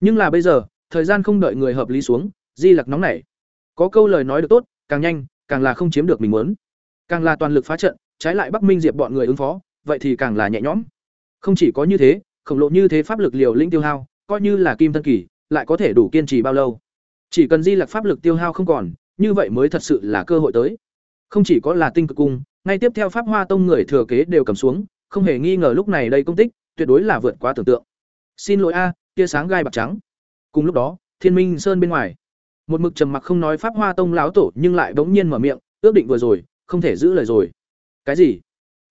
nhưng là bây giờ, thời gian không đợi người hợp lý xuống, di lặc nóng nảy. Có câu lời nói được tốt, càng nhanh, càng là không chiếm được mình muốn. Càng là toàn lực phá trận, trái lại bắc minh diệp bọn người ứng phó, vậy thì càng là nhẹ nhõm. Không chỉ có như thế, khổng lộ như thế pháp lực liều lĩnh tiêu hao, coi như là kim thân kỳ, lại có thể đủ kiên trì bao lâu? Chỉ cần di lặc pháp lực tiêu hao không còn, như vậy mới thật sự là cơ hội tới. Không chỉ có là tinh cực cung, ngay tiếp theo pháp hoa tông người thừa kế đều cầm xuống, không hề nghi ngờ lúc này đây công tích, tuyệt đối là vượt quá tưởng tượng. Xin lỗi a tia sáng gai bạc trắng. Cùng lúc đó, thiên minh sơn bên ngoài. Một mực trầm mặc không nói pháp hoa tông láo tổ nhưng lại bỗng nhiên mở miệng, ước định vừa rồi, không thể giữ lời rồi. Cái gì?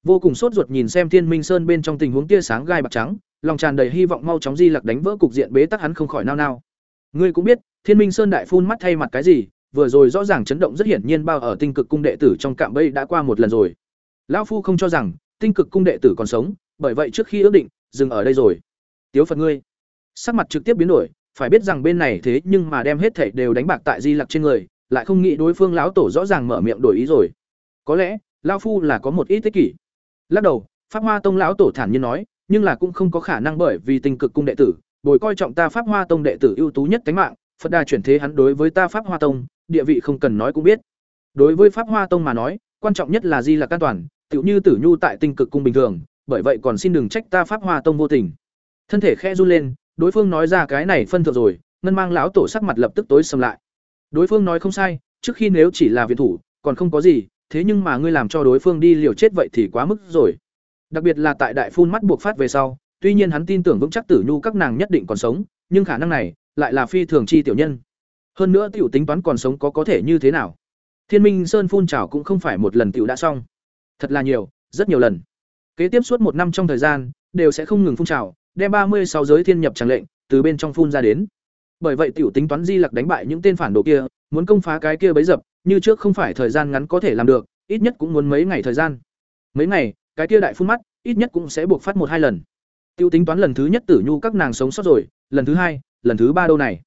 Vô cùng sốt ruột nhìn xem thiên minh sơn bên trong tình huống tia sáng gai bạc trắng, lòng tràn đầy hy vọng mau chóng di lặc đánh vỡ cục diện bế tắc hắn không khỏi nao nao. Ngươi cũng biết, thiên minh sơn đại phun mắt thay mặt cái gì, vừa rồi rõ ràng chấn động rất hiển nhiên bao ở tinh cực cung đệ tử trong cạm bẫy đã qua một lần rồi. Lão phu không cho rằng, tinh cực cung đệ tử còn sống, bởi vậy trước khi ước định, dừng ở đây rồi. Tiếu phật ngươi sắc mặt trực tiếp biến đổi, phải biết rằng bên này thế nhưng mà đem hết thảy đều đánh bạc tại di lặc trên người, lại không nghĩ đối phương lão tổ rõ ràng mở miệng đổi ý rồi. Có lẽ, lão phu là có một ít tích kỷ. Lắc đầu, pháp hoa tông lão tổ thản nhiên nói, nhưng là cũng không có khả năng bởi vì tình cực cung đệ tử, bồi coi trọng ta pháp hoa tông đệ tử ưu tú nhất tánh mạng, phật đà chuyển thế hắn đối với ta pháp hoa tông, địa vị không cần nói cũng biết. Đối với pháp hoa tông mà nói, quan trọng nhất là di là an toàn, tựu như tử nhu tại tinh cực cung bình thường, bởi vậy còn xin đừng trách ta pháp hoa tông vô tình. Thân thể khe run lên đối phương nói ra cái này phân thượng rồi, ngân mang lão tổ sắc mặt lập tức tối sầm lại. Đối phương nói không sai, trước khi nếu chỉ là viện thủ, còn không có gì, thế nhưng mà ngươi làm cho đối phương đi liều chết vậy thì quá mức rồi. Đặc biệt là tại đại phun mắt buộc phát về sau, tuy nhiên hắn tin tưởng vững chắc tử nhu các nàng nhất định còn sống, nhưng khả năng này lại là phi thường chi tiểu nhân. Hơn nữa tiểu tính toán còn sống có có thể như thế nào? Thiên minh sơn phun trào cũng không phải một lần tiểu đã xong. Thật là nhiều, rất nhiều lần. Kế tiếp suốt một năm trong thời gian, đều sẽ không ngừng phun trào đem ba mươi sáu giới thiên nhập tràng lệnh, từ bên trong phun ra đến. Bởi vậy tiểu tính toán di lặc đánh bại những tên phản đồ kia, muốn công phá cái kia bấy dập, như trước không phải thời gian ngắn có thể làm được, ít nhất cũng muốn mấy ngày thời gian. Mấy ngày, cái kia đại phun mắt, ít nhất cũng sẽ buộc phát một hai lần. Tiêu tính toán lần thứ nhất tử nhu các nàng sống sót rồi, lần thứ hai, lần thứ ba đâu này.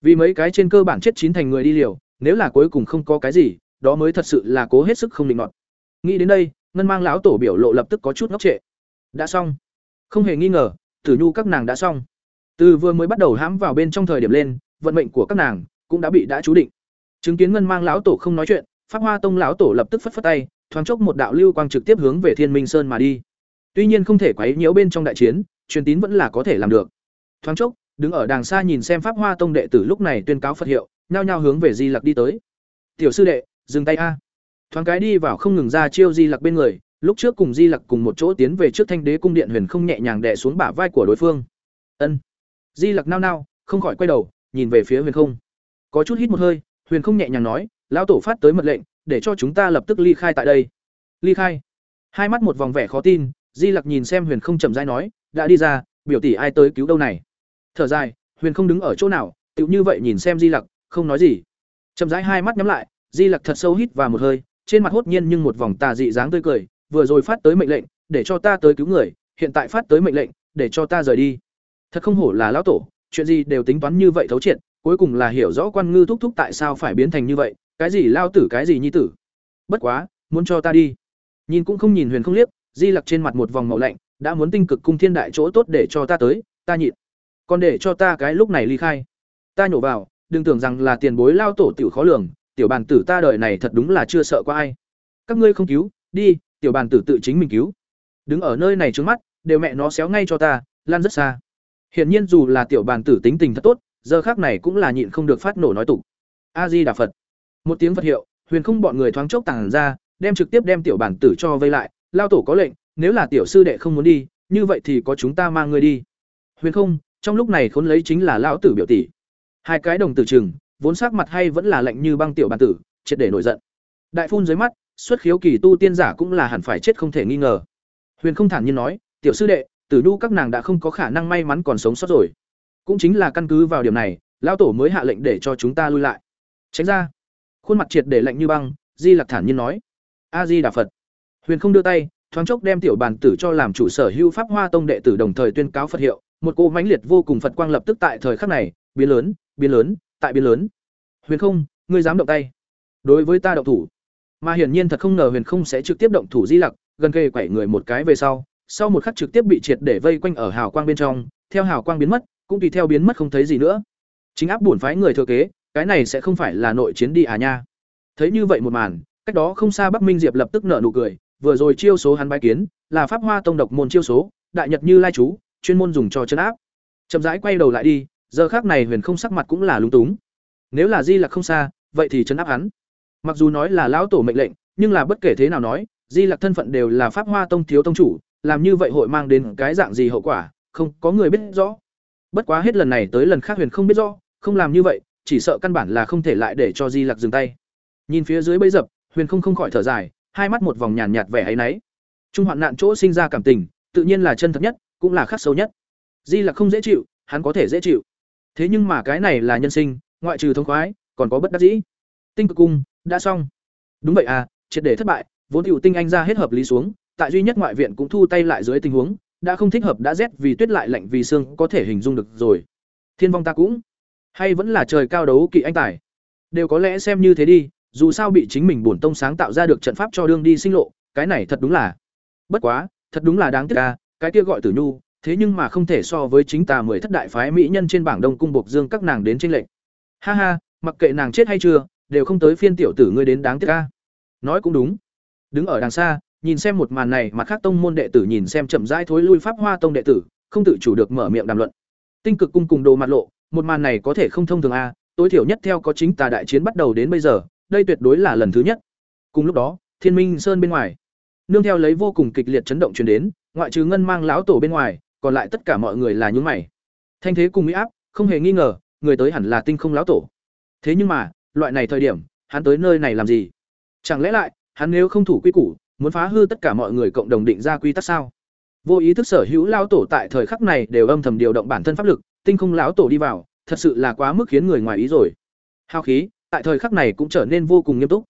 Vì mấy cái trên cơ bản chết chín thành người đi liều, nếu là cuối cùng không có cái gì, đó mới thật sự là cố hết sức không định nọt. nghĩ đến đây, ngân mang lão tổ biểu lộ lập tức có chút ngốc trệ. Đã xong. Không hề nghi ngờ tử nhu các nàng đã xong. Từ vừa mới bắt đầu hãm vào bên trong thời điểm lên, vận mệnh của các nàng cũng đã bị đã chú định. Chứng kiến ngân mang lão tổ không nói chuyện, pháp hoa tông lão tổ lập tức phất phất tay, thoáng chốc một đạo lưu quang trực tiếp hướng về thiên minh sơn mà đi. Tuy nhiên không thể quấy nhiễu bên trong đại chiến, truyền tín vẫn là có thể làm được. Thoáng chốc, đứng ở đàng xa nhìn xem pháp hoa tông đệ tử lúc này tuyên cáo phật hiệu, nhao nhao hướng về di lặc đi tới. Tiểu sư đệ, dừng tay a. Thoáng cái đi vào không ngừng ra chiêu di lặc bên người lúc trước cùng di lặc cùng một chỗ tiến về trước thanh đế cung điện huyền không nhẹ nhàng đè xuống bả vai của đối phương. Ân. Di lặc nao nao, không khỏi quay đầu, nhìn về phía huyền không. Có chút hít một hơi, huyền không nhẹ nhàng nói, lão tổ phát tới mật lệnh, để cho chúng ta lập tức ly khai tại đây. Ly khai. Hai mắt một vòng vẻ khó tin, di lặc nhìn xem huyền không chậm rãi nói, đã đi ra, biểu tỷ ai tới cứu đâu này? Thở dài, huyền không đứng ở chỗ nào, tựu như vậy nhìn xem di lặc, không nói gì. Chậm rãi hai mắt nhắm lại, di lặc thật sâu hít vào một hơi, trên mặt hốt nhiên nhưng một vòng tà dị dáng tươi cười vừa rồi phát tới mệnh lệnh, để cho ta tới cứu người, hiện tại phát tới mệnh lệnh, để cho ta rời đi. Thật không hổ là lão tổ, chuyện gì đều tính toán như vậy thấu triệt, cuối cùng là hiểu rõ quan ngư thúc thúc tại sao phải biến thành như vậy, cái gì lao tử, cái gì nhi tử. Bất quá, muốn cho ta đi. Nhìn cũng không nhìn huyền không liếc, di lặc trên mặt một vòng màu lạnh, đã muốn tinh cực cung thiên đại chỗ tốt để cho ta tới, ta nhịn. Còn để cho ta cái lúc này ly khai. Ta nhổ vào, đừng tưởng rằng là tiền bối lao tổ tiểu khó lường, tiểu bàn tử ta đời này thật đúng là chưa sợ qua ai. Các ngươi không cứu, đi tiểu bàn tử tự chính mình cứu. Đứng ở nơi này trước mắt, đều mẹ nó xéo ngay cho ta, lan rất xa. Hiển nhiên dù là tiểu bàn tử tính tình thật tốt, giờ khác này cũng là nhịn không được phát nổ nói tục. A di đà phật. Một tiếng phật hiệu, huyền không bọn người thoáng chốc tàng ra, đem trực tiếp đem tiểu bản tử cho vây lại. Lao tổ có lệnh, nếu là tiểu sư đệ không muốn đi, như vậy thì có chúng ta mang người đi. Huyền không, trong lúc này khốn lấy chính là lão tử biểu tỷ. Hai cái đồng tử chừng vốn sắc mặt hay vẫn là lạnh như băng tiểu bản tử, triệt để nổi giận. Đại phun dưới mắt xuất khiếu kỳ tu tiên giả cũng là hẳn phải chết không thể nghi ngờ. Huyền không thản nhiên nói, tiểu sư đệ, tử nhu các nàng đã không có khả năng may mắn còn sống sót rồi. Cũng chính là căn cứ vào điểm này, lão tổ mới hạ lệnh để cho chúng ta lui lại. Tránh ra. Khuôn mặt triệt để lạnh như băng, di lặc thản nhiên nói, a di đà phật. Huyền không đưa tay, thoáng chốc đem tiểu bàn tử cho làm chủ sở hữu pháp hoa tông đệ tử đồng thời tuyên cáo phật hiệu. Một cô mãnh liệt vô cùng phật quang lập tức tại thời khắc này, biến lớn biến lớn, tại biến lớn. Huyền không, ngươi dám động tay. Đối với ta động thủ mà hiển nhiên thật không ngờ huyền không sẽ trực tiếp động thủ di lặc, gần kề quẩy người một cái về sau sau một khắc trực tiếp bị triệt để vây quanh ở hào quang bên trong, theo hào quang biến mất, cũng tùy theo biến mất không thấy gì nữa. Chính áp bổn phái người thừa kế, cái này sẽ không phải là nội chiến đi à nha. Thấy như vậy một màn, cách đó không xa bắc minh diệp lập tức nở nụ cười, vừa rồi chiêu số hắn bái kiến, là pháp hoa tông độc môn chiêu số, đại nhật như lai chú, chuyên môn dùng cho chân áp. Chậm rãi quay đầu lại đi, giờ khác này huyền không sắc mặt cũng là lúng túng. Nếu là di lặc không xa, vậy thì chấn áp hắn mặc dù nói là lão tổ mệnh lệnh, nhưng là bất kể thế nào nói, di lặc thân phận đều là pháp hoa tông thiếu tông chủ, làm như vậy hội mang đến cái dạng gì hậu quả, không có người biết rõ. Bất quá hết lần này tới lần khác huyền không biết rõ, không làm như vậy, chỉ sợ căn bản là không thể lại để cho di lặc dừng tay. Nhìn phía dưới bấy dập, huyền không không khỏi thở dài, hai mắt một vòng nhàn nhạt vẻ ấy náy. Trung hoạn nạn chỗ sinh ra cảm tình, tự nhiên là chân thật nhất, cũng là khắc sâu nhất. Di lặc không dễ chịu, hắn có thể dễ chịu. Thế nhưng mà cái này là nhân sinh, ngoại trừ thông khoái, còn có bất đắc dĩ. Tinh cực cung đã xong. Đúng vậy à triệt để thất bại, vốn tiểu tinh anh ra hết hợp lý xuống, tại duy nhất ngoại viện cũng thu tay lại dưới tình huống, đã không thích hợp, đã rét vì tuyết lại lạnh vì xương có thể hình dung được rồi. Thiên vong ta cũng, hay vẫn là trời cao đấu kỵ anh tài. Đều có lẽ xem như thế đi, dù sao bị chính mình bổn tông sáng tạo ra được trận pháp cho đương đi sinh lộ, cái này thật đúng là. Bất quá, thật đúng là đáng tiếc ca cái kia gọi tử nhu, thế nhưng mà không thể so với chính tà mười thất đại phái mỹ nhân trên bảng đông cung bộc dương các nàng đến trên lệnh ha ha, mặc kệ nàng chết hay chưa đều không tới phiên tiểu tử ngươi đến đáng tiếc ca. Nói cũng đúng. Đứng ở đằng xa, nhìn xem một màn này, mặt khác tông môn đệ tử nhìn xem chậm rãi thối lui pháp hoa tông đệ tử, không tự chủ được mở miệng đàm luận. Tinh cực cung cùng đồ mặt lộ, một màn này có thể không thông thường a, tối thiểu nhất theo có chính tà đại chiến bắt đầu đến bây giờ, đây tuyệt đối là lần thứ nhất. Cùng lúc đó, thiên minh sơn bên ngoài, nương theo lấy vô cùng kịch liệt chấn động truyền đến, ngoại trừ ngân mang lão tổ bên ngoài, còn lại tất cả mọi người là nhún mày. Thanh thế cùng mỹ áp, không hề nghi ngờ, người tới hẳn là tinh không lão tổ. Thế nhưng mà loại này thời điểm, hắn tới nơi này làm gì? Chẳng lẽ lại, hắn nếu không thủ quy củ, muốn phá hư tất cả mọi người cộng đồng định ra quy tắc sao? Vô ý thức sở hữu lão tổ tại thời khắc này đều âm thầm điều động bản thân pháp lực, tinh không lão tổ đi vào, thật sự là quá mức khiến người ngoài ý rồi. Hao khí, tại thời khắc này cũng trở nên vô cùng nghiêm túc.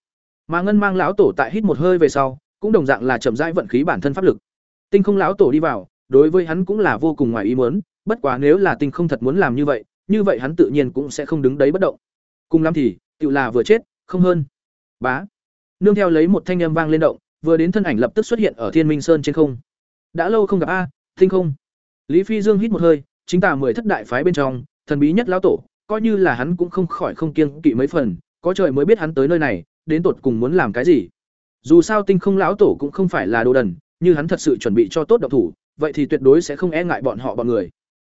Mà ngân mang lão tổ tại hít một hơi về sau, cũng đồng dạng là chậm rãi vận khí bản thân pháp lực. Tinh không lão tổ đi vào, đối với hắn cũng là vô cùng ngoài ý muốn, bất quá nếu là tinh không thật muốn làm như vậy như vậy hắn tự nhiên cũng sẽ không đứng đấy bất động. Cùng lắm thì tự là vừa chết, không hơn. Bá. Nương theo lấy một thanh âm vang lên động, vừa đến thân ảnh lập tức xuất hiện ở thiên minh sơn trên không. Đã lâu không gặp a, tinh không. Lý phi dương hít một hơi, chính tả mười thất đại phái bên trong, thần bí nhất lão tổ, coi như là hắn cũng không khỏi không kiêng kỵ mấy phần, có trời mới biết hắn tới nơi này, đến tột cùng muốn làm cái gì. Dù sao tinh không lão tổ cũng không phải là đồ đần, như hắn thật sự chuẩn bị cho tốt độc thủ, vậy thì tuyệt đối sẽ không e ngại bọn họ bọn người.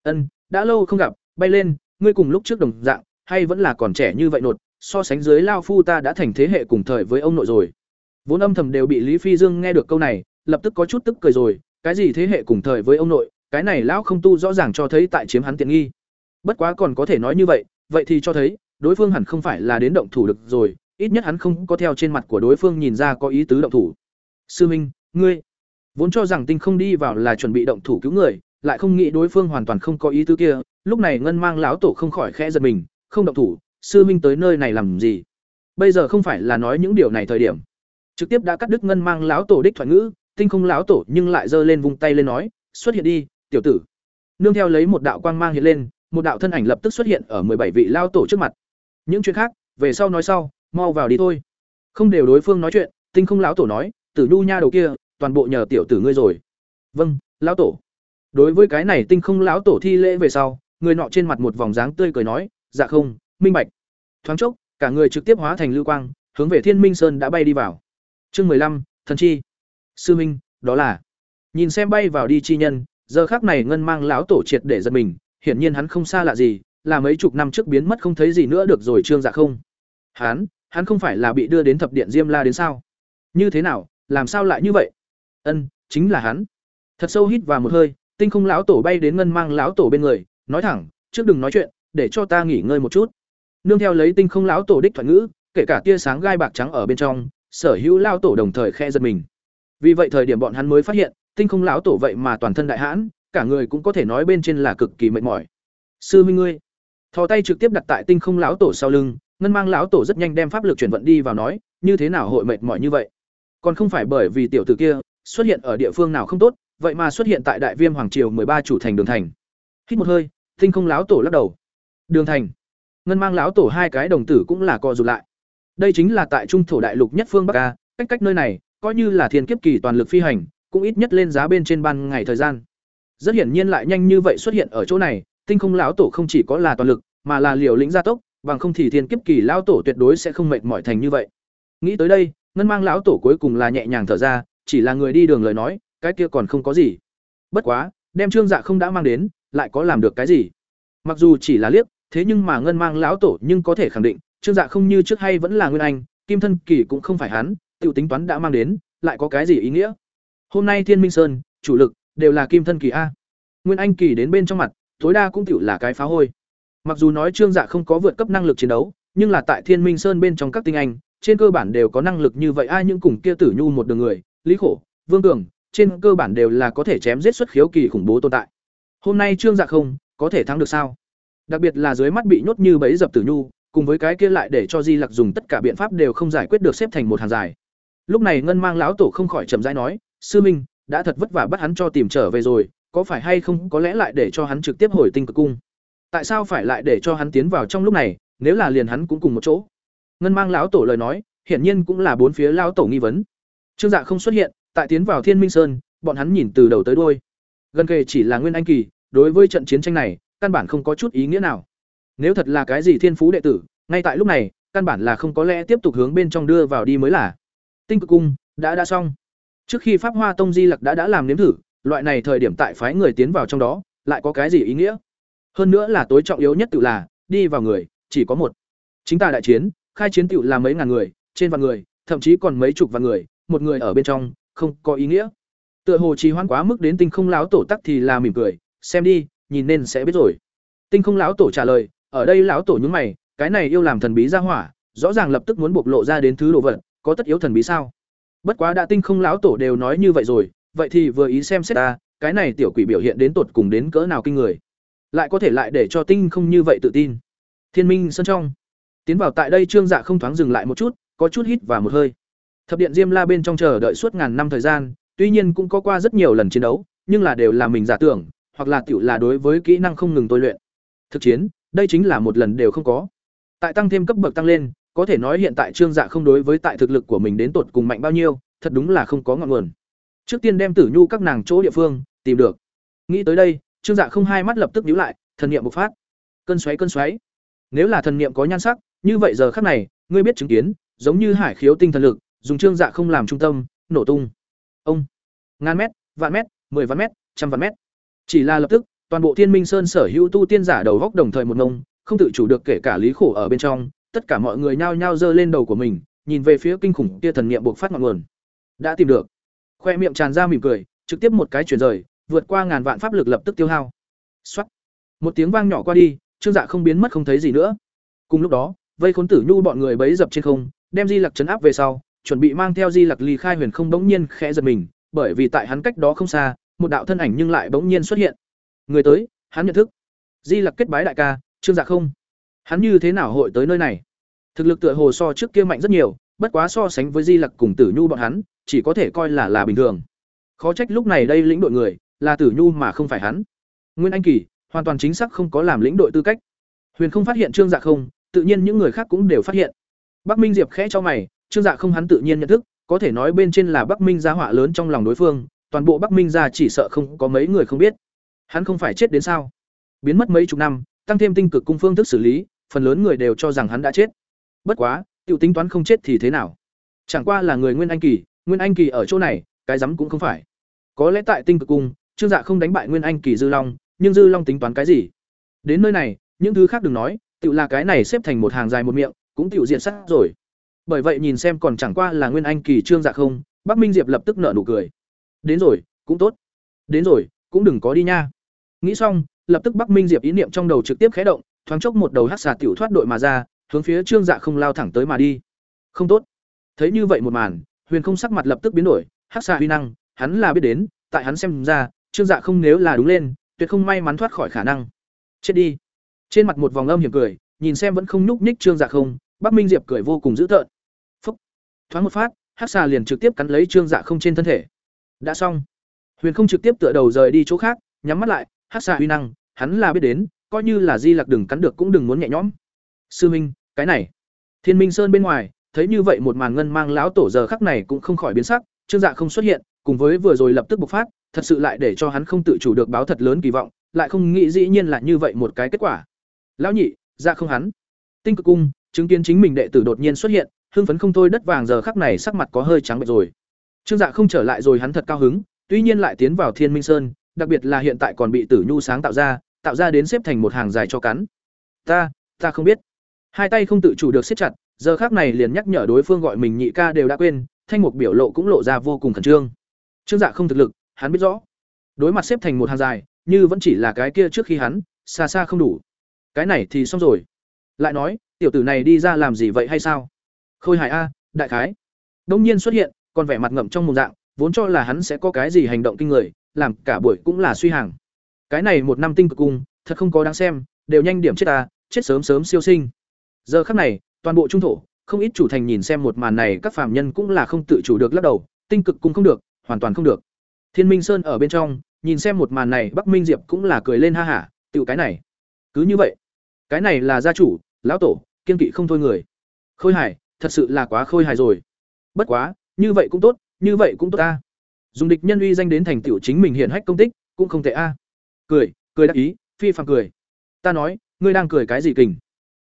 Ân, đã lâu không gặp, bay lên, ngươi cùng lúc trước đồng dạng, hay vẫn là còn trẻ như vậy nột so sánh dưới lao phu ta đã thành thế hệ cùng thời với ông nội rồi. Vốn âm thầm đều bị lý phi dương nghe được câu này, lập tức có chút tức cười rồi, cái gì thế hệ cùng thời với ông nội, cái này lão không tu rõ ràng cho thấy tại chiếm hắn tiện nghi. Bất quá còn có thể nói như vậy vậy thì cho thấy, đối phương hẳn không phải là đến động thủ được rồi, ít nhất hắn không có theo trên mặt của đối phương nhìn ra có ý tứ động thủ. Sư minh, ngươi vốn cho rằng tinh không đi vào là chuẩn bị động thủ cứu người, lại không nghĩ đối phương hoàn toàn không có ý tứ kia, lúc này ngân mang lão tổ không khỏi khẽ giật mình, không động thủ sư minh tới nơi này làm gì? Bây giờ không phải là nói những điều này thời điểm. Trực tiếp đã cắt đứt ngân mang lão tổ đích thoại ngữ, tinh không lão tổ nhưng lại giơ lên vung tay lên nói, xuất hiện đi, tiểu tử. Nương theo lấy một đạo quang mang hiện lên, một đạo thân ảnh lập tức xuất hiện ở bảy vị lao tổ trước mặt. Những chuyện khác, về sau nói sau, mau vào đi thôi. Không đều đối phương nói chuyện, tinh không lão tổ nói, tử nhu nha đầu kia, toàn bộ nhờ tiểu tử ngươi rồi. Vâng lão tổ. Đối với cái này tinh không lão tổ thi lễ về sau, người nọ trên mặt một vòng dáng tươi cười nói dạ không minh bạch. Thoáng chốc, cả người trực tiếp hóa thành lưu quang, hướng về thiên minh sơn đã bay đi vào. Chương mười lăm, thần chi. Sư minh, đó là. Nhìn xem bay vào đi chi nhân, giờ khác này ngân mang lão tổ triệt để giật mình, hiển nhiên hắn không xa lạ gì, là mấy chục năm trước biến mất không thấy gì nữa được rồi trương dạ không. Hắn hắn không phải là bị đưa đến thập điện diêm la đến sao? Như thế nào, làm sao lại như vậy? Ân, chính là hắn. Thật sâu hít vào một hơi, tinh không lão tổ bay đến ngân mang lão tổ bên người, nói thẳng, trước đừng nói chuyện, để cho ta nghỉ ngơi một chút nương theo lấy tinh không lão tổ đích thuận ngữ, kể cả tia sáng gai bạc trắng ở bên trong, sở hữu lão tổ đồng thời khe giật mình. Vì vậy thời điểm bọn hắn mới phát hiện, tinh không lão tổ vậy mà toàn thân đại hãn, cả người cũng có thể nói bên trên là cực kỳ mệt mỏi. Sư minh ngươi, thò tay trực tiếp đặt tại tinh không lão tổ sau lưng, ngân mang lão tổ rất nhanh đem pháp lực chuyển vận đi vào nói, như thế nào hội mệt mỏi như vậy? Còn không phải bởi vì tiểu tử kia xuất hiện ở địa phương nào không tốt, vậy mà xuất hiện tại đại viêm hoàng triều ba chủ thành đường thành. Hít một hơi, tinh không lão tổ lắc đầu. Đường thành ngân mang lão tổ hai cái đồng tử cũng là co rụt lại. Đây chính là tại trung thổ đại lục nhất phương bắc a, cách cách nơi này, coi như là thiên kiếp kỳ toàn lực phi hành, cũng ít nhất lên giá bên trên ban ngày thời gian. Rất hiển nhiên lại nhanh như vậy xuất hiện ở chỗ này, tinh không lão tổ không chỉ có là toàn lực, mà là liều lĩnh gia tốc, bằng không thì thiên kiếp kỳ lão tổ tuyệt đối sẽ không mệt mỏi thành như vậy. Nghĩ tới đây, ngân mang lão tổ cuối cùng là nhẹ nhàng thở ra, chỉ là người đi đường lời nói, cái kia còn không có gì. Bất quá, đem trương dạ không đã mang đến, lại có làm được cái gì? Mặc dù chỉ là liếc thế nhưng mà ngân mang lão tổ nhưng có thể khẳng định, trương dạ không như trước hay vẫn là nguyên anh, kim thân kỳ cũng không phải hắn tự tính toán đã mang đến, lại có cái gì ý nghĩa? Hôm nay thiên minh sơn, chủ lực, đều là kim thân kỳ a. Nguyên anh kỳ đến bên trong mặt, tối đa cũng tiểu là cái phá hôi. Mặc dù nói trương dạ không có vượt cấp năng lực chiến đấu, nhưng là tại thiên minh sơn bên trong các tinh anh, trên cơ bản đều có năng lực như vậy, ai những cùng kia tử nhu một đường người, lý khổ, vương cường, trên cơ bản đều là có thể chém giết xuất khiếu kỳ khủng bố tồn tại. Hôm nay trương dạ không, có thể thắng được sao? Đặc biệt là dưới mắt bị nhốt như bẫy dập tử nhu, cùng với cái kia lại để cho di lặc dùng tất cả biện pháp đều không giải quyết được xếp thành một hàng dài. Lúc này ngân mang lão tổ không khỏi chậm rãi nói, sư minh, đã thật vất vả bắt hắn cho tìm trở về rồi, có phải hay không có lẽ lại để cho hắn trực tiếp hồi tinh cực cung? Tại sao phải lại để cho hắn tiến vào trong lúc này, nếu là liền hắn cũng cùng một chỗ? Ngân mang lão tổ lời nói, hiển nhiên cũng là bốn phía lão tổ nghi vấn. Trương dạ không xuất hiện, tại tiến vào thiên minh sơn, bọn hắn nhìn từ đầu tới đuôi. Gần kề chỉ là nguyên anh kỳ, đối với trận chiến tranh này căn bản không có chút ý nghĩa nào. Nếu thật là cái gì thiên phú đệ tử, ngay tại lúc này, căn bản là không có lẽ tiếp tục hướng bên trong đưa vào đi mới là. Tinh cực cung, đã đã xong. Trước khi pháp hoa tông di lặc đã đã làm nếm thử, loại này thời điểm tại phái người tiến vào trong đó, lại có cái gì ý nghĩa? Hơn nữa là tối trọng yếu nhất tự là, đi vào người, chỉ có một. Chính ta đại chiến, khai chiến tự là mấy ngàn người, trên vạn người, thậm chí còn mấy chục vạn người, một người ở bên trong, không có ý nghĩa. Tựa hồ trì hoãn quá mức đến tinh không láo tổ tắc thì là mỉm cười, xem đi nhìn nên sẽ biết rồi. Tinh không lão tổ trả lời, ở đây lão tổ nhúng mày, cái này yêu làm thần bí ra hỏa, rõ ràng lập tức muốn bộc lộ ra đến thứ đồ vật, có tất yếu thần bí sao? Bất quá đã tinh không lão tổ đều nói như vậy rồi, vậy thì vừa ý xem xét ta, cái này tiểu quỷ biểu hiện đến tột cùng đến cỡ nào kinh người. Lại có thể lại để cho tinh không như vậy tự tin. Thiên minh sân trong. Tiến vào tại đây trương dạ không thoáng dừng lại một chút, có chút hít và một hơi. Thập điện diêm la bên trong chờ đợi suốt ngàn năm thời gian, tuy nhiên cũng có qua rất nhiều lần chiến đấu, nhưng là đều là mình giả tưởng hoặc là tiểu là đối với kỹ năng không ngừng tôi luyện. Thực chiến, đây chính là một lần đều không có. Tại tăng thêm cấp bậc tăng lên, có thể nói hiện tại trương dạ không đối với tại thực lực của mình đến tột cùng mạnh bao nhiêu, thật đúng là không có ngọn nguồn. Trước tiên đem tử nhu các nàng chỗ địa phương, tìm được. Nghĩ tới đây, trương dạ không hai mắt lập tức nhíu lại, thần niệm bộc phát. Cơn xoáy cơn xoáy. Nếu là thần niệm có nhan sắc, như vậy giờ khắc này, ngươi biết chứng kiến, giống như hải khiếu tinh thần lực, dùng trương dạ không làm trung tâm, nổ tung. Ông. Ngàn mét, vạn mét, mười vạn mét, trăm vạn mét chỉ là lập tức, toàn bộ thiên minh sơn sở hữu tu tiên giả đầu góc đồng thời một ngông, không tự chủ được kể cả lý khổ ở bên trong, tất cả mọi người nhao nhao giơ lên đầu của mình, nhìn về phía kinh khủng kia thần niệm buộc phát ngọn nguồn. Đã tìm được. Khoe miệng tràn ra mỉm cười, trực tiếp một cái chuyển rời, vượt qua ngàn vạn pháp lực lập tức tiêu hao. Xoắt một tiếng vang nhỏ qua đi, trương dạ không biến mất không thấy gì nữa. Cùng lúc đó, vây khốn tử nhu bọn người bấy dập trên không, đem di lặc chấn áp về sau, chuẩn bị mang theo di lặc ly khai huyền không bỗng nhiên khẽ giật mình, bởi vì tại hắn cách đó không xa một đạo thân ảnh nhưng lại bỗng nhiên xuất hiện. Người tới, hắn nhận thức. Di lặc kết bái đại ca, trương dạ không. Hắn như thế nào hội tới nơi này? Thực lực tựa hồ so trước kia mạnh rất nhiều, bất quá so sánh với di lặc cùng tử nhu bọn hắn, chỉ có thể coi là là bình thường. Khó trách lúc này đây lĩnh đội người, là tử nhu mà không phải hắn. Nguyên anh kỳ, hoàn toàn chính xác không có làm lĩnh đội tư cách. Huyền không phát hiện trương dạ không, tự nhiên những người khác cũng đều phát hiện. Bắc minh diệp khẽ cho mày, trương dạ không hắn tự nhiên nhận thức, có thể nói bên trên là bắc minh gia họa lớn trong lòng đối phương toàn bộ bắc minh gia chỉ sợ không có mấy người không biết. Hắn không phải chết đến sao? Biến mất mấy chục năm, tăng thêm tinh cực cung phương thức xử lý, phần lớn người đều cho rằng hắn đã chết. Bất quá, tiểu tính toán không chết thì thế nào? Chẳng qua là người nguyên anh kỳ, nguyên anh kỳ ở chỗ này, cái rắm cũng không phải. Có lẽ tại tinh cực cung, trương dạ không đánh bại nguyên anh kỳ dư long, nhưng dư long tính toán cái gì? Đến nơi này, những thứ khác đừng nói tự là cái này xếp thành một hàng dài một miệng, cũng tự diện sát rồi. Bởi vậy nhìn xem còn chẳng qua là nguyên anh kỳ trương dạ không, bắc minh diệp lập tức nở nụ cười đến rồi, cũng tốt. Đến rồi, cũng đừng có đi nha. Nghĩ xong, lập tức bắc minh diệp ý niệm trong đầu trực tiếp khé động, thoáng chốc một đầu hát xà tiểu thoát đội mà ra, hướng phía trương dạ không lao thẳng tới mà đi. Không tốt. Thấy như vậy một màn, huyền không sắc mặt lập tức biến đổi hát xà huy năng, hắn là biết đến, tại hắn xem ra, trương dạ không nếu là đúng lên, tuyệt không may mắn thoát khỏi khả năng. Chết đi. Trên mặt một vòng âm hiểm cười, nhìn xem vẫn không nhúc nhích trương dạ không, bắc minh diệp cười vô cùng dữ tợn. Phúc. Thoáng một phát hát xà liền trực tiếp cắn lấy trương dạ không trên thân thể đã xong. Huyền không trực tiếp tựa đầu rời đi chỗ khác, nhắm mắt lại, hát xạ huy năng, hắn là biết đến, coi như là di lặc đừng cắn được cũng đừng muốn nhẹ nhõm. Sư minh, cái này. Thiên minh sơn bên ngoài, thấy như vậy một màn ngân mang lão tổ giờ khắc này cũng không khỏi biến sắc, trương dạ không xuất hiện, cùng với vừa rồi lập tức bộc phát, thật sự lại để cho hắn không tự chủ được báo thật lớn kỳ vọng, lại không nghĩ dĩ nhiên là như vậy một cái kết quả. Lão nhị ra không hắn. Tinh cực cung, chứng kiến chính mình đệ tử đột nhiên xuất hiện, hưng phấn không thôi, đất vàng giờ khắc này sắc mặt có hơi trắng bệch rồi trương dạ không trở lại rồi hắn thật cao hứng, tuy nhiên lại tiến vào thiên minh sơn, đặc biệt là hiện tại còn bị tử nhu sáng tạo ra tạo ra đến xếp thành một hàng dài cho cắn. Ta ta không biết. Hai tay không tự chủ được siết chặt, giờ khác này liền nhắc nhở đối phương gọi mình nhị ca đều đã quên, thanh mục biểu lộ cũng lộ ra vô cùng khẩn trương. Trương dạ không thực lực, hắn biết rõ. Đối mặt xếp thành một hàng dài, như vẫn chỉ là cái kia trước khi hắn, xa xa không đủ. Cái này thì xong rồi. Lại nói, tiểu tử này đi ra làm gì vậy hay sao? Khôi hài a, đại khái. Đông nhiên xuất hiện còn vẻ mặt ngậm trong mồm dạng, vốn cho là hắn sẽ có cái gì hành động kinh người, làm cả buổi cũng là suy hàng. Cái này một năm tinh cực cung, thật không có đáng xem, đều nhanh điểm chết ta, chết sớm sớm siêu sinh. Giờ khắc này, toàn bộ trung thổ, không ít chủ thành nhìn xem một màn này, các phàm nhân cũng là không tự chủ được lắc đầu, tinh cực cung không được, hoàn toàn không được. Thiên minh sơn ở bên trong, nhìn xem một màn này, bắc minh diệp cũng là cười lên ha hả, tiểu cái này, cứ như vậy. Cái này là gia chủ, lão tổ, kiên kỵ không thôi người. Khôi hài, thật sự là quá khôi hài rồi. Bất quá như vậy cũng tốt, như vậy cũng tốt ta. Dùng địch nhân uy danh đến thành tựu chính mình hiện hách công tích, cũng không tệ a. Cười cười đắc ý, phi phàm cười. Ta nói, ngươi đang cười cái gì kình?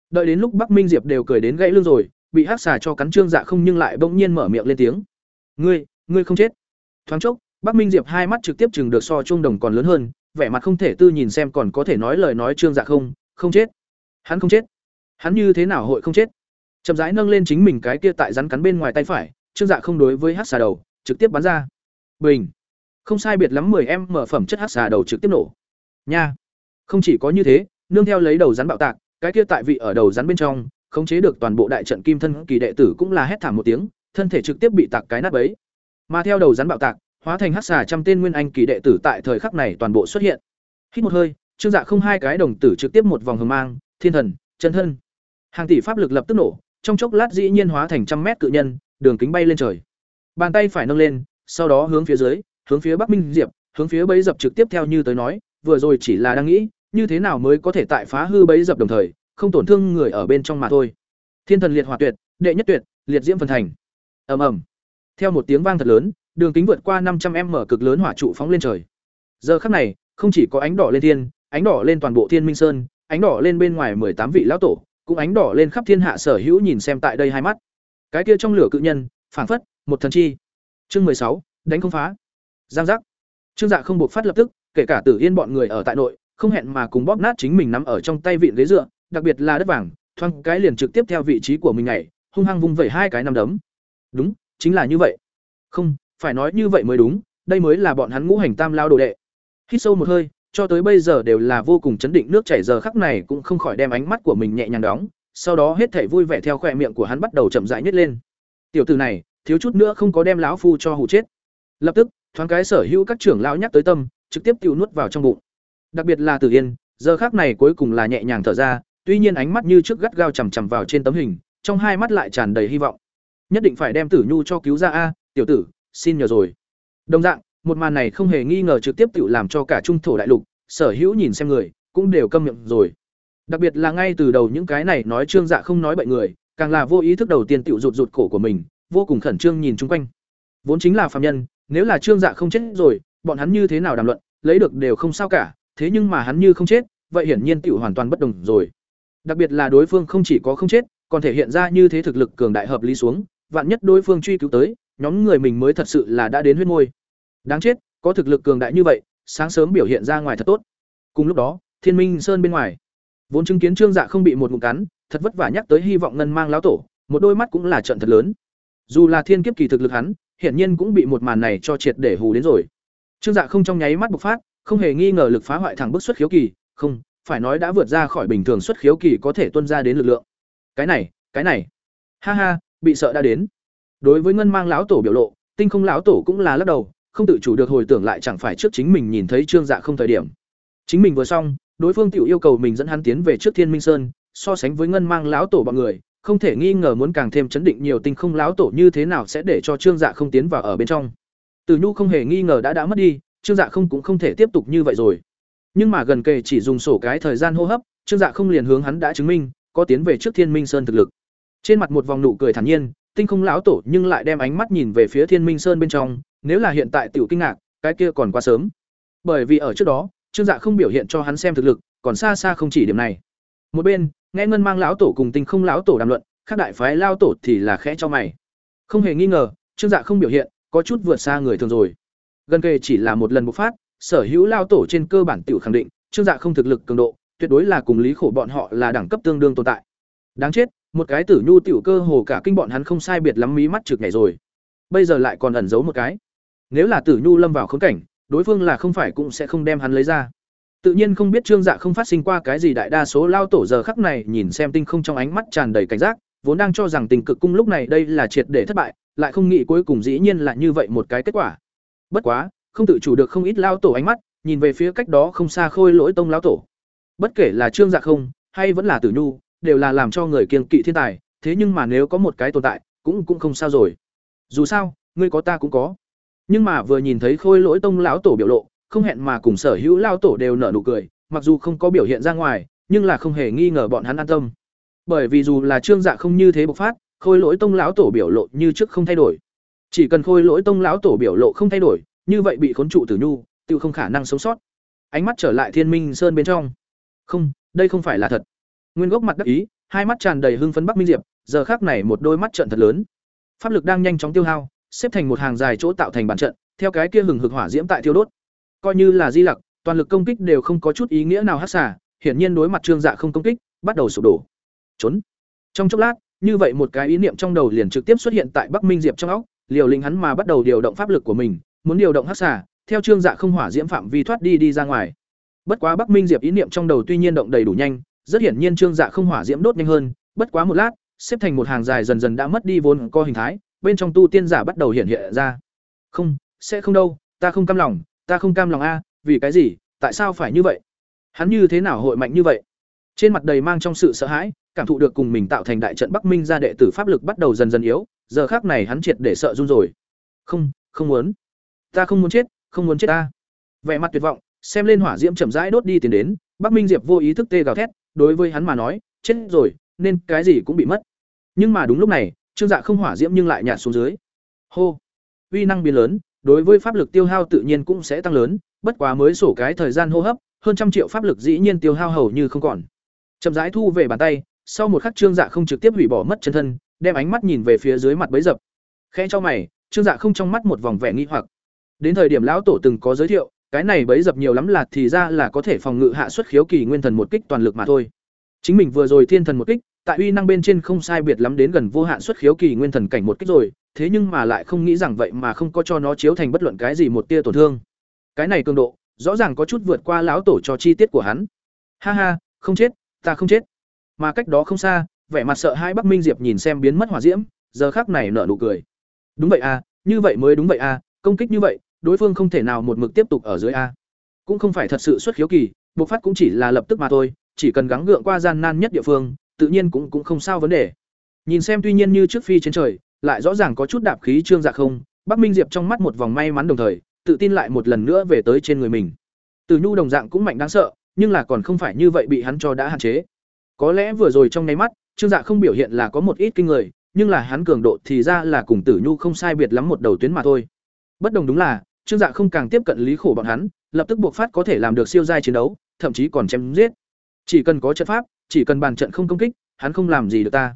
Đợi đến lúc bắc minh diệp đều cười đến gãy lưng rồi, bị hắc xà cho cắn trương dạ không nhưng lại bỗng nhiên mở miệng lên tiếng. Ngươi ngươi không chết. Thoáng chốc, bắc minh diệp hai mắt trực tiếp chừng được so trung đồng còn lớn hơn, vẻ mặt không thể tư nhìn xem còn có thể nói lời nói trương dạ không không chết. Hắn không chết. Hắn như thế nào hội không chết? Chậm rãi nâng lên chính mình cái kia tại rắn cắn bên ngoài tay phải trương dạ không đối với hắc xà đầu, trực tiếp bắn ra. Bình. Không sai biệt lắm 10 em mở phẩm chất hắc xà đầu trực tiếp nổ. Nha. Không chỉ có như thế, nương theo lấy đầu rắn bạo tạc, cái kia tại vị ở đầu rắn bên trong, khống chế được toàn bộ đại trận kim thân kỳ đệ tử cũng là hét thảm một tiếng, thân thể trực tiếp bị tạc cái nát bấy. Mà theo đầu rắn bạo tạc, hóa thành hắc xà trăm tên nguyên anh kỳ đệ tử tại thời khắc này toàn bộ xuất hiện. Hít một hơi, trương dạ không hai cái đồng tử trực tiếp một vòng hờ mang, thiên thần, chân thân. Hàng tỷ pháp lực lập tức nổ, trong chốc lát dĩ nhiên hóa thành trăm mét cự nhân đường kính bay lên trời. Bàn tay phải nâng lên, sau đó hướng phía dưới, hướng phía bắc minh diệp, hướng phía bấy dập trực tiếp theo như tới nói, vừa rồi chỉ là đang nghĩ, như thế nào mới có thể tại phá hư bấy dập đồng thời, không tổn thương người ở bên trong mà thôi. Thiên thần liệt hỏa tuyệt, đệ nhất tuyệt, liệt diễm phần thành. Ầm ầm. Theo một tiếng vang thật lớn, đường kính vượt qua năm trăm m mở cực lớn hỏa trụ phóng lên trời. Giờ khắc này, không chỉ có ánh đỏ lên thiên, ánh đỏ lên toàn bộ thiên minh sơn, ánh đỏ lên bên ngoài tám vị lão tổ, cũng ánh đỏ lên khắp thiên hạ sở hữu nhìn xem tại đây hai mắt cái kia trong lửa cự nhân, phảng phất, một thần chi. Chương mười sáu, đánh không phá. Giang giác. Trương dạ không buộc phát lập tức, kể cả tử yên bọn người ở tại nội, không hẹn mà cùng bóp nát chính mình nắm ở trong tay vịn ghế dựa, đặc biệt là đất vàng, thoang cái liền trực tiếp theo vị trí của mình nhảy, hung hăng vung vẩy hai cái nắm đấm. Đúng, chính là như vậy. Không, phải nói như vậy mới đúng, đây mới là bọn hắn ngũ hành tam lao đồ đệ. Hít sâu một hơi, cho tới bây giờ đều là vô cùng chấn định, nước chảy giờ khắc này cũng không khỏi đem ánh mắt của mình nhẹ nhàng đóng sau đó hết thảy vui vẻ theo khỏe miệng của hắn bắt đầu chậm rãi nhếch lên. Tiểu tử này, thiếu chút nữa không có đem lão phu cho hụ chết. Lập tức, thoáng cái sở hữu các trưởng lão nhắc tới tâm, trực tiếp tiêu nuốt vào trong bụng. Đặc biệt là tử yên, giờ khắc này cuối cùng là nhẹ nhàng thở ra, tuy nhiên ánh mắt như trước gắt gao chằm chằm vào trên tấm hình, trong hai mắt lại tràn đầy hy vọng. Nhất định phải đem tử nhu cho cứu ra a, tiểu tử, xin nhờ rồi. Đồng dạng, một màn này không hề nghi ngờ trực tiếp tự làm cho cả trung thổ đại lục, sở hữu nhìn xem người, cũng đều câm miệng rồi đặc biệt là ngay từ đầu những cái này nói trương dạ không nói bậy người, càng là vô ý thức đầu tiên tự rụt rụt cổ của mình, vô cùng khẩn trương nhìn chung quanh. Vốn chính là phạm nhân, nếu là trương dạ không chết rồi, bọn hắn như thế nào đàm luận, lấy được đều không sao cả, thế nhưng mà hắn như không chết, vậy hiển nhiên tự hoàn toàn bất đồng rồi. Đặc biệt là đối phương không chỉ có không chết, còn thể hiện ra như thế thực lực cường đại hợp lý xuống, vạn nhất đối phương truy cứu tới, nhóm người mình mới thật sự là đã đến huyết môi. Đáng chết, có thực lực cường đại như vậy, sáng sớm biểu hiện ra ngoài thật tốt. Cùng lúc đó, thiên minh sơn bên ngoài vốn chứng kiến trương dạ không bị một ngụm cắn, thật vất vả nhắc tới hy vọng ngân mang lão tổ, một đôi mắt cũng là trận thật lớn. Dù là thiên kiếp kỳ thực lực hắn, hiển nhiên cũng bị một màn này cho triệt để hù đến rồi. Trương dạ không trong nháy mắt bộc phát, không hề nghi ngờ lực phá hoại thẳng bức xuất khiếu kỳ, không, phải nói đã vượt ra khỏi bình thường xuất khiếu kỳ có thể tuân ra đến lực lượng. Cái này cái này. Ha ha, bị sợ đã đến. Đối với ngân mang lão tổ biểu lộ, tinh không lão tổ cũng là lắc đầu, không tự chủ được hồi tưởng lại chẳng phải trước chính mình nhìn thấy trương dạ không thời điểm. Chính mình vừa xong đối phương tự yêu cầu mình dẫn hắn tiến về trước thiên minh sơn, so sánh với ngân mang lão tổ bọn người, không thể nghi ngờ muốn càng thêm chấn định nhiều tinh không lão tổ như thế nào sẽ để cho trương dạ không tiến vào ở bên trong. Từ nhu không hề nghi ngờ đã đã mất đi, trương dạ không cũng không thể tiếp tục như vậy rồi. Nhưng mà gần kề chỉ dùng sổ cái thời gian hô hấp, trương dạ không liền hướng hắn đã chứng minh, có tiến về trước thiên minh sơn thực lực. Trên mặt một vòng nụ cười thản nhiên, tinh không lão tổ nhưng lại đem ánh mắt nhìn về phía thiên minh sơn bên trong, nếu là hiện tại tiểu kinh ngạc, cái kia còn quá sớm. Bởi vì ở trước đó trương dạ không biểu hiện cho hắn xem thực lực, còn xa xa không chỉ điểm này. Một bên, nghe ngân mang lão tổ cùng tinh không lão tổ đàm luận, khác đại phái lao tổ thì là khẽ cho mày. Không hề nghi ngờ, trương dạ không biểu hiện, có chút vượt xa người thường rồi. Gần kề chỉ là một lần bộc phát, sở hữu lao tổ trên cơ bản tiểu khẳng định, trương dạ không thực lực cường độ, tuyệt đối là cùng lý khổ bọn họ là đẳng cấp tương đương tồn tại. Đáng chết, một cái tử nhu tiểu cơ hồ cả kinh bọn hắn không sai biệt lắm mí mắt trực nhảy rồi. Bây giờ lại còn ẩn giấu một cái. Nếu là tử nhu lâm vào khốn cảnh đối phương là không phải cũng sẽ không đem hắn lấy ra. Tự nhiên không biết trương dạ không phát sinh qua cái gì đại đa số lao tổ giờ khắc này nhìn xem tinh không trong ánh mắt tràn đầy cảnh giác, vốn đang cho rằng tình cực cung lúc này đây là triệt để thất bại, lại không nghĩ cuối cùng dĩ nhiên là như vậy một cái kết quả. Bất quá, không tự chủ được không ít lao tổ ánh mắt, nhìn về phía cách đó không xa khôi lỗi tông lao tổ. Bất kể là trương dạ không, hay vẫn là tử nhu, đều là làm cho người kiên kỵ thiên tài, thế nhưng mà nếu có một cái tồn tại, cũng cũng không sao rồi. Dù sao, ngươi có ta cũng có nhưng mà vừa nhìn thấy khôi lỗi tông lão tổ biểu lộ, không hẹn mà cùng sở hữu lao tổ đều nở nụ cười, mặc dù không có biểu hiện ra ngoài, nhưng là không hề nghi ngờ bọn hắn an tâm. Bởi vì dù là trương dạ không như thế bộc phát, khôi lỗi tông lão tổ biểu lộ như trước không thay đổi. Chỉ cần khôi lỗi tông lão tổ biểu lộ không thay đổi, như vậy bị khốn trụ tử nhu, tự không khả năng sống sót. Ánh mắt trở lại thiên minh sơn bên trong. Không, đây không phải là thật. Nguyên gốc mặt đắc ý, hai mắt tràn đầy hưng phấn bắc minh diệp, giờ khác này một đôi mắt trận thật lớn. Pháp lực đang nhanh chóng tiêu hao xếp thành một hàng dài chỗ tạo thành bản trận, theo cái kia hừng hực hỏa diễm tại thiêu đốt. Coi như là di lặc, toàn lực công kích đều không có chút ý nghĩa nào hát xả hiển nhiên đối mặt trương dạ không công kích, bắt đầu sụp đổ. Trốn. Trong chốc lát, như vậy một cái ý niệm trong đầu liền trực tiếp xuất hiện tại bắc minh diệp trong óc, liều lĩnh hắn mà bắt đầu điều động pháp lực của mình, muốn điều động hắc xả theo trương dạ không hỏa diễm phạm vi thoát đi đi ra ngoài. Bất quá bắc minh diệp ý niệm trong đầu tuy nhiên động đầy đủ nhanh, rất hiển nhiên trương dạ không hỏa diễm đốt nhanh hơn, bất quá một lát, xếp thành một hàng dài dần dần đã mất đi vốn có hình thái bên trong tu tiên giả bắt đầu hiện hiện ra. Không, sẽ không đâu, ta không cam lòng, ta không cam lòng a, vì cái gì, tại sao phải như vậy? Hắn như thế nào hội mạnh như vậy? Trên mặt đầy mang trong sự sợ hãi, cảm thụ được cùng mình tạo thành đại trận bắc minh ra đệ tử pháp lực bắt đầu dần dần yếu, giờ khác này hắn triệt để sợ run rồi. Không không muốn. Ta không muốn chết, không muốn chết ta. Vẻ mặt tuyệt vọng, xem lên hỏa diễm chậm rãi đốt đi tiến đến, bắc minh diệp vô ý thức tê gào thét, đối với hắn mà nói, chết rồi, nên cái gì cũng bị mất. Nhưng mà đúng lúc này trương dạ không hỏa diễm nhưng lại nhạt xuống dưới. Hô. Uy năng biến lớn, đối với pháp lực tiêu hao tự nhiên cũng sẽ tăng lớn, bất quá mới sổ cái thời gian hô hấp, hơn trăm triệu pháp lực dĩ nhiên tiêu hao hầu như không còn. Chậm rãi thu về bàn tay, sau một khắc trương dạ không trực tiếp hủy bỏ mất chân thân, đem ánh mắt nhìn về phía dưới mặt bấy dập. Khẽ cho mày, trương dạ không trong mắt một vòng vẻ nghi hoặc. Đến thời điểm lão tổ từng có giới thiệu, cái này bấy dập nhiều lắm là thì ra là có thể phòng ngự hạ xuất khiếu kỳ nguyên thần một kích toàn lực mà thôi. Chính mình vừa rồi thiên thần một kích tại uy năng bên trên không sai biệt lắm đến gần vô hạn xuất khiếu kỳ nguyên thần cảnh một kích rồi, thế nhưng mà lại không nghĩ rằng vậy mà không có cho nó chiếu thành bất luận cái gì một tia tổn thương. Cái này cường độ, rõ ràng có chút vượt qua lão tổ cho chi tiết của hắn. Ha ha, không chết, ta không chết. Mà cách đó không xa, vẻ mặt sợ hai bắc minh diệp nhìn xem biến mất hỏa diễm, giờ khác này nở nụ cười. Đúng vậy à như vậy mới đúng vậy à công kích như vậy, đối phương không thể nào một mực tiếp tục ở dưới a. Cũng không phải thật sự xuất khiếu kỳ, bộc phát cũng chỉ là lập tức mà thôi, chỉ cần gắng gượng qua gian nan nhất địa phương tự nhiên cũng cũng không sao vấn đề. Nhìn xem tuy nhiên như trước phi trên trời, lại rõ ràng có chút đạp khí trương dạ không, bắc minh diệp trong mắt một vòng may mắn đồng thời, tự tin lại một lần nữa về tới trên người mình. Từ nhu đồng dạng cũng mạnh đáng sợ, nhưng là còn không phải như vậy bị hắn cho đã hạn chế. Có lẽ vừa rồi trong nháy mắt, trương dạ không biểu hiện là có một ít kinh người, nhưng là hắn cường độ thì ra là cùng tử nhu không sai biệt lắm một đầu tuyến mà thôi. Bất đồng đúng là, trương dạ không càng tiếp cận lý khổ bọn hắn, lập tức buộc phát có thể làm được siêu giai chiến đấu, thậm chí còn chém giết chỉ cần có trận pháp, chỉ cần bàn trận không công kích, hắn không làm gì được ta.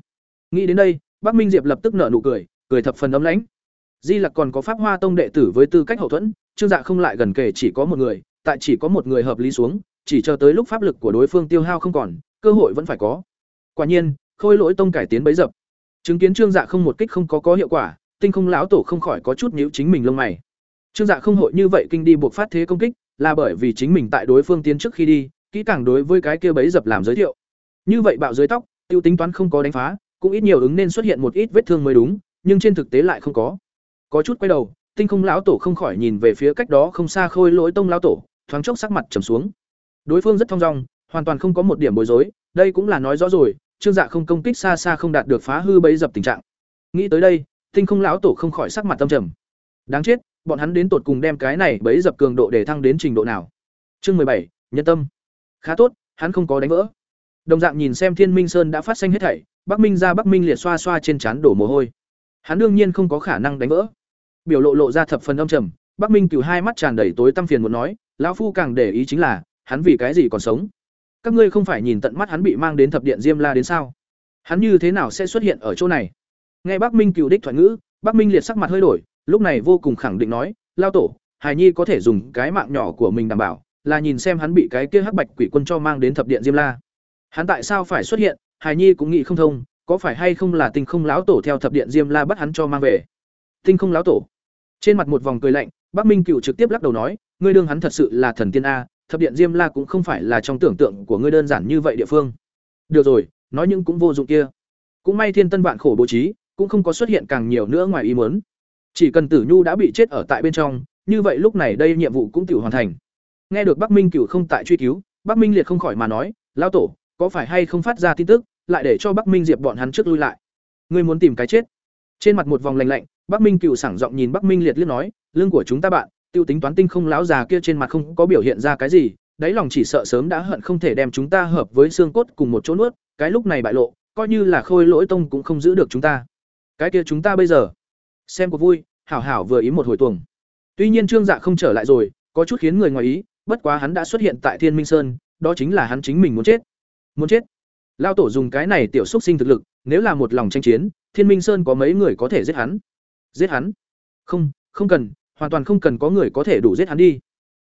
Nghĩ đến đây, bắc minh diệp lập tức nở nụ cười cười thập phần ấm lãnh. Di lặc còn có pháp hoa tông đệ tử với tư cách hậu thuẫn, trương dạ không lại gần kể chỉ có một người, tại chỉ có một người hợp lý xuống, chỉ chờ tới lúc pháp lực của đối phương tiêu hao không còn, cơ hội vẫn phải có. Quả nhiên, khôi lỗi tông cải tiến bấy dập. Chứng kiến trương dạ không một kích không có có hiệu quả, tinh không lão tổ không khỏi có chút nhíu chính mình lông mày. Trương dạ không hội như vậy kinh đi buộc phát thế công kích, là bởi vì chính mình tại đối phương tiến trước khi đi kỹ càng đối với cái kia bấy dập làm giới thiệu. Như vậy bạo dưới tóc, tiêu tính toán không có đánh phá, cũng ít nhiều ứng nên xuất hiện một ít vết thương mới đúng, nhưng trên thực tế lại không có. Có chút quay đầu, tinh không lão tổ không khỏi nhìn về phía cách đó không xa khôi lỗi tông lão tổ, thoáng chốc sắc mặt trầm xuống. Đối phương rất thong dong, hoàn toàn không có một điểm bối rối, đây cũng là nói rõ rồi, trương dạ không công kích xa xa không đạt được phá hư bấy dập tình trạng. Nghĩ tới đây, tinh không lão tổ không khỏi sắc mặt tâm trầm. Đáng chết, bọn hắn đến tột cùng đem cái này bấy dập cường độ để thăng đến trình độ nào? Chương mười bảy, nhân tâm khá tốt, hắn không có đánh vỡ. Đồng dạng nhìn xem thiên minh sơn đã phát sinh hết thảy, bắc minh ra bắc minh liệt xoa xoa trên trán đổ mồ hôi. Hắn đương nhiên không có khả năng đánh vỡ. Biểu lộ lộ ra thập phần âm trầm, bắc minh cửu hai mắt tràn đầy tối tăm phiền muốn nói, lão phu càng để ý chính là, hắn vì cái gì còn sống? Các ngươi không phải nhìn tận mắt hắn bị mang đến thập điện diêm la đến sao? Hắn như thế nào sẽ xuất hiện ở chỗ này? Nghe Bắc minh cựu đích thoại ngữ, Bắc minh liệt sắc mặt hơi đổi, lúc này vô cùng khẳng định nói lao tổ, hài nhi có thể dùng cái mạng nhỏ của mình đảm bảo là nhìn xem hắn bị cái kia hắc bạch quỷ quân cho mang đến thập điện diêm la. Hắn tại sao phải xuất hiện? Hài nhi cũng nghĩ không thông, có phải hay không là tinh không lão tổ theo thập điện diêm la bắt hắn cho mang về? Tinh không lão tổ. Trên mặt một vòng cười lạnh bác minh cựu trực tiếp lắc đầu nói, ngươi đương hắn thật sự là thần tiên a, thập điện diêm la cũng không phải là trong tưởng tượng của ngươi đơn giản như vậy địa phương. Được rồi, nói nhưng cũng vô dụng kia. Cũng may thiên tân vạn khổ bố trí, cũng không có xuất hiện càng nhiều nữa ngoài ý muốn. Chỉ cần tử nhu đã bị chết ở tại bên trong, như vậy lúc này đây nhiệm vụ cũng tự hoàn thành nghe được bắc minh cửu không tại truy cứu, bắc minh liệt không khỏi mà nói, lão tổ, có phải hay không phát ra tin tức, lại để cho bắc minh diệp bọn hắn trước lui lại? Ngươi muốn tìm cái chết? Trên mặt một vòng lạnh lạnh, bắc minh cửu sảng giọng nhìn bắc minh liệt liếc nói, lương của chúng ta bạn, tiêu tính toán tinh không lão già kia trên mặt không có biểu hiện ra cái gì, đáy lòng chỉ sợ sớm đã hận không thể đem chúng ta hợp với xương cốt cùng một chỗ nuốt, cái lúc này bại lộ, coi như là khôi lỗi tông cũng không giữ được chúng ta. Cái kia chúng ta bây giờ? Xem có vui, hảo hảo vừa ý một hồi tuồng. Tuy nhiên trương dạ không trở lại rồi, có chút khiến người ngoài ý bất quá hắn đã xuất hiện tại thiên minh sơn, đó chính là hắn chính mình muốn chết. Muốn chết? Lao tổ dùng cái này tiểu xúc sinh thực lực, nếu là một lòng tranh chiến, thiên minh sơn có mấy người có thể giết hắn? Giết hắn? Không không cần, hoàn toàn không cần có người có thể đủ giết hắn đi.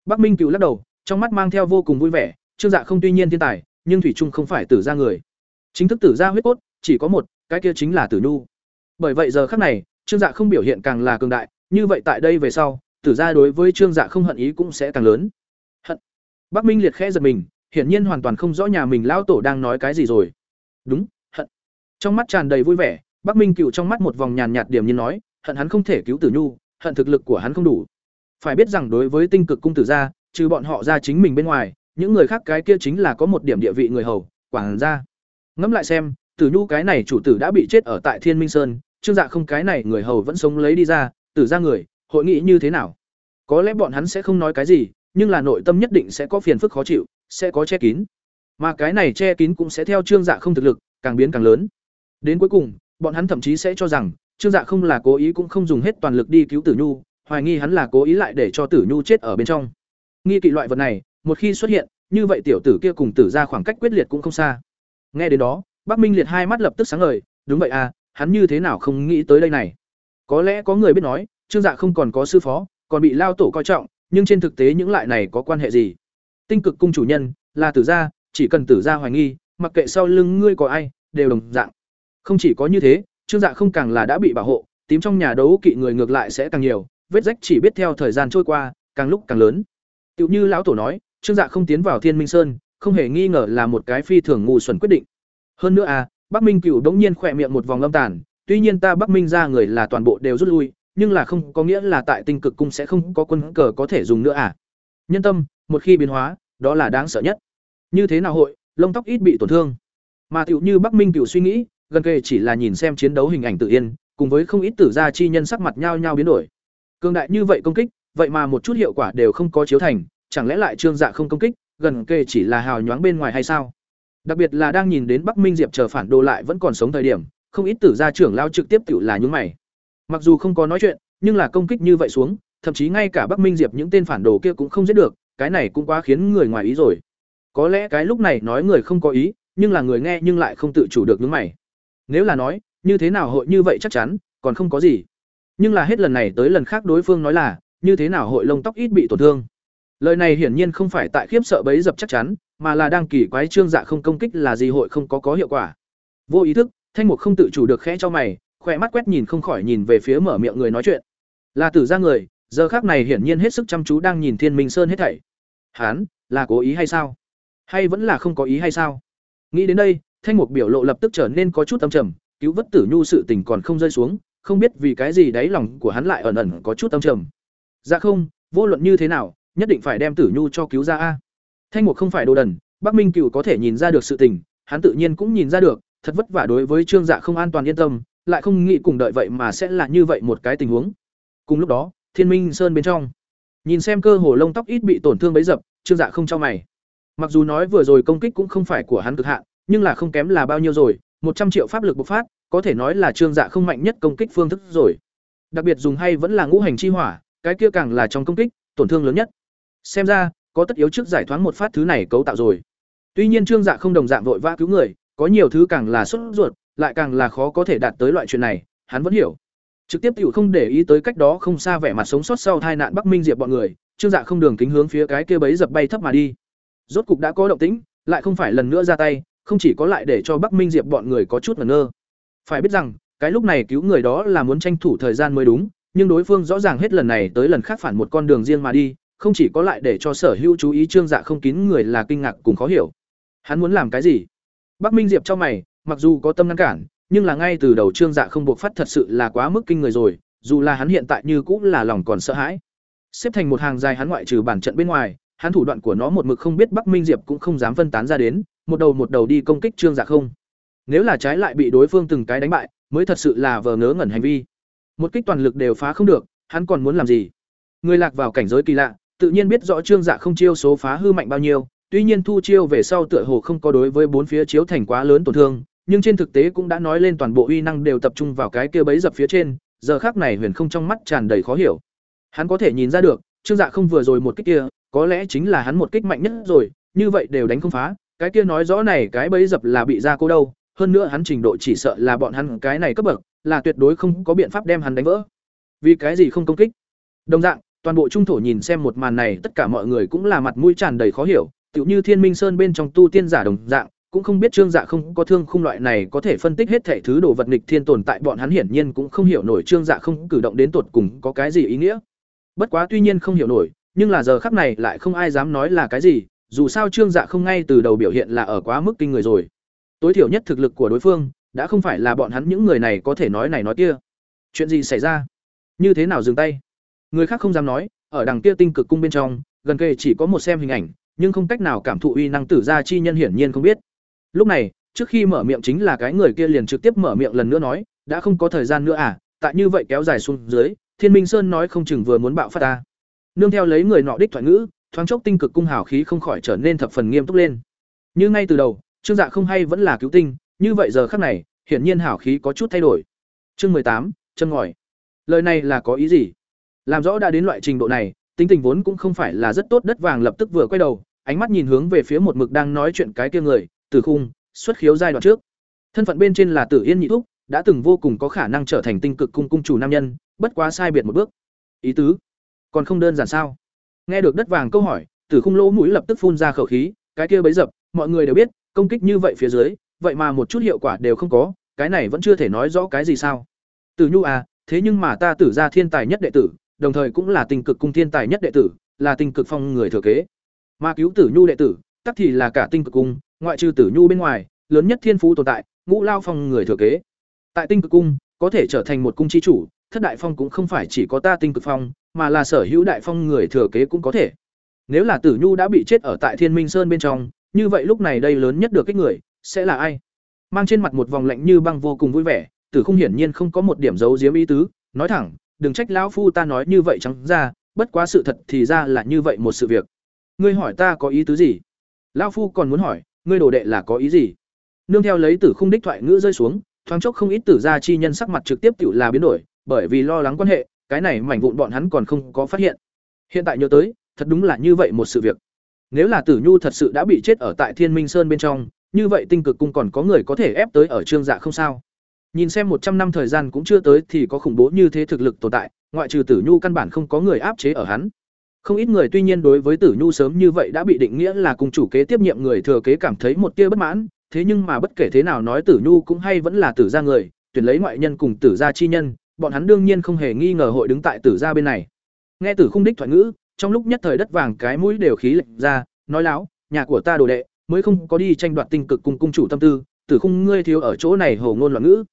Bắc minh cựu lắc đầu, trong mắt mang theo vô cùng vui vẻ, trương dạ không tuy nhiên thiên tài, nhưng thủy trung không phải tử ra người. Chính thức tử ra huyết cốt, chỉ có một, cái kia chính là tử nhu. Bởi vậy giờ khác này, trương dạ không biểu hiện càng là cường đại, như vậy tại đây về sau, tử ra đối với trương dạ không hận ý cũng sẽ càng lớn bắc minh liệt khẽ giật mình, hiển nhiên hoàn toàn không rõ nhà mình lão tổ đang nói cái gì rồi. Đúng, hận. Trong mắt tràn đầy vui vẻ, bắc minh cựu trong mắt một vòng nhàn nhạt điểm nhiên nói, hận hắn không thể cứu tử nhu, hận thực lực của hắn không đủ. Phải biết rằng đối với tinh cực cung tử gia, trừ bọn họ ra chính mình bên ngoài, những người khác cái kia chính là có một điểm địa vị người hầu quảng gia. Ngẫm lại xem, tử nhu cái này chủ tử đã bị chết ở tại thiên minh sơn, trương dạ không cái này người hầu vẫn sống lấy đi ra, tử ra người, hội nghị như thế nào? Có lẽ bọn hắn sẽ không nói cái gì nhưng là nội tâm nhất định sẽ có phiền phức khó chịu, sẽ có che kín. Mà cái này che kín cũng sẽ theo trương dạ không thực lực, càng biến càng lớn. Đến cuối cùng, bọn hắn thậm chí sẽ cho rằng, trương dạ không là cố ý cũng không dùng hết toàn lực đi cứu tử nhu, hoài nghi hắn là cố ý lại để cho tử nhu chết ở bên trong. Nghi kỵ loại vật này, một khi xuất hiện, như vậy tiểu tử kia cùng tử ra khoảng cách quyết liệt cũng không xa. Nghe đến đó, bắc minh liệt hai mắt lập tức sáng ngời, đúng vậy à hắn như thế nào không nghĩ tới đây này? Có lẽ có người biết nói, trương dạ không còn có sư phó, còn bị lao tổ coi trọng nhưng trên thực tế những lại này có quan hệ gì? Tinh cực cung chủ nhân, là tử gia, chỉ cần tử gia hoài nghi, mặc kệ sau lưng ngươi có ai, đều đồng dạng. Không chỉ có như thế, trương dạ không càng là đã bị bảo hộ, tím trong nhà đấu kỵ người ngược lại sẽ càng nhiều, vết rách chỉ biết theo thời gian trôi qua, càng lúc càng lớn. Tựu như lão tổ nói, trương dạ không tiến vào thiên minh sơn, không hề nghi ngờ là một cái phi thường ngu xuẩn quyết định. Hơn nữa à bắc minh cựu đống nhiên khỏe miệng một vòng âm tàn, tuy nhiên ta bắc minh ra người là toàn bộ đều rút lui nhưng là không có nghĩa là tại tinh cực cung sẽ không có quân cờ có thể dùng nữa à. Nhân tâm, một khi biến hóa, đó là đáng sợ nhất. Như thế nào hội, lông tóc ít bị tổn thương. Mà tựu như bắc minh cựu suy nghĩ, gần kề chỉ là nhìn xem chiến đấu hình ảnh tự yên, cùng với không ít tử gia chi nhân sắc mặt nhau nhau biến đổi. Cường đại như vậy công kích, vậy mà một chút hiệu quả đều không có chiếu thành, chẳng lẽ lại trương dạ không công kích, gần kề chỉ là hào nhoáng bên ngoài hay sao? Đặc biệt là đang nhìn đến bắc minh diệp chờ phản đồ lại vẫn còn sống thời điểm, không ít tử gia trưởng lao trực tiếp tự là nhúng mày mặc dù không có nói chuyện, nhưng là công kích như vậy xuống, thậm chí ngay cả bắc minh diệp những tên phản đồ kia cũng không giết được, cái này cũng quá khiến người ngoài ý rồi. Có lẽ cái lúc này nói người không có ý, nhưng là người nghe nhưng lại không tự chủ được nhúng mày. Nếu là nói, như thế nào hội như vậy chắc chắn, còn không có gì. Nhưng là hết lần này tới lần khác đối phương nói là, như thế nào hội lông tóc ít bị tổn thương. Lời này hiển nhiên không phải tại khiếp sợ bấy dập chắc chắn, mà là đang kỳ quái trương dạ không công kích là gì hội không có có hiệu quả. Vô ý thức, thanh mục không tự chủ được khẽ cho mày khỏe mắt quét nhìn không khỏi nhìn về phía mở miệng người nói chuyện. Là tử ra người, giờ khác này hiển nhiên hết sức chăm chú đang nhìn thiên minh sơn hết thảy. Hán, là cố ý hay sao? Hay vẫn là không có ý hay sao? Nghĩ đến đây, thanh mục biểu lộ lập tức trở nên có chút âm trầm, cứu vất tử nhu sự tình còn không rơi xuống, không biết vì cái gì đáy lòng của hắn lại ẩn ẩn có chút âm trầm. Dạ không, vô luận như thế nào, nhất định phải đem tử nhu cho cứu ra a. Thanh mục không phải đồ đần, bắc minh cựu có thể nhìn ra được sự tình, hắn tự nhiên cũng nhìn ra được, thật vất vả đối với trương dạ không an toàn yên tâm lại không nghĩ cùng đợi vậy mà sẽ là như vậy một cái tình huống. Cùng lúc đó thiên minh sơn bên trong nhìn xem cơ hồ lông tóc ít bị tổn thương bấy dập trương dạ không cho mày. Mặc dù nói vừa rồi công kích cũng không phải của hắn cực hạn nhưng là không kém là bao nhiêu rồi một trăm triệu pháp lực bộc phát có thể nói là trương dạ không mạnh nhất công kích phương thức rồi. Đặc biệt dùng hay vẫn là ngũ hành chi hỏa cái kia càng là trong công kích tổn thương lớn nhất. Xem ra có tất yếu trước giải thoáng một phát thứ này cấu tạo rồi. Tuy nhiên Trương Dạ không đồng dạng vội vã cứu người, có nhiều thứ càng là sốt ruột, lại càng là khó có thể đạt tới loại chuyện này, hắn vẫn hiểu. Trực tiếp tiểu không để ý tới cách đó không xa vẻ mặt sống sót sau tai nạn Bắc Minh Diệp bọn người, Trương Dạ không đường kính hướng phía cái kia bấy dập bay thấp mà đi. Rốt cục đã có động tĩnh, lại không phải lần nữa ra tay, không chỉ có lại để cho Bắc Minh Diệp bọn người có chút ngẩn ngơ. Phải biết rằng, cái lúc này cứu người đó là muốn tranh thủ thời gian mới đúng, nhưng đối phương rõ ràng hết lần này tới lần khác phản một con đường riêng mà đi, không chỉ có lại để cho Sở Hữu chú ý Trương Dạ không kín người là kinh ngạc cùng khó hiểu. Hắn muốn làm cái gì? Bắc Minh Diệp cho mày, mặc dù có tâm ngăn cản, nhưng là ngay từ đầu Trương Dạ không buộc phát thật sự là quá mức kinh người rồi, dù là hắn hiện tại như cũng là lòng còn sợ hãi. Xếp thành một hàng dài hắn ngoại trừ bản trận bên ngoài, hắn thủ đoạn của nó một mực không biết Bắc Minh Diệp cũng không dám phân tán ra đến, một đầu một đầu đi công kích Trương Dạ không. Nếu là trái lại bị đối phương từng cái đánh bại, mới thật sự là vờ ngớ ngẩn hành vi. Một kích toàn lực đều phá không được, hắn còn muốn làm gì? Người lạc vào cảnh giới kỳ lạ, tự nhiên biết rõ Trương Dạ không chiêu số phá hư mạnh bao nhiêu, tuy nhiên thu chiêu về sau tựa hồ không có đối với bốn phía chiếu thành quá lớn tổn thương, nhưng trên thực tế cũng đã nói lên toàn bộ uy năng đều tập trung vào cái kia bấy dập phía trên, giờ khác này Huyền không trong mắt tràn đầy khó hiểu. Hắn có thể nhìn ra được, Trương Dạ không vừa rồi một kích kia, có lẽ chính là hắn một kích mạnh nhất rồi, như vậy đều đánh không phá, cái kia nói rõ này cái bấy dập là bị ra cô đâu, hơn nữa hắn trình độ chỉ sợ là bọn hắn cái này cấp bậc, là tuyệt đối không có biện pháp đem hắn đánh vỡ. Vì cái gì không công kích? Đồng dạng, toàn bộ trung thổ nhìn xem một màn này, tất cả mọi người cũng là mặt mũi tràn đầy khó hiểu, tựu như Thiên Minh Sơn bên trong tu tiên giả đồng dạng, cũng không biết Trương Dạ không có thương khung loại này có thể phân tích hết thể thứ đồ vật nghịch thiên tồn tại bọn hắn hiển nhiên cũng không hiểu nổi Trương Dạ không cử động đến tột cùng có cái gì ý nghĩa. Bất quá tuy nhiên không hiểu nổi, nhưng là giờ khắc này lại không ai dám nói là cái gì, dù sao Trương Dạ không ngay từ đầu biểu hiện là ở quá mức kinh người rồi. Tối thiểu nhất thực lực của đối phương đã không phải là bọn hắn những người này có thể nói này nói kia. Chuyện gì xảy ra? Như thế nào dừng tay? Người khác không dám nói, ở đằng kia tinh cực cung bên trong, gần kề chỉ có một xem hình ảnh, nhưng không cách nào cảm thụ uy năng tử gia chi nhân hiển nhiên không biết. Lúc này, trước khi mở miệng chính là cái người kia liền trực tiếp mở miệng lần nữa nói, đã không có thời gian nữa à, tại như vậy kéo dài xuống dưới, Thiên Minh Sơn nói không chừng vừa muốn bạo phát ta. Nương theo lấy người nọ đích thoại ngữ, thoáng chốc tinh cực cung hào khí không khỏi trở nên thập phần nghiêm túc lên. Như ngay từ đầu, Trương Dạ không hay vẫn là cứu tinh, như vậy giờ khắc này, hiển nhiên hào khí có chút thay đổi. Chương mười tám, chân ngòi. Lời này là có ý gì? Làm rõ đã đến loại trình độ này, tính tình vốn cũng không phải là rất tốt đất vàng lập tức vừa quay đầu, ánh mắt nhìn hướng về phía một mực đang nói chuyện cái kia người, Tử Khung, xuất khiếu giai đoạn trước. Thân phận bên trên là Tử Yên Nhị Thúc, đã từng vô cùng có khả năng trở thành tinh cực cung cung chủ nam nhân, bất quá sai biệt một bước. Ý tứ, còn không đơn giản sao? Nghe được đất vàng câu hỏi, Tử Khung lỗ mũi lập tức phun ra khẩu khí, cái kia bấy dập, mọi người đều biết, công kích như vậy phía dưới, vậy mà một chút hiệu quả đều không có, cái này vẫn chưa thể nói rõ cái gì sao? Tử Nhu à, thế nhưng mà ta tử ra thiên tài nhất đệ tử, đồng thời cũng là tinh cực cung thiên tài nhất đệ tử, là tinh cực phong người thừa kế. Mà cứu Tử Nhu đệ tử, tắc thì là cả tinh cực cung, ngoại trừ Tử Nhu bên ngoài, lớn nhất thiên phú tồn tại, Ngũ Lao Phong người thừa kế. Tại tinh cực cung, có thể trở thành một cung chi chủ, thất đại phong cũng không phải chỉ có ta tinh cực phong, mà là sở hữu đại phong người thừa kế cũng có thể. Nếu là Tử Nhu đã bị chết ở tại Thiên Minh Sơn bên trong, như vậy lúc này đây lớn nhất được cái người sẽ là ai? Mang trên mặt một vòng lạnh như băng vô cùng vui vẻ, Tử Khung hiển nhiên không có một điểm giấu giếm ý tứ, nói thẳng, đừng trách lão phu ta nói như vậy trắng ra, bất quá sự thật thì ra là như vậy một sự việc. Ngươi hỏi ta có ý tứ gì? Lão phu còn muốn hỏi, ngươi đồ đệ là có ý gì? Nương theo lấy Tử Khung đích thoại ngữ rơi xuống, thoáng chốc không ít tử gia chi nhân sắc mặt trực tiếp tiểu là biến đổi, bởi vì lo lắng quan hệ, cái này mảnh vụn bọn hắn còn không có phát hiện. Hiện tại nhớ tới, thật đúng là như vậy một sự việc. Nếu là Tử Nhu thật sự đã bị chết ở tại Thiên Minh Sơn bên trong, như vậy tinh cực cung còn có người có thể ép tới ở trương dạ không sao? Nhìn xem một trăm năm thời gian cũng chưa tới thì có khủng bố như thế thực lực tồn tại, ngoại trừ Tử Nhu căn bản không có người áp chế ở hắn. Không ít người tuy nhiên đối với Tử Nhu sớm như vậy đã bị định nghĩa là cung chủ kế tiếp nhiệm người thừa kế cảm thấy một tia bất mãn, thế nhưng mà bất kể thế nào nói Tử Nhu cũng hay vẫn là tử gia người, tuyển lấy ngoại nhân cùng tử gia chi nhân, bọn hắn đương nhiên không hề nghi ngờ hội đứng tại tử gia bên này. Nghe Tử Khung đích thoại ngữ, trong lúc nhất thời đất vàng cái mũi đều khí lệnh ra, nói láo, nhà của ta đồ đệ, mới không có đi tranh đoạt tinh cực cùng cung chủ tâm tư, Tử Khung ngươi thiếu ở chỗ này hồ ngôn loạn ngữ.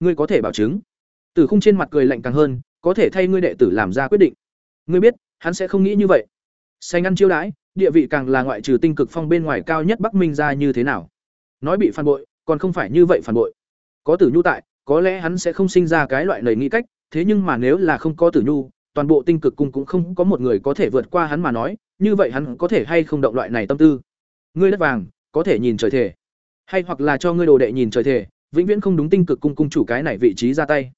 Ngươi có thể bảo chứng? Tử Khung trên mặt cười lạnh càng hơn, có thể thay ngươi đệ tử làm ra quyết định. Ngươi biết, hắn sẽ không nghĩ như vậy. Xanh ăn chiêu đãi, địa vị càng là ngoại trừ tinh cực phong bên ngoài cao nhất Bắc Minh ra như thế nào? Nói bị phản bội, còn không phải như vậy phản bội. Có Tử Nhu tại, có lẽ hắn sẽ không sinh ra cái loại lời nghĩ cách, thế nhưng mà nếu là không có Tử Nhu, toàn bộ tinh cực cung cũng không có một người có thể vượt qua hắn mà nói, như vậy hắn có thể hay không động loại này tâm tư. Ngươi đất vàng, có thể nhìn trời thể, hay hoặc là cho ngươi đồ đệ nhìn trời thể, vĩnh viễn không đúng tinh cực cung cung chủ cái này vị trí ra tay.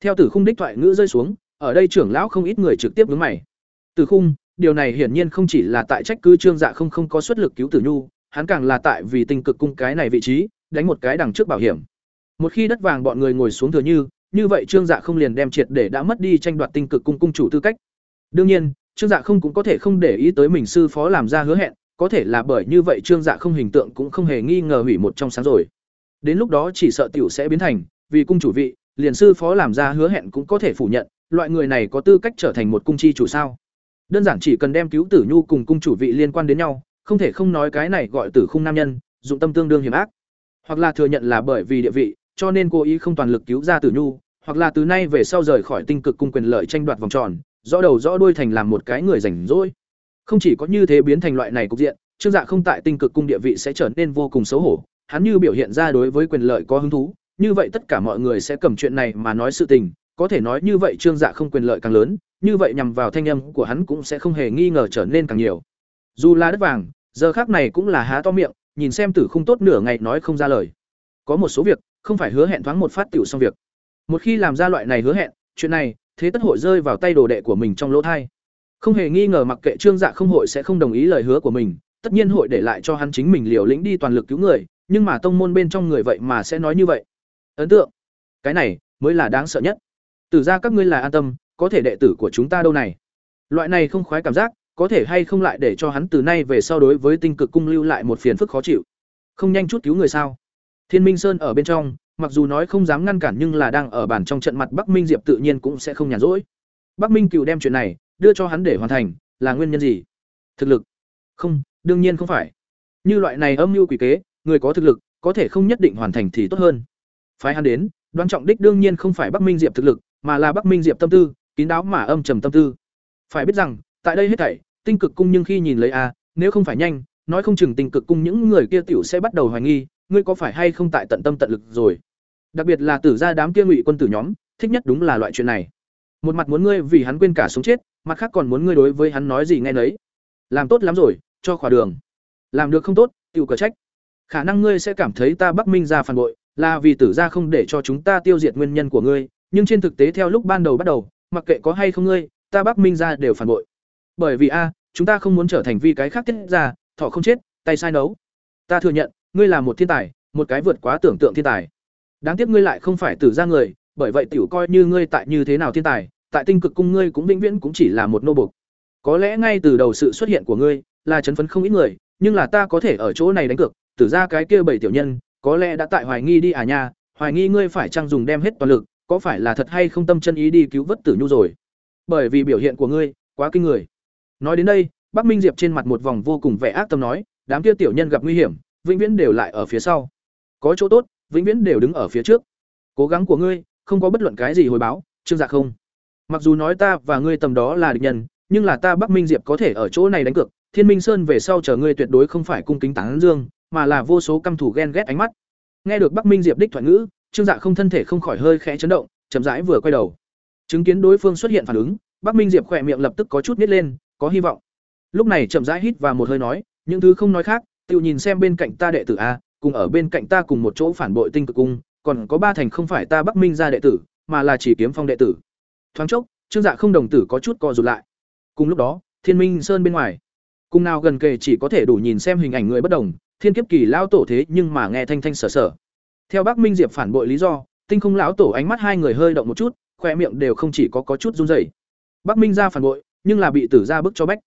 Theo Tử Khung đích thoại ngữ rơi xuống, ở đây trưởng lão không ít người trực tiếp đứng mày. Từ Khung, điều này hiển nhiên không chỉ là tại trách cứ Trương Dạ không không có xuất lực cứu Tử Nhu, hắn càng là tại vì tinh cực cung cái này vị trí, đánh một cái đằng trước bảo hiểm. Một khi đất vàng bọn người ngồi xuống thừa như, như vậy Trương Dạ không liền đem triệt để đã mất đi tranh đoạt tinh cực cung cung chủ tư cách. Đương nhiên, Trương Dạ không cũng có thể không để ý tới mình sư phó làm ra hứa hẹn, có thể là bởi như vậy Trương Dạ không hình tượng cũng không hề nghi ngờ hủy một trong sáng rồi. Đến lúc đó chỉ sợ tiểu sẽ biến thành, vì cung chủ vị, liền sư phó làm ra hứa hẹn cũng có thể phủ nhận, loại người này có tư cách trở thành một cung chi chủ sao? Đơn giản chỉ cần đem cứu Tử Nhu cùng cung chủ vị liên quan đến nhau, không thể không nói cái này gọi Tử Khung nam nhân, dụng tâm tương đương hiểm ác. Hoặc là thừa nhận là bởi vì địa vị, cho nên cố ý không toàn lực cứu ra Tử Nhu, hoặc là từ nay về sau rời khỏi tinh cực cung quyền lợi tranh đoạt vòng tròn, rõ đầu rõ đuôi thành làm một cái người rảnh rỗi. Không chỉ có như thế biến thành loại này cục diện, Trương Dạ không tại tinh cực cung địa vị sẽ trở nên vô cùng xấu hổ, hắn như biểu hiện ra đối với quyền lợi có hứng thú, như vậy tất cả mọi người sẽ cầm chuyện này mà nói sự tình, có thể nói như vậy Trương Dạ không quyền lợi càng lớn, như vậy nhằm vào thanh âm của hắn cũng sẽ không hề nghi ngờ trở nên càng nhiều. Dù là đất vàng, giờ khác này cũng là há to miệng, nhìn xem tử không tốt nửa ngày nói không ra lời. Có một số việc, không phải hứa hẹn thoáng một phát tiểu xong việc. Một khi làm ra loại này hứa hẹn, chuyện này, thế tất hội rơi vào tay đồ đệ của mình trong lỗ thai. Không hề nghi ngờ mặc kệ Trương Dạ không hội sẽ không đồng ý lời hứa của mình, tất nhiên hội để lại cho hắn chính mình liều lĩnh đi toàn lực cứu người, nhưng mà tông môn bên trong người vậy mà sẽ nói như vậy. Ấn tượng. Cái này mới là đáng sợ nhất. Tử ra các ngươi là an tâm, có thể đệ tử của chúng ta đâu này. Loại này không khoái cảm giác, có thể hay không lại để cho hắn từ nay về sau đối với tinh cực cung lưu lại một phiền phức khó chịu. Không nhanh chút cứu người sao? Thiên Minh Sơn ở bên trong, mặc dù nói không dám ngăn cản nhưng là đang ở bản trong trận mặt Bắc Minh Diệp tự nhiên cũng sẽ không nhàn rỗi. Bắc Minh Cửu đem chuyện này đưa cho hắn để hoàn thành, là nguyên nhân gì? Thực lực? Không, đương nhiên không phải. Như loại này âm mưu quỷ kế, người có thực lực, có thể không nhất định hoàn thành thì tốt hơn. Phái hắn đến, đoán trọng đích đương nhiên không phải Bắc Minh Diệp thực lực, mà là Bắc Minh Diệp tâm tư, kín đáo mà âm trầm tâm tư. Phải biết rằng, tại đây hết thảy, tinh cực cung nhưng khi nhìn lấy a, nếu không phải nhanh, nói không chừng tinh cực cung những người kia tiểu sẽ bắt đầu hoài nghi, ngươi có phải hay không tại tận tâm tận lực rồi. Đặc biệt là tử gia đám kia ngụy quân tử nhóm, thích nhất đúng là loại chuyện này. Một mặt muốn ngươi vì hắn quên cả sống chết, mặt khác còn muốn ngươi đối với hắn nói gì nghe nấy. Làm tốt lắm rồi, cho khỏa đường. Làm được không tốt, tiểu cờ trách. Khả năng ngươi sẽ cảm thấy ta Bắc Minh gia phản bội, là vì tử gia không để cho chúng ta tiêu diệt nguyên nhân của ngươi, nhưng trên thực tế theo lúc ban đầu bắt đầu, mặc kệ có hay không ngươi, ta Bắc Minh gia đều phản bội. Bởi vì a, chúng ta không muốn trở thành vi cái khác tiết ra, thọ không chết, tay sai nấu. Ta thừa nhận, ngươi là một thiên tài, một cái vượt quá tưởng tượng thiên tài. Đáng tiếc ngươi lại không phải tử gia người, bởi vậy tiểu coi như ngươi tại như thế nào thiên tài, tại tinh cực cung ngươi cũng vĩnh viễn cũng chỉ là một nô bộc. Có lẽ ngay từ đầu sự xuất hiện của ngươi là chấn phấn không ít người, nhưng là ta có thể ở chỗ này đánh cược, tử gia cái kia bảy tiểu nhân, có lẽ đã tại hoài nghi đi à nha, hoài nghi ngươi phải trang dùng đem hết toàn lực, có phải là thật hay không tâm chân ý đi cứu vớt Tử Nhu rồi? Bởi vì biểu hiện của ngươi quá kinh người. Nói đến đây, Bắc Minh Diệp trên mặt một vòng vô cùng vẻ ác tâm nói, đám kia tiểu nhân gặp nguy hiểm, vĩnh viễn đều lại ở phía sau. Có chỗ tốt, vĩnh viễn đều đứng ở phía trước. Cố gắng của ngươi, không có bất luận cái gì hồi báo, Trương Dạ không. Mặc dù nói ta và ngươi tầm đó là địch nhân, nhưng là ta Bắc Minh Diệp có thể ở chỗ này đánh cược, Thiên Minh Sơn về sau chờ ngươi tuyệt đối không phải cung kính tán dương, mà là vô số căm thủ ghen ghét ánh mắt. Nghe được Bắc Minh Diệp đích thoại ngữ, Trương Dạ không thân thể không khỏi hơi khẽ chấn động, chậm rãi vừa quay đầu. Chứng kiến đối phương xuất hiện phản ứng, Bắc Minh Diệp khỏe miệng lập tức có chút nhếch lên, có hy vọng. Lúc này chậm rãi hít và một hơi nói, những thứ không nói khác, Tiểu nhìn xem bên cạnh ta đệ tử a, cùng ở bên cạnh ta cùng một chỗ phản bội tinh cực cung, còn có ba thành không phải ta Bắc Minh gia đệ tử, mà là chỉ kiếm phong đệ tử. Thoáng chốc, Trương Dạ không đồng tử có chút co rụt lại. Cùng lúc đó, Thiên Minh Sơn bên ngoài, cùng nào gần kề chỉ có thể đủ nhìn xem hình ảnh người bất đồng, thiên kiếp kỳ lao tổ thế nhưng mà nghe thanh thanh sở sở. Theo Bắc Minh Diệp phản bội lý do, tinh không lão tổ ánh mắt hai người hơi động một chút, khoe miệng đều không chỉ có có chút run rẩy. Bắc Minh gia phản bội, nhưng là bị tử gia bức cho bách.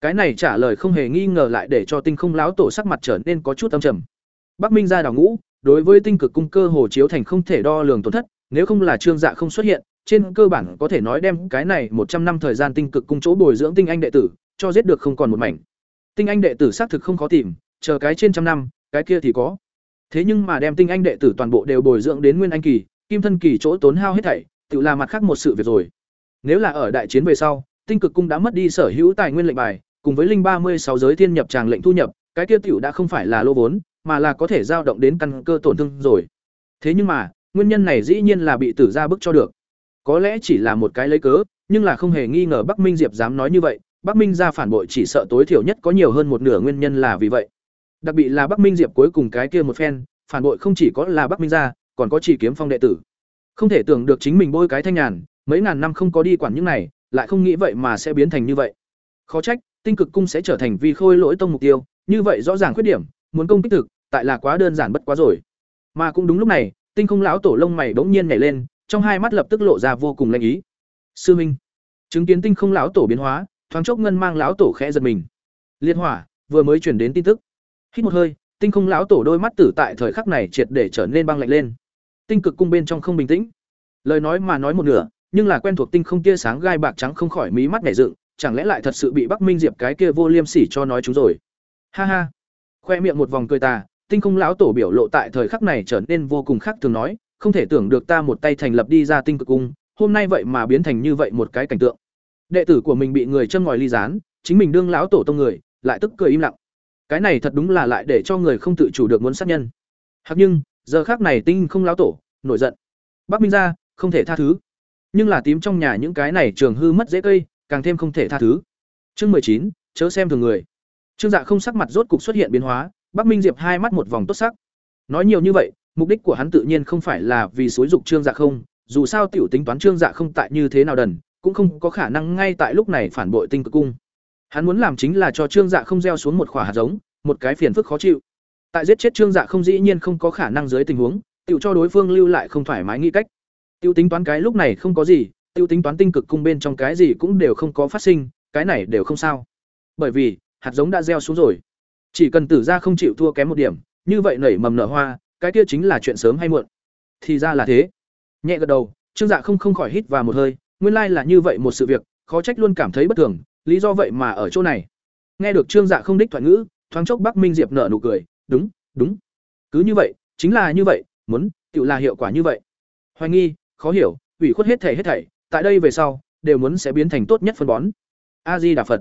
Cái này trả lời không hề nghi ngờ lại để cho tinh không lão tổ sắc mặt trở nên có chút âm trầm. Bắc Minh gia đào ngũ, đối với tinh cực cung cơ hồ chiếu thành không thể đo lường tổn thất, nếu không là trương dạ không xuất hiện, trên cơ bản có thể nói đem cái này một trăm năm thời gian tinh cực cung chỗ bồi dưỡng tinh anh đệ tử, cho giết được không còn một mảnh. Tinh anh đệ tử xác thực không khó tìm, chờ cái trên trăm năm, cái kia thì có. Thế nhưng mà đem tinh anh đệ tử toàn bộ đều bồi dưỡng đến nguyên anh kỳ, kim thân kỳ chỗ tốn hao hết thảy, tự là mặt khác một sự việc rồi. Nếu là ở đại chiến về sau, tinh cực cung đã mất đi sở hữu tài nguyên lệnh bài, cùng với linh ba mươi sáu giới thiên nhập tràng lệnh thu nhập, cái kia tiểu đã không phải là lô vốn, mà là có thể dao động đến căn cơ tổn thương rồi. Thế nhưng mà, nguyên nhân này dĩ nhiên là bị tử gia bức cho được. Có lẽ chỉ là một cái lấy cớ, nhưng là không hề nghi ngờ Bắc Minh Diệp dám nói như vậy, Bắc Minh gia phản bội chỉ sợ tối thiểu nhất có nhiều hơn một nửa nguyên nhân là vì vậy. Đặc biệt là Bắc Minh Diệp cuối cùng cái kia một phen, phản bội không chỉ có là Bắc Minh gia, còn có chỉ kiếm phong đệ tử. Không thể tưởng được chính mình bôi cái thanh nhàn, mấy ngàn năm không có đi quản những này, lại không nghĩ vậy mà sẽ biến thành như vậy. khó trách tinh cực cung sẽ trở thành vi khôi lỗi tông mục tiêu như vậy rõ ràng khuyết điểm muốn công kích thực tại là quá đơn giản bất quá rồi mà cũng đúng lúc này tinh không lão tổ lông mày bỗng nhiên nhảy lên trong hai mắt lập tức lộ ra vô cùng lanh ý sư minh chứng kiến tinh không lão tổ biến hóa thoáng chốc ngân mang lão tổ khẽ giật mình liên hỏa vừa mới chuyển đến tin tức hít một hơi, tinh không lão tổ đôi mắt tử tại thời khắc này triệt để trở nên băng lạnh lên. Tinh cực cung bên trong không bình tĩnh. Lời nói mà nói một nửa, nhưng là quen thuộc tinh không tia sáng gai bạc trắng không khỏi mí mắt nhảy dựng, chẳng lẽ lại thật sự bị bắc minh diệp cái kia vô liêm sỉ cho nói chúng rồi? Ha ha. Khoe miệng một vòng cười tà, tinh không lão tổ biểu lộ tại thời khắc này trở nên vô cùng khác thường nói, không thể tưởng được ta một tay thành lập đi ra tinh cực cung, hôm nay vậy mà biến thành như vậy một cái cảnh tượng. Đệ tử của mình bị người châm ngòi ly gián, chính mình đương lão tổ tông người, lại tức cười im lặng cái này thật đúng là lại để cho người không tự chủ được muốn sát nhân. Hoặc nhưng, giờ khác này tinh không lão tổ, nổi giận. Bắc minh ra, không thể tha thứ. Nhưng là tím trong nhà những cái này trường hư mất dễ cây, càng thêm không thể tha thứ. Chương mười chín, chớ xem thường người. Trương dạ không sắc mặt rốt cục xuất hiện biến hóa, bắc minh diệp hai mắt một vòng tốt sắc. Nói nhiều như vậy, mục đích của hắn tự nhiên không phải là vì xối dục trương dạ không, dù sao tiểu tính toán trương dạ không tại như thế nào đần, cũng không có khả năng ngay tại lúc này phản bội tinh cực cung hắn muốn làm chính là cho trương dạ không gieo xuống một quả hạt giống, một cái phiền phức khó chịu. Tại giết chết trương dạ không dĩ nhiên không có khả năng dưới tình huống, tiểu cho đối phương lưu lại không thoải mái nghĩ cách. Tiêu tính toán cái lúc này không có gì tiêu tính toán tinh cực cung bên trong cái gì cũng đều không có phát sinh, cái này đều không sao. Bởi vì, hạt giống đã gieo xuống rồi. Chỉ cần tử ra không chịu thua kém một điểm, như vậy nảy mầm nở hoa, cái kia chính là chuyện sớm hay muộn. Thì ra là thế. Nhẹ gật đầu, trương dạ không không khỏi hít vào một hơi, nguyên lai là như vậy một sự việc, khó trách luôn cảm thấy bất thường lý do vậy mà ở chỗ này. Nghe được trương dạ không đích thoại ngữ, thoáng chốc bắc minh diệp nở nụ cười, đúng đúng. Cứ như vậy, chính là như vậy, muốn tự là hiệu quả như vậy. Hoài nghi, khó hiểu, ủy khuất hết thảy hết thảy, tại đây về sau, đều muốn sẽ biến thành tốt nhất phân bón. A di đà phật.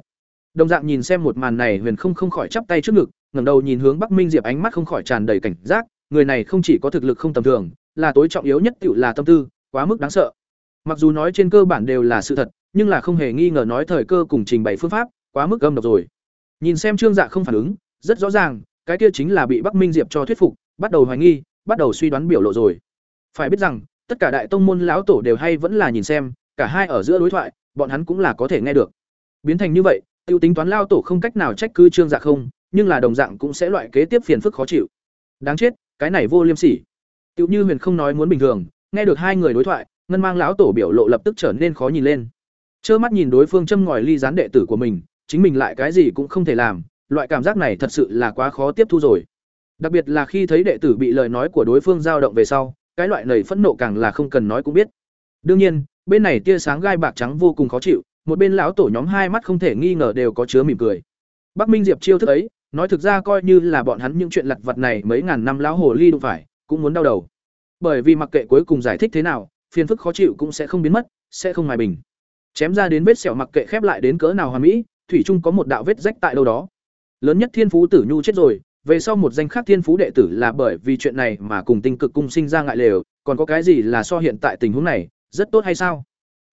Đồng dạng nhìn xem một màn này, huyền không không khỏi chắp tay trước ngực, ngẩng đầu nhìn hướng bắc minh diệp ánh mắt không khỏi tràn đầy cảnh giác, người này không chỉ có thực lực không tầm thường, là tối trọng yếu nhất tự là tâm tư, quá mức đáng sợ. Mặc dù nói trên cơ bản đều là sự thật nhưng là không hề nghi ngờ nói thời cơ cùng trình bày phương pháp quá mức gâm độc rồi. Nhìn xem trương dạ không phản ứng, rất rõ ràng, cái kia chính là bị bắc minh diệp cho thuyết phục, bắt đầu hoài nghi, bắt đầu suy đoán biểu lộ rồi. Phải biết rằng, tất cả đại tông môn lão tổ đều hay vẫn là nhìn xem, cả hai ở giữa đối thoại, bọn hắn cũng là có thể nghe được. Biến thành như vậy, tiêu tính toán lao tổ không cách nào trách cứ trương dạ không, nhưng là đồng dạng cũng sẽ loại kế tiếp phiền phức khó chịu. Đáng chết, cái này vô liêm sỉ. Tiêu như huyền không nói muốn bình thường, nghe được hai người đối thoại, ngân mang lão tổ biểu lộ lập tức trở nên khó nhìn lên trơ mắt nhìn đối phương châm ngòi ly gián đệ tử của mình, chính mình lại cái gì cũng không thể làm, loại cảm giác này thật sự là quá khó tiếp thu rồi. Đặc biệt là khi thấy đệ tử bị lời nói của đối phương dao động về sau, cái loại nầy phẫn nộ càng là không cần nói cũng biết. Đương nhiên, bên này tia sáng gai bạc trắng vô cùng khó chịu, một bên lão tổ nhóm hai mắt không thể nghi ngờ đều có chứa mỉm cười. Bắc minh diệp chiêu thức ấy, nói thực ra coi như là bọn hắn những chuyện lặt vặt này mấy ngàn năm lão hồ ly đụng phải, cũng muốn đau đầu. Bởi vì mặc kệ cuối cùng giải thích thế nào, phiền phức khó chịu cũng sẽ không biến mất, sẽ không mài bình chém ra đến vết sẹo mặc kệ khép lại đến cỡ nào hoàn mỹ, thủy trung có một đạo vết rách tại đâu đó. Lớn nhất thiên phú tử nhu chết rồi, về sau một danh khác thiên phú đệ tử là bởi vì chuyện này mà cùng tinh cực cung sinh ra ngại lều, còn có cái gì là so hiện tại tình huống này, rất tốt hay sao?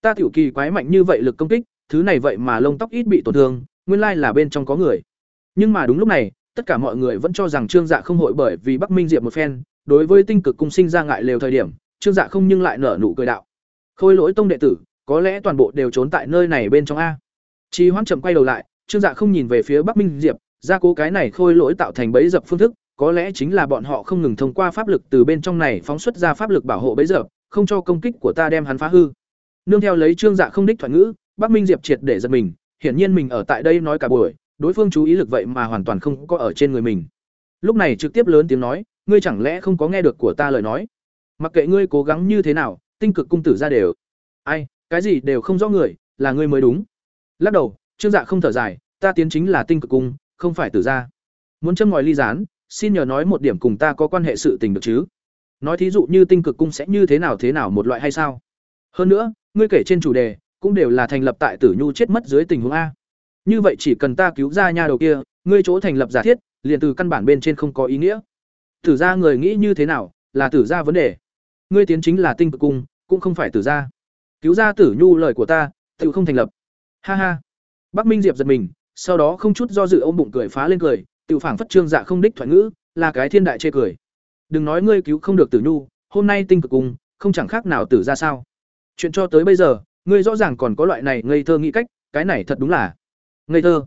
Ta tiểu kỳ quái mạnh như vậy lực công kích, thứ này vậy mà lông tóc ít bị tổn thương, nguyên lai là bên trong có người. Nhưng mà đúng lúc này, tất cả mọi người vẫn cho rằng trương dạ không hội bởi vì bắc minh diệp một phen, đối với tinh cực cung sinh ra ngại lều thời điểm, trương dạ không nhưng lại nở nụ cười đạo. Khôi lỗi tông đệ tử có lẽ toàn bộ đều trốn tại nơi này bên trong a. Chi hoãn chậm quay đầu lại, trương dạ không nhìn về phía bắc minh diệp, gia cố cái này khôi lỗi tạo thành bẫy dập phương thức, có lẽ chính là bọn họ không ngừng thông qua pháp lực từ bên trong này phóng xuất ra pháp lực bảo hộ bẫy dập, không cho công kích của ta đem hắn phá hư. Nương theo lấy trương dạ không đích thoại ngữ, bắc minh diệp triệt để giật mình, hiển nhiên mình ở tại đây nói cả buổi, đối phương chú ý lực vậy mà hoàn toàn không có ở trên người mình. Lúc này trực tiếp lớn tiếng nói, ngươi chẳng lẽ không có nghe được của ta lời nói? Mặc kệ ngươi cố gắng như thế nào, tinh cực cung tử ra đều. Ai? Cái gì đều không rõ người, là ngươi mới đúng. Lắc đầu, trương dạ không thở dài, ta tiến chính là tinh cực cung, không phải tử ra muốn châm ngòi ly gián, xin nhờ nói một điểm cùng ta có quan hệ sự tình được chứ? Nói thí dụ như tinh cực cung sẽ như thế nào thế nào một loại hay sao? Hơn nữa, ngươi kể trên chủ đề, cũng đều là thành lập tại tử nhu chết mất dưới tình huống a. Như vậy chỉ cần ta cứu ra nha đầu kia, ngươi chỗ thành lập giả thiết, liền từ căn bản bên trên không có ý nghĩa. Tử ra người nghĩ như thế nào, là tử ra vấn đề. Ngươi tiến chính là tinh cực cung, cũng không phải tử ra cứu ra tử nhu lời của ta tự không thành lập. Ha ha. Bắc minh diệp giật mình sau đó không chút do dự ôm bụng cười phá lên cười tự phảng phất trương dạ không đích thoại ngữ là cái thiên đại chê cười. Đừng nói ngươi cứu không được tử nhu hôm nay tinh cực cùng, không chẳng khác nào tử ra sao. Chuyện cho tới bây giờ ngươi rõ ràng còn có loại này ngây thơ nghĩ cách cái này thật đúng là ngây thơ.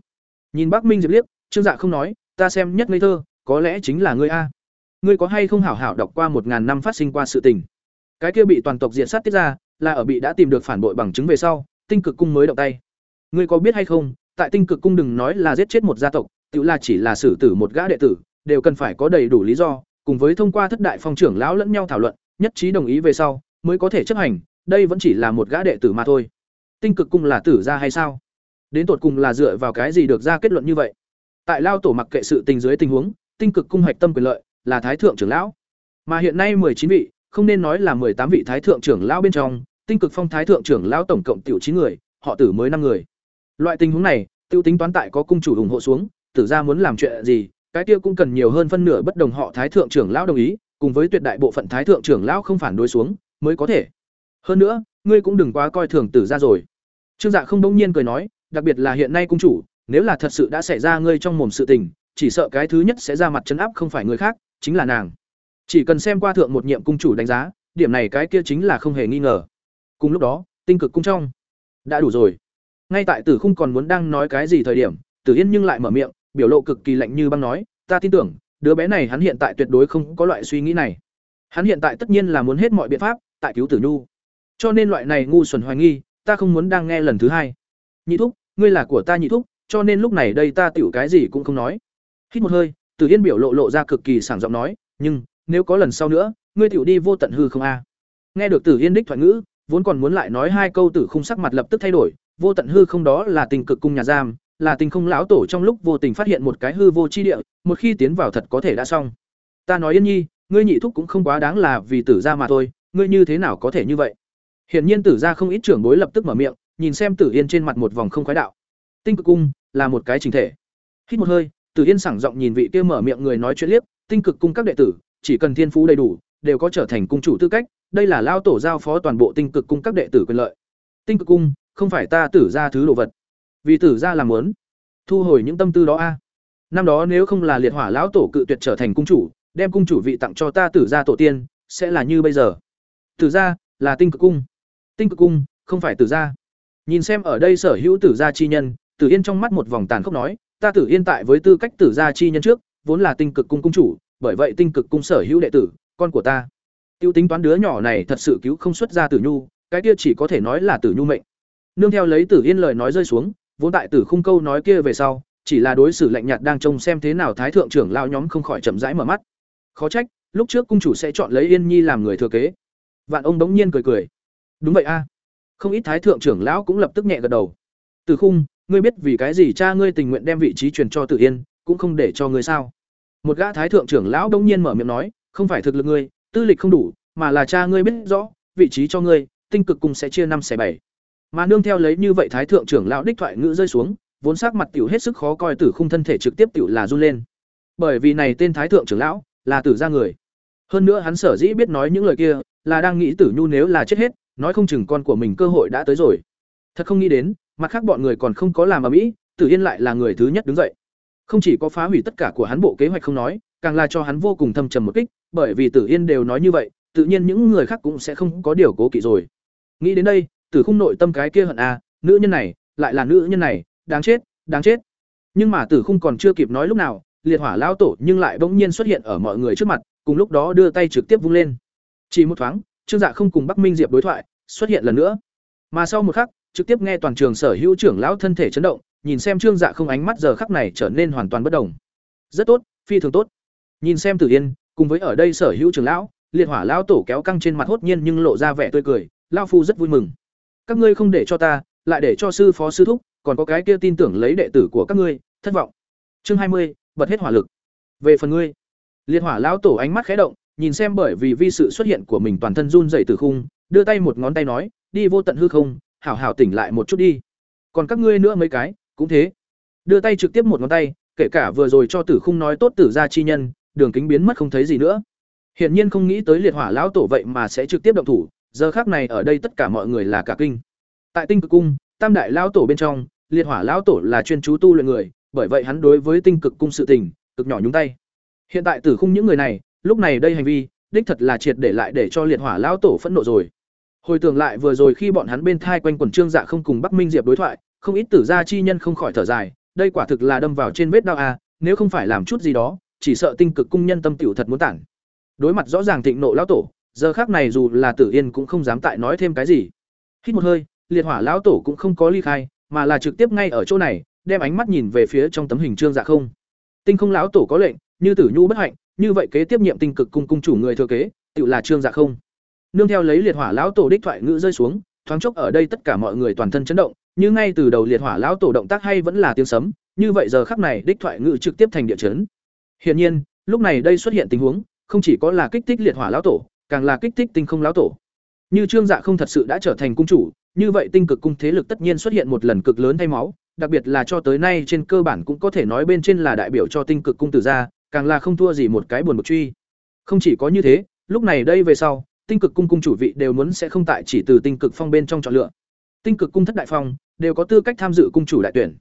Nhìn bắc minh diệp liếc trương dạ không nói ta xem nhất ngây thơ có lẽ chính là ngươi a. Ngươi có hay không hảo hảo đọc qua một ngàn năm phát sinh qua sự tình? Cái kia bị toàn tộc diện sát tiết ra là ở bị đã tìm được phản bội bằng chứng về sau, tinh cực cung mới động tay. Ngươi có biết hay không, tại tinh cực cung đừng nói là giết chết một gia tộc, tự là chỉ là xử tử một gã đệ tử, đều cần phải có đầy đủ lý do, cùng với thông qua thất đại phong trưởng lão lẫn nhau thảo luận, nhất trí đồng ý về sau, mới có thể chấp hành, đây vẫn chỉ là một gã đệ tử mà thôi. Tinh cực cung là tử gia hay sao? Đến tột cùng là dựa vào cái gì được ra kết luận như vậy? Tại lao tổ mặc kệ sự tình dưới tình huống, tinh cực cung hoạch tâm quyền lợi, là thái thượng trưởng lão. Mà hiện nay chín vị không nên nói là tám vị thái thượng trưởng lão bên trong, tinh cực phong thái thượng trưởng lão tổng cộng tiểu chín người, họ tử mới năm người. Loại tình huống này, tiêu tính toán tại có cung chủ ủng hộ xuống, tử gia muốn làm chuyện gì, cái kia cũng cần nhiều hơn phân nửa bất đồng họ thái thượng trưởng lão đồng ý, cùng với tuyệt đại bộ phận thái thượng trưởng lão không phản đối xuống, mới có thể. Hơn nữa, ngươi cũng đừng quá coi thường tử gia rồi. Trương dạ không bỗng nhiên cười nói, đặc biệt là hiện nay cung chủ, nếu là thật sự đã xảy ra ngươi trong mồm sự tình, chỉ sợ cái thứ nhất sẽ ra mặt chấn áp không phải người khác, chính là nàng chỉ cần xem qua thượng một nhiệm cung chủ đánh giá, điểm này cái kia chính là không hề nghi ngờ. Cùng lúc đó, tinh cực cung trong đã đủ rồi. Ngay tại tử khung còn muốn đang nói cái gì thời điểm, tử yên nhưng lại mở miệng, biểu lộ cực kỳ lạnh như băng nói, ta tin tưởng, đứa bé này hắn hiện tại tuyệt đối không có loại suy nghĩ này. Hắn hiện tại tất nhiên là muốn hết mọi biện pháp tại cứu tử nhu. Cho nên loại này ngu xuẩn hoài nghi, ta không muốn đang nghe lần thứ hai. Nhị thúc, ngươi là của ta nhị thúc, cho nên lúc này đây ta tiểu cái gì cũng không nói. Hít một hơi, tử yên biểu lộ lộ ra cực kỳ sảng giọng nói, nhưng nếu có lần sau nữa, ngươi tiểu đi vô tận hư không a. Nghe được tử yên đích thoại ngữ, vốn còn muốn lại nói hai câu tử khung sắc mặt lập tức thay đổi, vô tận hư không đó là tình cực cung nhà giam, là tình không lão tổ trong lúc vô tình phát hiện một cái hư vô chi địa, một khi tiến vào thật có thể đã xong. Ta nói yên nhi, ngươi nhị thúc cũng không quá đáng là vì tử gia mà thôi, ngươi như thế nào có thể như vậy? Hiển nhiên tử gia không ít trưởng bối lập tức mở miệng, nhìn xem tử yên trên mặt một vòng không khoái đạo. Tinh cực cung là một cái trình thể. Hít một hơi, tử yên sảng giọng nhìn vị kia mở miệng người nói chuyện liếc, tinh cực cung các đệ tử chỉ cần thiên phú đầy đủ, đều có trở thành cung chủ tư cách. Đây là lao tổ giao phó toàn bộ tinh cực cung các đệ tử quyền lợi. Tinh cực cung, không phải ta tử ra thứ đồ vật. Vì tử ra làm muốn. Thu hồi những tâm tư đó a. Năm đó nếu không là liệt hỏa lão tổ cự tuyệt trở thành cung chủ, đem cung chủ vị tặng cho ta tử ra tổ tiên, sẽ là như bây giờ. Tử ra là tinh cực cung. Tinh cực cung, không phải tử ra. Nhìn xem ở đây sở hữu tử gia chi nhân, tử yên trong mắt một vòng tàn khốc nói, ta tử yên tại với tư cách tử gia chi nhân trước, vốn là tinh cực cung cung chủ bởi vậy tinh cực cung sở hữu đệ tử, con của ta. Tiêu tính toán đứa nhỏ này thật sự cứu không xuất ra tử nhu, cái kia chỉ có thể nói là tử nhu mệnh. Nương theo lấy tử yên lời nói rơi xuống, vốn tại tử khung câu nói kia về sau, chỉ là đối xử lạnh nhạt đang trông xem thế nào thái thượng trưởng lao nhóm không khỏi chậm rãi mở mắt. Khó trách, lúc trước cung chủ sẽ chọn lấy yên nhi làm người thừa kế. Vạn ông đống nhiên cười cười. Đúng vậy a. Không ít thái thượng trưởng lão cũng lập tức nhẹ gật đầu. Tử khung, ngươi biết vì cái gì cha ngươi tình nguyện đem vị trí truyền cho tử yên, cũng không để cho ngươi sao? Một gã thái thượng trưởng lão đống nhiên mở miệng nói, không phải thực lực ngươi, tư lịch không đủ, mà là cha ngươi biết rõ, vị trí cho ngươi, tinh cực cùng sẽ chia năm xẻ bảy. Mà nương theo lấy như vậy thái thượng trưởng lão đích thoại ngữ rơi xuống, vốn sắc mặt tiểu hết sức khó coi tử khung thân thể trực tiếp tiểu là run lên. Bởi vì này tên thái thượng trưởng lão là tử gia người. Hơn nữa hắn sở dĩ biết nói những lời kia là đang nghĩ tử nhu nếu là chết hết, nói không chừng con của mình cơ hội đã tới rồi. Thật không nghĩ đến, mặt khác bọn người còn không có làm ở mỹ tử yên lại là người thứ nhất đứng dậy không chỉ có phá hủy tất cả của hắn bộ kế hoạch không nói, càng là cho hắn vô cùng thâm trầm một kích, bởi vì tử yên đều nói như vậy, tự nhiên những người khác cũng sẽ không có điều cố kỵ rồi. Nghĩ đến đây, tử khung nội tâm cái kia hận a nữ nhân này, lại là nữ nhân này, đáng chết đáng chết. Nhưng mà tử khung còn chưa kịp nói lúc nào, liệt hỏa lão tổ nhưng lại bỗng nhiên xuất hiện ở mọi người trước mặt, cùng lúc đó đưa tay trực tiếp vung lên. Chỉ một thoáng, trương dạ không cùng bắc minh diệp đối thoại, xuất hiện lần nữa. Mà sau một khắc, trực tiếp nghe toàn trường sở hữu trưởng lão thân thể chấn động nhìn xem trương dạ không ánh mắt giờ khắc này trở nên hoàn toàn bất đồng. Rất tốt, phi thường tốt. Nhìn xem tử yên, cùng với ở đây sở hữu trưởng lão, liệt hỏa lão tổ kéo căng trên mặt hốt nhiên nhưng lộ ra vẻ tươi cười lao phu rất vui mừng. Các ngươi không để cho ta, lại để cho sư phó sư thúc, còn có cái kia tin tưởng lấy đệ tử của các ngươi, thất vọng. Chương hai mươi, bật hết hỏa lực. Về phần ngươi. Liệt hỏa lão tổ ánh mắt khẽ động, nhìn xem bởi vì vi sự xuất hiện của mình toàn thân run dày từ khung, đưa tay một ngón tay nói, đi vô tận hư không, hảo hảo tỉnh lại một chút đi. Còn các ngươi nữa mấy cái cũng thế. Đưa tay trực tiếp một ngón tay, kể cả vừa rồi cho tử khung nói tốt tử gia chi nhân, đường kính biến mất không thấy gì nữa. Hiển nhiên không nghĩ tới liệt hỏa lão tổ vậy mà sẽ trực tiếp động thủ, giờ khác này ở đây tất cả mọi người là cả kinh. Tại tinh cực cung, tam đại lão tổ bên trong, liệt hỏa lão tổ là chuyên chú tu luyện người, bởi vậy hắn đối với tinh cực cung sự tình, cực nhỏ nhúng tay. Hiện tại tử khung những người này, lúc này đây hành vi, đích thật là triệt để lại để cho liệt hỏa lão tổ phẫn nộ rồi. Hồi tưởng lại vừa rồi khi bọn hắn bên thai quanh quần trương dạ không cùng bắc minh diệp đối thoại không ít tử gia chi nhân không khỏi thở dài, đây quả thực là đâm vào trên vết đau a, nếu không phải làm chút gì đó, chỉ sợ tinh cực cung nhân tâm tiểu thật muốn tản. Đối mặt rõ ràng thịnh nộ lão tổ, giờ khác này dù là Tử Yên cũng không dám tại nói thêm cái gì. Hít một hơi, liệt hỏa lão tổ cũng không có ly khai, mà là trực tiếp ngay ở chỗ này, đem ánh mắt nhìn về phía trong tấm hình trương dạ không. Tinh không lão tổ có lệnh, như Tử Nhu bất hạnh, như vậy kế tiếp nhiệm tinh cực cung cung chủ người thừa kế, tự là trương dạ không. Nương theo lấy liệt hỏa lão tổ đích thoại ngữ rơi xuống, thoáng chốc ở đây tất cả mọi người toàn thân chấn động, như ngay từ đầu liệt hỏa lão tổ động tác hay vẫn là tiếng sấm, như vậy giờ khắc này đích thoại ngự trực tiếp thành địa chấn. Hiển nhiên, lúc này đây xuất hiện tình huống, không chỉ có là kích thích liệt hỏa lão tổ, càng là kích thích tinh không lão tổ. Như Trương Dạ không thật sự đã trở thành cung chủ, như vậy tinh cực cung thế lực tất nhiên xuất hiện một lần cực lớn thay máu, đặc biệt là cho tới nay trên cơ bản cũng có thể nói bên trên là đại biểu cho tinh cực cung tử gia, càng là không thua gì một cái buồn bực truy. Không chỉ có như thế, lúc này đây về sau, tinh cực cung cung chủ vị đều muốn sẽ không tại chỉ từ tinh cực phong bên trong chọn lựa. Tinh cực cung thất đại phong đều có tư cách tham dự cung chủ đại tuyển.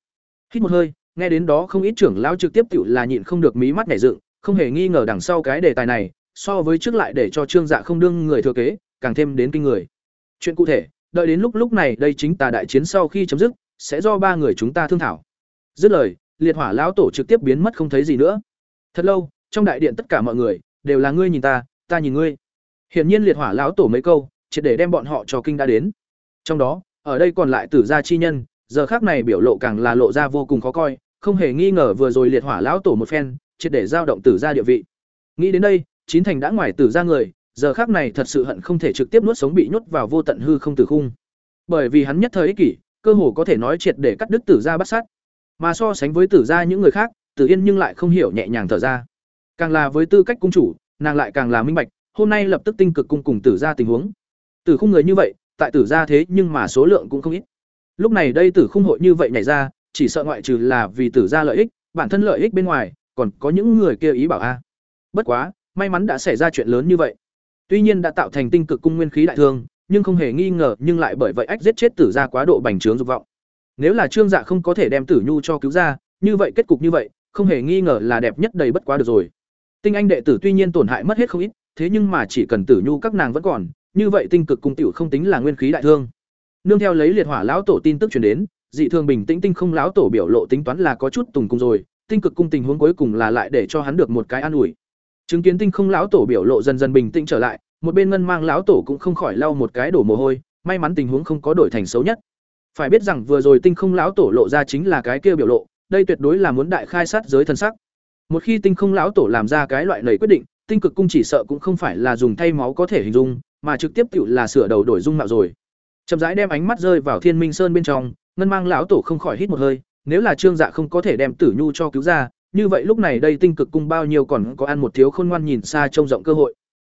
Hít một hơi, nghe đến đó không ít trưởng lão trực tiếp tiểu là nhịn không được mí mắt nhảy dựng, không hề nghi ngờ đằng sau cái đề tài này, so với trước lại để cho Trương Dạ không đương người thừa kế, càng thêm đến kinh người. Chuyện cụ thể, đợi đến lúc lúc này đây chính tà đại chiến sau khi chấm dứt, sẽ do ba người chúng ta thương thảo. Dứt lời, liệt hỏa lão tổ trực tiếp biến mất không thấy gì nữa. Thật lâu, trong đại điện tất cả mọi người đều là ngươi nhìn ta, ta nhìn ngươi. Hiển nhiên liệt hỏa lão tổ mấy câu, chỉ để đem bọn họ cho kinh đã đến. Trong đó, ở đây còn lại tử gia chi nhân, giờ khác này biểu lộ càng là lộ ra vô cùng khó coi, không hề nghi ngờ vừa rồi liệt hỏa lão tổ một phen, triệt để giao động tử gia địa vị. Nghĩ đến đây, chín thành đã ngoài tử gia người, giờ khác này thật sự hận không thể trực tiếp nuốt sống bị nhốt vào vô tận hư không tử khung. Bởi vì hắn nhất thời ích kỷ, cơ hồ có thể nói triệt để cắt đứt tử gia bắt sát. Mà so sánh với tử gia những người khác, Tử Yên nhưng lại không hiểu nhẹ nhàng thở ra. Càng là với tư cách cung chủ, nàng lại càng là minh bạch, hôm nay lập tức tinh cực cung cùng tử gia tình huống. Tử khung người như vậy, tại tử gia thế nhưng mà số lượng cũng không ít. Lúc này đây tử khung hội như vậy nhảy ra, chỉ sợ ngoại trừ là vì tử gia lợi ích, bản thân lợi ích bên ngoài, còn có những người kia ý bảo a. Bất quá, may mắn đã xảy ra chuyện lớn như vậy. Tuy nhiên đã tạo thành tinh cực cung nguyên khí đại thương, nhưng không hề nghi ngờ, nhưng lại bởi vậy ách giết chết tử gia quá độ bành trướng dục vọng. Nếu là Trương Dạ không có thể đem Tử Nhu cho cứu ra, như vậy kết cục như vậy, không hề nghi ngờ là đẹp nhất đầy bất quá được rồi. Tinh anh đệ tử tuy nhiên tổn hại mất hết không ít, thế nhưng mà chỉ cần Tử Nhu các nàng vẫn còn, như vậy tinh cực cung tiểu không tính là nguyên khí đại thương. Nương theo lấy liệt hỏa lão tổ tin tức truyền đến, dị thường bình tĩnh tinh không lão tổ biểu lộ tính toán là có chút tùng cung rồi, tinh cực cung tình huống cuối cùng là lại để cho hắn được một cái an ủi. Chứng kiến tinh không lão tổ biểu lộ dần dần bình tĩnh trở lại, một bên ngân mang lão tổ cũng không khỏi lau một cái đổ mồ hôi, may mắn tình huống không có đổi thành xấu nhất. Phải biết rằng vừa rồi tinh không lão tổ lộ ra chính là cái kia biểu lộ, đây tuyệt đối là muốn đại khai sát giới thân sắc. Một khi tinh không lão tổ làm ra cái loại lầy quyết định, tinh cực cung chỉ sợ cũng không phải là dùng thay máu có thể hình dung, mà trực tiếp tự là sửa đầu đổi dung mạo rồi. Chậm rãi đem ánh mắt rơi vào Thiên Minh Sơn bên trong, ngân mang lão tổ không khỏi hít một hơi, nếu là Trương Dạ không có thể đem Tử Nhu cho cứu ra, như vậy lúc này đây tinh cực cung bao nhiêu còn có ăn một thiếu khôn ngoan nhìn xa trông rộng cơ hội.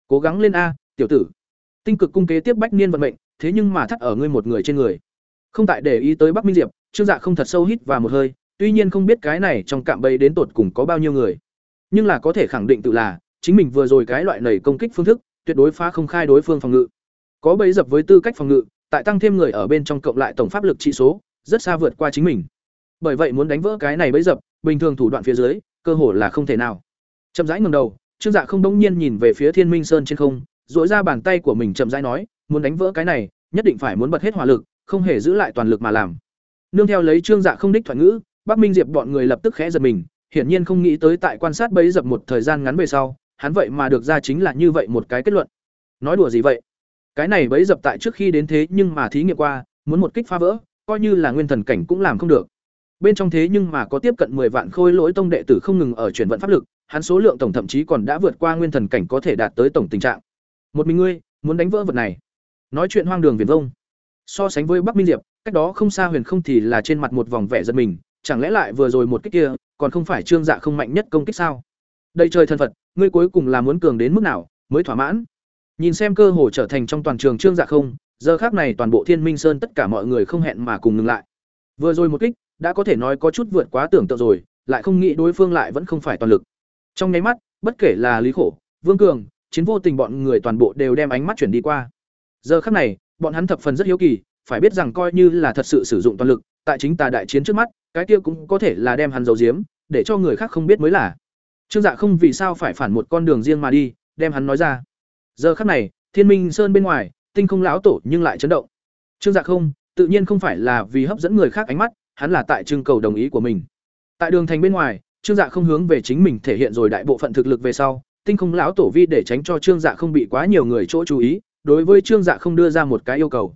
Cố gắng lên a, tiểu tử. Tinh cực cung kế tiếp bách niên vận mệnh, thế nhưng mà thắt ở ngươi một người trên người. Không tại để ý tới Bắc Minh Diệp, Trương Dạ không thật sâu hít vào một hơi, tuy nhiên không biết cái này trong cạm bẫy đến tột cùng có bao nhiêu người, nhưng là có thể khẳng định tự là chính mình vừa rồi cái loại nảy công kích phương thức, tuyệt đối phá không khai đối phương phòng ngự. Có bẫy dập với tư cách phòng ngự, tại tăng thêm người ở bên trong cộng lại tổng pháp lực trị số, rất xa vượt qua chính mình. Bởi vậy muốn đánh vỡ cái này bẫy dập, bình thường thủ đoạn phía dưới, cơ hội là không thể nào. Chậm rãi ngẩng đầu, Trương Dạ không đống nhiên nhìn về phía Thiên Minh Sơn trên không, duỗi ra bàn tay của mình chậm rãi nói, muốn đánh vỡ cái này, nhất định phải muốn bật hết hỏa lực, không hề giữ lại toàn lực mà làm. Nương theo lấy Trương Dạ không đích thoại ngữ, Bắc Minh Diệp bọn người lập tức khẽ giật mình, hiển nhiên không nghĩ tới tại quan sát bấy dập một thời gian ngắn về sau, hắn vậy mà được ra chính là như vậy một cái kết luận. Nói đùa gì vậy? Cái này bấy dập tại trước khi đến thế nhưng mà thí nghiệm qua, muốn một kích phá vỡ, coi như là nguyên thần cảnh cũng làm không được. Bên trong thế nhưng mà có tiếp cận 10 vạn khôi lỗi tông đệ tử không ngừng ở chuyển vận pháp lực, hắn số lượng tổng thậm chí còn đã vượt qua nguyên thần cảnh có thể đạt tới tổng tình trạng. Một mình ngươi, muốn đánh vỡ vật này. Nói chuyện hoang đường viển vông. So sánh với Bắc Minh Diệp, cách đó không xa Huyền Không thì là trên mặt một vòng vẻ giận mình, chẳng lẽ lại vừa rồi một kích kia, còn không phải Trương Dạ không mạnh nhất công kích sao? Đây trời thân Phật, ngươi cuối cùng là muốn cường đến mức nào mới thỏa mãn? Nhìn xem cơ hồ trở thành trong toàn trường Trương Dạ không, giờ khác này toàn bộ Thiên Minh Sơn tất cả mọi người không hẹn mà cùng ngừng lại. Vừa rồi một kích, đã có thể nói có chút vượt quá tưởng tượng rồi, lại không nghĩ đối phương lại vẫn không phải toàn lực. Trong nháy mắt, bất kể là Lý Khổ, Vương Cường, chiến vô tình bọn người toàn bộ đều đem ánh mắt chuyển đi qua. Giờ khắc này, bọn hắn thập phần rất hiếu kỳ, phải biết rằng coi như là thật sự sử dụng toàn lực, tại chính tà đại chiến trước mắt, cái kia cũng có thể là đem hắn giấu giếm, để cho người khác không biết mới là. Trương Dạ không vì sao phải phản một con đường riêng mà đi, đem hắn nói ra. Giờ khắc này, Thiên Minh Sơn bên ngoài, tinh không lão tổ nhưng lại chấn động. Trương Dạ không, tự nhiên không phải là vì hấp dẫn người khác ánh mắt, hắn là tại trưng cầu đồng ý của mình tại đường thành bên ngoài trương dạ không hướng về chính mình thể hiện rồi đại bộ phận thực lực về sau tinh không lão tổ vi để tránh cho trương dạ không bị quá nhiều người chỗ chú ý đối với trương dạ không đưa ra một cái yêu cầu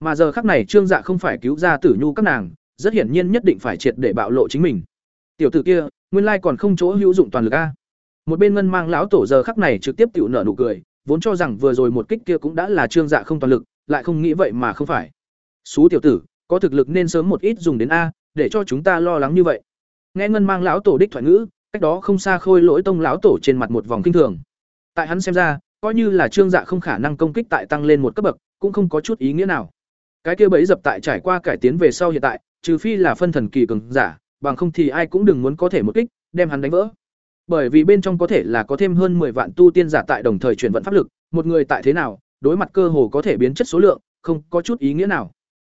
mà giờ khắc này trương dạ không phải cứu ra tử nhu các nàng rất hiển nhiên nhất định phải triệt để bạo lộ chính mình tiểu tử kia nguyên lai còn không chỗ hữu dụng toàn lực a. Một bên ngân mang lão tổ giờ khắc này trực tiếp tiểu nở nụ cười, vốn cho rằng vừa rồi một kích kia cũng đã là trương dạ không toàn lực, lại không nghĩ vậy mà không phải. Xú tiểu tử, có thực lực nên sớm một ít dùng đến a, để cho chúng ta lo lắng như vậy. Nghe ngân mang lão tổ đích thoại ngữ, cách đó không xa khôi lỗi tông lão tổ trên mặt một vòng kinh thường. Tại hắn xem ra, coi như là trương dạ không khả năng công kích tại tăng lên một cấp bậc, cũng không có chút ý nghĩa nào. Cái kia bẫy dập tại trải qua cải tiến về sau hiện tại, trừ phi là phân thần kỳ cường giả bằng không thì ai cũng đừng muốn có thể một kích, đem hắn đánh vỡ. Bởi vì bên trong có thể là có thêm hơn 10 vạn tu tiên giả tại đồng thời chuyển vận pháp lực, một người tại thế nào, đối mặt cơ hồ có thể biến chất số lượng, không có chút ý nghĩa nào.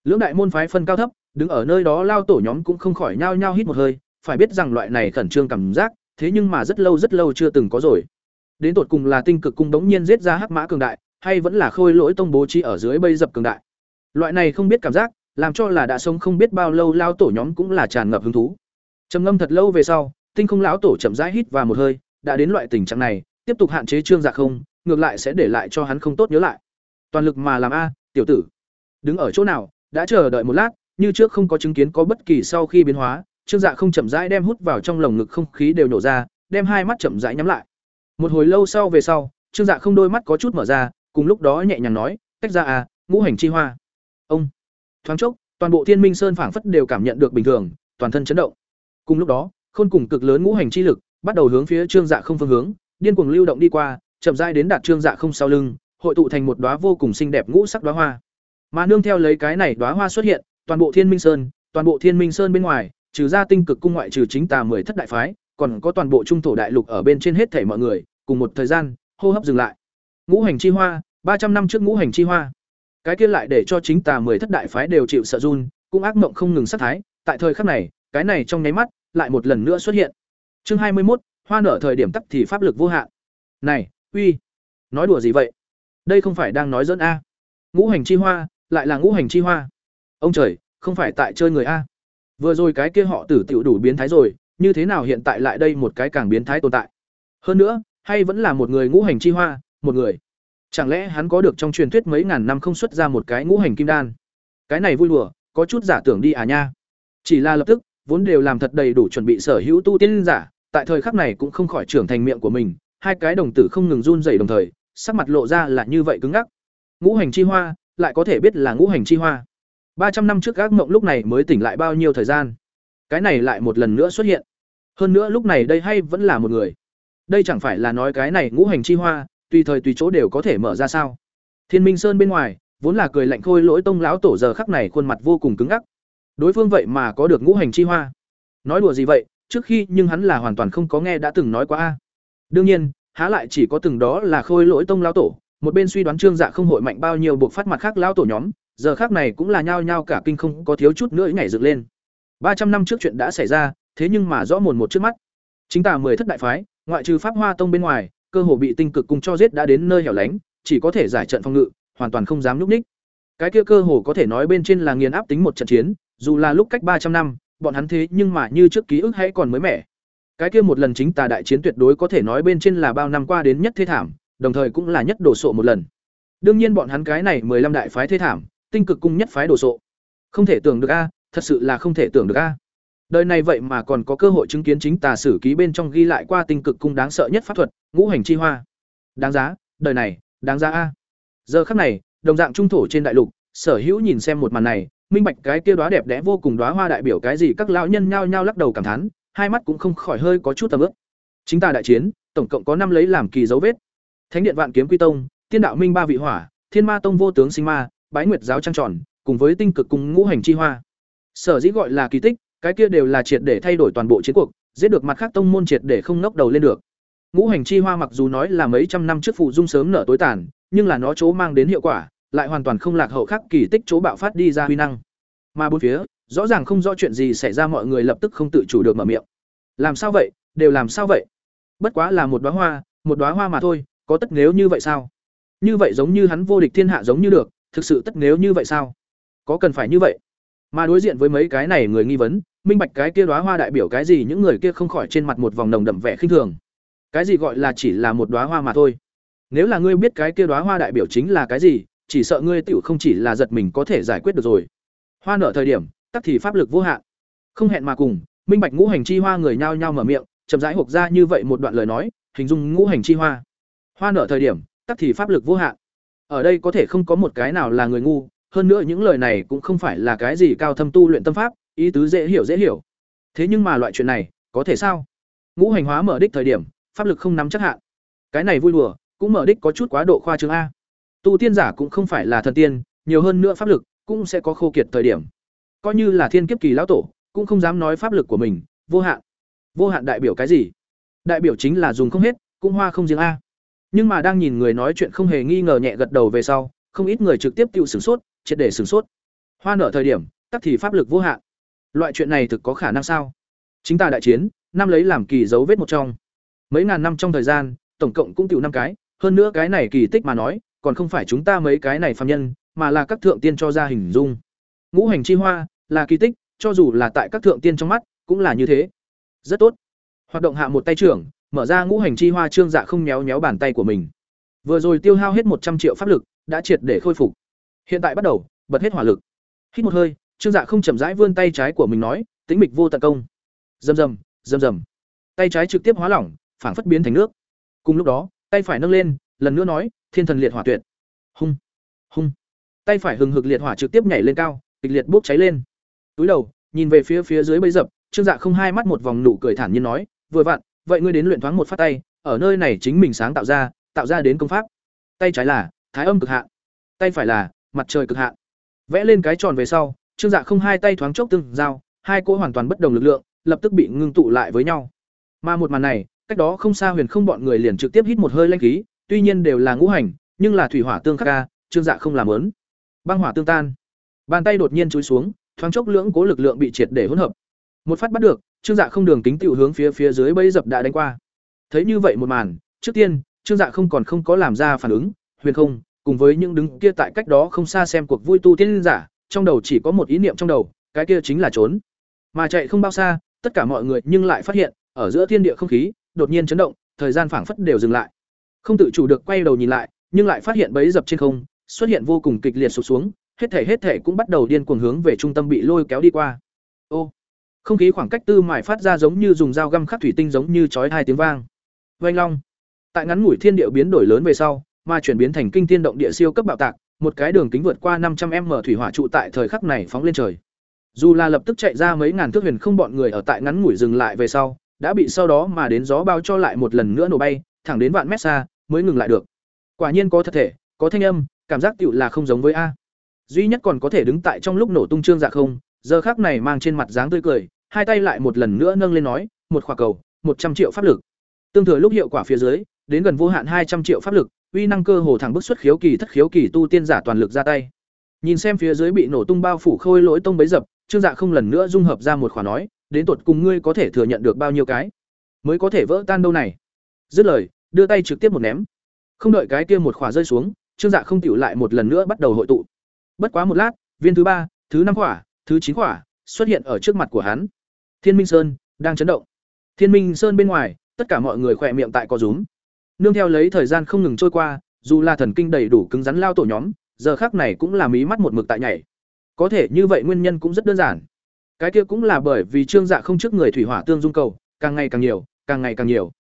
Lưỡng đại môn phái phân cao thấp, đứng ở nơi đó lao tổ nhóm cũng không khỏi nhao nhao hít một hơi, phải biết rằng loại này khẩn trương cảm giác, thế nhưng mà rất lâu rất lâu chưa từng có rồi. Đến tột cùng là tinh cực cung đống nhiên giết ra hắc mã cường đại, hay vẫn là khôi lỗi tông bố trí ở dưới bây dập cường đại. Loại này không biết cảm giác làm cho là đã sống không biết bao lâu lao tổ nhóm cũng là tràn ngập hứng thú. Trầm ngâm thật lâu về sau, tinh không lão tổ chậm rãi hít vào một hơi, đã đến loại tình trạng này, tiếp tục hạn chế trương dạ không, ngược lại sẽ để lại cho hắn không tốt nhớ lại. Toàn lực mà làm a, tiểu tử. Đứng ở chỗ nào, đã chờ đợi một lát, như trước không có chứng kiến có bất kỳ sau khi biến hóa, trương dạ không chậm rãi đem hút vào trong lồng ngực không khí đều nổ ra, đem hai mắt chậm rãi nhắm lại. Một hồi lâu sau về sau, trương dạ không đôi mắt có chút mở ra, cùng lúc đó nhẹ nhàng nói, tách ra à ngũ hành chi hoa. Ông thoáng chốc, toàn bộ thiên minh sơn phảng phất đều cảm nhận được bình thường, toàn thân chấn động. Cùng lúc đó, khôn cùng cực lớn ngũ hành chi lực bắt đầu hướng phía trương dạ không phương hướng, điên cuồng lưu động đi qua, chậm rãi đến đạt trương dạ không sau lưng, hội tụ thành một đóa vô cùng xinh đẹp ngũ sắc đóa hoa. Mà nương theo lấy cái này đóa hoa xuất hiện, toàn bộ thiên minh sơn, toàn bộ thiên minh sơn bên ngoài, trừ ra tinh cực cung ngoại trừ chính tà mười thất đại phái, còn có toàn bộ trung thổ đại lục ở bên trên hết thảy mọi người, cùng một thời gian, hô hấp dừng lại. Ngũ hành chi hoa, ba trăm năm trước ngũ hành chi hoa cái kia lại để cho chính tà mười thất đại phái đều chịu sợ run, cũng ác mộng không ngừng sát thái, tại thời khắc này, cái này trong nháy mắt, lại một lần nữa xuất hiện. Chương hai mươi một hoa nở thời điểm tắc thì pháp lực vô hạn. Này, uy, nói đùa gì vậy? Đây không phải đang nói dẫn a? Ngũ hành chi hoa, lại là ngũ hành chi hoa. Ông trời, không phải tại chơi người a? Vừa rồi cái kia họ tử tiểu đủ biến thái rồi, như thế nào hiện tại lại đây một cái càng biến thái tồn tại? Hơn nữa, hay vẫn là một người ngũ hành chi hoa, một người chẳng lẽ hắn có được trong truyền thuyết mấy ngàn năm không xuất ra một cái ngũ hành kim đan? Cái này vui đùa, có chút giả tưởng đi à nha. Chỉ là lập tức, vốn đều làm thật đầy đủ chuẩn bị sở hữu tu tiên giả, tại thời khắc này cũng không khỏi trưởng thành miệng của mình, hai cái đồng tử không ngừng run rẩy đồng thời, sắc mặt lộ ra là như vậy cứng ngắc. Ngũ hành chi hoa, lại có thể biết là ngũ hành chi hoa. Ba trăm năm trước gác mộng lúc này mới tỉnh lại bao nhiêu thời gian? Cái này lại một lần nữa xuất hiện. Hơn nữa lúc này đây hay vẫn là một người. Đây chẳng phải là nói cái này ngũ hành chi hoa tùy thời tùy chỗ đều có thể mở ra sao? Thiên minh sơn bên ngoài, vốn là cười lạnh khôi lỗi tông lão tổ giờ khắc này khuôn mặt vô cùng cứng ngắc. Đối phương vậy mà có được ngũ hành chi hoa. Nói đùa gì vậy, trước khi nhưng hắn là hoàn toàn không có nghe đã từng nói qua a. Đương nhiên, há lại chỉ có từng đó là khôi lỗi tông lão tổ, một bên suy đoán trương dạ không hội mạnh bao nhiêu buộc phát mặt khác lão tổ nhóm, giờ khác này cũng là nhao nhao cả kinh không có thiếu chút nữa nhảy dựng lên. Ba trăm năm trước chuyện đã xảy ra, thế nhưng mà rõ mồn một trước mắt. Chính tả mười thất đại phái, ngoại trừ pháp hoa tông bên ngoài cơ hồ bị tinh cực cung cho giết đã đến nơi hẻo lánh, chỉ có thể giải trận phòng ngự, hoàn toàn không dám núp ních cái kia cơ hồ có thể nói bên trên là nghiền áp tính một trận chiến, dù là lúc cách ba trăm năm, bọn hắn thế nhưng mà như trước ký ức hãy còn mới mẻ. Cái kia một lần chính tà đại chiến tuyệt đối có thể nói bên trên là bao năm qua đến nhất thế thảm, đồng thời cũng là nhất đổ sộ một lần. Đương nhiên bọn hắn cái này mười lăm đại phái thế thảm, tinh cực cung nhất phái đổ sộ. Không thể tưởng được a, thật sự là không thể tưởng được a đời này vậy mà còn có cơ hội chứng kiến chính tà sử ký bên trong ghi lại qua tinh cực cung đáng sợ nhất pháp thuật, ngũ hành chi hoa. Đáng giá, đời này, đáng giá a. Giờ khắc này, đồng dạng trung thổ trên đại lục, sở hữu nhìn xem một màn này, minh bạch cái kia đóa đẹp đẽ vô cùng đóa hoa đại biểu cái gì, các lão nhân nhao nhao lắc đầu cảm thán, hai mắt cũng không khỏi hơi có chút tầm ướp chính tà đại chiến, tổng cộng có năm lấy làm kỳ dấu vết. Thánh điện vạn kiếm quy tông, tiên đạo minh ba vị hỏa, thiên ma tông vô tướng sinh ma, bái nguyệt giáo trang tròn, cùng với tinh cực cùng ngũ hành chi hoa. Sở dĩ gọi là kỳ tích cái kia đều là triệt để thay đổi toàn bộ chiến cuộc giết được mặt khác tông môn triệt để không ngóc đầu lên được. Ngũ hành chi hoa mặc dù nói là mấy trăm năm trước phụ dung sớm nở tối tàn nhưng là nó chỗ mang đến hiệu quả lại hoàn toàn không lạc hậu khác kỳ tích chỗ bạo phát đi ra huy năng. Mà bốn phía rõ ràng không rõ chuyện gì xảy ra mọi người lập tức không tự chủ được mở miệng. Làm sao vậy? Đều làm sao vậy? Bất quá là một đóa hoa một đóa hoa mà thôi có tất nếu như vậy sao? Như vậy giống như hắn vô địch thiên hạ giống như được thực sự tất nếu như vậy sao? Có cần phải như vậy? Mà đối diện với mấy cái này người nghi vấn, minh bạch cái kia đóa hoa đại biểu cái gì những người kia không khỏi trên mặt một vòng nồng đậm vẻ khinh thường. Cái gì gọi là chỉ là một đóa hoa mà thôi. Nếu là ngươi biết cái kia đóa hoa đại biểu chính là cái gì, chỉ sợ ngươi tiểu không chỉ là giật mình có thể giải quyết được rồi. Hoa nở thời điểm, tắc thì pháp lực vô hạn. Không hẹn mà cùng, minh bạch ngũ hành chi hoa người nhao nhao mở miệng, chậm rãi hộc ra như vậy một đoạn lời nói, hình dung ngũ hành chi hoa. Hoa nở thời điểm, tắc thì pháp lực vô hạn. Ở đây có thể không có một cái nào là người ngu, hơn nữa những lời này cũng không phải là cái gì cao thâm tu luyện tâm pháp, ý tứ dễ hiểu dễ hiểu. Thế nhưng mà loại chuyện này, có thể sao? Ngũ hành hóa mở đích thời điểm, pháp lực không nắm chắc hạn. Cái này vui đùa, cũng mở đích có chút quá độ khoa trương a. Tu tiên giả cũng không phải là thần tiên, nhiều hơn nữa pháp lực cũng sẽ có khô kiệt thời điểm. Coi như là thiên kiếp kỳ lão tổ, cũng không dám nói pháp lực của mình vô hạn. Vô hạn đại biểu cái gì? Đại biểu chính là dùng không hết, cũng hoa không riêng a. Nhưng mà đang nhìn người nói chuyện không hề nghi ngờ nhẹ gật đầu về sau, không ít người trực tiếp tiêu sửng sốt, triệt để sửng sốt. Hoa nở thời điểm, tắc thì pháp lực vô hạn. Loại chuyện này thực có khả năng sao? Chính ta đại chiến, năm lấy làm kỳ dấu vết một trong. Mấy ngàn năm trong thời gian, tổng cộng cũng tiểu năm cái, hơn nữa cái này kỳ tích mà nói, còn không phải chúng ta mấy cái này phàm nhân, mà là các thượng tiên cho ra hình dung. Ngũ hành chi hoa là kỳ tích, cho dù là tại các thượng tiên trong mắt, cũng là như thế. Rất tốt. Hoạt động hạ một tay trưởng, mở ra ngũ hành chi hoa trương dạ không méo méo bàn tay của mình. Vừa rồi tiêu hao hết một trăm triệu pháp lực, đã triệt để khôi phục. Hiện tại bắt đầu, bật hết hỏa lực. Hít một hơi, trương dạ không chậm rãi vươn tay trái của mình nói, tính mịch vô tận công. Rầm rầm, rầm rầm. Tay trái trực tiếp hóa lỏng, phảng phất biến thành nước. Cùng lúc đó, tay phải nâng lên, lần nữa nói, thiên thần liệt hỏa tuyệt. Hung, hung. Tay phải hừng hực liệt hỏa trực tiếp nhảy lên cao, kịch liệt bốc cháy lên. Túi đầu, nhìn về phía phía dưới bấy dập, Trương Dạ không hai mắt một vòng nụ cười thản nhiên nói, vừa vặn, vậy ngươi đến luyện thoáng một phát tay, ở nơi này chính mình sáng tạo ra, tạo ra đến công pháp. Tay trái là thái âm cực hạn, tay phải là mặt trời cực hạn. Vẽ lên cái tròn về sau, Trương Dạ không hai tay thoáng chốc tương giao, hai cỗ hoàn toàn bất đồng lực lượng, lập tức bị ngưng tụ lại với nhau. Mà một màn này, cách đó không xa Huyền Không bọn người liền trực tiếp hít một hơi linh khí, tuy nhiên đều là ngũ hành, nhưng là thủy hỏa tương khắc ca, Trương Dạ không làm lớn. Băng hỏa tương tan. Bàn tay đột nhiên chúi xuống, thoáng chốc lưỡng cố lực lượng bị triệt để hỗn hợp. Một phát bắt được, Trương Dạ không đường kính tiểu hướng phía phía dưới bẫy dập đã đánh qua. Thấy như vậy một màn, trước tiên, Trương Dạ không còn không có làm ra phản ứng, huyền không, cùng với những đứng kia tại cách đó không xa xem cuộc vui tu tiên giả, trong đầu chỉ có một ý niệm trong đầu, cái kia chính là trốn. Mà chạy không bao xa, tất cả mọi người nhưng lại phát hiện, ở giữa thiên địa không khí đột nhiên chấn động, thời gian phảng phất đều dừng lại. Không tự chủ được quay đầu nhìn lại, nhưng lại phát hiện bẫy dập trên không xuất hiện vô cùng kịch liệt sụp xuống, hết thể hết thể cũng bắt đầu điên cuồng hướng về trung tâm bị lôi kéo đi qua. Ô, không khí khoảng cách tư mại phát ra giống như dùng dao găm khắc thủy tinh giống như chói hai tiếng vang. Vành long, tại ngắn ngủi thiên địa biến đổi lớn về sau, mà chuyển biến thành kinh thiên động địa siêu cấp bạo tạc, một cái đường kính vượt qua 500m thủy hỏa trụ tại thời khắc này phóng lên trời. Dù là lập tức chạy ra mấy ngàn thước huyền không bọn người ở tại ngắn ngủi dừng lại về sau, đã bị sau đó mà đến gió bao cho lại một lần nữa nổ bay, thẳng đến vạn mét xa mới ngừng lại được. Quả nhiên có thật thể, có thanh âm, cảm giác tựu là không giống với a. Duy nhất còn có thể đứng tại trong lúc nổ tung trương dạ không, giờ khắc này mang trên mặt dáng tươi cười, hai tay lại một lần nữa nâng lên nói, một quả cầu, một trăm triệu pháp lực. Tương thừa lúc hiệu quả phía dưới, đến gần vô hạn hai trăm triệu pháp lực, uy năng cơ hồ thẳng bức xuất khiếu kỳ thất khiếu kỳ tu tiên giả toàn lực ra tay. Nhìn xem phía dưới bị nổ tung bao phủ khôi lỗi tông bấy dập, Trương Dạ không lần nữa dung hợp ra một khoản nói, đến tột cùng ngươi có thể thừa nhận được bao nhiêu cái, mới có thể vỡ tan đâu này. Dứt lời, đưa tay trực tiếp một ném. Không đợi cái kia một khỏa rơi xuống, Trương Dạ không tiểu lại một lần nữa bắt đầu hội tụ. Bất quá một lát, viên thứ ba, thứ năm khỏa, thứ chín khỏa xuất hiện ở trước mặt của hắn. Thiên Minh Sơn đang chấn động. Thiên Minh Sơn bên ngoài, tất cả mọi người khỏe miệng tại có rúm. Nương theo lấy thời gian không ngừng trôi qua, dù là thần kinh đầy đủ cứng rắn lao tổ nhóm, giờ khác này cũng là mí mắt một mực tại nhảy. Có thể như vậy nguyên nhân cũng rất đơn giản. Cái kia cũng là bởi vì Trương Dạ không trước người thủy hỏa tương dung cầu, càng ngày càng nhiều, càng ngày càng nhiều.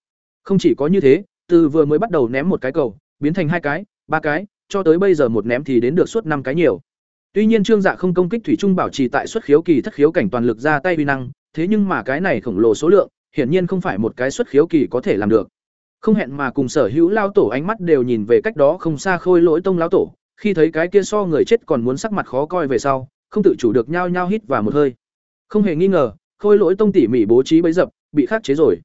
Không chỉ có như thế, từ vừa mới bắt đầu ném một cái cầu, biến thành hai cái, ba cái, cho tới bây giờ một ném thì đến được suốt năm cái nhiều. Tuy nhiên Trương Dạ không công kích thủy trung bảo trì tại xuất khiếu kỳ thất khiếu cảnh toàn lực ra tay vi năng, thế nhưng mà cái này khổng lồ số lượng, hiển nhiên không phải một cái xuất khiếu kỳ có thể làm được. Không hẹn mà cùng sở hữu lao tổ ánh mắt đều nhìn về cách đó không xa Khôi Lỗi Tông lão tổ, khi thấy cái kia so người chết còn muốn sắc mặt khó coi về sau, không tự chủ được nhao nhao hít vào một hơi. Không hề nghi ngờ, Khôi Lỗi Tông tỉ mỉ bố trí bấy dập, bị khắc chế rồi.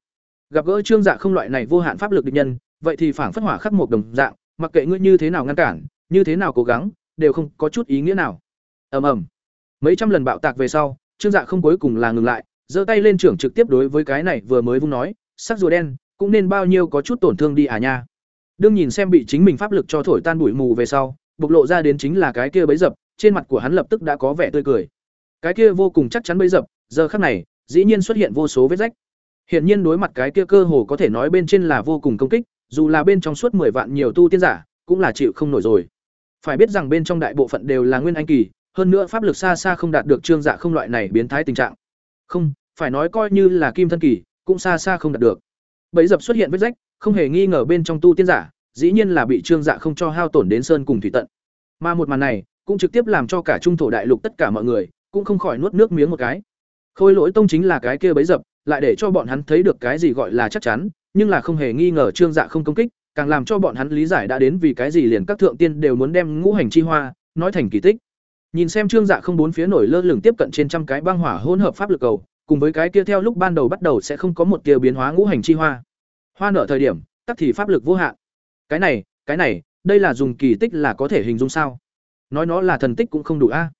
Gặp gỡ Trương Dạ không loại này vô hạn pháp lực địch nhân, vậy thì phản phất hỏa khắc một đồng dạng, mặc kệ ngươi như thế nào ngăn cản, như thế nào cố gắng, đều không có chút ý nghĩa nào. Ầm ầm. Mấy trăm lần bạo tạc về sau, Trương Dạ không cuối cùng là ngừng lại, giơ tay lên trưởng trực tiếp đối với cái này vừa mới vung nói, sắc rùa đen, cũng nên bao nhiêu có chút tổn thương đi à nha. Đương nhìn xem bị chính mình pháp lực cho thổi tan bụi mù về sau, bộc lộ ra đến chính là cái kia bấy dập, trên mặt của hắn lập tức đã có vẻ tươi cười. cái kia vô cùng chắc chắn bấy dập giờ khắc này dĩ nhiên xuất hiện vô số vết rách hiển nhiên đối mặt cái kia cơ hồ có thể nói bên trên là vô cùng công kích dù là bên trong suốt 10 vạn nhiều tu tiên giả cũng là chịu không nổi rồi phải biết rằng bên trong đại bộ phận đều là nguyên anh kỳ hơn nữa pháp lực xa xa không đạt được trương dạ không loại này biến thái tình trạng không phải nói coi như là kim thân kỳ cũng xa xa không đạt được bấy dập xuất hiện vết rách, không hề nghi ngờ bên trong tu tiên giả, dĩ nhiên là bị trương dạ không cho hao tổn đến sơn cùng thủy tận. Mà một màn này, cũng trực tiếp làm cho cả trung thổ đại lục tất cả mọi người, cũng không khỏi nuốt nước miếng một cái. Khôi lỗi tông chính là cái kia bấy dập, lại để cho bọn hắn thấy được cái gì gọi là chắc chắn, nhưng là không hề nghi ngờ trương dạ không công kích, càng làm cho bọn hắn lý giải đã đến vì cái gì liền các thượng tiên đều muốn đem ngũ hành chi hoa, nói thành kỳ tích. Nhìn xem trương dạ không bốn phía nổi lơ lửng tiếp cận trên trăm cái băng hỏa hỗn hợp pháp lực cầu, cùng với cái kia theo lúc ban đầu bắt đầu sẽ không có một tia biến hóa ngũ hành chi hoa hoa nở thời điểm, tắc thì pháp lực vô hạn. Cái này cái này, đây là dùng kỳ tích là có thể hình dung sao? Nói nó là thần tích cũng không đủ a.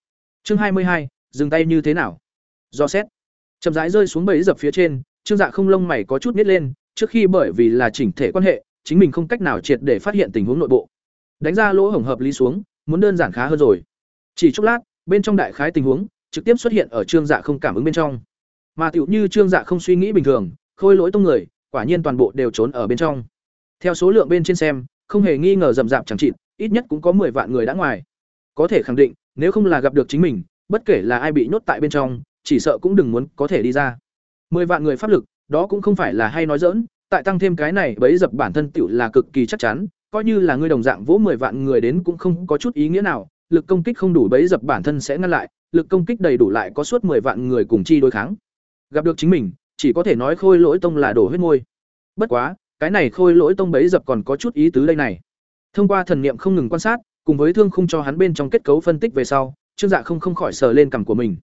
Chương hai mươi hai, dừng tay như thế nào? Do xét. Chậm rãi rơi xuống bẫy dập phía trên, trương dạ không lông mày có chút nít lên, trước khi bởi vì là chỉnh thể quan hệ, chính mình không cách nào triệt để phát hiện tình huống nội bộ. Đánh ra lỗ hổng hợp lý xuống, muốn đơn giản khá hơn rồi. Chỉ chốc lát, bên trong đại khái tình huống, trực tiếp xuất hiện ở trương dạ không cảm ứng bên trong. Mà tựu như trương dạ không suy nghĩ bình thường, khôi lỗi tông người quả nhiên toàn bộ đều trốn ở bên trong. Theo số lượng bên trên xem, không hề nghi ngờ rầm rạp chẳng chịt, ít nhất cũng có 10 vạn người đã ngoài. Có thể khẳng định, nếu không là gặp được chính mình, bất kể là ai bị nhốt tại bên trong, chỉ sợ cũng đừng muốn có thể đi ra. Mười vạn người pháp lực, đó cũng không phải là hay nói dỡn tại tăng thêm cái này bấy dập bản thân tiểu là cực kỳ chắc chắn, coi như là ngươi đồng dạng vỗ mười vạn người đến cũng không có chút ý nghĩa nào, lực công kích không đủ bấy dập bản thân sẽ ngăn lại, lực công kích đầy đủ lại có suốt mười vạn người cùng chi đối kháng. Gặp được chính mình chỉ có thể nói khôi lỗi tông là đổ huyết môi. Bất quá, cái này khôi lỗi tông bấy dập còn có chút ý tứ đây này. Thông qua thần niệm không ngừng quan sát, cùng với thương khung cho hắn bên trong kết cấu phân tích về sau, trương dạ không không khỏi sờ lên cằm của mình.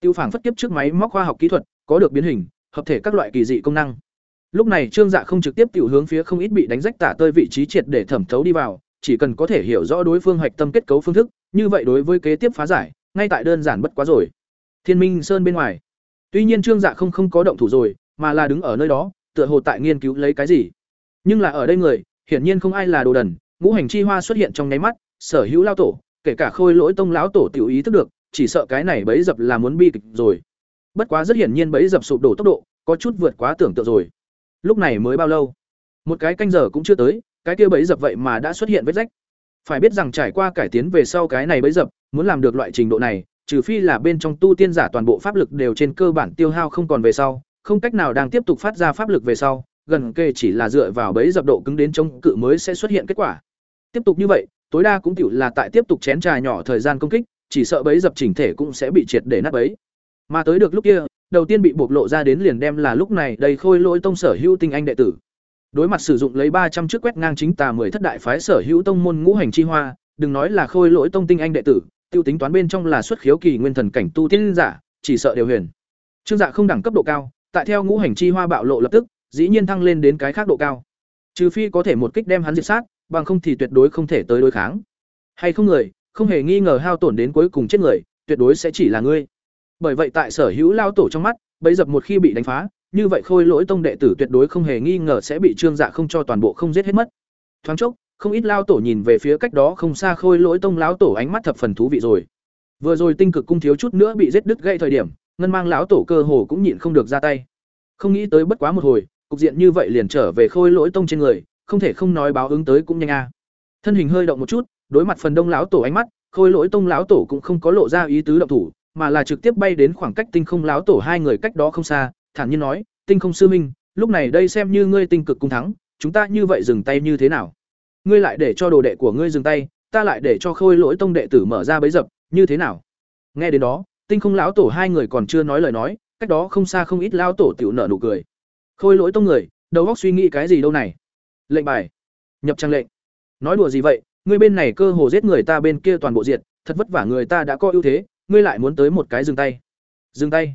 Tiêu phản phất kiếp trước máy móc khoa học kỹ thuật, có được biến hình, hợp thể các loại kỳ dị công năng. Lúc này trương dạ không trực tiếp tiểu hướng phía không ít bị đánh rách tả tơi vị trí triệt để thẩm thấu đi vào, chỉ cần có thể hiểu rõ đối phương hạch tâm kết cấu phương thức, như vậy đối với kế tiếp phá giải, ngay tại đơn giản bất quá rồi. Thiên minh sơn bên ngoài tuy nhiên trương dạ không không có động thủ rồi, mà là đứng ở nơi đó, tựa hồ tại nghiên cứu lấy cái gì. Nhưng là ở đây người, hiển nhiên không ai là đồ đần, ngũ hành chi hoa xuất hiện trong nháy mắt, sở hữu lao tổ, kể cả khôi lỗi tông lão tổ tiểu ý thức được, chỉ sợ cái này bấy dập là muốn bi kịch rồi. Bất quá rất hiển nhiên bấy dập sụp đổ tốc độ, có chút vượt quá tưởng tượng rồi. Lúc này mới bao lâu? Một cái canh giờ cũng chưa tới, cái kia bấy dập vậy mà đã xuất hiện vết rách. Phải biết rằng trải qua cải tiến về sau cái này bấy dập, muốn làm được loại trình độ này trừ phi là bên trong tu tiên giả toàn bộ pháp lực đều trên cơ bản tiêu hao không còn về sau, không cách nào đang tiếp tục phát ra pháp lực về sau, gần kề chỉ là dựa vào bấy dập độ cứng đến chống cự mới sẽ xuất hiện kết quả. Tiếp tục như vậy, tối đa cũng tiểu là tại tiếp tục chén trà nhỏ thời gian công kích, chỉ sợ bấy dập chỉnh thể cũng sẽ bị triệt để nát bấy. Mà tới được lúc kia, đầu tiên bị bộc lộ ra đến liền đem là lúc này đầy khôi lỗi tông sở hữu tinh anh đệ tử. Đối mặt sử dụng lấy ba trăm chiếc quét ngang chính tà mười thất đại phái sở hữu tông môn ngũ hành chi hoa, đừng nói là khôi lỗi tông tinh anh đệ tử tiêu tính toán bên trong là xuất khiếu kỳ nguyên thần cảnh tu tiên giả, chỉ sợ đều huyền. Trương dạ không đẳng cấp độ cao, tại theo ngũ hành chi hoa bạo lộ lập tức, dĩ nhiên thăng lên đến cái khác độ cao. Trừ phi có thể một kích đem hắn diệt sát, bằng không thì tuyệt đối không thể tới đối kháng. Hay không người, không hề nghi ngờ hao tổn đến cuối cùng chết người, tuyệt đối sẽ chỉ là ngươi. Bởi vậy tại sở hữu lao tổ trong mắt, bấy dập một khi bị đánh phá, như vậy khôi lỗi tông đệ tử tuyệt đối không hề nghi ngờ sẽ bị trương dạ không cho toàn bộ không giết hết mất. Thoáng chốc không ít lao tổ nhìn về phía cách đó không xa khôi lỗi tông lão tổ ánh mắt thập phần thú vị rồi. Vừa rồi tinh cực cung thiếu chút nữa bị giết đứt gây thời điểm, ngân mang lão tổ cơ hồ cũng nhịn không được ra tay. Không nghĩ tới bất quá một hồi, cục diện như vậy liền trở về khôi lỗi tông trên người, không thể không nói báo ứng tới cũng nhanh a. Thân hình hơi động một chút, đối mặt phần đông lão tổ ánh mắt, khôi lỗi tông lão tổ cũng không có lộ ra ý tứ động thủ, mà là trực tiếp bay đến khoảng cách tinh không lão tổ hai người cách đó không xa, thản nhiên nói, tinh không sư minh, lúc này đây xem như ngươi tinh cực cung thắng, chúng ta như vậy dừng tay như thế nào? Ngươi lại để cho đồ đệ của ngươi dừng tay, ta lại để cho khôi lỗi tông đệ tử mở ra bấy dập, như thế nào? Nghe đến đó, tinh không lão tổ hai người còn chưa nói lời nói, cách đó không xa không ít lão tổ tiểu nở nụ cười. Khôi lỗi tông người, đầu óc suy nghĩ cái gì đâu này? Lệnh bài. Nhập trang lệnh. Nói đùa gì vậy? Ngươi bên này cơ hồ giết người ta bên kia toàn bộ diệt, thật vất vả người ta đã có ưu thế, ngươi lại muốn tới một cái dừng tay. Dừng tay.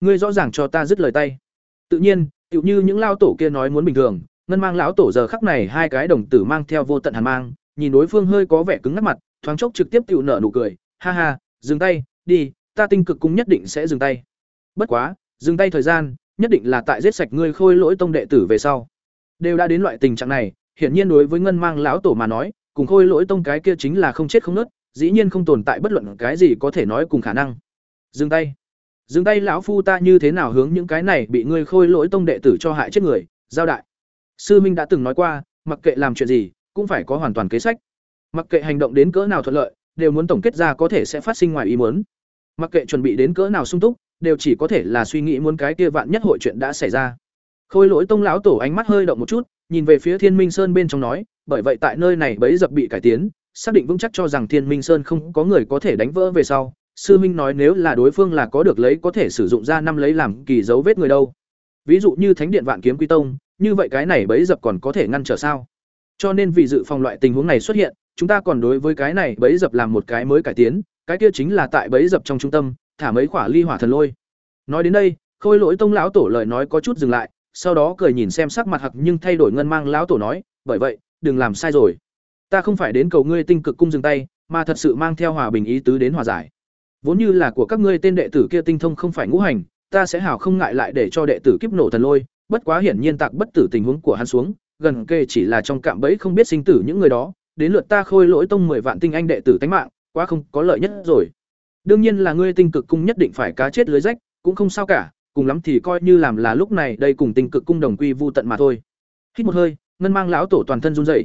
Ngươi rõ ràng cho ta dứt lời tay. Tự nhiên, tựu như những lao tổ kia nói muốn bình thường ngân mang lão tổ giờ khắc này hai cái đồng tử mang theo vô tận hàn mang, nhìn đối phương hơi có vẻ cứng ngắt mặt, thoáng chốc trực tiếp tựu nở nụ cười, ha ha, dừng tay, đi, ta tinh cực cung nhất định sẽ dừng tay. Bất quá, dừng tay thời gian, nhất định là tại giết sạch ngươi khôi lỗi tông đệ tử về sau. Đều đã đến loại tình trạng này, hiển nhiên đối với ngân mang lão tổ mà nói, cùng khôi lỗi tông cái kia chính là không chết không nứt dĩ nhiên không tồn tại bất luận cái gì có thể nói cùng khả năng. Dừng tay dừng tay lão phu ta như thế nào hướng những cái này bị ngươi khôi lỗi tông đệ tử cho hại chết người, giao đại sư minh đã từng nói qua, mặc kệ làm chuyện gì, cũng phải có hoàn toàn kế sách. Mặc kệ hành động đến cỡ nào thuận lợi, đều muốn tổng kết ra có thể sẽ phát sinh ngoài ý muốn. Mặc kệ chuẩn bị đến cỡ nào sung túc, đều chỉ có thể là suy nghĩ muốn cái kia vạn nhất hội chuyện đã xảy ra. Khôi lỗi tông lão tổ ánh mắt hơi động một chút, nhìn về phía thiên minh sơn bên trong nói, bởi vậy tại nơi này bấy dập bị cải tiến, xác định vững chắc cho rằng thiên minh sơn không có người có thể đánh vỡ về sau, sư minh nói nếu là đối phương là có được lấy có thể sử dụng ra năm lấy làm kỳ dấu vết người đâu. Ví dụ như thánh điện vạn kiếm quy tông như vậy cái này bẫy dập còn có thể ngăn trở sao? Cho nên vì dự phòng loại tình huống này xuất hiện, chúng ta còn đối với cái này bẫy dập làm một cái mới cải tiến, cái kia chính là tại bẫy dập trong trung tâm, thả mấy quả ly hỏa thần lôi. Nói đến đây, khôi lỗi tông lão tổ lời nói có chút dừng lại, sau đó cười nhìn xem sắc mặt hặc nhưng thay đổi ngân mang lão tổ nói, bởi vậy, đừng làm sai rồi. Ta không phải đến cầu ngươi tinh cực cung dừng tay, mà thật sự mang theo hòa bình ý tứ đến hòa giải. Vốn như là của các ngươi tên đệ tử kia tinh thông không phải ngũ hành, ta sẽ hảo không ngại lại để cho đệ tử kiếp nổ thần lôi bất quá hiển nhiên tạc bất tử tình huống của hắn xuống, gần kề chỉ là trong cạm bẫy không biết sinh tử những người đó, đến lượt ta khôi lỗi tông mười vạn tinh anh đệ tử tánh mạng, quá không có lợi nhất rồi. Đương nhiên là ngươi tinh cực cung nhất định phải cá chết lưới rách, cũng không sao cả, cùng lắm thì coi như làm là lúc này đây cùng tinh cực cung đồng quy vu tận mà thôi. Hít một hơi, ngân mang lão tổ toàn thân run rẩy.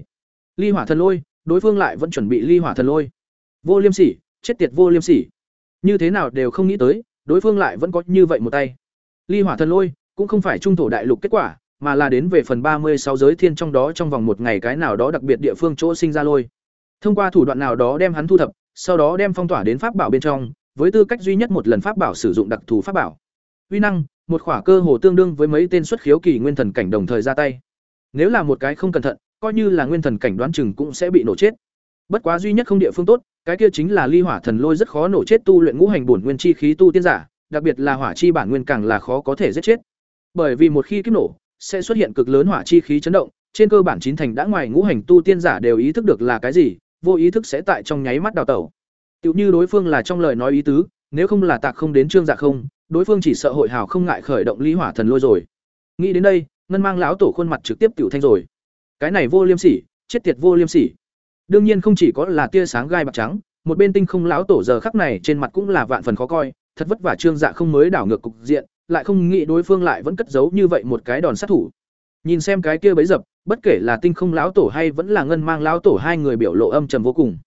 Ly hỏa thần lôi, đối phương lại vẫn chuẩn bị ly hỏa thần lôi. Vô liêm sỉ, chết tiệt vô liêm sỉ. Như thế nào đều không nghĩ tới, đối phương lại vẫn có như vậy một tay. Ly hỏa thần lôi cũng không phải trung thổ đại lục kết quả, mà là đến về phần ba mươi sáu giới thiên trong đó trong vòng một ngày cái nào đó đặc biệt địa phương chỗ sinh ra lôi. Thông qua thủ đoạn nào đó đem hắn thu thập, sau đó đem phong tỏa đến pháp bảo bên trong, với tư cách duy nhất một lần pháp bảo sử dụng đặc thù pháp bảo. Uy năng, một khỏa cơ hồ tương đương với mấy tên xuất khiếu kỳ nguyên thần cảnh đồng thời ra tay. Nếu là một cái không cẩn thận, coi như là nguyên thần cảnh đoán chừng cũng sẽ bị nổ chết. Bất quá duy nhất không địa phương tốt, cái kia chính là ly hỏa thần lôi rất khó nổ chết tu luyện ngũ hành bổn nguyên chi khí tu tiên giả, đặc biệt là hỏa chi bản nguyên càng là khó có thể giết chết bởi vì một khi kiếp nổ, sẽ xuất hiện cực lớn hỏa chi khí chấn động, trên cơ bản chín thành đã ngoài ngũ hành tu tiên giả đều ý thức được là cái gì, vô ý thức sẽ tại trong nháy mắt đào tẩu. Tựu như đối phương là trong lời nói ý tứ, nếu không là tạc không đến trương dạ không, đối phương chỉ sợ hội hào không ngại khởi động ly hỏa thần lôi rồi. Nghĩ đến đây, ngân mang lão tổ khuôn mặt trực tiếp tiểu thanh rồi. Cái này vô liêm sỉ, chết tiệt vô liêm sỉ. Đương nhiên không chỉ có là tia sáng gai bạc trắng, một bên tinh không lão tổ giờ khắc này trên mặt cũng là vạn phần khó coi, thật vất vả trương dạ không mới đảo ngược cục diện lại không nghĩ đối phương lại vẫn cất giấu như vậy một cái đòn sát thủ. Nhìn xem cái kia bấy dập, bất kể là tinh không lão tổ hay vẫn là ngân mang lão tổ hai người biểu lộ âm trầm vô cùng.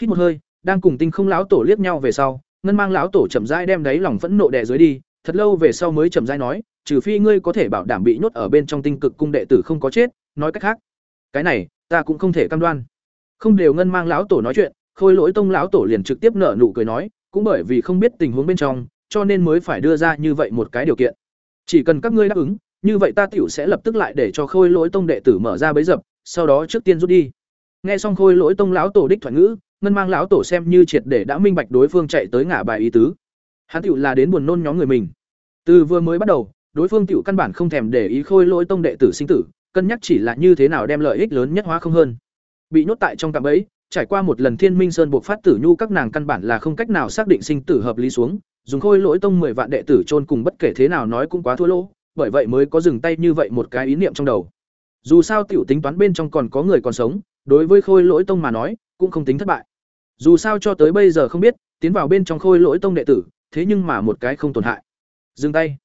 Hít một hơi, đang cùng tinh không lão tổ liếc nhau về sau, ngân mang lão tổ chậm rãi đem đáy lòng phẫn nộ đè dưới đi, thật lâu về sau mới chậm rãi nói, trừ phi ngươi có thể bảo đảm bị nhốt ở bên trong tinh cực cung đệ tử không có chết, nói cách khác, cái này, ta cũng không thể cam đoan. Không đều ngân mang lão tổ nói chuyện, khôi lỗi tông lão tổ liền trực tiếp nở nụ cười nói, cũng bởi vì không biết tình huống bên trong cho nên mới phải đưa ra như vậy một cái điều kiện. Chỉ cần các ngươi đáp ứng, như vậy ta tiểu sẽ lập tức lại để cho khôi lỗi tông đệ tử mở ra bấy dập, sau đó trước tiên rút đi. Nghe xong khôi lỗi tông lão tổ đích thoại ngữ, ngân mang lão tổ xem như triệt để đã minh bạch đối phương chạy tới ngã bài ý tứ. Hắn tiểu là đến buồn nôn nhóm người mình. Từ vừa mới bắt đầu, đối phương tiểu căn bản không thèm để ý khôi lỗi tông đệ tử sinh tử, cân nhắc chỉ là như thế nào đem lợi ích lớn nhất hóa không hơn. Bị nhốt tại trong cạm bẫy, trải qua một lần thiên minh sơn buộc phát tử nhu các nàng căn bản là không cách nào xác định sinh tử hợp lý xuống dùng khôi lỗi tông mười vạn đệ tử chôn cùng bất kể thế nào nói cũng quá thua lỗ, bởi vậy mới có dừng tay như vậy một cái ý niệm trong đầu. Dù sao tiểu tính toán bên trong còn có người còn sống, đối với khôi lỗi tông mà nói, cũng không tính thất bại. Dù sao cho tới bây giờ không biết, tiến vào bên trong khôi lỗi tông đệ tử, thế nhưng mà một cái không tổn hại. Dừng tay.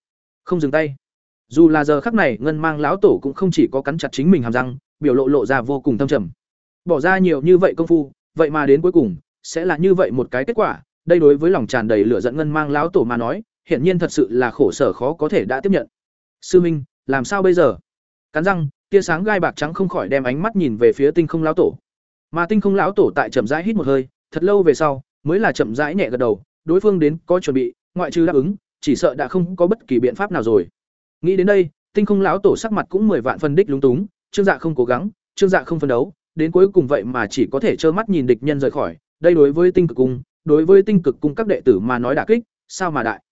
Không dừng tay. Dù là giờ khắc này, ngân mang lão tổ cũng không chỉ có cắn chặt chính mình hàm răng, biểu lộ lộ ra vô cùng thâm trầm. Bỏ ra nhiều như vậy công phu, vậy mà đến cuối cùng, sẽ là như vậy một cái kết quả đây đối với lòng tràn đầy lửa giận ngân mang lão tổ mà nói, hiển nhiên thật sự là khổ sở khó có thể đã tiếp nhận. Sư minh, làm sao bây giờ? Cắn răng, tia sáng gai bạc trắng không khỏi đem ánh mắt nhìn về phía tinh không lão tổ. Mà tinh không lão tổ tại chậm rãi hít một hơi, thật lâu về sau, mới là chậm rãi nhẹ gật đầu, đối phương đến có chuẩn bị, ngoại trừ đáp ứng, chỉ sợ đã không có bất kỳ biện pháp nào rồi. Nghĩ đến đây, tinh không lão tổ sắc mặt cũng mười vạn phân đích lúng túng, trương dạ không cố gắng, trương dạ không phấn đấu, đến cuối cùng vậy mà chỉ có thể trơ mắt nhìn địch nhân rời khỏi, đây đối với tinh cực cung đối với tinh cực cung các đệ tử mà nói đả kích, sao mà đại?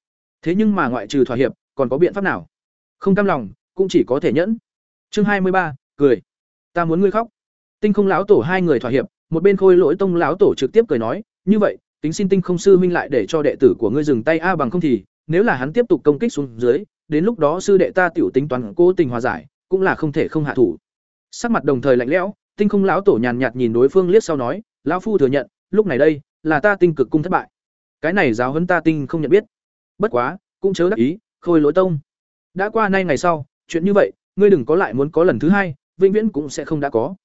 Thế nhưng mà ngoại trừ thỏa hiệp, còn có biện pháp nào? Không cam lòng, cũng chỉ có thể nhẫn. Chương hai mươi ba, cười. Ta muốn ngươi khóc. Tinh không lão tổ hai người thỏa hiệp, một bên khôi lỗi tông lão tổ trực tiếp cười nói, như vậy tính xin tinh không sư huynh lại để cho đệ tử của ngươi dừng tay a bằng không thì, nếu là hắn tiếp tục công kích xuống dưới, đến lúc đó sư đệ ta tiểu tính toán cố tình hòa giải, cũng là không thể không hạ thủ. Sắc mặt đồng thời lạnh lẽo, tinh không lão tổ nhàn nhạt nhìn đối phương liếc sau nói, lão phu thừa nhận, lúc này đây là ta tinh cực cung thất bại. Cái này giáo huấn ta tinh không nhận biết. Bất quá, cũng chớ đắc ý, khôi lỗi tông. Đã qua nay ngày sau, chuyện như vậy, ngươi đừng có lại muốn có lần thứ hai, vĩnh viễn cũng sẽ không đã có.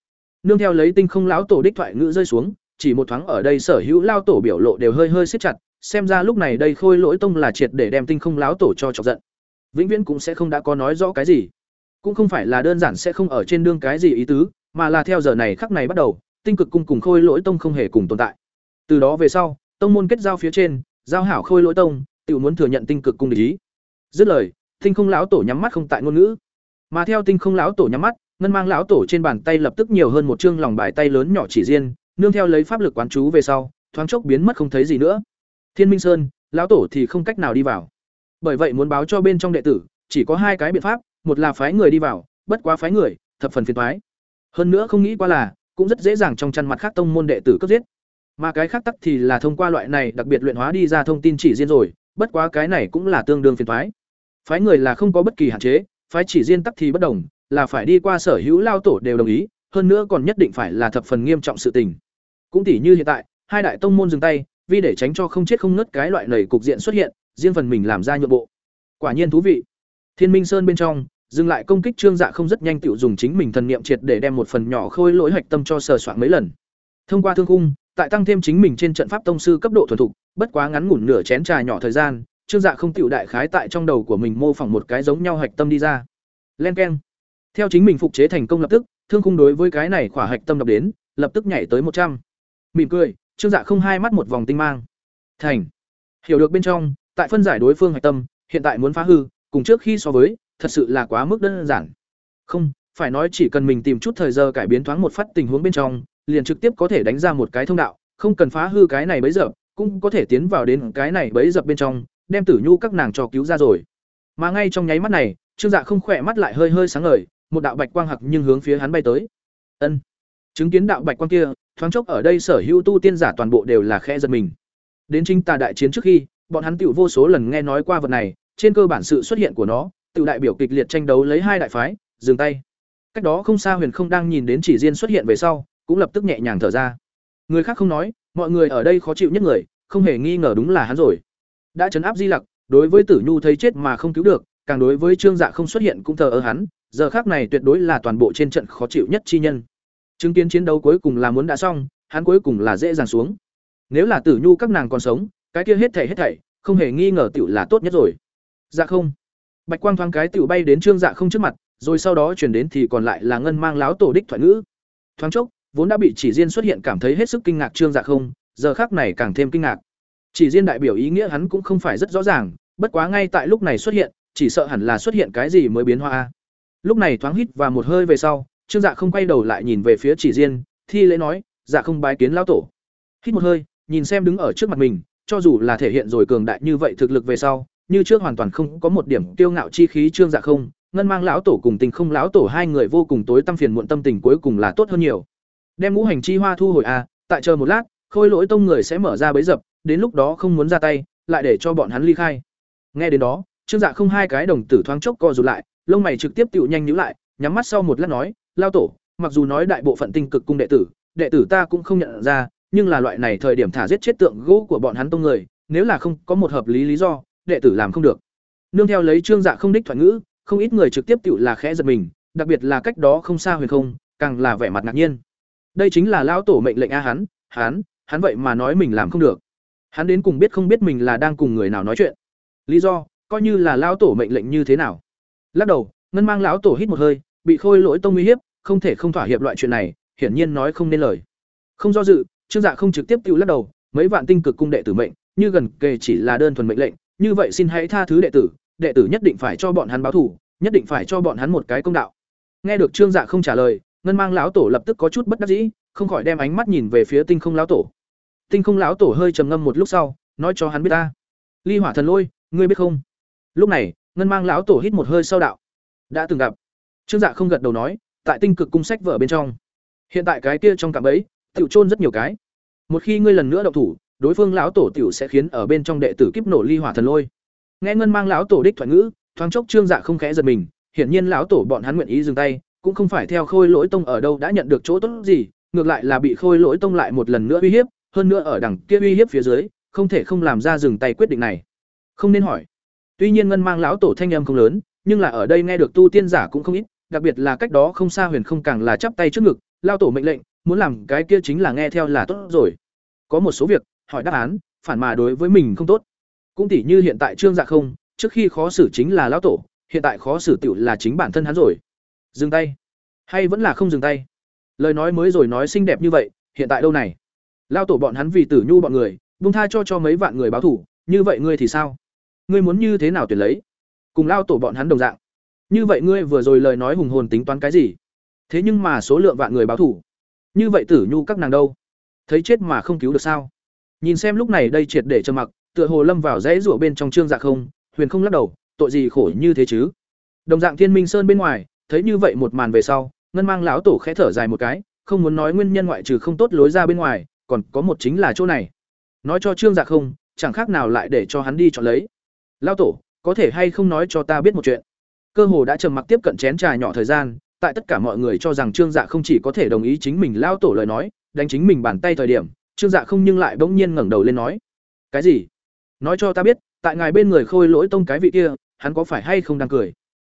Nương theo lấy tinh không lão tổ đích thoại ngữ rơi xuống, chỉ một thoáng ở đây sở hữu lao tổ biểu lộ đều hơi hơi siết chặt, xem ra lúc này đây khôi lỗi tông là triệt để đem tinh không lão tổ cho chọc giận. Vĩnh viễn cũng sẽ không đã có nói rõ cái gì. Cũng không phải là đơn giản sẽ không ở trên đương cái gì ý tứ, mà là theo giờ này khắc này bắt đầu, tinh cực cung cùng khôi lỗi tông không hề cùng tồn tại từ đó về sau, tông môn kết giao phía trên, giao hảo khôi lỗi tông tự muốn thừa nhận tinh cực cung để ý. Dứt lời, tinh không lão tổ nhắm mắt không tại ngôn ngữ. Mà theo tinh không lão tổ nhắm mắt, ngân mang lão tổ trên bàn tay lập tức nhiều hơn một chương lòng bài tay lớn nhỏ chỉ riêng, nương theo lấy pháp lực quán chú về sau, thoáng chốc biến mất không thấy gì nữa. Thiên minh sơn, lão tổ thì không cách nào đi vào. Bởi vậy muốn báo cho bên trong đệ tử, chỉ có hai cái biện pháp, một là phái người đi vào, bất quá phái người, thập phần phiền toái. Hơn nữa không nghĩ qua là, cũng rất dễ dàng trong chăn mặt khác tông môn đệ tử cấp giết mà cái khác tắc thì là thông qua loại này đặc biệt luyện hóa đi ra thông tin chỉ riêng rồi, bất quá cái này cũng là tương đương phiền toái. Phái người là không có bất kỳ hạn chế, phái chỉ riêng tắc thì bất đồng, là phải đi qua sở hữu lao tổ đều đồng ý, hơn nữa còn nhất định phải là thập phần nghiêm trọng sự tình. Cũng tỷ như hiện tại, hai đại tông môn dừng tay, vì để tránh cho không chết không ngất cái loại lầy cục diện xuất hiện, riêng phần mình làm ra nhượng bộ. Quả nhiên thú vị. Thiên minh sơn bên trong, dừng lại công kích trương dạ không rất nhanh tự dùng chính mình thần niệm triệt để đem một phần nhỏ khôi lỗi hạch tâm cho sờ soạn mấy lần. Thông qua thương khung tại tăng thêm chính mình trên trận pháp tông sư cấp độ thuần thục, bất quá ngắn ngủn nửa chén trà nhỏ thời gian, trương dạ không tiểu đại khái tại trong đầu của mình mô phỏng một cái giống nhau hạch tâm đi ra. Len keng. Theo chính mình phục chế thành công lập tức, thương khung đối với cái này khỏa hạch tâm đập đến, lập tức nhảy tới một trăm. Mỉm cười, trương dạ không hai mắt một vòng tinh mang. Thành. Hiểu được bên trong, tại phân giải đối phương hạch tâm, hiện tại muốn phá hư, cùng trước khi so với, thật sự là quá mức đơn giản. Không, phải nói chỉ cần mình tìm chút thời giờ cải biến thoáng một phát tình huống bên trong liền trực tiếp có thể đánh ra một cái thông đạo, không cần phá hư cái này bấy giờ cũng có thể tiến vào đến cái này bấy dập bên trong, đem tử nhu các nàng cho cứu ra rồi. Mà ngay trong nháy mắt này, trương dạ không khỏe mắt lại hơi hơi sáng ngời, một đạo bạch quang hặc nhưng hướng phía hắn bay tới. Ân. Chứng kiến đạo bạch quang kia, thoáng chốc ở đây sở hữu tu tiên giả toàn bộ đều là khẽ giật mình. Đến chính tà đại chiến trước khi, bọn hắn tiểu vô số lần nghe nói qua vật này, trên cơ bản sự xuất hiện của nó tự đại biểu kịch liệt tranh đấu lấy hai đại phái, dừng tay. Cách đó không xa huyền không đang nhìn đến chỉ riêng xuất hiện về sau cũng lập tức nhẹ nhàng thở ra. Người khác không nói, mọi người ở đây khó chịu nhất người, không hề nghi ngờ đúng là hắn rồi. Đã chấn áp di lặc, đối với tử nhu thấy chết mà không cứu được, càng đối với trương dạ không xuất hiện cũng thờ ơ hắn, giờ khác này tuyệt đối là toàn bộ trên trận khó chịu nhất chi nhân. Chứng kiến chiến đấu cuối cùng là muốn đã xong, hắn cuối cùng là dễ dàng xuống. Nếu là tử nhu các nàng còn sống, cái kia hết thảy hết thảy, không hề nghi ngờ tiểu là tốt nhất rồi. Dạ không. Bạch quang thoáng cái tiểu bay đến trương dạ không trước mặt, rồi sau đó chuyển đến thì còn lại là ngân mang láo tổ đích thoại ngữ. Thoáng chốc vốn đã bị chỉ riêng xuất hiện cảm thấy hết sức kinh ngạc trương dạ không, giờ khác này càng thêm kinh ngạc. Chỉ riêng đại biểu ý nghĩa hắn cũng không phải rất rõ ràng, bất quá ngay tại lúc này xuất hiện, chỉ sợ hẳn là xuất hiện cái gì mới biến hoa lúc này thoáng hít và một hơi về sau, trương dạ không quay đầu lại nhìn về phía chỉ riêng, thi lễ nói dạ không bái kiến lão tổ. Hít một hơi, nhìn xem đứng ở trước mặt mình, cho dù là thể hiện rồi cường đại như vậy thực lực về sau, như trước hoàn toàn không có một điểm tiêu ngạo chi khí trương dạ không, ngân mang lão tổ cùng tình không lão tổ hai người vô cùng tối tâm phiền muộn tâm tình cuối cùng là tốt hơn nhiều đem ngũ hành chi hoa thu hồi à tại chờ một lát, khôi lỗi tông người sẽ mở ra bấy dập, đến lúc đó không muốn ra tay, lại để cho bọn hắn ly khai. Nghe đến đó, trương dạ không hai cái đồng tử thoáng chốc co rụt lại, lông mày trực tiếp tựu nhanh nhữ lại, nhắm mắt sau một lát nói, lao tổ, mặc dù nói đại bộ phận tinh cực cung đệ tử đệ tử ta cũng không nhận ra, nhưng là loại này thời điểm thả giết chết tượng gỗ của bọn hắn tông người, nếu là không có một hợp lý lý do, đệ tử làm không được. Nương theo lấy trương dạ không đích thoại ngữ, không ít người trực tiếp tựu là khẽ giật mình, đặc biệt là cách đó không xa huyền không, càng là vẻ mặt ngạc nhiên đây chính là lão tổ mệnh lệnh a hắn hắn hắn vậy mà nói mình làm không được. Hắn đến cùng biết không biết mình là đang cùng người nào nói chuyện. Lý do, coi như là lão tổ mệnh lệnh như thế nào. Lắc đầu, ngân mang lão tổ hít một hơi, bị khôi lỗi tông uy hiếp, không thể không thỏa hiệp loại chuyện này, hiển nhiên nói không nên lời. Không do dự, trương dạ không trực tiếp tự lắc đầu, mấy vạn tinh cực cung đệ tử mệnh, như gần kề chỉ là đơn thuần mệnh lệnh, như vậy xin hãy tha thứ đệ tử đệ tử nhất định phải cho bọn hắn báo thủ nhất định phải cho bọn hắn một cái công đạo. Nghe được trương dạ không trả lời ngân mang lão tổ lập tức có chút bất đắc dĩ, không khỏi đem ánh mắt nhìn về phía tinh không lão tổ. Tinh không lão tổ hơi trầm ngâm một lúc sau, nói cho hắn biết ta. Ly hỏa thần lôi, ngươi biết không? Lúc này, ngân mang lão tổ hít một hơi sau đạo. Đã từng gặp. Trương dạ không gật đầu nói, tại tinh cực cung sách vở bên trong. Hiện tại cái kia trong cạm ấy tiểu trôn rất nhiều cái. Một khi ngươi lần nữa động thủ, đối phương lão tổ tiểu sẽ khiến ở bên trong đệ tử kiếp nổ ly hỏa thần lôi. Nghe ngân mang lão tổ đích thoại ngữ, thoáng chốc trương dạ không khẽ giật mình, hiển nhiên lão tổ bọn hắn nguyện ý dừng tay cũng không phải theo khôi lỗi tông ở đâu đã nhận được chỗ tốt gì, ngược lại là bị khôi lỗi tông lại một lần nữa uy hiếp, hơn nữa ở đằng kia uy hiếp phía dưới, không thể không làm ra dừng tay quyết định này. Không nên hỏi. Tuy nhiên ngân mang lão tổ thanh âm không lớn, nhưng là ở đây nghe được tu tiên giả cũng không ít, đặc biệt là cách đó không xa huyền không càng là chắp tay trước ngực lao tổ mệnh lệnh, muốn làm cái kia chính là nghe theo là tốt rồi. Có một số việc, hỏi đáp án, phản mà đối với mình không tốt. Cũng tỉ như hiện tại trương dạ không, trước khi khó xử chính là lão tổ, hiện tại khó xử tiểu là chính bản thân hắn rồi dừng tay. Hay vẫn là không dừng tay? Lời nói mới rồi nói xinh đẹp như vậy, hiện tại đâu này? Lao tổ bọn hắn vì tử nhu bọn người bung tha cho cho mấy vạn người báo thủ như vậy ngươi thì sao? Ngươi muốn như thế nào tuyển lấy? Cùng lao tổ bọn hắn đồng dạng. Như vậy ngươi vừa rồi lời nói hùng hồn tính toán cái gì? Thế nhưng mà số lượng vạn người báo thủ như vậy tử nhu các nàng đâu? Thấy chết mà không cứu được sao? Nhìn xem lúc này đây triệt để trầm mặc, tựa hồ lâm vào rẽ rủa bên trong trương dạ không, huyền không lắc đầu, tội gì khổ như thế chứ? Đồng dạng thiên minh sơn bên ngoài thấy như vậy một màn về sau, ngân mang lão tổ khẽ thở dài một cái, không muốn nói nguyên nhân ngoại trừ không tốt lối ra bên ngoài, còn có một chính là chỗ này. Nói cho trương dạ không, chẳng khác nào lại để cho hắn đi chọn lấy. Lão tổ, có thể hay không nói cho ta biết một chuyện? Cơ hồ đã trầm mặc tiếp cận chén trà nhỏ thời gian, tại tất cả mọi người cho rằng trương dạ không chỉ có thể đồng ý chính mình lao tổ lời nói, đánh chính mình bàn tay thời điểm, trương dạ không nhưng lại bỗng nhiên ngẩng đầu lên nói. Cái gì? Nói cho ta biết, tại ngài bên người khôi lỗi tông cái vị kia, hắn có phải hay không đang cười?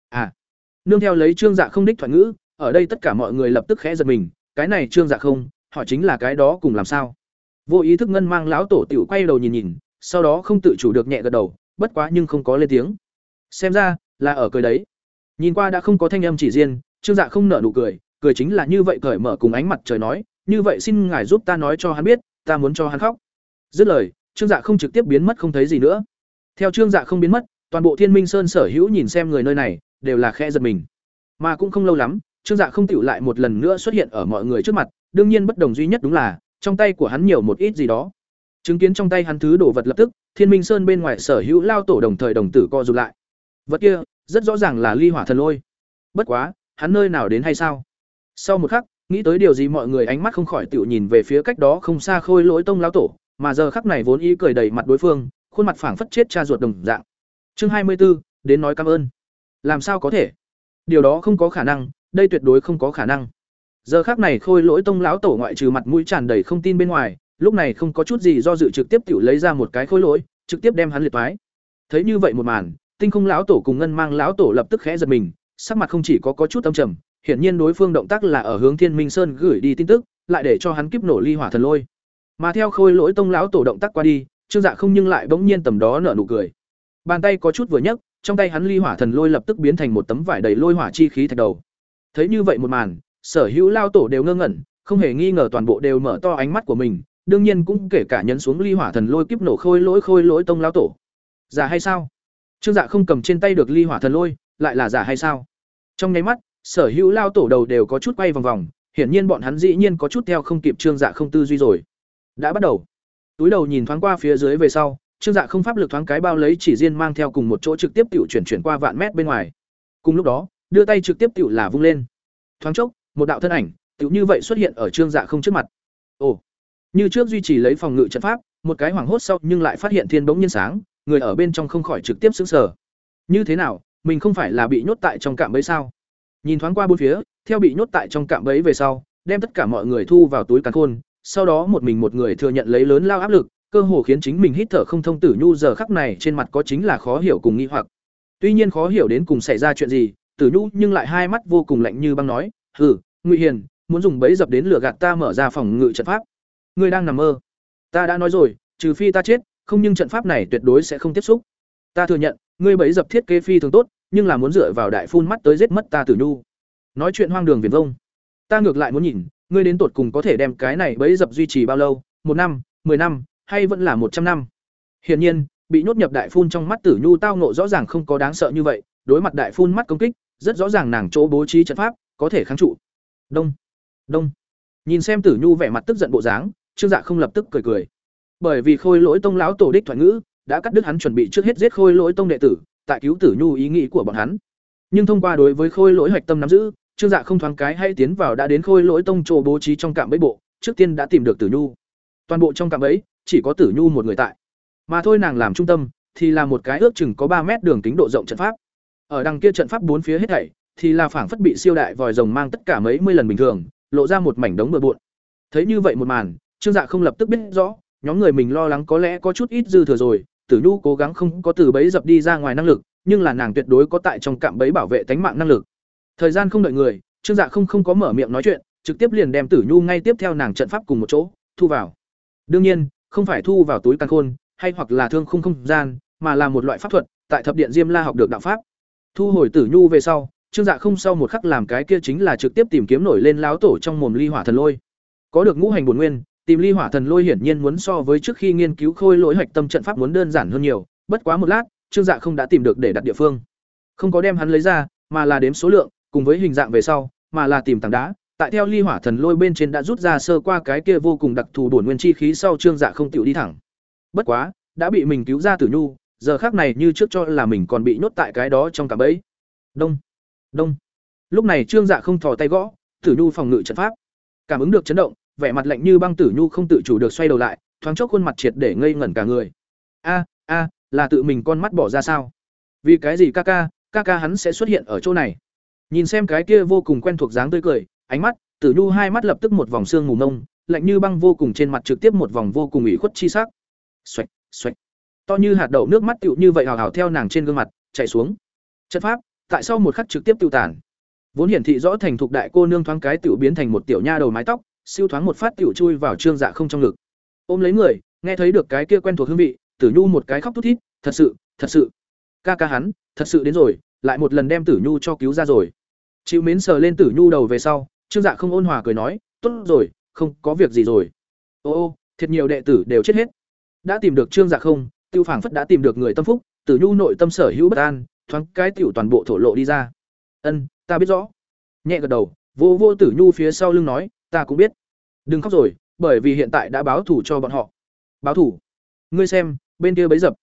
À nương theo lấy trương dạ không đích thoại ngữ, ở đây tất cả mọi người lập tức khẽ giật mình, cái này trương dạ không, họ chính là cái đó cùng làm sao? Vô ý thức ngân mang lão tổ tiểu quay đầu nhìn nhìn, sau đó không tự chủ được nhẹ gật đầu, bất quá nhưng không có lên tiếng. Xem ra, là ở cười đấy. Nhìn qua đã không có thanh âm chỉ riêng, trương dạ không nở nụ cười cười chính là như vậy cởi mở cùng ánh mặt trời nói, như vậy xin ngài giúp ta nói cho hắn biết, ta muốn cho hắn khóc. Dứt lời, trương dạ không trực tiếp biến mất không thấy gì nữa. Theo trương dạ không biến mất, toàn bộ thiên minh sơn sở hữu nhìn xem người nơi này đều là khẽ giật mình. Mà cũng không lâu lắm trương dạ không tựu lại một lần nữa xuất hiện ở mọi người trước mặt đương nhiên bất đồng duy nhất đúng là trong tay của hắn nhiều một ít gì đó. Chứng kiến trong tay hắn thứ đồ vật lập tức thiên minh sơn bên ngoài sở hữu lao tổ đồng thời đồng tử co rụt lại. Vật kia rất rõ ràng là ly hỏa thần lôi. Bất quá hắn nơi nào đến hay sao? Sau một khắc nghĩ tới điều gì mọi người ánh mắt không khỏi tựu nhìn về phía cách đó không xa khôi lỗi tông lão tổ mà giờ khắc này vốn ý cười đầy mặt đối phương khuôn mặt phảng phất chết cha ruột đồng dạng. Chương hai mươi 24, đến nói cảm ơn làm sao có thể? Điều đó không có khả năng, đây tuyệt đối không có khả năng. Giờ khác này khôi lỗi tông lão tổ ngoại trừ mặt mũi tràn đầy không tin bên ngoài, lúc này không có chút gì do dự trực tiếp tự lấy ra một cái khôi lỗi, trực tiếp đem hắn liệt thoái thấy như vậy một màn, tinh không lão tổ cùng ngân mang lão tổ lập tức khẽ giật mình, sắc mặt không chỉ có có chút âm trầm, hiển nhiên đối phương động tác là ở hướng thiên minh sơn gửi đi tin tức, lại để cho hắn kiếp nổ ly hỏa thần lôi. Mà theo khôi lỗi tông lão tổ động tác qua đi, trương dạ không nhưng lại bỗng nhiên tầm đó nở nụ cười. Bàn tay có chút vừa nhấc trong tay hắn ly hỏa thần lôi lập tức biến thành một tấm vải đầy lôi hỏa chi khí thạch đầu. Thấy như vậy một màn, sở hữu lao tổ đều ngơ ngẩn, không hề nghi ngờ toàn bộ đều mở to ánh mắt của mình, đương nhiên cũng kể cả nhấn xuống ly hỏa thần lôi kiếp nổ khôi lỗi khôi lỗi tông lao tổ. Giả hay sao? Trương dạ không cầm trên tay được ly hỏa thần lôi, lại là giả hay sao? Trong nháy mắt, sở hữu lao tổ đầu đều có chút quay vòng vòng, hiển nhiên bọn hắn dĩ nhiên có chút theo không kịp trương dạ không tư duy rồi. Đã bắt đầu. Túi đầu nhìn thoáng qua phía dưới về sau trương dạ không pháp lực thoáng cái bao lấy chỉ riêng mang theo cùng một chỗ trực tiếp tiểu chuyển chuyển qua vạn mét bên ngoài. Cùng lúc đó, đưa tay trực tiếp tiểu là vung lên. Thoáng chốc, một đạo thân ảnh, tiểu như vậy xuất hiện ở trương dạ không trước mặt. Ồ, như trước duy trì lấy phòng ngự trận pháp, một cái hoảng hốt sau nhưng lại phát hiện thiên bỗng nhiên sáng, người ở bên trong không khỏi trực tiếp sững sờ. Như thế nào, mình không phải là bị nhốt tại trong cạm bẫy sao? Nhìn thoáng qua bốn phía, theo bị nhốt tại trong cạm bẫy về sau, đem tất cả mọi người thu vào túi càn khôn, sau đó một mình một người thừa nhận lấy lớn lao áp lực cơ hồ khiến chính mình hít thở không thông tử nhu giờ khắc này trên mặt có chính là khó hiểu cùng nghi hoặc. Tuy nhiên khó hiểu đến cùng xảy ra chuyện gì, tử nhu nhưng lại hai mắt vô cùng lạnh như băng nói, hừ, ngụy hiền, muốn dùng bẫy dập đến lửa gạt ta mở ra phòng ngự trận pháp. Ngươi đang nằm mơ. Ta đã nói rồi, trừ phi ta chết, không nhưng trận pháp này tuyệt đối sẽ không tiếp xúc. Ta thừa nhận, ngươi bẫy dập thiết kế phi thường tốt, nhưng là muốn dựa vào đại phun mắt tới giết mất ta tử nhu. Nói chuyện hoang đường viền vông. Ta ngược lại muốn nhìn, ngươi đến tột cùng có thể đem cái này bẫy dập duy trì bao lâu? Một năm, mười năm hay vẫn là một trăm năm? Hiển nhiên, bị nhốt nhập đại phun trong mắt tử nhu tao nộ rõ ràng không có đáng sợ như vậy, đối mặt đại phun mắt công kích, rất rõ ràng nàng chỗ bố trí trận pháp, có thể kháng trụ. Đông đông. Nhìn xem tử nhu vẻ mặt tức giận bộ dáng, trương dạ không lập tức cười cười. Bởi vì khôi lỗi tông lão tổ đích thoại ngữ, đã cắt đứt hắn chuẩn bị trước hết giết khôi lỗi tông đệ tử, tại cứu tử nhu ý nghĩ của bọn hắn. Nhưng thông qua đối với khôi lỗi hoạch tâm nắm giữ, trương dạ không thoáng cái hay tiến vào đã đến khôi lỗi tông chỗ bố trí trong cạm bẫy bộ, trước tiên đã tìm được tử nhu. Toàn bộ trong cạm bẫy chỉ có tử nhu một người tại mà thôi nàng làm trung tâm thì là một cái ước chừng có ba mét đường kính độ rộng trận pháp ở đằng kia trận pháp bốn phía hết thảy thì là phảng phất bị siêu đại vòi rồng mang tất cả mấy mươi lần bình thường lộ ra một mảnh đống bừa bộn thấy như vậy một màn trương dạ không lập tức biết rõ nhóm người mình lo lắng có lẽ có chút ít dư thừa rồi Tử Nhu cố gắng không có từ bẫy dập đi ra ngoài năng lực, nhưng là nàng tuyệt đối có tại trong cạm bẫy bảo vệ tính mạng năng lực. Thời gian không đợi người, Trương Dạ không không có mở miệng nói chuyện, trực tiếp liền đem Tử Nhu ngay tiếp theo nàng trận pháp cùng một chỗ, thu vào. Đương nhiên, không phải thu vào túi căn khôn, hay hoặc là thương khung không gian, mà là một loại pháp thuật, tại thập điện Diêm La học được đạo pháp. Thu hồi Tử Nhu về sau, Trương Dạ không sau một khắc làm cái kia chính là trực tiếp tìm kiếm nổi lên láo tổ trong mồm ly hỏa thần lôi. Có được ngũ hành bổn nguyên, tìm ly hỏa thần lôi hiển nhiên muốn so với trước khi nghiên cứu khôi lỗi hạch tâm trận pháp muốn đơn giản hơn nhiều, bất quá một lát, Trương Dạ không đã tìm được để đặt địa phương. Không có đem hắn lấy ra, mà là đếm số lượng, cùng với hình dạng về sau, mà là tìm tảng đá, tại theo ly hỏa thần lôi bên trên đã rút ra sơ qua cái kia vô cùng đặc thù bổn nguyên chi khí sau Trương Dạ không tiểu đi thẳng. Bất quá, đã bị mình cứu ra Tử Nhu, giờ khác này như trước cho là mình còn bị nhốt tại cái đó trong cả bẫy. Đông, đông. Lúc này Trương Dạ không thò tay gõ, Tử Nhu phòng ngự trận pháp. Cảm ứng được chấn động, vẻ mặt lạnh như băng Tử Nhu không tự chủ được xoay đầu lại, thoáng chốc khuôn mặt triệt để ngây ngẩn cả người. A, a, là tự mình con mắt bỏ ra sao? Vì cái gì ca ca, ca ca hắn sẽ xuất hiện ở chỗ này? Nhìn xem cái kia vô cùng quen thuộc dáng tươi cười, ánh mắt, Tử Nhu hai mắt lập tức một vòng xương mù mông, lạnh như băng vô cùng trên mặt trực tiếp một vòng vô cùng ủy khuất chi sắc. Xoạch, xoạch. To như hạt đậu nước mắt tựu như vậy hào hào theo nàng trên gương mặt, chảy xuống. Trận pháp, tại sau một khắc trực tiếp tiêu tản. Vốn hiển thị rõ thành thục đại cô nương thoáng cái tựu biến thành một tiểu nha đầu mái tóc, siêu thoáng một phát tựu chui vào trương dạ không trong ngực. Ôm lấy người, nghe thấy được cái kia quen thuộc hương vị, Tử Nhu một cái khóc thút thít, thật sự, thật sự. Ca ca hắn, thật sự đến rồi, lại một lần đem Tử Nhu cho cứu ra rồi. Chịu mến sờ lên Tử Nhu đầu về sau, Trương Dạ không ôn hòa cười nói, "Tốt rồi, không có việc gì rồi." Ô ô, thiệt nhiều đệ tử đều chết hết. Đã tìm được Trương Dạ không, Tiêu Phảng phất đã tìm được người tâm phúc, Tử Nhu nội tâm sở hữu bất an, thoáng cái tiểu toàn bộ thổ lộ đi ra. "Ân, ta biết rõ." Nhẹ gật đầu, vô vô Tử Nhu phía sau lưng nói, "Ta cũng biết." "Đừng khóc rồi, bởi vì hiện tại đã báo thủ cho bọn họ." "Báo thủ?" "Ngươi xem, bên kia bấy dập."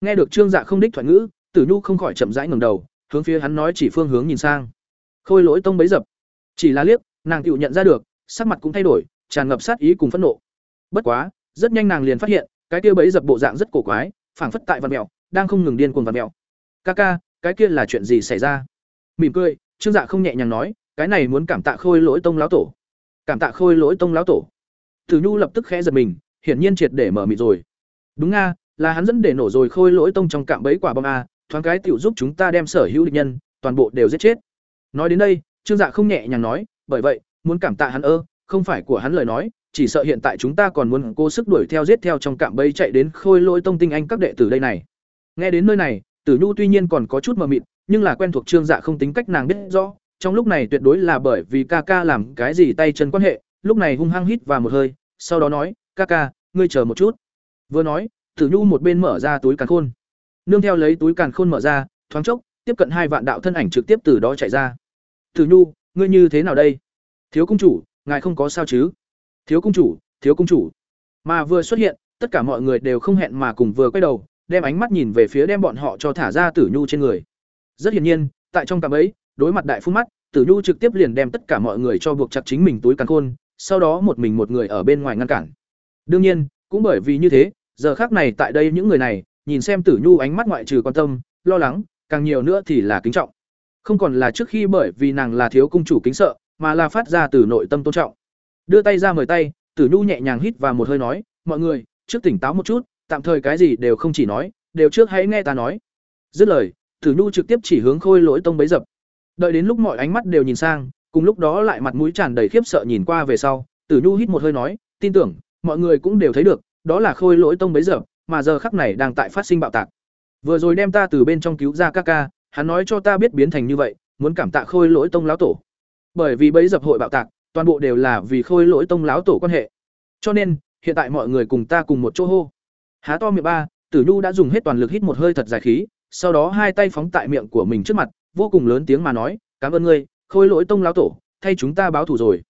Nghe được Trương Dạ không đích thoại ngữ, Tử Nhu không khỏi chậm rãi ngẩng đầu, hướng phía hắn nói chỉ phương hướng nhìn sang. Khôi Lỗi Tông bấy dập. Chỉ là liếc, nàng tiểu nhận ra được, sắc mặt cũng thay đổi, tràn ngập sát ý cùng phẫn nộ. Bất quá, rất nhanh nàng liền phát hiện, cái kia bấy dập bộ dạng rất cổ quái, phảng phất tại văn mèo, đang không ngừng điên cuồng văn mèo. "Ca ca, cái kia là chuyện gì xảy ra?" Mỉm cười, Trương Dạ không nhẹ nhàng nói, "Cái này muốn cảm tạ Khôi Lỗi Tông lão tổ." "Cảm tạ Khôi Lỗi Tông lão tổ?" Tử Nhu lập tức khẽ giật mình, hiển nhiên triệt để mở mịt rồi. "Đúng nga, là hắn dẫn để nổ rồi Khôi Lỗi Tông trong cạm bẫy quả bom a, thoáng cái tiểu giúp chúng ta đem sở hữu địch nhân, toàn bộ đều giết chết." Nói đến đây, Trương Dạ không nhẹ nhàng nói, bởi vậy, muốn cảm tạ hắn ơ, không phải của hắn lời nói, chỉ sợ hiện tại chúng ta còn muốn cố sức đuổi theo giết theo trong cạm bẫy chạy đến khôi lỗi tông tinh anh các đệ tử đây này. Nghe đến nơi này, Tử Nhu tuy nhiên còn có chút mờ mịt, nhưng là quen thuộc Trương Dạ không tính cách nàng biết rõ, trong lúc này tuyệt đối là bởi vì ca ca làm cái gì tay chân quan hệ, lúc này hung hăng hít vào một hơi, sau đó nói, "Ca ca, ngươi chờ một chút." Vừa nói, Tử Nhu một bên mở ra túi càn khôn. Nương theo lấy túi càn khôn mở ra, thoáng chốc, tiếp cận hai vạn đạo thân ảnh trực tiếp từ đó chạy ra. "Tử Nhu, ngươi như thế nào đây?" "Thiếu công chủ, ngài không có sao chứ?" "Thiếu công chủ, thiếu công chủ." Mà vừa xuất hiện, tất cả mọi người đều không hẹn mà cùng vừa quay đầu, đem ánh mắt nhìn về phía đem bọn họ cho thả ra Tử Nhu trên người. Rất hiển nhiên, tại trong cạm ấy, đối mặt đại phun mắt, Tử Nhu trực tiếp liền đem tất cả mọi người cho buộc chặt chính mình túi càn khôn, sau đó một mình một người ở bên ngoài ngăn cản. Đương nhiên, cũng bởi vì như thế, giờ khác này tại đây những người này, nhìn xem Tử Nhu ánh mắt ngoại trừ quan tâm, lo lắng, càng nhiều nữa thì là kính trọng. Không còn là trước khi bởi vì nàng là thiếu cung chủ kính sợ, mà là phát ra từ nội tâm tôn trọng. Đưa tay ra mời tay, Tử Nhu nhẹ nhàng hít và một hơi nói, "Mọi người, trước tỉnh táo một chút, tạm thời cái gì đều không chỉ nói, đều trước hãy nghe ta nói." Dứt lời, Tử Nhu trực tiếp chỉ hướng Khôi Lỗi Tông bấy dập. Đợi đến lúc mọi ánh mắt đều nhìn sang, cùng lúc đó lại mặt mũi tràn đầy khiếp sợ nhìn qua về sau, Tử Nhu hít một hơi nói, "Tin tưởng, mọi người cũng đều thấy được, đó là Khôi Lỗi Tông bấy dập, mà giờ khắc này đang tại phát sinh bạo tạc. Vừa rồi đem ta từ bên trong cứu ra ca ca, hắn nói cho ta biết biến thành như vậy, muốn cảm tạ Khôi Lỗi Tông lão tổ. Bởi vì bấy dập hội bạo tạc, toàn bộ đều là vì Khôi Lỗi Tông lão tổ quan hệ. Cho nên, hiện tại mọi người cùng ta cùng một chỗ hô. Há to miệng ba, Tử Nhu đã dùng hết toàn lực hít một hơi thật dài khí, sau đó hai tay phóng tại miệng của mình trước mặt, vô cùng lớn tiếng mà nói, "Cảm ơn ngươi, Khôi Lỗi Tông lão tổ, thay chúng ta báo thù rồi."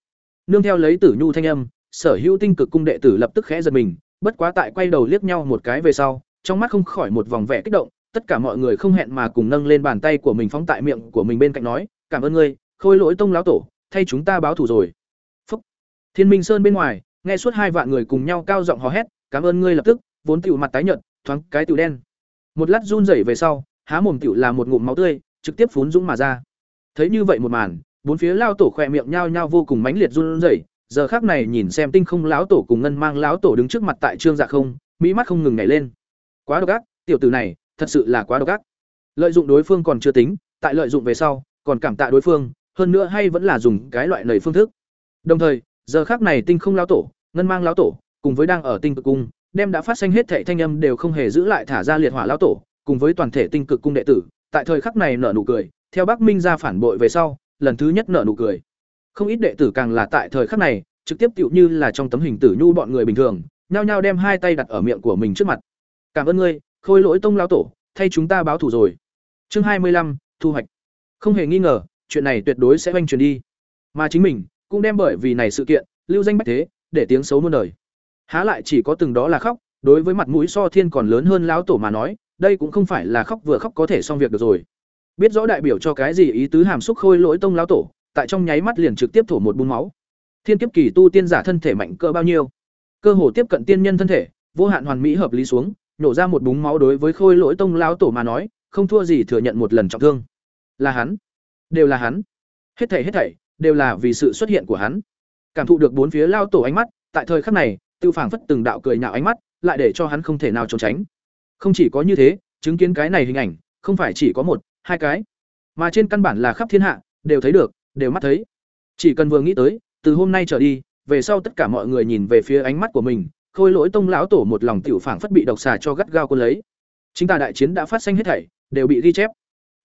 Nương theo lấy Tử Nhu thanh âm, Sở Hữu Tinh Cực cung đệ tử lập tức khẽ giật mình, bất quá tại quay đầu liếc nhau một cái về sau, trong mắt không khỏi một vòng vẻ kích động, tất cả mọi người không hẹn mà cùng nâng lên bàn tay của mình phóng tại miệng của mình bên cạnh nói, "Cảm ơn ngươi, Khôi Lỗi Tông lão tổ, thay chúng ta báo thù rồi." Phúc. Thiên Minh Sơn bên ngoài, nghe suốt hai vạn người cùng nhau cao giọng hò hét, "Cảm ơn ngươi lập tức." Vốn tiểu mặt tái nhợt, thoáng cái tiểu đen. Một lát run rẩy về sau, há mồm tiểu là một ngụm máu tươi, trực tiếp phún dũng mà ra. Thấy như vậy một màn, bốn phía lao tổ khỏe miệng nhao nhao vô cùng mãnh liệt run rẩy, giờ khác này nhìn xem tinh không lão tổ cùng ngân mang lão tổ đứng trước mặt tại trương dạ không mỹ mắt không ngừng nhảy lên quá độc ác tiểu tử này thật sự là quá độc ác. Lợi dụng đối phương còn chưa tính, tại lợi dụng về sau, còn cảm tạ đối phương, hơn nữa hay vẫn là dùng cái loại nầy phương thức. Đồng thời, giờ khác này tinh không lão tổ, ngân mang lão tổ, cùng với đang ở tinh cực cung, đem đã phát sinh hết thệ thanh âm đều không hề giữ lại thả ra liệt hỏa lão tổ, cùng với toàn thể tinh cực cung đệ tử, tại thời khắc này nở nụ cười, theo bắc minh ra phản bội về sau, lần thứ nhất nở nụ cười. Không ít đệ tử càng là tại thời khắc này, trực tiếp tựu như là trong tấm hình tử nhu bọn người bình thường, nhao nhao đem hai tay đặt ở miệng của mình trước mặt. Cảm ơn ngươi khôi lỗi tông lao tổ, thay chúng ta báo thủ rồi. Chương hai mươi lăm, thu hoạch. Không hề nghi ngờ, chuyện này tuyệt đối sẽ oanh truyền đi. Mà chính mình cũng đem bởi vì này sự kiện, lưu danh bách thế, để tiếng xấu muôn đời. Há lại chỉ có từng đó là khóc, đối với mặt mũi so thiên còn lớn hơn lão tổ mà nói, đây cũng không phải là khóc vừa khóc có thể xong việc được rồi. Biết rõ đại biểu cho cái gì ý tứ hàm xúc khôi lỗi tông lão tổ, tại trong nháy mắt liền trực tiếp thổ một bún máu. Thiên kiếp kỳ tu tiên giả thân thể mạnh cỡ bao nhiêu? Cơ hồ tiếp cận tiên nhân thân thể, vô hạn hoàn mỹ hợp lý xuống nổ ra một búng máu đối với khôi lỗi tông lão tổ mà nói, không thua gì thừa nhận một lần trọng thương. Là hắn. Đều là hắn. Hết thảy hết thảy, đều là vì sự xuất hiện của hắn. Cảm thụ được bốn phía lao tổ ánh mắt, tại thời khắc này, tiêu phảng phất từng đạo cười nhạo ánh mắt, lại để cho hắn không thể nào trốn tránh. Không chỉ có như thế, chứng kiến cái này hình ảnh, không phải chỉ có một, hai cái. Mà trên căn bản là khắp thiên hạ, đều thấy được, đều mắt thấy. Chỉ cần vừa nghĩ tới, từ hôm nay trở đi, về sau tất cả mọi người nhìn về phía ánh mắt của mình khôi lỗi tông lão tổ một lòng tiểu phảng phất bị độc xà cho gắt gao quân lấy. Chính ta đại chiến đã phát sinh hết thảy, đều bị ghi chép.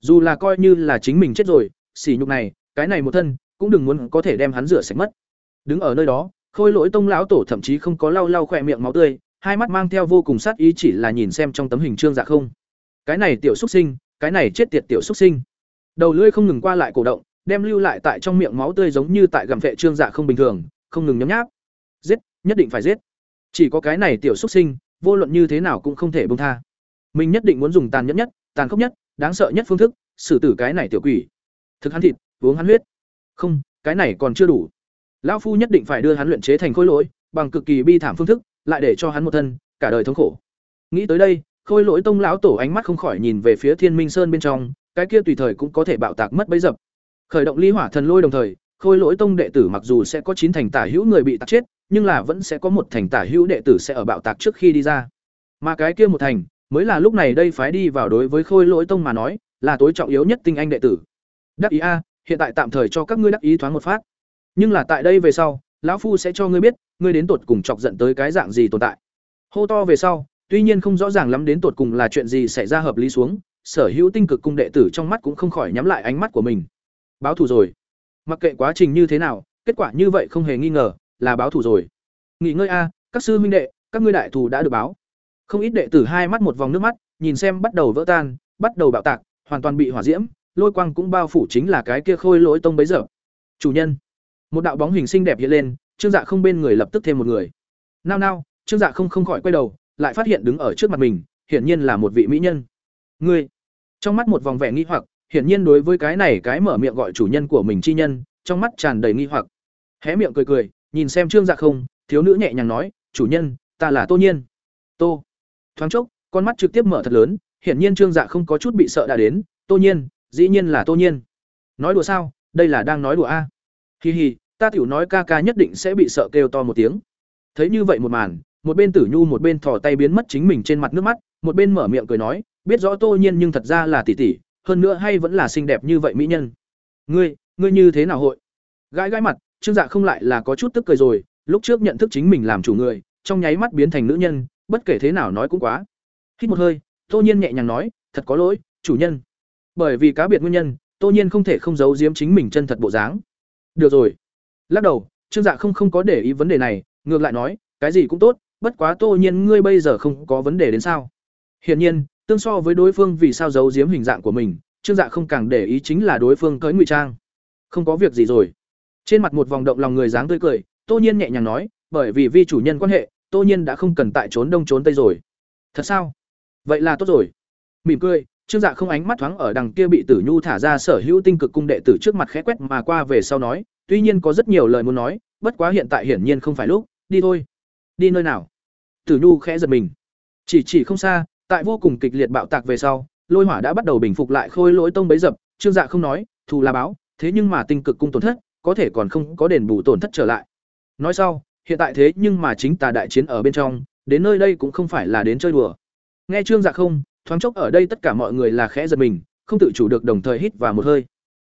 Dù là coi như là chính mình chết rồi xỉ nhục này, cái này một thân, cũng đừng muốn có thể đem hắn rửa sạch mất. Đứng ở nơi đó, khôi lỗi tông lão tổ thậm chí không có lau lau khỏe miệng máu tươi, hai mắt mang theo vô cùng sát ý chỉ là nhìn xem trong tấm hình trương dạ không. Cái này tiểu xúc sinh, cái này chết tiệt tiểu xúc sinh. Đầu lưỡi không ngừng qua lại cổ động, đem lưu lại tại trong miệng máu tươi giống như tại gầm vệ trương dạ không bình thường, không ngừng nhấm nháp. Giết, nhất định phải giết chỉ có cái này tiểu xúc sinh, vô luận như thế nào cũng không thể bông tha. Mình nhất định muốn dùng tàn nhẫn nhất, tàn khốc nhất, đáng sợ nhất phương thức, xử tử cái này tiểu quỷ. Thực hắn thịt, uống hắn huyết. Không, cái này còn chưa đủ. Lão phu nhất định phải đưa hắn luyện chế thành khối lỗi, bằng cực kỳ bi thảm phương thức, lại để cho hắn một thân, cả đời thống khổ. Nghĩ tới đây, khôi lỗi tông lão tổ ánh mắt không khỏi nhìn về phía thiên minh sơn bên trong, cái kia tùy thời cũng có thể bạo tạc mất bấy dập. Khởi động ly hỏa thần lôi đồng thời, khôi lỗi tông đệ tử mặc dù sẽ có chín thành tả hữu người bị tạc chết nhưng là vẫn sẽ có một thành tả hữu đệ tử sẽ ở bạo tạc trước khi đi ra. Mà cái kia một thành, mới là lúc này đây phái đi vào đối với khôi lỗi tông mà nói, là tối trọng yếu nhất tinh anh đệ tử. Đắc ý a, hiện tại tạm thời cho các ngươi đắc ý thoáng một phát. Nhưng là tại đây về sau, lão phu sẽ cho ngươi biết, ngươi đến tột cùng chọc giận tới cái dạng gì tồn tại. Hô to về sau, tuy nhiên không rõ ràng lắm đến tột cùng là chuyện gì xảy ra hợp lý xuống, sở hữu tinh cực cung đệ tử trong mắt cũng không khỏi nhắm lại ánh mắt của mình. Báo thù rồi. Mặc kệ quá trình như thế nào, kết quả như vậy không hề nghi ngờ là báo thù rồi. Nghỉ ngơi a, các sư huynh đệ, các ngươi đại thù đã được báo. Không ít đệ tử hai mắt một vòng nước mắt, nhìn xem bắt đầu vỡ tan, bắt đầu bạo tạc, hoàn toàn bị hỏa diễm, lôi quang cũng bao phủ chính là cái kia khôi lỗi tông bấy giờ. Chủ nhân, một đạo bóng hình xinh đẹp hiện lên, trương dạ không bên người lập tức thêm một người. Nao nao, trương dạ không không khỏi quay đầu, lại phát hiện đứng ở trước mặt mình, hiển nhiên là một vị mỹ nhân. Ngươi, trong mắt một vòng vẻ nghi hoặc, hiển nhiên đối với cái này cái mở miệng gọi chủ nhân của mình chi nhân, trong mắt tràn đầy nghi hoặc. Hé miệng cười cười nhìn xem trương dạ không, thiếu nữ nhẹ nhàng nói, chủ nhân, ta là tô nhiên. Tô. Thoáng chốc, con mắt trực tiếp mở thật lớn, hiển nhiên trương dạ không có chút bị sợ đã đến, tô nhiên, dĩ nhiên là tô nhiên. Nói đùa sao? Đây là đang nói đùa a? Hì hì ta tiểu nói ca ca nhất định sẽ bị sợ kêu to một tiếng. Thấy như vậy một màn, một bên tử nhu một bên thò tay biến mất chính mình trên mặt nước mắt, một bên mở miệng cười nói, biết rõ tô nhiên nhưng thật ra là tỷ tỷ, hơn nữa hay vẫn là xinh đẹp như vậy mỹ nhân. Ngươi ngươi như thế nào hội? Gãi gãi mặt trương dạ không lại là có chút tức cười rồi, lúc trước nhận thức chính mình làm chủ người, trong nháy mắt biến thành nữ nhân, bất kể thế nào nói cũng quá. Hít một hơi, tô nhiên nhẹ nhàng nói, thật có lỗi, chủ nhân. Bởi vì cá biệt nguyên nhân, tô nhiên không thể không giấu giếm chính mình chân thật bộ dáng. Được rồi. Lắc đầu, trương dạ không không có để ý vấn đề này, ngược lại nói, cái gì cũng tốt, bất quá tô nhiên ngươi bây giờ không có vấn đề đến sao? Hiển nhiên, tương so với đối phương vì sao giấu giếm hình dạng của mình, trương dạ không càng để ý chính là đối phương cưới ngụy trang. Không có việc gì rồi trên mặt một vòng động lòng người dáng tươi cười, tô nhiên nhẹ nhàng nói, bởi vì vi chủ nhân quan hệ, tô nhiên đã không cần tại trốn đông trốn tây rồi. Thật sao? Vậy là tốt rồi. Mỉm cười, trương dạ không ánh mắt thoáng ở đằng kia bị tử nhu thả ra sở hữu tinh cực cung đệ tử trước mặt khẽ quét mà qua về sau nói, tuy nhiên có rất nhiều lời muốn nói, bất quá hiện tại hiển nhiên không phải lúc, đi thôi. Đi nơi nào? Tử nhu khẽ giật mình. Chỉ chỉ không xa, tại vô cùng kịch liệt bạo tạc về sau, lôi hỏa đã bắt đầu bình phục lại khôi lỗi tông bấy dập. Trương dạ không nói, thù là báo, thế nhưng mà tinh cực cung tổn thất có thể còn không có đền bù tổn thất trở lại. Nói sau, hiện tại thế nhưng mà chính tà đại chiến ở bên trong, đến nơi đây cũng không phải là đến chơi đùa. Nghe trương dạ không, thoáng chốc ở đây tất cả mọi người là khẽ giật mình, không tự chủ được đồng thời hít vào một hơi.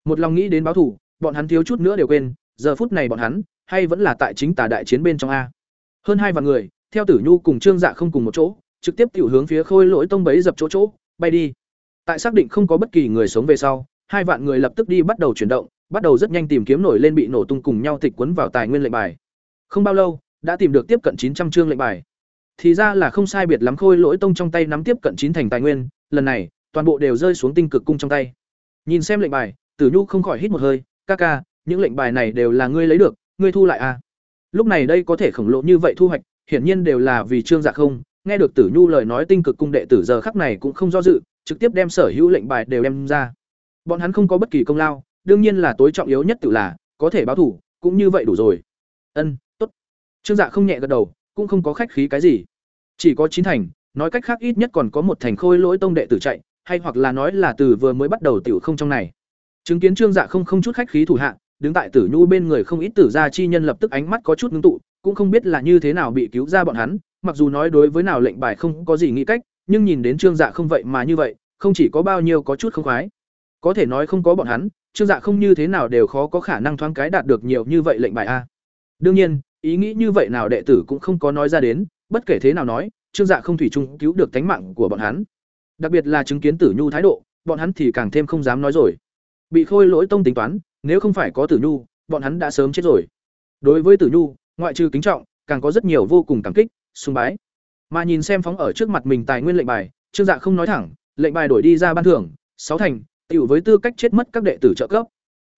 Một lòng nghĩ đến báo thủ bọn hắn thiếu chút nữa đều quên, giờ phút này bọn hắn, hay vẫn là tại chính tà đại chiến bên trong a. Hơn hai vạn người, theo tử nhu cùng trương dạ không cùng một chỗ, trực tiếp tiểu hướng phía khôi lỗi tông bấy dập chỗ chỗ, bay đi. Tại xác định không có bất kỳ người sống về sau, hai vạn người lập tức đi bắt đầu chuyển động bắt đầu rất nhanh tìm kiếm nổi lên bị nổ tung cùng nhau tịch quấn vào tài nguyên lệnh bài. Không bao lâu, đã tìm được tiếp cận chín trăm chương lệnh bài. Thì ra là không sai biệt lắm khôi lỗi tông trong tay nắm tiếp cận chín thành tài nguyên, lần này, toàn bộ đều rơi xuống tinh cực cung trong tay. Nhìn xem lệnh bài, tử nhu không khỏi hít một hơi, ca ca, những lệnh bài này đều là ngươi lấy được, ngươi thu lại à? Lúc này đây có thể khổng lồ như vậy thu hoạch, hiển nhiên đều là vì trương dạ không. Nghe được tử nhu lời nói tinh cực cung đệ tử giờ khắc này cũng không do dự, trực tiếp đem sở hữu lệnh bài đều đem ra. Bọn hắn không có bất kỳ công lao đương nhiên là tối trọng yếu nhất tự là, có thể báo thủ, cũng như vậy đủ rồi. Ân, tốt. Trương dạ không nhẹ gật đầu, cũng không có khách khí cái gì. Chỉ có chín thành, nói cách khác ít nhất còn có một thành khôi lỗi tông đệ tử chạy, hay hoặc là nói là từ vừa mới bắt đầu tiểu không trong này. Chứng kiến trương dạ không không chút khách khí thủ hạ, đứng tại tử nhu bên người không ít tử gia chi nhân lập tức ánh mắt có chút ngưng tụ, cũng không biết là như thế nào bị cứu ra bọn hắn, mặc dù nói đối với nào lệnh bài không có gì nghĩ cách, nhưng nhìn đến trương dạ không vậy mà như vậy, không chỉ có bao nhiêu có chút không khoái. Có thể nói không có bọn hắn trương dạ không như thế nào đều khó có khả năng thoáng cái đạt được nhiều như vậy lệnh bài a. Đương nhiên, ý nghĩ như vậy nào đệ tử cũng không có nói ra đến, bất kể thế nào nói, trương dạ không thủy chung cứu được tánh mạng của bọn hắn. Đặc biệt là chứng kiến tử nhu thái độ, bọn hắn thì càng thêm không dám nói rồi. Bị khôi lỗi tông tính toán, nếu không phải có tử nhu, bọn hắn đã sớm chết rồi. Đối với tử nhu, ngoại trừ kính trọng, càng có rất nhiều vô cùng cảm kích, sùng bái. Mà nhìn xem phóng ở trước mặt mình tài nguyên lệnh bài, trương dạ không nói thẳng, lệnh bài đổi đi ra ban thưởng, sáu thành tiểu với tư cách chết mất các đệ tử trợ cấp.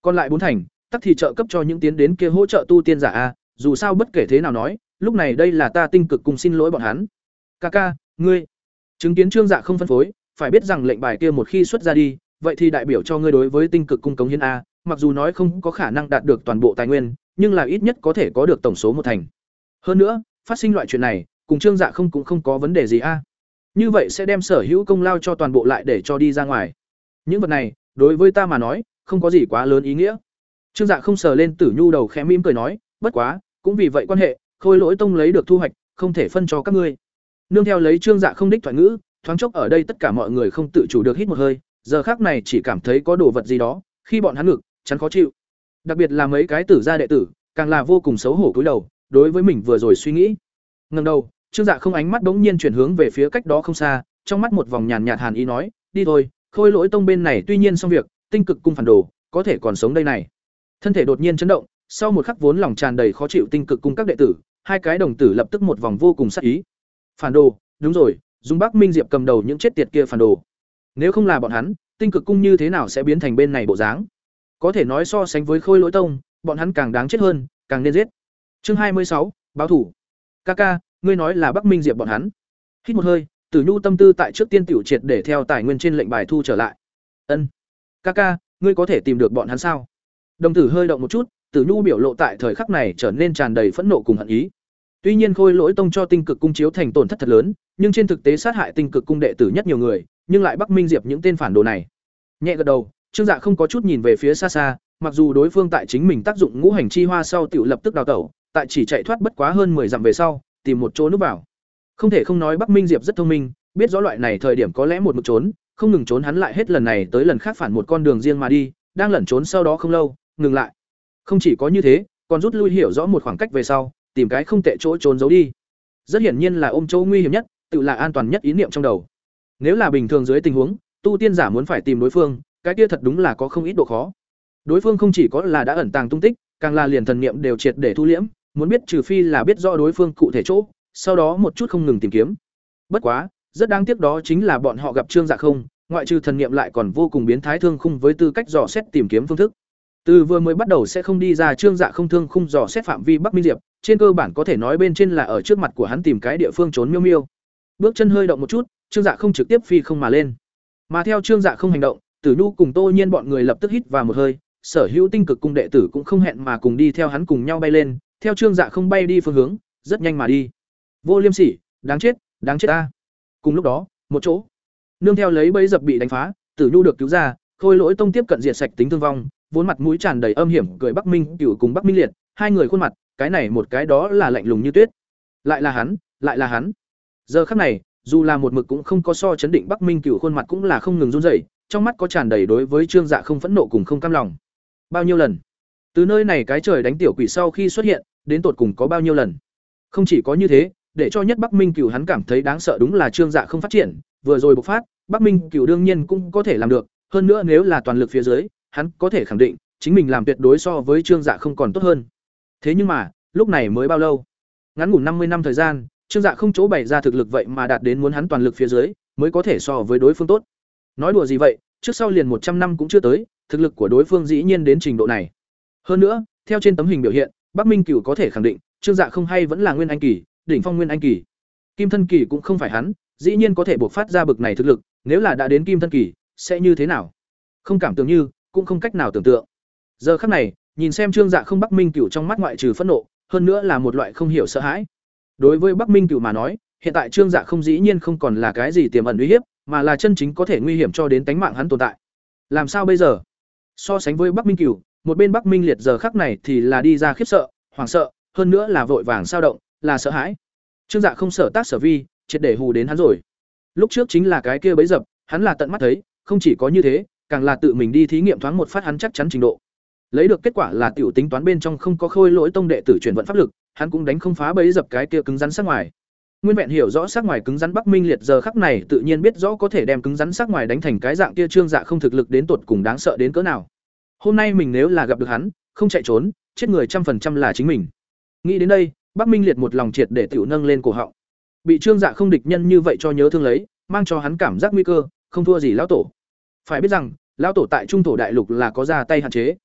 Còn lại bốn thành tắc thì trợ cấp cho những tiến đến kia hỗ trợ tu tiên giả a dù sao bất kể thế nào nói lúc này đây là ta tinh cực cùng xin lỗi bọn hắn. Kaka, ngươi. Chứng kiến trương dạ không phân phối phải biết rằng lệnh bài kia một khi xuất ra đi vậy thì đại biểu cho ngươi đối với tinh cực cung cống hiến a mặc dù nói không có khả năng đạt được toàn bộ tài nguyên nhưng là ít nhất có thể có được tổng số một thành. Hơn nữa phát sinh loại chuyện này cùng trương dạ không cũng không có vấn đề gì a. Như vậy sẽ đem sở hữu công lao cho toàn bộ lại để cho đi ra ngoài những vật này, đối với ta mà nói, không có gì quá lớn ý nghĩa. Trương dạ không sờ lên tử nhu đầu khẽ mỉm cười nói, bất quá, cũng vì vậy quan hệ, khôi lỗi tông lấy được thu hoạch, không thể phân cho các ngươi. Nương theo lấy trương dạ không đích thoại ngữ, thoáng chốc ở đây tất cả mọi người không tự chủ được hít một hơi, giờ khác này chỉ cảm thấy có đồ vật gì đó, khi bọn hắn ngực, chắn khó chịu. Đặc biệt là mấy cái tử gia đệ tử, càng là vô cùng xấu hổ cúi đầu, đối với mình vừa rồi suy nghĩ. Ngần đầu, trương dạ không ánh mắt bỗng nhiên chuyển hướng về phía cách đó không xa, trong mắt một vòng nhàn nhạt hàn ý nói, đi thôi khôi lỗi tông bên này tuy nhiên xong việc, tinh cực cung phản đồ, có thể còn sống đây này. Thân thể đột nhiên chấn động, sau một khắc vốn lòng tràn đầy khó chịu tinh cực cung các đệ tử, hai cái đồng tử lập tức một vòng vô cùng sắc ý. Phản đồ, đúng rồi dùng bắc minh diệp cầm đầu những chết tiệt kia phản đồ. Nếu không là bọn hắn, tinh cực cung như thế nào sẽ biến thành bên này bộ dáng? Có thể nói so sánh với khôi lỗi tông, bọn hắn càng đáng chết hơn, càng nên giết. Chương hai mươi sáu, báo thủ. Ca ca, ngươi nói là bắc minh diệp bọn hắn. Hít một hơi tử nhu tâm tư tại trước tiên tiểu triệt để theo tài nguyên trên lệnh bài thu trở lại. Ân, ca ca, ngươi có thể tìm được bọn hắn sao? Đồng tử hơi động một chút, tử nhu biểu lộ tại thời khắc này trở nên tràn đầy phẫn nộ cùng hận ý. Tuy nhiên khôi lỗi tông cho tinh cực cung chiếu thành tổn thất thật lớn, nhưng trên thực tế sát hại tinh cực cung đệ tử nhất nhiều người, nhưng lại bắc minh diệp những tên phản đồ này. Nhẹ gật đầu, trương dạ không có chút nhìn về phía xa xa, mặc dù đối phương tại chính mình tác dụng ngũ hành chi hoa sau tiểu lập tức đào tẩu, tại chỉ chạy thoát bất quá hơn 10 dặm về sau, tìm một chỗ núp vào không thể không nói bắc minh diệp rất thông minh, biết rõ loại này thời điểm có lẽ một mực trốn, không ngừng trốn hắn lại hết lần này tới lần khác phản một con đường riêng mà đi, đang lẩn trốn sau đó không lâu, ngừng lại. Không chỉ có như thế, còn rút lui hiểu rõ một khoảng cách về sau, tìm cái không tệ chỗ trốn giấu đi. Rất hiển nhiên là ôm chỗ nguy hiểm nhất, tự là an toàn nhất ý niệm trong đầu. Nếu là bình thường dưới tình huống, tu tiên giả muốn phải tìm đối phương, cái kia thật đúng là có không ít độ khó. Đối phương không chỉ có là đã ẩn tàng tung tích, càng là liền thần niệm đều triệt để thu liễm, muốn biết trừ phi là biết rõ đối phương cụ thể chỗ sau đó một chút không ngừng tìm kiếm. Bất quá, rất đáng tiếc đó chính là bọn họ gặp trương dạ không, ngoại trừ thần niệm lại còn vô cùng biến thái thương khung với tư cách dò xét tìm kiếm phương thức. Từ vừa mới bắt đầu sẽ không đi ra trương dạ không thương khung dò xét phạm vi bắc minh diệp, trên cơ bản có thể nói bên trên là ở trước mặt của hắn tìm cái địa phương trốn miêu miêu. Bước chân hơi động một chút, trương dạ không trực tiếp phi không mà lên. Mà theo trương dạ không hành động, tử nhu cùng tô nhiên bọn người lập tức hít vào một hơi, sở hữu tinh cực cung đệ tử cũng không hẹn mà cùng đi theo hắn cùng nhau bay lên, theo trương dạ không bay đi phương hướng, rất nhanh mà đi vô liêm sỉ, đáng chết đáng chết ta. Cùng lúc đó, một chỗ. Nương theo lấy bẫy dập bị đánh phá, tử nhu được cứu ra, khôi lỗi tông tiếp cận diệt sạch tính thương vong, vốn mặt mũi tràn đầy âm hiểm, cười bắc minh cựu cùng bắc minh liệt, hai người khuôn mặt, cái này một cái đó là lạnh lùng như tuyết. Lại là hắn, lại là hắn. Giờ khắc này, dù là một mực cũng không có so chấn định bắc minh cựu khuôn mặt cũng là không ngừng run rẩy, trong mắt có tràn đầy đối với trương dạ không phẫn nộ cùng không cam lòng. Bao nhiêu lần? Từ nơi này cái trời đánh tiểu quỷ sau khi xuất hiện, đến tột cùng có bao nhiêu lần? Không chỉ có như thế để cho nhất bắc minh cửu hắn cảm thấy đáng sợ đúng là trương dạ không phát triển, vừa rồi bộc phát, bắc minh cửu đương nhiên cũng có thể làm được, hơn nữa nếu là toàn lực phía dưới, hắn có thể khẳng định, chính mình làm tuyệt đối so với trương dạ không còn tốt hơn. Thế nhưng mà, lúc này mới bao lâu? Ngắn ngủn năm mươi năm thời gian, trương dạ không chỗ bày ra thực lực vậy mà đạt đến muốn hắn toàn lực phía dưới, mới có thể so với đối phương tốt. Nói đùa gì vậy, trước sau liền một trăm năm cũng chưa tới, thực lực của đối phương dĩ nhiên đến trình độ này. Hơn nữa, theo trên tấm hình biểu hiện, bắc minh cửu có thể khẳng định, trương dạ không hay vẫn là nguyên anh kỳ đỉnh phong nguyên anh kỳ. Kim thân kỳ cũng không phải hắn, dĩ nhiên có thể buộc phát ra bực này thực lực, nếu là đã đến kim thân kỳ, sẽ như thế nào? Không cảm tưởng như, cũng không cách nào tưởng tượng. Giờ khắc này, nhìn xem trương dạ không bắc minh cửu trong mắt ngoại trừ phẫn nộ, hơn nữa là một loại không hiểu sợ hãi. Đối với bắc minh cửu mà nói, hiện tại trương dạ không dĩ nhiên không còn là cái gì tiềm ẩn uy hiếp, mà là chân chính có thể nguy hiểm cho đến tánh mạng hắn tồn tại. Làm sao bây giờ? So sánh với bắc minh cửu, một bên bắc minh liệt giờ khắc này thì là đi ra khiếp sợ, hoảng sợ, hơn nữa là vội vàng sao động là sợ hãi. Trương dạ không sợ tác sở vi, triệt để hù đến hắn rồi. Lúc trước chính là cái kia bấy dập, hắn là tận mắt thấy, không chỉ có như thế, càng là tự mình đi thí nghiệm thoáng một phát hắn chắc chắn trình độ. Lấy được kết quả là tiểu tính toán bên trong không có khôi lỗi tông đệ tử chuyển vận pháp lực, hắn cũng đánh không phá bấy dập cái kia cứng rắn sắc ngoài. Nguyên vẹn hiểu rõ sắc ngoài cứng rắn bắc minh liệt giờ khắc này tự nhiên biết rõ có thể đem cứng rắn sắc ngoài đánh thành cái dạng kia trương dạ không thực lực đến tột cùng đáng sợ đến cỡ nào. Hôm nay mình nếu là gặp được hắn, không chạy trốn, chết người trăm phần trăm là chính mình. Nghĩ đến đây bắc minh liệt một lòng triệt để tiểu nâng lên cổ họng. Bị trương dạ không địch nhân như vậy cho nhớ thương lấy, mang cho hắn cảm giác nguy cơ, không thua gì lão tổ. Phải biết rằng, lão tổ tại trung thổ đại lục là có ra tay hạn chế.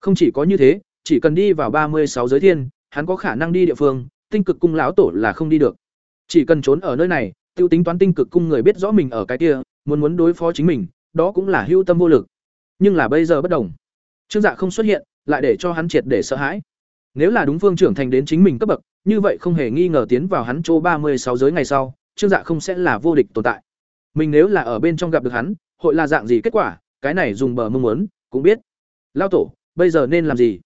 Không chỉ có như thế, chỉ cần đi vào ba mươi sáu giới thiên, hắn có khả năng đi địa phương, tinh cực cung lão tổ là không đi được. Chỉ cần trốn ở nơi này, tiêu tính toán tinh cực cung người biết rõ mình ở cái kia, muốn muốn đối phó chính mình, đó cũng là hưu tâm vô lực. Nhưng là bây giờ bất đồng. Trương dạ không xuất hiện, lại để cho hắn triệt để sợ hãi. Nếu là đúng phương trưởng thành đến chính mình cấp bậc như vậy không hề nghi ngờ tiến vào hắn chỗ ba mươi sáu giới ngày sau, trương dạ không sẽ là vô địch tồn tại. Mình nếu là ở bên trong gặp được hắn, hội là dạng gì kết quả, cái này dùng bờ mong muốn, cũng biết. Lao tổ, bây giờ nên làm gì?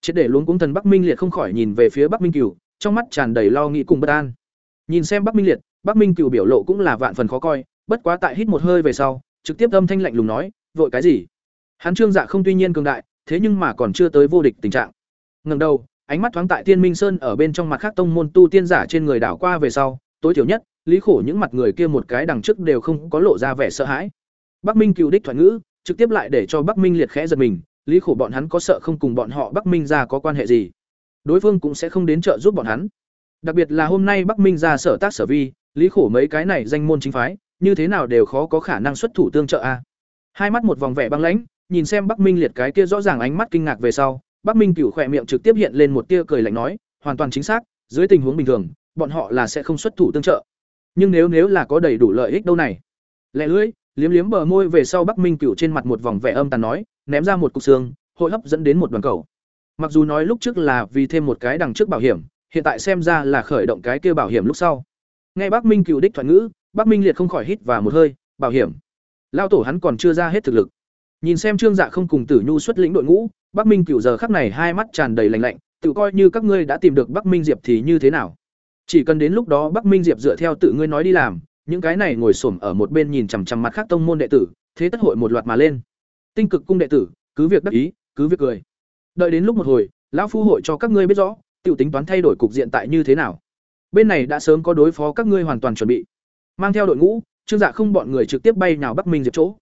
Triệt để luống cuống thần bắc minh liệt không khỏi nhìn về phía bắc minh cửu, trong mắt tràn đầy lo nghĩ cùng bất an. Nhìn xem bắc minh liệt, bắc minh cửu biểu lộ cũng là vạn phần khó coi, bất quá tại hít một hơi về sau, trực tiếp âm thanh lạnh lùng nói, vội cái gì? Hắn trương dạ không tuy nhiên cường đại, thế nhưng mà còn chưa tới vô địch tình trạng. Ngẩng đầu ánh mắt thoáng tại Thiên minh sơn ở bên trong mặt khác tông môn tu tiên giả trên người đảo qua về sau, tối thiểu nhất, lý khổ những mặt người kia một cái đằng trước đều không có lộ ra vẻ sợ hãi. Bắc minh cừu đích thoại ngữ, trực tiếp lại để cho bắc minh liệt khẽ giật mình, lý khổ bọn hắn có sợ không cùng bọn họ bắc minh ra có quan hệ gì? Đối phương cũng sẽ không đến trợ giúp bọn hắn. Đặc biệt là hôm nay bắc minh ra sở tác sở vi, lý khổ mấy cái này danh môn chính phái, như thế nào đều khó có khả năng xuất thủ tương trợ a. Hai mắt một vòng vẻ băng lãnh, nhìn xem bắc minh liệt cái kia rõ ràng ánh mắt kinh ngạc về sau bắc minh cửu khỏe miệng trực tiếp hiện lên một tia cười lạnh nói, hoàn toàn chính xác, dưới tình huống bình thường, bọn họ là sẽ không xuất thủ tương trợ. Nhưng nếu nếu là có đầy đủ lợi ích đâu này. Lẹ lưỡi, liếm liếm bờ môi về sau bắc minh cửu trên mặt một vòng vẻ âm tàn nói, ném ra một cục xương, hội hấp dẫn đến một đoàn cầu. Mặc dù nói lúc trước là vì thêm một cái đằng trước bảo hiểm, hiện tại xem ra là khởi động cái kia bảo hiểm lúc sau. Nghe bắc minh cửu đích thoại ngữ, bắc minh liệt không khỏi hít và một hơi, bảo hiểm. Lao tổ hắn còn chưa ra hết thực lực nhìn xem trương dạ không cùng tử nhu xuất lĩnh đội ngũ, bắc minh cửu giờ khắc này hai mắt tràn đầy lạnh lạnh, tự coi như các ngươi đã tìm được bắc minh diệp thì như thế nào? Chỉ cần đến lúc đó bắc minh diệp dựa theo tự ngươi nói đi làm, những cái này ngồi xổm ở một bên nhìn chằm chằm mặt khác tông môn đệ tử, thế tất hội một loạt mà lên. Tinh cực cung đệ tử, cứ việc đắc ý, cứ việc cười. Đợi đến lúc một hồi, lão phu hội cho các ngươi biết rõ tự tính toán thay đổi cục diện tại như thế nào. Bên này đã sớm có đối phó các ngươi hoàn toàn chuẩn bị. Mang theo đội ngũ, trương dạ không bọn người trực tiếp bay nào bắc minh diệp chỗ.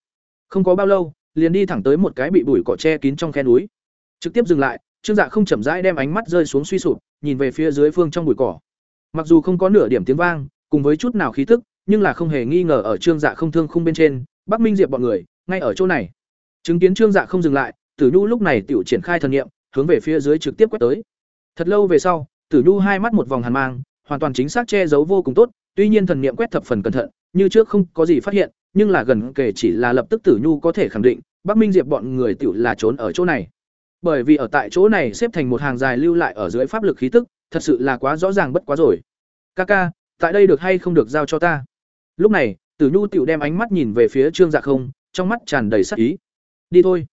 Không có bao lâu liền đi thẳng tới một cái bị bụi cỏ che kín trong khe núi. Trực tiếp dừng lại, trương dạ không chậm rãi đem ánh mắt rơi xuống suy sụp, nhìn về phía dưới phương trong bụi cỏ. Mặc dù không có nửa điểm tiếng vang, cùng với chút nào khí tức, nhưng là không hề nghi ngờ ở trương dạ không thương khung bên trên, bắc minh diệp bọn người, ngay ở chỗ này. Chứng kiến trương dạ không dừng lại, tử nhu lúc này tiểu triển khai thần nghiệm hướng về phía dưới trực tiếp quét tới. Thật lâu về sau, tử nhu hai mắt một vòng hàn mang, hoàn toàn chính xác che giấu vô cùng tốt, tuy nhiên thần niệm quét thập phần cẩn thận, như trước không có gì phát hiện nhưng là gần kể chỉ là lập tức tử nhu có thể khẳng định bắc minh diệp bọn người tiểu là trốn ở chỗ này. Bởi vì ở tại chỗ này xếp thành một hàng dài lưu lại ở dưới pháp lực khí tức thật sự là quá rõ ràng bất quá rồi. Kaka, tại đây được hay không được giao cho ta? Lúc này tử nhu tiểu đem ánh mắt nhìn về phía trương dạ không trong mắt tràn đầy sắc ý. Đi thôi.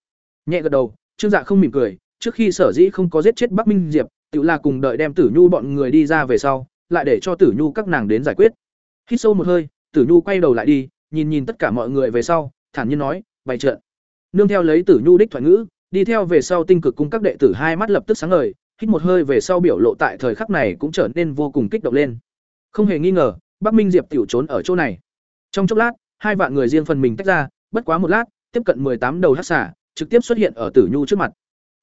Nhẹ gật đầu trương dạ không mỉm cười trước khi sở dĩ không có giết chết bắc minh diệp tiểu là cùng đợi đem tử nhu bọn người đi ra về sau lại để cho tử nhu các nàng đến giải quyết. Hít sâu một hơi Tử Nhu quay đầu lại đi, nhìn nhìn tất cả mọi người về sau, thản nhiên nói, "Bày trận." Nương theo lấy Tử Nhu đích thoại ngữ, đi theo về sau tinh cực cung các đệ tử hai mắt lập tức sáng ngời, hít một hơi về sau biểu lộ tại thời khắc này cũng trở nên vô cùng kích động lên. Không hề nghi ngờ, Bắc Minh Diệp tiểu trốn ở chỗ này. Trong chốc lát, hai vạn người riêng phần mình tách ra, bất quá một lát, tiếp cận tám đầu hắc Xả, trực tiếp xuất hiện ở Tử Nhu trước mặt.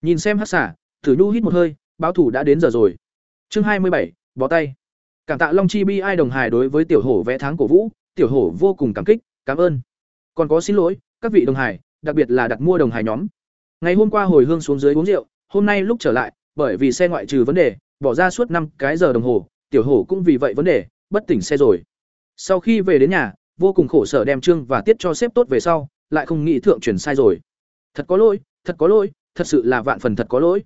Nhìn xem hắc Xả, Tử Nhu hít một hơi, báo thủ đã đến giờ rồi. Chương hai mươi bảy, bó tay. Cảm tạ Long Chi Bi ai đồng hài đối với tiểu hổ vẽ tháng cổ vũ, tiểu hổ vô cùng cảm kích, cảm ơn. Còn có xin lỗi, các vị đồng hải, đặc biệt là đặt mua đồng hải nhóm. Ngày hôm qua hồi hương xuống dưới uống rượu, hôm nay lúc trở lại, bởi vì xe ngoại trừ vấn đề, bỏ ra suốt năm cái giờ đồng hồ, tiểu hổ cũng vì vậy vấn đề, bất tỉnh xe rồi. Sau khi về đến nhà, vô cùng khổ sở đem trương và tiết cho xếp tốt về sau, lại không nghĩ thượng chuyển sai rồi. Thật có lỗi, thật có lỗi, thật sự là vạn phần thật có lỗi.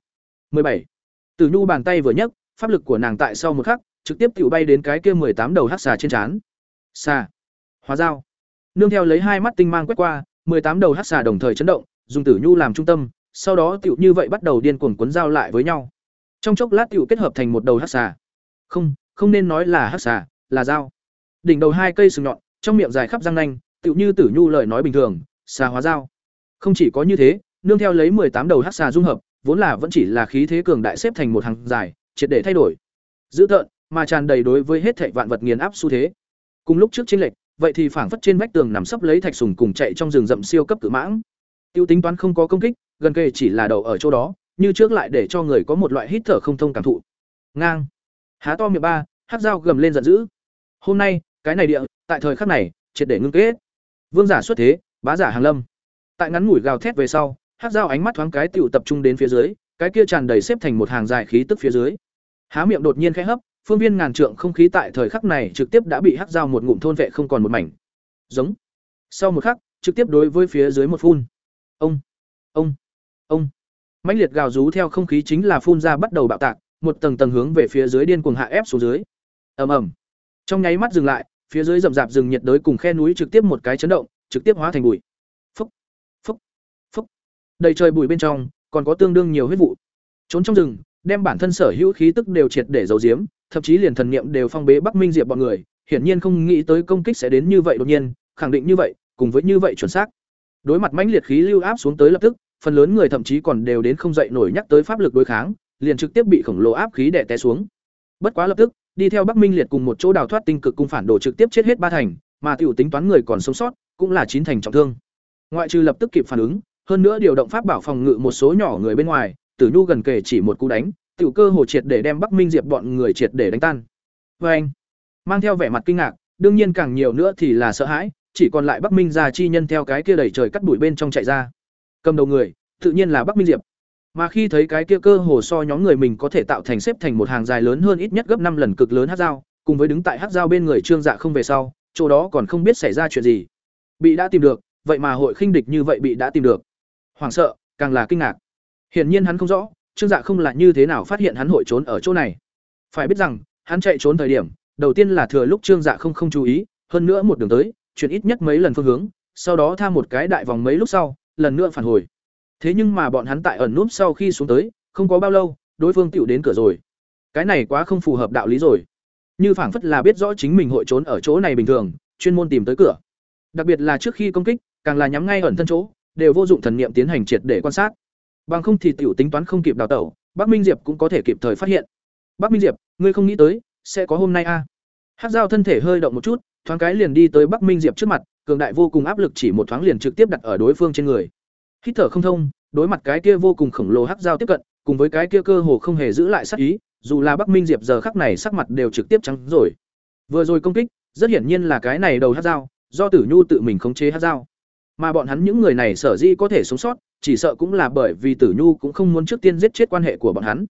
17. Từ Nhu bàn tay vừa nhấc, pháp lực của nàng tại sau một khắc, trực tiếp tiểu bay đến cái kia tám đầu hắc xà trên trán. Xà, hóa dao. Nương theo lấy hai mắt tinh mang quét qua, tám đầu hắc xà đồng thời chấn động, dùng Tử Nhu làm trung tâm, sau đó tiểu như vậy bắt đầu điên cuồng cuốn dao lại với nhau. Trong chốc lát tiểu kết hợp thành một đầu hắc xà. Không, không nên nói là hắc xà, là dao. Đỉnh đầu hai cây sừng nhọn, trong miệng dài khắp răng nanh, tiểu như Tử Nhu lời nói bình thường, xà hóa dao. Không chỉ có như thế, nương theo lấy tám đầu hắc xà dung hợp, vốn là vẫn chỉ là khí thế cường đại xếp thành một hàng dài, triệt để thay đổi. Dữ tợn, mà tràn đầy đối với hết thảy vạn vật nghiền áp xu thế. Cùng lúc trước chiến lệch, vậy thì phảng phất trên vách tường nằm sấp lấy thạch sùng cùng chạy trong rừng rậm siêu cấp cự mãng. Tiêu tính toán không có công kích, gần kề chỉ là đầu ở chỗ đó, như trước lại để cho người có một loại hít thở không thông cảm thụ. Ngang. Há to miệng ba, hắc dao gầm lên giận dữ. Hôm nay, cái này địa, tại thời khắc này, triệt để ngưng kết. Vương giả xuất thế, bá giả hàng lâm. Tại ngắn ngủi gào thét về sau, hắc dao ánh mắt thoáng cái tiểu tập trung đến phía dưới, cái kia tràn đầy xếp thành một hàng dài khí tức phía dưới. Há miệng đột nhiên khẽ hấp, phương viên ngàn trượng không khí tại thời khắc này trực tiếp đã bị hắc dao một ngụm thôn vệ không còn một mảnh. Giống. Sau một khắc, trực tiếp đối với phía dưới một phun. Ông, ông, ông. Mãnh liệt gào rú theo không khí chính là phun ra bắt đầu bạo tạc, một tầng tầng hướng về phía dưới điên cuồng hạ ép xuống dưới. Ầm ầm. Trong nháy mắt dừng lại, phía dưới rậm rạp rừng nhiệt đới cùng khe núi trực tiếp một cái chấn động, trực tiếp hóa thành bụi. Phúc, phúc, phúc. Đầy trời bụi bên trong, còn có tương đương nhiều huyết vụ. Trốn trong rừng, đem bản thân sở hữu khí tức đều triệt để giấu giếm, thậm chí liền thần niệm đều phong bế Bắc Minh Diệp bọn người, hiển nhiên không nghĩ tới công kích sẽ đến như vậy đột nhiên, khẳng định như vậy, cùng với như vậy chuẩn xác. Đối mặt mãnh liệt khí lưu áp xuống tới lập tức, phần lớn người thậm chí còn đều đến không dậy nổi nhắc tới pháp lực đối kháng, liền trực tiếp bị khổng lồ áp khí đè té xuống. Bất quá lập tức, đi theo Bắc Minh liệt cùng một chỗ đào thoát tinh cực cung phản đồ trực tiếp chết hết ba thành, mà tiểu tính toán người còn sống sót, cũng là chín thành trọng thương. Ngoại trừ lập tức kịp phản ứng, hơn nữa điều động pháp bảo phòng ngự một số nhỏ người bên ngoài, Tử Nhu gần kề chỉ một cú đánh, tiểu cơ hồ triệt để đem Bắc Minh Diệp bọn người triệt để đánh tan. Và anh, mang theo vẻ mặt kinh ngạc, đương nhiên càng nhiều nữa thì là sợ hãi, chỉ còn lại Bắc Minh gia chi nhân theo cái kia đẩy trời cắt đuổi bên trong chạy ra. Cầm đầu người, tự nhiên là Bắc Minh Diệp. Mà khi thấy cái kia cơ hồ so nhóm người mình có thể tạo thành xếp thành một hàng dài lớn hơn ít nhất gấp năm lần cực lớn hắc dao, cùng với đứng tại hắc dao bên người Trương Dạ không về sau, chỗ đó còn không biết xảy ra chuyện gì. Bị đã tìm được, vậy mà hội khinh địch như vậy bị đã tìm được. Hoảng sợ, càng là kinh ngạc. Hiển nhiên hắn không rõ, Trương Dạ không là như thế nào phát hiện hắn hội trốn ở chỗ này. Phải biết rằng, hắn chạy trốn thời điểm, đầu tiên là thừa lúc Trương Dạ không không chú ý, hơn nữa một đường tới, chuyển ít nhất mấy lần phương hướng, sau đó tha một cái đại vòng mấy lúc sau, lần nữa phản hồi. Thế nhưng mà bọn hắn tại ẩn núp sau khi xuống tới, không có bao lâu, đối phương tiểu đến cửa rồi. Cái này quá không phù hợp đạo lý rồi. Như phảng phất là biết rõ chính mình hội trốn ở chỗ này bình thường, chuyên môn tìm tới cửa. Đặc biệt là trước khi công kích, càng là nhắm ngay ẩn thân chỗ, đều vô dụng thần niệm tiến hành triệt để quan sát. Bằng không thì tiểu tính toán không kịp đào tẩu, Bắc Minh Diệp cũng có thể kịp thời phát hiện. Bắc Minh Diệp, ngươi không nghĩ tới sẽ có hôm nay a? À? Hắc Giao thân thể hơi động một chút, thoáng cái liền đi tới Bắc Minh Diệp trước mặt, cường đại vô cùng áp lực chỉ một thoáng liền trực tiếp đặt ở đối phương trên người. Hít thở không thông, đối mặt cái kia vô cùng khổng lồ Hắc Giao tiếp cận, cùng với cái kia cơ hồ không hề giữ lại sát ý, dù là Bắc Minh Diệp giờ khắc này sắc mặt đều trực tiếp trắng rồi. Vừa rồi công kích, rất hiển nhiên là cái này đầu Hắc Giao, do Tử Nhu tự mình khống chế Hắc Giao. Mà bọn hắn những người này sở dĩ có thể sống sót, chỉ sợ cũng là bởi vì Tử Nhu cũng không muốn trước tiên giết chết quan hệ của bọn hắn.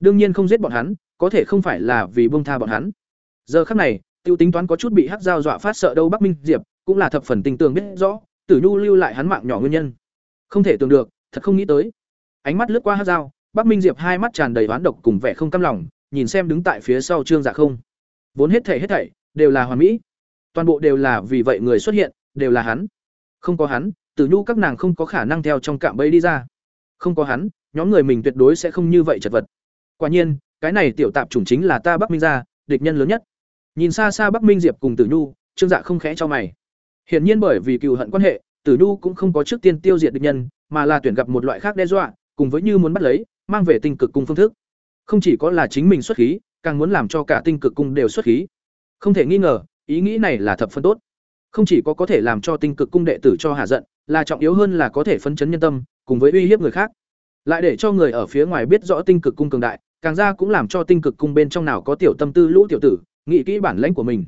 Đương nhiên không giết bọn hắn, có thể không phải là vì buông tha bọn hắn. Giờ khắc này, tiêu tính toán có chút bị hắc giao dọa phát sợ đâu Bắc Minh Diệp, cũng là thập phần tình tường biết rõ, Tử Nhu lưu lại hắn mạng nhỏ nguyên nhân. Không thể tưởng được, thật không nghĩ tới. Ánh mắt lướt qua hắc giao, Bắc Minh Diệp hai mắt tràn đầy oán độc cùng vẻ không cam lòng, nhìn xem đứng tại phía sau Trương Dạ không. Vốn hết thảy hết thảy đều là hoàn mỹ. Toàn bộ đều là vì vậy người xuất hiện, đều là hắn. Không có hắn, Tử Nhu các nàng không có khả năng theo trong cạm bẫy đi ra. Không có hắn, nhóm người mình tuyệt đối sẽ không như vậy chật vật. Quả nhiên, cái này tiểu tạp chủng chính là ta Bắc Minh gia, địch nhân lớn nhất. Nhìn xa xa Bắc Minh Diệp cùng Tử Nhu, trương dạ không khẽ cho mày hiển nhiên bởi vì cựu hận quan hệ tử nhu cũng không có trước tiên tiêu diệt địch nhân mà là tuyển gặp một loại khác đe dọa cùng với như muốn bắt lấy mang về tinh cực cung phương thức không chỉ có là chính mình xuất khí càng muốn làm cho cả tinh cực cung đều xuất khí không thể nghi ngờ ý nghĩ này là thập phân tốt không chỉ có có thể làm cho tinh cực cung đệ tử cho hạ giận là trọng yếu hơn là có thể phấn chấn nhân tâm, cùng với uy hiếp người khác. Lại để cho người ở phía ngoài biết rõ tinh cực cung cường đại, càng ra cũng làm cho tinh cực cung bên trong nào có tiểu tâm tư lũ tiểu tử, nghĩ kỹ bản lãnh của mình.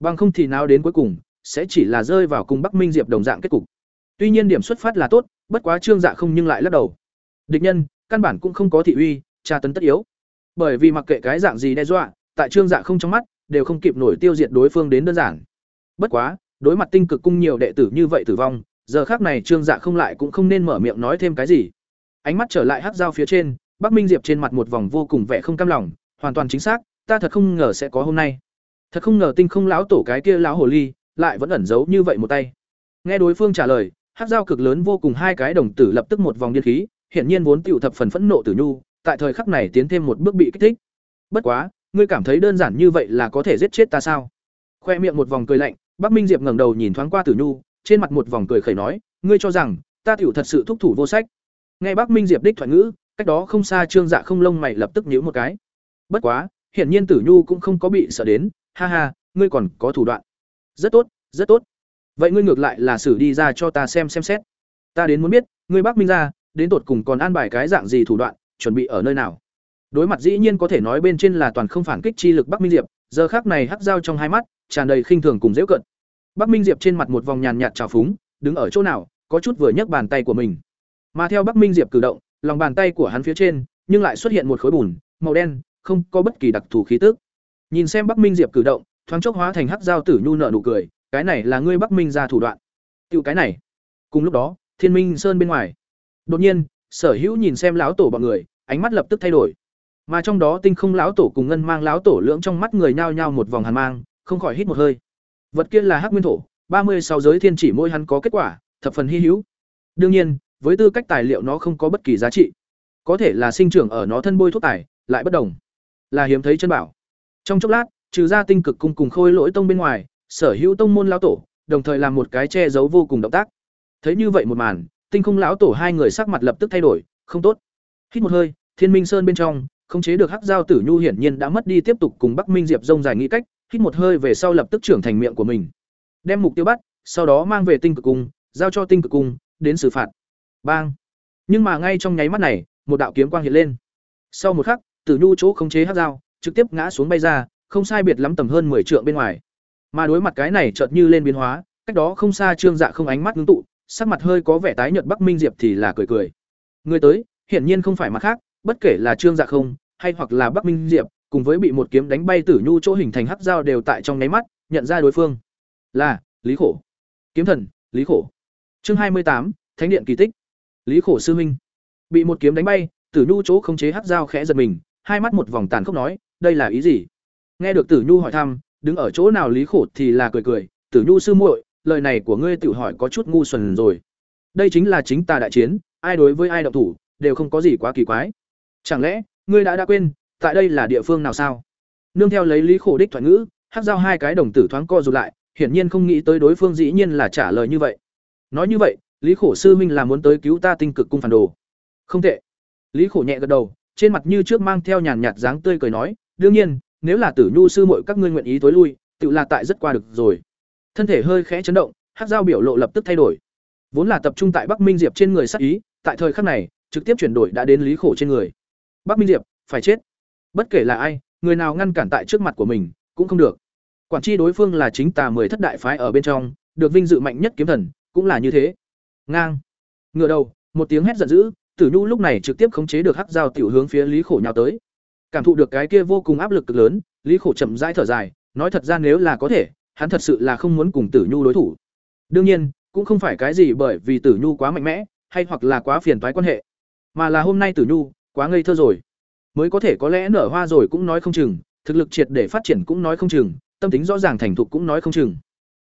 Bằng không thì nào đến cuối cùng, sẽ chỉ là rơi vào cùng bắc minh diệp đồng dạng kết cục. Tuy nhiên điểm xuất phát là tốt, bất quá trương dạ không nhưng lại lắc đầu. Địch nhân, căn bản cũng không có thị uy, tra tấn tất yếu. Bởi vì mặc kệ cái dạng gì đe dọa, tại trương dạ không trong mắt, đều không kịp nổi tiêu diệt đối phương đến đơn giản. Bất quá, đối mặt tinh cực cung nhiều đệ tử như vậy tử vong giờ khác này trương dạ không lại cũng không nên mở miệng nói thêm cái gì. Ánh mắt trở lại hát dao phía trên, bắc minh diệp trên mặt một vòng vô cùng vẻ không cam lòng, hoàn toàn chính xác, ta thật không ngờ sẽ có hôm nay. Thật không ngờ tinh không lão tổ cái kia lão hồ ly lại vẫn ẩn giấu như vậy một tay. Nghe đối phương trả lời hát dao cực lớn vô cùng hai cái đồng tử lập tức một vòng điên khí, hiển nhiên vốn tựu thập phần phẫn nộ tử nhu, tại thời khắc này tiến thêm một bước bị kích thích. Bất quá, ngươi cảm thấy đơn giản như vậy là có thể giết chết ta sao? Khoe miệng một vòng cười lạnh, bắc minh diệp ngẩng đầu nhìn thoáng qua tử nhu trên mặt một vòng cười khẩy nói, ngươi cho rằng, ta tiểu thật sự thúc thủ vô sách. Nghe bác minh diệp đích thoại ngữ, cách đó không xa trương dạ không lông mày lập tức nhíu một cái. Bất quá, hiển nhiên tử nhu cũng không có bị sợ đến, ha ha, ngươi còn có thủ đoạn. Rất tốt rất tốt. Vậy ngươi ngược lại là xử đi ra cho ta xem xem xét. Ta đến muốn biết, ngươi bác minh ra, đến tột cùng còn an bài cái dạng gì thủ đoạn, chuẩn bị ở nơi nào? Đối mặt dĩ nhiên có thể nói bên trên là toàn không phản kích chi lực bắc minh diệp, giờ khác này hắc dao trong hai mắt, tràn đầy khinh thường cùng giễu cận bắc minh diệp trên mặt một vòng nhàn nhạt trào phúng, đứng ở chỗ nào, có chút vừa nhấc bàn tay của mình. Mà theo bắc minh diệp cử động, lòng bàn tay của hắn phía trên, nhưng lại xuất hiện một khối bùn, màu đen, không có bất kỳ đặc thù khí tức. Nhìn xem bắc minh diệp cử động, thoáng chốc hóa thành hắc Giao tử nhu nợ nụ cười, cái này là ngươi bắc minh ra thủ đoạn. Tiểu cái này. Cùng lúc đó, thiên minh sơn bên ngoài. Đột nhiên, sở hữu nhìn xem lão tổ bọn người, ánh mắt lập tức thay đổi. Mà trong đó tinh không lão tổ cùng ngân mang lão tổ lưỡng trong mắt người nhao nhao một vòng hàn mang, không khỏi hít một hơi vật kia là hắc nguyên thổ, ba mươi sáu giới thiên chỉ mỗi hắn có kết quả, thập phần hy hữu. Đương nhiên, với tư cách tài liệu nó không có bất kỳ giá trị. Có thể là sinh trưởng ở nó thân bôi thuốc tài, lại bất đồng. Là hiếm thấy chân bảo. Trong chốc lát, trừ ra tinh cực cung cùng khôi lỗi tông bên ngoài, sở hữu tông môn lão tổ, đồng thời làm một cái che giấu vô cùng động tác. Thấy như vậy một màn, tinh không lão tổ hai người sắc mặt lập tức thay đổi, không tốt. Hít một hơi, thiên minh sơn bên trong không chế được hắc giao tử nhu hiển nhiên đã mất đi tiếp tục cùng bắc minh diệp rông dài nghĩ cách hít một hơi về sau lập tức trưởng thành miệng của mình. Đem mục tiêu bắt, sau đó mang về tinh cực cung, giao cho tinh cực cung, đến xử phạt. Bang. Nhưng mà ngay trong nháy mắt này, một đạo kiếm quang hiện lên. Sau một khắc, tử nhu chỗ khống chế hát dao, trực tiếp ngã xuống bay ra, không sai biệt lắm tầm hơn 10 trượng bên ngoài. Mà đối mặt cái này chợt như lên biến hóa, cách đó không xa trương dạ không ánh mắt ngưng tụ, sắc mặt hơi có vẻ tái nhợt bắc minh diệp thì là cười cười. Người tới, hiển nhiên không phải mặt khác, bất kể là trương dạ không, hay hoặc là bắc minh diệp cùng với bị một kiếm đánh bay tử nhu chỗ hình thành hắc dao đều tại trong nháy mắt, nhận ra đối phương. Là, lý khổ. Kiếm thần, lý khổ. Chương hai mươi tám, thánh điện kỳ tích. Lý khổ sư huynh. Bị một kiếm đánh bay, tử nhu chỗ khống chế hắc dao khẽ giật mình, hai mắt một vòng tàn khốc nói, đây là ý gì? Nghe được tử nhu hỏi thăm, đứng ở chỗ nào lý khổ thì là cười cười, tử nhu sư muội, lời này của ngươi tự hỏi có chút ngu xuẩn rồi. Đây chính là chính tà đại chiến, ai đối với ai động thủ, đều không có gì quá kỳ quái. Chẳng lẽ, ngươi đã đã quên tại đây là địa phương nào sao? Nương theo lấy lý khổ đích thoại ngữ, hát giao hai cái đồng tử thoáng co rụt lại, hiển nhiên không nghĩ tới đối phương dĩ nhiên là trả lời như vậy. Nói như vậy, lý khổ sư minh là muốn tới cứu ta tinh cực cung phản đồ. Không tệ. Lý khổ nhẹ gật đầu, trên mặt như trước mang theo nhàn nhạt dáng tươi cười nói, đương nhiên, nếu là tử nhu sư muội các ngươi nguyện ý tối lui, tự là tại rất qua được rồi. Thân thể hơi khẽ chấn động, hát giao biểu lộ lập tức thay đổi. Vốn là tập trung tại bắc minh diệp trên người sắc ý, tại thời khắc này, trực tiếp chuyển đổi đã đến lý khổ trên người. Bắc minh diệp, phải chết bất kể là ai, người nào ngăn cản tại trước mặt của mình, cũng không được. Quản tri đối phương là chính tà mười thất đại phái ở bên trong, được vinh dự mạnh nhất kiếm thần, cũng là như thế. Ngang. Ngựa đầu, một tiếng hét giận dữ, tử nhu lúc này trực tiếp khống chế được hắc dao tiểu hướng phía lý khổ nhào tới. Cảm thụ được cái kia vô cùng áp lực cực lớn, lý khổ chậm rãi thở dài, nói thật ra nếu là có thể, hắn thật sự là không muốn cùng tử nhu đối thủ. Đương nhiên, cũng không phải cái gì bởi vì tử nhu quá mạnh mẽ, hay hoặc là quá phiền toái quan hệ, mà là hôm nay tử nhu quá ngây thơ rồi mới có thể có lẽ nở hoa rồi cũng nói không chừng thực lực triệt để phát triển cũng nói không chừng tâm tính rõ ràng thành thục cũng nói không chừng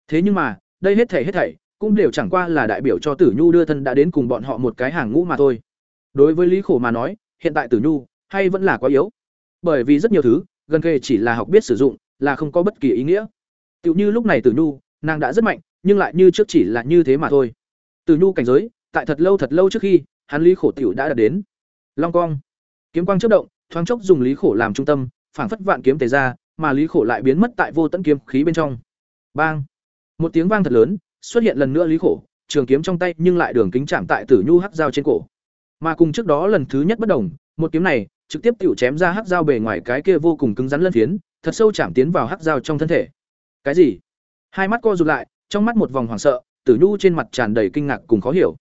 thế nhưng mà đây hết thảy hết thảy cũng đều chẳng qua là đại biểu cho tử nhu đưa thân đã đến cùng bọn họ một cái hàng ngũ mà thôi đối với lý khổ mà nói hiện tại tử nhu hay vẫn là quá yếu bởi vì rất nhiều thứ gần kề chỉ là học biết sử dụng là không có bất kỳ ý nghĩa Tựu như lúc này Tử Nhu, nàng đã rất mạnh, nhưng lại như trước chỉ là như thế mà thôi. Tử Nhu cảnh giới, tại thật lâu thật lâu trước khi, hắn Lý Khổ tiểu đã đạt đến. Long cong, kiếm quang chớp động, thoáng chốc dùng Lý Khổ làm trung tâm, phảng phất vạn kiếm tề ra, mà Lý Khổ lại biến mất tại vô tận kiếm khí bên trong. Bang! Một tiếng vang thật lớn, xuất hiện lần nữa Lý Khổ, trường kiếm trong tay nhưng lại đường kính chạm tại Tử Nhu hắc dao trên cổ. Mà cùng trước đó lần thứ nhất bất đồng, một kiếm này trực tiếp tiểu chém ra hắc dao bề ngoài cái kia vô cùng cứng rắn lân phiến, thật sâu chạm tiến vào hắc dao trong thân thể. Cái gì? Hai mắt co rụt lại, trong mắt một vòng hoảng sợ, Tử Nhu trên mặt tràn đầy kinh ngạc cùng khó hiểu.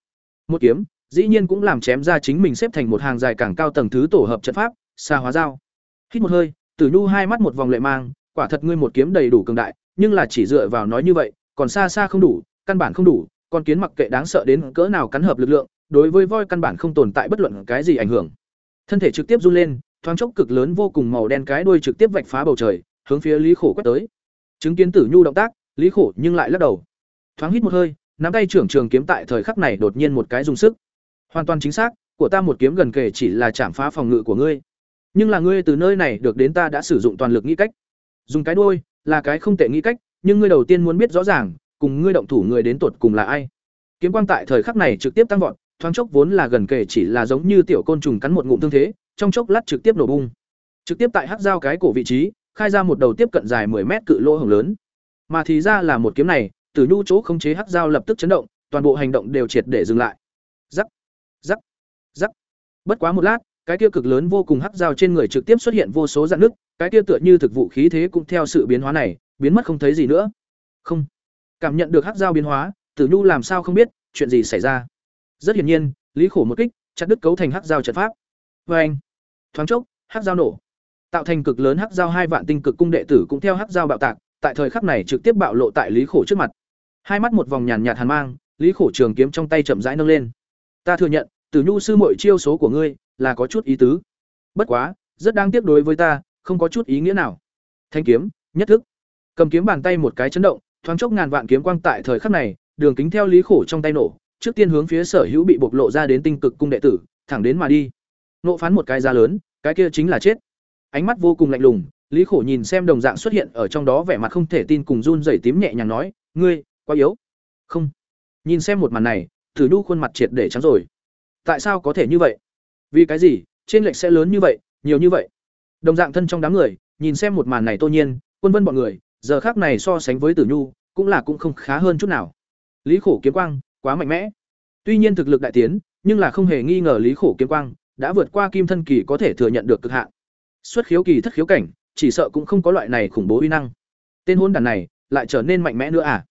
Một kiếm, dĩ nhiên cũng làm chém ra chính mình xếp thành một hàng dài càng cao tầng thứ tổ hợp trận pháp, xa hóa dao. Hít một hơi, Tử Nhu hai mắt một vòng lệ mang, quả thật ngươi một kiếm đầy đủ cường đại, nhưng là chỉ dựa vào nói như vậy, còn xa xa không đủ, căn bản không đủ, con kiến mặc kệ đáng sợ đến cỡ nào cắn hợp lực lượng, đối với voi căn bản không tồn tại bất luận cái gì ảnh hưởng. Thân thể trực tiếp run lên, thoáng chốc cực lớn vô cùng màu đen cái đuôi trực tiếp vạch phá bầu trời, hướng phía Lý Khổ quét tới. Chứng kiến Tử Nhu động tác, Lý Khổ nhưng lại lắc đầu. Thoáng hít một hơi, nắm tay trưởng trường kiếm tại thời khắc này đột nhiên một cái dùng sức. Hoàn toàn chính xác, của ta một kiếm gần kề chỉ là chạm phá phòng ngự của ngươi. Nhưng là ngươi từ nơi này được đến ta đã sử dụng toàn lực nghĩ cách. Dùng cái đuôi là cái không tệ nghĩ cách, nhưng ngươi đầu tiên muốn biết rõ ràng, cùng ngươi động thủ người đến tột cùng là ai. Kiếm quang tại thời khắc này trực tiếp tăng vọt, thoáng chốc vốn là gần kề chỉ là giống như tiểu côn trùng cắn một ngụm tương thế, trong chốc lát trực tiếp nổ bung. Trực tiếp tại hắc dao cái cổ vị trí, khai ra một đầu tiếp cận dài 10 mét cự lỗ hồng lớn. Mà thì ra là một kiếm này, Tử Nhu chỗ khống chế hắc dao lập tức chấn động, toàn bộ hành động đều triệt để dừng lại. giắc giắc giắc Bất quá một lát, cái kia cực lớn vô cùng hắc giao trên người trực tiếp xuất hiện vô số rạn nứt, cái kia tựa như thực vụ khí thế cũng theo sự biến hóa này, biến mất không thấy gì nữa. Không. Cảm nhận được hắc giao biến hóa, Tử Nhu làm sao không biết chuyện gì xảy ra. Rất hiển nhiên, Lý Khổ một kích, chặt đứt cấu thành hắc giao trận pháp. Oeng. anh, thoáng chốc, hắc giao nổ, tạo thành cực lớn hắc giao hai vạn tinh cực cung đệ tử cũng theo hắc giao bạo tạc, tại thời khắc này trực tiếp bạo lộ tại Lý Khổ trước mặt. Hai mắt một vòng nhàn nhạt hàn mang, Lý Khổ trường kiếm trong tay chậm rãi nâng lên. Ta thừa nhận, Tử Nhu sư muội chiêu số của ngươi là có chút ý tứ. Bất quá, rất đáng tiếc đối với ta, không có chút ý nghĩa nào. Thanh kiếm, nhất thức. Cầm kiếm bàn tay một cái chấn động, thoáng chốc ngàn vạn kiếm quang tại thời khắc này, đường kính theo Lý Khổ trong tay nổ, trước tiên hướng phía sở hữu bị bộc lộ ra đến tinh cực cung đệ tử, thẳng đến mà đi. Nộ phán một cái giá lớn, cái kia chính là chết. Ánh mắt vô cùng lạnh lùng, Lý Khổ nhìn xem đồng dạng xuất hiện ở trong đó vẻ mặt không thể tin cùng run rẩy tím nhẹ nhàng nói, "Ngươi, quá yếu." "Không." Nhìn xem một màn này, Tử Nhu khuôn mặt triệt để trắng rồi. Tại sao có thể như vậy? Vì cái gì? Trên lệch sẽ lớn như vậy, nhiều như vậy. Đồng dạng thân trong đám người, nhìn xem một màn này Tô Nhiên, Quân Vân bọn người, giờ khác này so sánh với Tử Nhu, cũng là cũng không khá hơn chút nào. Lý Khổ kiếm quang, quá mạnh mẽ. Tuy nhiên thực lực đại tiến, nhưng là không hề nghi ngờ Lý Khổ kiếm quang đã vượt qua Kim Thân kỳ có thể thừa nhận được cực hạn. Xuất khiếu kỳ thất khiếu cảnh, chỉ sợ cũng không có loại này khủng bố uy năng. Tên hôn đàn này lại trở nên mạnh mẽ nữa à?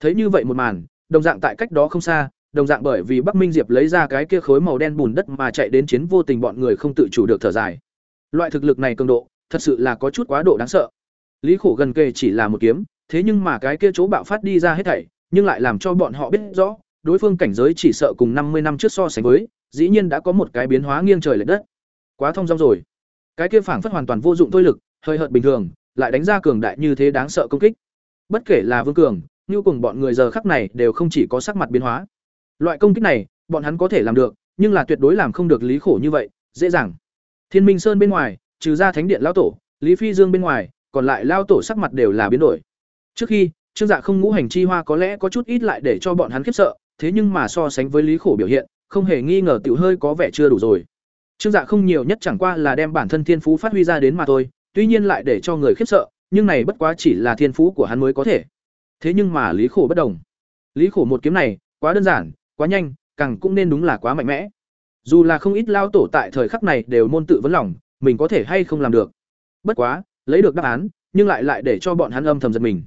Thấy như vậy một màn, đồng dạng tại cách đó không xa, đồng dạng bởi vì Bắc Minh Diệp lấy ra cái kia khối màu đen bùn đất mà chạy đến chiến vô tình bọn người không tự chủ được thở dài. Loại thực lực này cường độ, thật sự là có chút quá độ đáng sợ. Lý Khổ gần kề chỉ là một kiếm, thế nhưng mà cái kia chỗ bạo phát đi ra hết thảy, nhưng lại làm cho bọn họ biết rõ, đối phương cảnh giới chỉ sợ cùng năm mươi năm trước so sánh với, dĩ nhiên đã có một cái biến hóa nghiêng trời lệch đất. Quá thông dong rồi. Cái kia phảng phất hoàn toàn vô dụng thôi lực, hơi hợt bình thường, lại đánh ra cường đại như thế đáng sợ công kích. Bất kể là Vương Cường, như cùng bọn người giờ khắc này đều không chỉ có sắc mặt biến hóa. Loại công kích này, bọn hắn có thể làm được, nhưng là tuyệt đối làm không được lý khổ như vậy, dễ dàng. Thiên Minh Sơn bên ngoài, trừ ra Thánh điện lão tổ, Lý Phi Dương bên ngoài, còn lại lao tổ sắc mặt đều là biến đổi. Trước khi, Trương Dạ không ngũ hành chi hoa có lẽ có chút ít lại để cho bọn hắn khiếp sợ, thế nhưng mà so sánh với Lý Khổ biểu hiện, không hề nghi ngờ tiểu hơi có vẻ chưa đủ rồi. Trương Dạ không nhiều nhất chẳng qua là đem bản thân thiên phú phát huy ra đến mà thôi, tuy nhiên lại để cho người khiếp sợ, nhưng này bất quá chỉ là thiên phú của hắn mới có thể. Thế nhưng mà Lý Khổ bất đồng. Lý Khổ một kiếm này, quá đơn giản, quá nhanh, càng cũng nên đúng là quá mạnh mẽ. Dù là không ít lao tổ tại thời khắc này đều môn tự vấn lòng, mình có thể hay không làm được. Bất quá, lấy được đáp án, nhưng lại lại để cho bọn hắn âm thầm giật mình.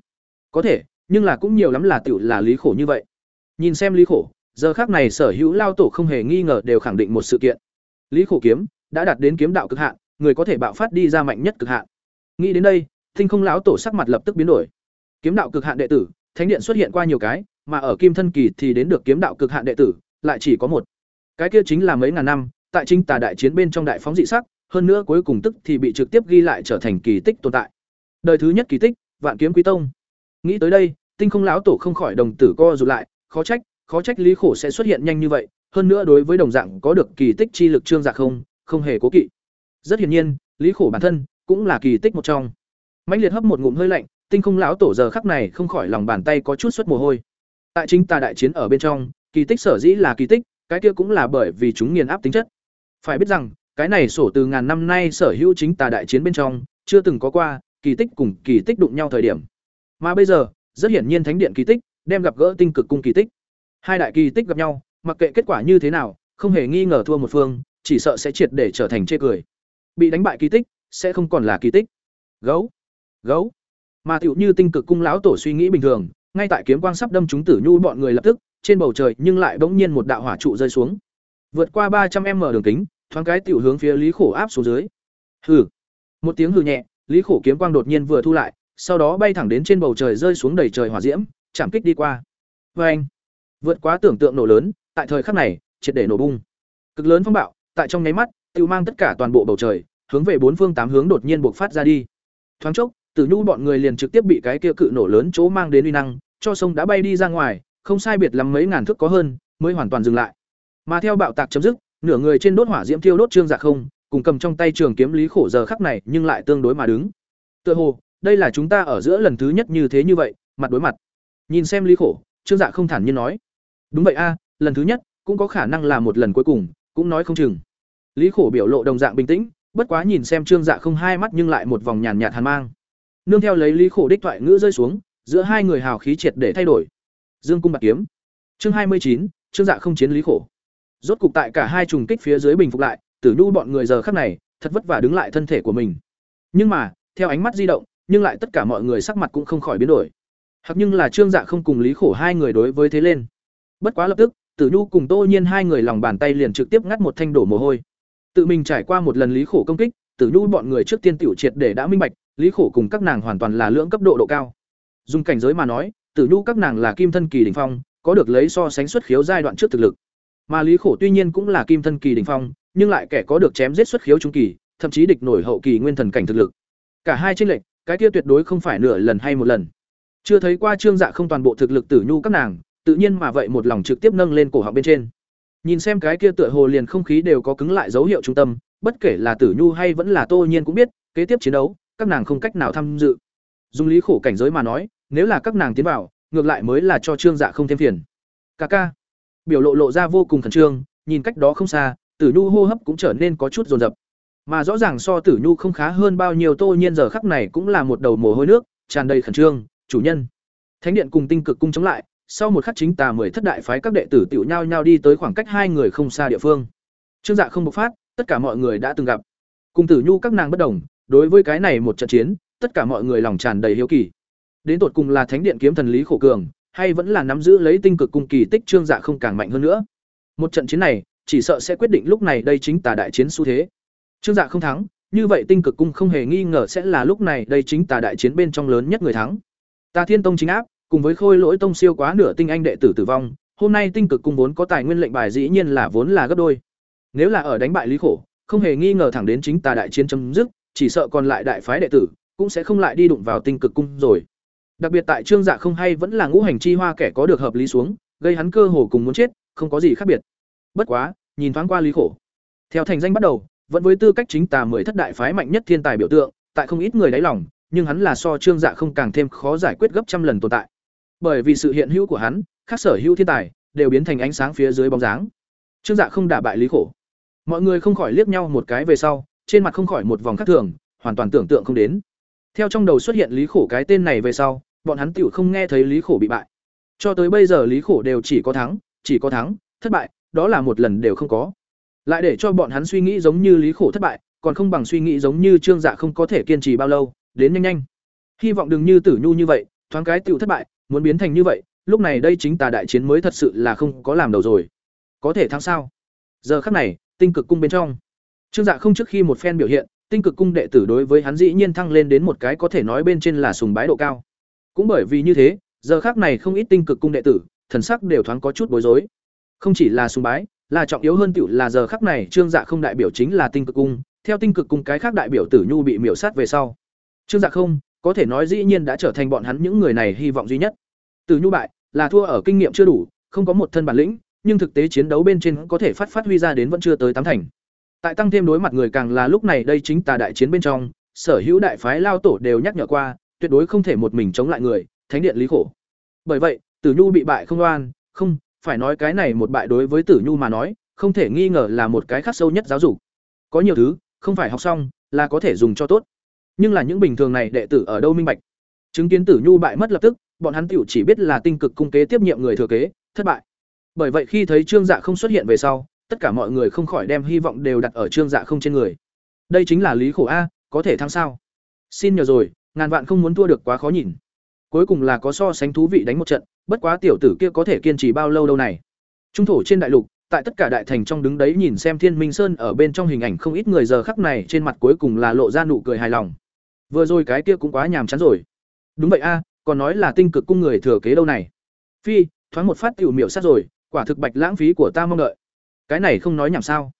Có thể, nhưng là cũng nhiều lắm là tựu là lý khổ như vậy. Nhìn xem lý khổ, giờ khắc này sở hữu lao tổ không hề nghi ngờ đều khẳng định một sự kiện. Lý khổ kiếm đã đạt đến kiếm đạo cực hạn, người có thể bạo phát đi ra mạnh nhất cực hạn. Nghĩ đến đây, thinh Không lão tổ sắc mặt lập tức biến đổi. Kiếm đạo cực hạn đệ tử, thánh điện xuất hiện qua nhiều cái, mà ở Kim thân kỳ thì đến được kiếm đạo cực hạn đệ tử, lại chỉ có một. Cái kia chính là mấy ngàn năm, tại chính Tà đại chiến bên trong đại phóng dị sắc, hơn nữa cuối cùng tức thì bị trực tiếp ghi lại trở thành kỳ tích tồn tại. Đời thứ nhất kỳ tích, Vạn Kiếm Quý Tông. Nghĩ tới đây, Tinh Không lão tổ không khỏi đồng tử co rụt lại, khó trách, khó trách Lý Khổ sẽ xuất hiện nhanh như vậy, hơn nữa đối với đồng dạng có được kỳ tích chi lực trương dạ không, không hề cố kỵ. Rất hiển nhiên, Lý Khổ bản thân cũng là kỳ tích một trong. Mãnh liệt hấp một ngụm hơi lạnh, tinh không lão tổ giờ khắc này không khỏi lòng bàn tay có chút xuất mồ hôi tại chính tà đại chiến ở bên trong, kỳ tích sở dĩ là kỳ tích, cái kia cũng là bởi vì chúng nghiền áp tính chất. Phải biết rằng, cái này sổ từ ngàn năm nay sở hữu chính tà đại chiến bên trong, chưa từng có qua kỳ tích cùng kỳ tích đụng nhau thời điểm. Mà bây giờ, rất hiển nhiên thánh điện kỳ tích, đem gặp gỡ tinh cực cung kỳ tích. Hai đại kỳ tích gặp nhau, mặc kệ kết quả như thế nào, không hề nghi ngờ thua một phương, chỉ sợ sẽ triệt để trở thành chê cười. Bị đánh bại kỳ tích, sẽ không còn là kỳ tích. Gấu gấu. Mà tựu như tinh cực cung lão tổ suy nghĩ bình thường ngay tại kiếm quang sắp đâm chúng tử nhu bọn người lập tức, trên bầu trời nhưng lại bỗng nhiên một đạo hỏa trụ rơi xuống. Vượt qua ba trăm m đường kính, thoáng cái tiểu hướng phía lý khổ áp xuống dưới. Hừ. Một tiếng hừ nhẹ, lý khổ kiếm quang đột nhiên vừa thu lại, sau đó bay thẳng đến trên bầu trời rơi xuống đầy trời hỏa diễm, chạm kích đi qua. Vê anh vượt quá tưởng tượng nổ lớn, tại thời khắc này, triệt để nổ bung. Cực lớn phong bạo, tại trong nháy mắt tự mang tất cả toàn bộ bầu trời, hướng về bốn phương tám hướng đột nhiên buộc phát ra đi. Thoáng chốc tử nhu bọn người liền trực tiếp bị cái kia cự nổ lớn chỗ mang đến uy năng, cho sông đã bay đi ra ngoài, không sai biệt lắm mấy ngàn thước có hơn, mới hoàn toàn dừng lại. Mà theo bạo tạc chấm dứt, nửa người trên đốt hỏa diễm thiêu đốt trương dạ không, cùng cầm trong tay trường kiếm lý khổ giờ khắc này nhưng lại tương đối mà đứng. Tựa hồ, đây là chúng ta ở giữa lần thứ nhất như thế như vậy, mặt đối mặt. Nhìn xem lý khổ, trương dạ không thản nhiên nói. Đúng vậy a, lần thứ nhất, cũng có khả năng là một lần cuối cùng, cũng nói không chừng. Lý khổ biểu lộ đồng dạng bình tĩnh, bất quá nhìn xem trương dạ không hai mắt nhưng lại một vòng nhàn nhạt hàn mang nương theo lấy lý khổ đích thoại ngữ rơi xuống, giữa hai người hào khí triệt để thay đổi. Dương cung bạc kiếm. Chương hai mươi chín, trương dạ không chiến lý khổ. Rốt cục tại cả hai trùng kích phía dưới bình phục lại, tử nhu bọn người giờ khắc này, thật vất vả đứng lại thân thể của mình. Nhưng mà, theo ánh mắt di động, nhưng lại tất cả mọi người sắc mặt cũng không khỏi biến đổi. Hoặc nhưng là trương dạ không cùng lý khổ hai người đối với thế lên. Bất quá lập tức, tử nhu cùng tô nhiên hai người lòng bàn tay liền trực tiếp ngắt một thanh đổ mồ hôi. Tự mình trải qua một lần lý khổ công kích, tử nhu bọn người trước tiên tiểu triệt để đã minh bạch lý khổ cùng các nàng hoàn toàn là lưỡng cấp độ độ cao. Dùng cảnh giới mà nói, tử nhu các nàng là kim thân kỳ đỉnh phong, có được lấy so sánh xuất khiếu giai đoạn trước thực lực. Mà lý khổ tuy nhiên cũng là kim thân kỳ đỉnh phong, nhưng lại kẻ có được chém giết xuất khiếu trung kỳ, thậm chí địch nổi hậu kỳ nguyên thần cảnh thực lực. Cả hai tranh lệch, cái kia tuyệt đối không phải nửa lần hay một lần. Chưa thấy qua trương dạ không toàn bộ thực lực tử nhu các nàng, tự nhiên mà vậy một lòng trực tiếp nâng lên cổ họng bên trên. Nhìn xem cái kia tựa hồ liền không khí đều có cứng lại dấu hiệu trung tâm, bất kể là tử nhu hay vẫn là tô nhiên cũng biết, kế tiếp chiến đấu các nàng không cách nào tham dự. Dùng lý khổ cảnh giới mà nói, nếu là các nàng tiến vào, ngược lại mới là cho trương dạ không thêm phiền. Ca ca. Biểu lộ lộ ra vô cùng khẩn trương, nhìn cách đó không xa, tử nhu hô hấp cũng trở nên có chút rồn rập mà rõ ràng so tử nhu không khá hơn bao nhiêu tô nhiên giờ khắc này cũng là một đầu mồ hôi nước, tràn đầy khẩn trương, chủ nhân. Thánh điện cùng tinh cực cung chống lại, sau một khắc chính tà mười thất đại phái các đệ tử tiểu nhau nhau đi tới khoảng cách hai người không xa địa phương. Trương dạ không bộc phát, tất cả mọi người đã từng gặp. Cùng tử nhu các nàng bất đồng đối với cái này một trận chiến, tất cả mọi người lòng tràn đầy hiếu kỳ. Đến tột cùng là thánh điện kiếm thần lý khổ cường, hay vẫn là nắm giữ lấy tinh cực cung kỳ tích trương dạ không càng mạnh hơn nữa? Một trận chiến này, chỉ sợ sẽ quyết định lúc này đây chính tà đại chiến xu thế. Trương dạ không thắng, như vậy tinh cực cung không hề nghi ngờ sẽ là lúc này đây chính tà đại chiến bên trong lớn nhất người thắng. Tà thiên tông chính áp, cùng với khôi lỗi tông siêu quá nửa tinh anh đệ tử tử vong, hôm nay tinh cực cung vốn có tài nguyên lệnh bài dĩ nhiên là vốn là gấp đôi. Nếu là ở đánh bại lý khổ, không hề nghi ngờ thẳng đến chính tà đại chiến chấm dứt chỉ sợ còn lại đại phái đệ tử, cũng sẽ không lại đi đụng vào tinh cực cung rồi. Đặc biệt tại trương dạ không hay vẫn là ngũ hành chi hoa kẻ có được hợp lý xuống, gây hắn cơ hồ cùng muốn chết, không có gì khác biệt. Bất quá, nhìn thoáng qua lý khổ. Theo thành danh bắt đầu, vẫn với tư cách chính tà mười thất đại phái mạnh nhất thiên tài biểu tượng, tại không ít người đáy lòng, nhưng hắn là so trương dạ không càng thêm khó giải quyết gấp trăm lần tồn tại. Bởi vì sự hiện hữu của hắn, các sở hữu thiên tài, đều biến thành ánh sáng phía dưới bóng dáng. Trương dạ không đả bại lý khổ. Mọi người không khỏi liếc nhau một cái về sau trên mặt không khỏi một vòng khác thường, hoàn toàn tưởng tượng không đến. Theo trong đầu xuất hiện lý khổ cái tên này về sau, bọn hắn tựu không nghe thấy lý khổ bị bại. Cho tới bây giờ lý khổ đều chỉ có thắng, chỉ có thắng, thất bại, đó là một lần đều không có. Lại để cho bọn hắn suy nghĩ giống như lý khổ thất bại, còn không bằng suy nghĩ giống như trương dạ không có thể kiên trì bao lâu, đến nhanh nhanh. Hy vọng đừng như tử nhu như vậy, thoáng cái tựu thất bại, muốn biến thành như vậy, lúc này đây chính tà đại chiến mới thật sự là không có làm đầu rồi. Có thể thắng sao? Giờ khắc này, tinh cực cung bên trong trương dạ không trước khi một phen biểu hiện, tinh cực cung đệ tử đối với hắn dĩ nhiên thăng lên đến một cái có thể nói bên trên là sùng bái độ cao. Cũng bởi vì như thế, giờ khác này không ít tinh cực cung đệ tử, thần sắc đều thoáng có chút bối rối. Không chỉ là sùng bái, là trọng yếu hơn tiểu là giờ khắc này trương dạ không đại biểu chính là tinh cực cung, theo tinh cực cung cái khác đại biểu tử nhu bị miểu sát về sau. Trương dạ không, có thể nói dĩ nhiên đã trở thành bọn hắn những người này hy vọng duy nhất. Tử nhu bại, là thua ở kinh nghiệm chưa đủ, không có một thân bản lĩnh, nhưng thực tế chiến đấu bên trên có thể phát phát huy ra đến vẫn chưa tới tám thành tại tăng thêm đối mặt người càng là lúc này đây chính tà đại chiến bên trong sở hữu đại phái lao tổ đều nhắc nhở qua tuyệt đối không thể một mình chống lại người, thánh điện lý khổ. Bởi vậy, Tử Nhu bị bại không oan, không, phải nói cái này một bại đối với Tử Nhu mà nói, không thể nghi ngờ là một cái khắc sâu nhất giáo dục. Có nhiều thứ, không phải học xong là có thể dùng cho tốt. Nhưng là những bình thường này đệ tử ở đâu minh bạch. Chứng kiến Tử Nhu bại mất lập tức, bọn hắn tiểu chỉ biết là tinh cực cung kế tiếp nhiệm người thừa kế, thất bại. Bởi vậy khi thấy Trương Dạ không xuất hiện về sau, tất cả mọi người không khỏi đem hy vọng đều đặt ở Trương Dạ không trên người. Đây chính là lý khổ a, có thể thắng sao? Xin nhờ rồi, ngàn vạn không muốn thua được quá khó nhìn. Cuối cùng là có so sánh thú vị đánh một trận, bất quá tiểu tử kia có thể kiên trì bao lâu đâu này. Trung thổ trên đại lục, tại tất cả đại thành trong đứng đấy nhìn xem Thiên Minh Sơn ở bên trong hình ảnh không ít người giờ khắc này trên mặt cuối cùng là lộ ra nụ cười hài lòng. Vừa rồi cái kia cũng quá nhàm chán rồi. Đúng vậy a, còn nói là tinh cực cung người thừa kế đâu này. Phi, thoáng một phát tiểu miểu sát rồi, quả thực bạch lãng phí của ta mong đợi. Cái này không nói nhảm sao?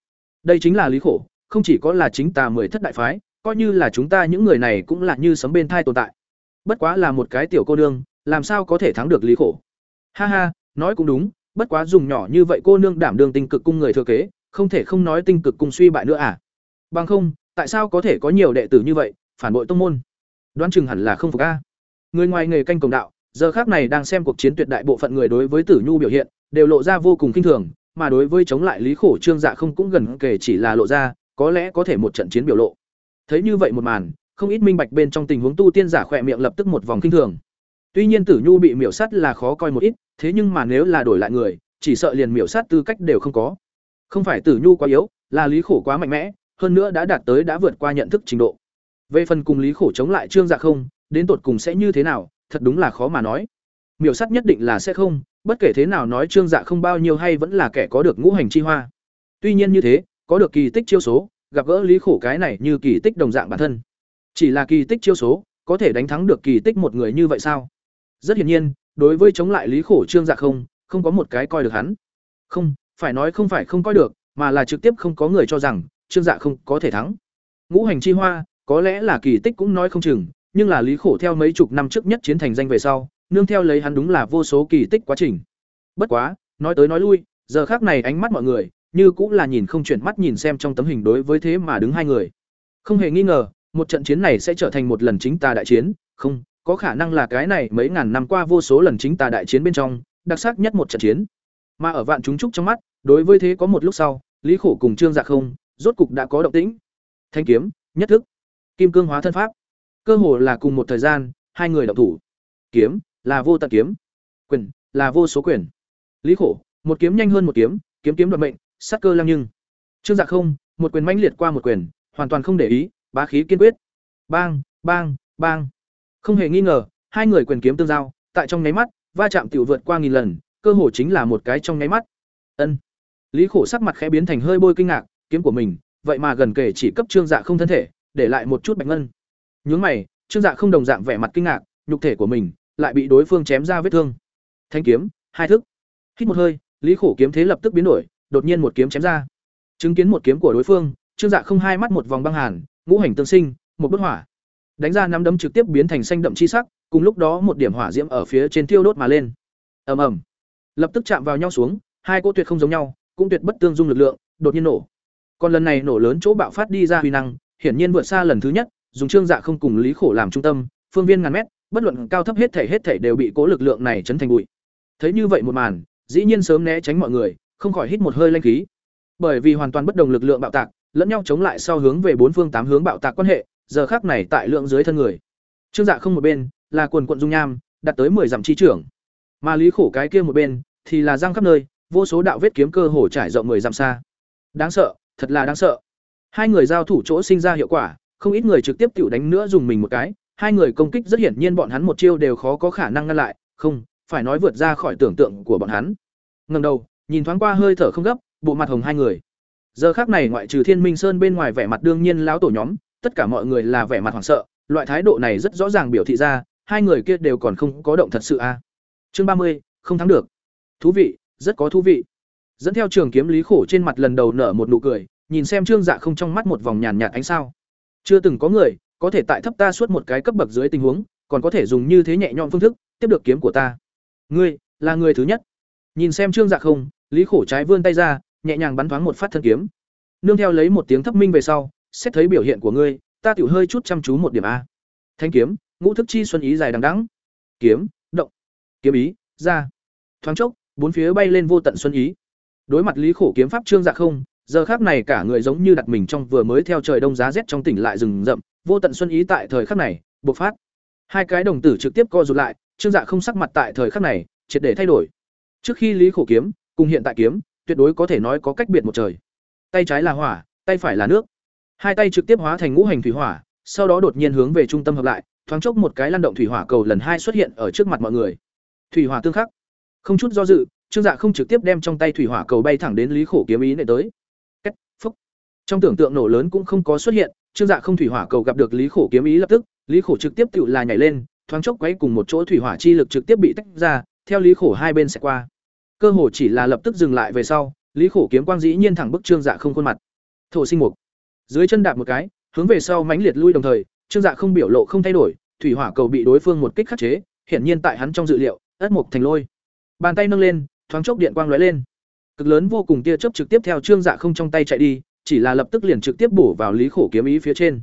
Đây chính là lý khổ, không chỉ có là chính tà mười thất đại phái, coi như là chúng ta những người này cũng là như sấm bên thai tồn tại. Bất quá là một cái tiểu cô nương, làm sao có thể thắng được lý khổ? Ha ha, nói cũng đúng, bất quá dùng nhỏ như vậy cô nương đảm đương tinh cực cung người thừa kế, không thể không nói tinh cực cung suy bại nữa à? Bằng không, tại sao có thể có nhiều đệ tử như vậy, phản bội tông môn? Đoán chừng hẳn là không phục a. Người ngoài nghề canh cổng đạo, giờ khác này đang xem cuộc chiến tuyệt đại bộ phận người đối với Tử Nhu biểu hiện, đều lộ ra vô cùng kinh thường, mà đối với chống lại Lý Khổ Trương Dạ không cũng gần kể chỉ là lộ ra, có lẽ có thể một trận chiến biểu lộ. Thấy như vậy một màn, không ít minh bạch bên trong tình huống tu tiên giả khỏe miệng lập tức một vòng kinh thường. Tuy nhiên Tử Nhu bị miểu sát là khó coi một ít, thế nhưng mà nếu là đổi lại người, chỉ sợ liền miểu sát tư cách đều không có. Không phải Tử Nhu quá yếu, là Lý Khổ quá mạnh mẽ, hơn nữa đã đạt tới đã vượt qua nhận thức trình độ. Về phần cùng Lý Khổ chống lại Trương Dạ không, đến tột cùng sẽ như thế nào, thật đúng là khó mà nói. Miểu sát nhất định là sẽ không, bất kể thế nào nói Trương Dạ không bao nhiêu hay vẫn là kẻ có được ngũ hành chi hoa. Tuy nhiên như thế, có được kỳ tích chiêu số, gặp gỡ Lý Khổ cái này như kỳ tích đồng dạng bản thân. Chỉ là kỳ tích chiêu số, có thể đánh thắng được kỳ tích một người như vậy sao? Rất hiển nhiên, đối với chống lại Lý Khổ Trương Dạ không, không có một cái coi được hắn. Không, phải nói không phải không coi được, mà là trực tiếp không có người cho rằng Trương Dạ không có thể thắng. Ngũ hành chi hoa, có lẽ là kỳ tích cũng nói không chừng, nhưng là Lý Khổ theo mấy chục năm trước nhất chiến thành danh về sau, nương theo lấy hắn đúng là vô số kỳ tích quá trình. Bất quá, nói tới nói lui, giờ khác này ánh mắt mọi người, như cũng là nhìn không chuyển mắt nhìn xem trong tấm hình đối với thế mà đứng hai người. Không hề nghi ngờ, một trận chiến này sẽ trở thành một lần chính tà đại chiến, không, có khả năng là cái này mấy ngàn năm qua vô số lần chính tà đại chiến bên trong, đặc sắc nhất một trận chiến. Mà ở vạn chúng trúc trong mắt, đối với thế có một lúc sau, Lý Khổ cùng Trương Dạ không, rốt cục đã có động tĩnh. Thanh kiếm, nhất thức, kim cương hóa thân pháp. Cơ hồ là cùng một thời gian, hai người động thủ. Kiếm, là vô tận kiếm. Quyền, là vô số quyền. Lý Khổ, một kiếm nhanh hơn một kiếm, kiếm kiếm đoạt mệnh, sắc cơ lăng nhưng. Trương Dạ không, một quyền mãnh liệt qua một quyền, hoàn toàn không để ý, bá khí kiên quyết. Bang, bang, bang. Không hề nghi ngờ, hai người quyền kiếm tương giao, tại trong nháy mắt, va chạm tiểu vượt qua nghìn lần, cơ hồ chính là một cái trong nháy mắt. Ân. Lý Khổ sắc mặt khẽ biến thành hơi bôi kinh ngạc, kiếm của mình, vậy mà gần kể chỉ cấp Trương Dạ không thân thể, để lại một chút bạch ngân. Nhướng mày, Trương Dạ không đồng dạng vẻ mặt kinh ngạc, nhục thể của mình lại bị đối phương chém ra vết thương. Thanh kiếm, hai thức. Hít một hơi, Lý Khổ kiếm thế lập tức biến đổi, đột nhiên một kiếm chém ra. Chứng kiến một kiếm của đối phương, Trương Dạ không hai mắt một vòng băng hàn, ngũ hành tương sinh, một bức hỏa. Đánh ra năm đấm trực tiếp biến thành xanh đậm chi sắc, cùng lúc đó một điểm hỏa diễm ở phía trên thiêu đốt mà lên. Ầm ầm. Lập tức chạm vào nhau xuống, hai cỗ tuyệt không giống nhau, cũng tuyệt bất tương dung lực lượng, đột nhiên nổ. Còn lần này nổ lớn chỗ bạo phát đi ra huy năng, hiển nhiên vượt xa lần thứ nhất, dùng Trương Dạ không cùng Lý Khổ làm trung tâm, phương viên ngàn mét, bất luận cao thấp hết thể hết thể đều bị cố lực lượng này chấn thành bụi. Thấy như vậy một màn, dĩ nhiên sớm né tránh mọi người, không khỏi hít một hơi lanh khí. Bởi vì hoàn toàn bất đồng lực lượng bạo tạc, lẫn nhau chống lại sau hướng về bốn phương tám hướng bạo tạc quan hệ, giờ khắc này tại lượng dưới thân người. Trương Dạ không một bên, là quần quận dung nham, đạt tới 10 dặm chi trưởng. Mà Lý Khổ cái kia một bên, thì là răng khắp nơi, vô số đạo vết kiếm cơ hồ trải rộng 10 dặm xa. Đáng sợ, thật là đáng sợ. Hai người giao thủ chỗ sinh ra hiệu quả, không ít người trực tiếp tiểu đánh nữa dùng mình một cái, hai người công kích rất hiển nhiên bọn hắn một chiêu đều khó có khả năng ngăn lại, không, phải nói vượt ra khỏi tưởng tượng của bọn hắn. Ngẩng đầu, nhìn thoáng qua hơi thở không gấp, bộ mặt hồng hai người. Giờ khắc này ngoại trừ Thiên Minh Sơn bên ngoài vẻ mặt đương nhiên lão tổ nhóm, tất cả mọi người là vẻ mặt hoảng sợ, loại thái độ này rất rõ ràng biểu thị ra, hai người kia đều còn không có động thật sự a. À. Chương ba mươi, không thắng được. Thú vị, rất có thú vị. Dẫn theo trường kiếm lý khổ trên mặt lần đầu nở một nụ cười, nhìn xem Trương Dạ không trong mắt một vòng nhàn nhạt ánh sao. Chưa từng có người có thể tại thấp ta suốt một cái cấp bậc dưới tình huống, còn có thể dùng như thế nhẹ nhõm phương thức tiếp được kiếm của ta. Ngươi là người thứ nhất. Nhìn xem Trương Dạ không, Lý Khổ trái vươn tay ra, nhẹ nhàng bắn thoáng một phát thân kiếm. Nương theo lấy một tiếng thấp minh về sau, xét thấy biểu hiện của ngươi, ta tiểu hơi chút chăm chú một điểm a. Thanh kiếm, ngũ thức chi xuân ý dài đằng đẵng. Kiếm, động, kiếm ý, ra. Thoáng chốc, bốn phía bay lên vô tận xuân ý. Đối mặt Lý Khổ kiếm pháp trương dạ không, giờ khắc này cả người giống như đặt mình trong vừa mới theo trời đông giá rét trong tỉnh lại rừng rậm, vô tận xuân ý tại thời khắc này, bộc phát. Hai cái đồng tử trực tiếp co rụt lại, trương dạ không sắc mặt tại thời khắc này, triệt để thay đổi. Trước khi Lý Khổ kiếm, cùng hiện tại kiếm, tuyệt đối có thể nói có cách biệt một trời. Tay trái là hỏa, tay phải là nước. Hai tay trực tiếp hóa thành ngũ hành thủy hỏa, sau đó đột nhiên hướng về trung tâm hợp lại, thoáng chốc một cái lăn động thủy hỏa cầu lần hai xuất hiện ở trước mặt mọi người. Thủy hỏa tương khắc. Không chút do dự, Trương Dạ không trực tiếp đem trong tay thủy hỏa cầu bay thẳng đến Lý Khổ kiếm ý này tới. Trong tưởng tượng nổ lớn cũng không có xuất hiện, Trương Dạ không thủy hỏa cầu gặp được Lý Khổ kiếm ý lập tức, Lý Khổ trực tiếp tự là nhảy lên, thoáng chốc quay cùng một chỗ thủy hỏa chi lực trực tiếp bị tách ra, theo Lý Khổ hai bên sẽ qua. Cơ hồ chỉ là lập tức dừng lại về sau, Lý Khổ kiếm quang dĩ nhiên thẳng bức Trương Dạ không khuôn mặt. Thổ sinh mục. Dưới chân đạp một cái, hướng về sau mãnh liệt lui đồng thời, Trương Dạ không biểu lộ không thay đổi, thủy hỏa cầu bị đối phương một kích khắc chế, hiển nhiên tại hắn trong dự liệu, ất mục thành lôi. Bàn tay nâng lên, thoáng chốc điện quang lóe lên. Cực lớn vô cùng tia chớp trực tiếp theo Trương Dạ không trong tay chạy đi, chỉ là lập tức liền trực tiếp bổ vào Lý Khổ kiếm ý phía trên.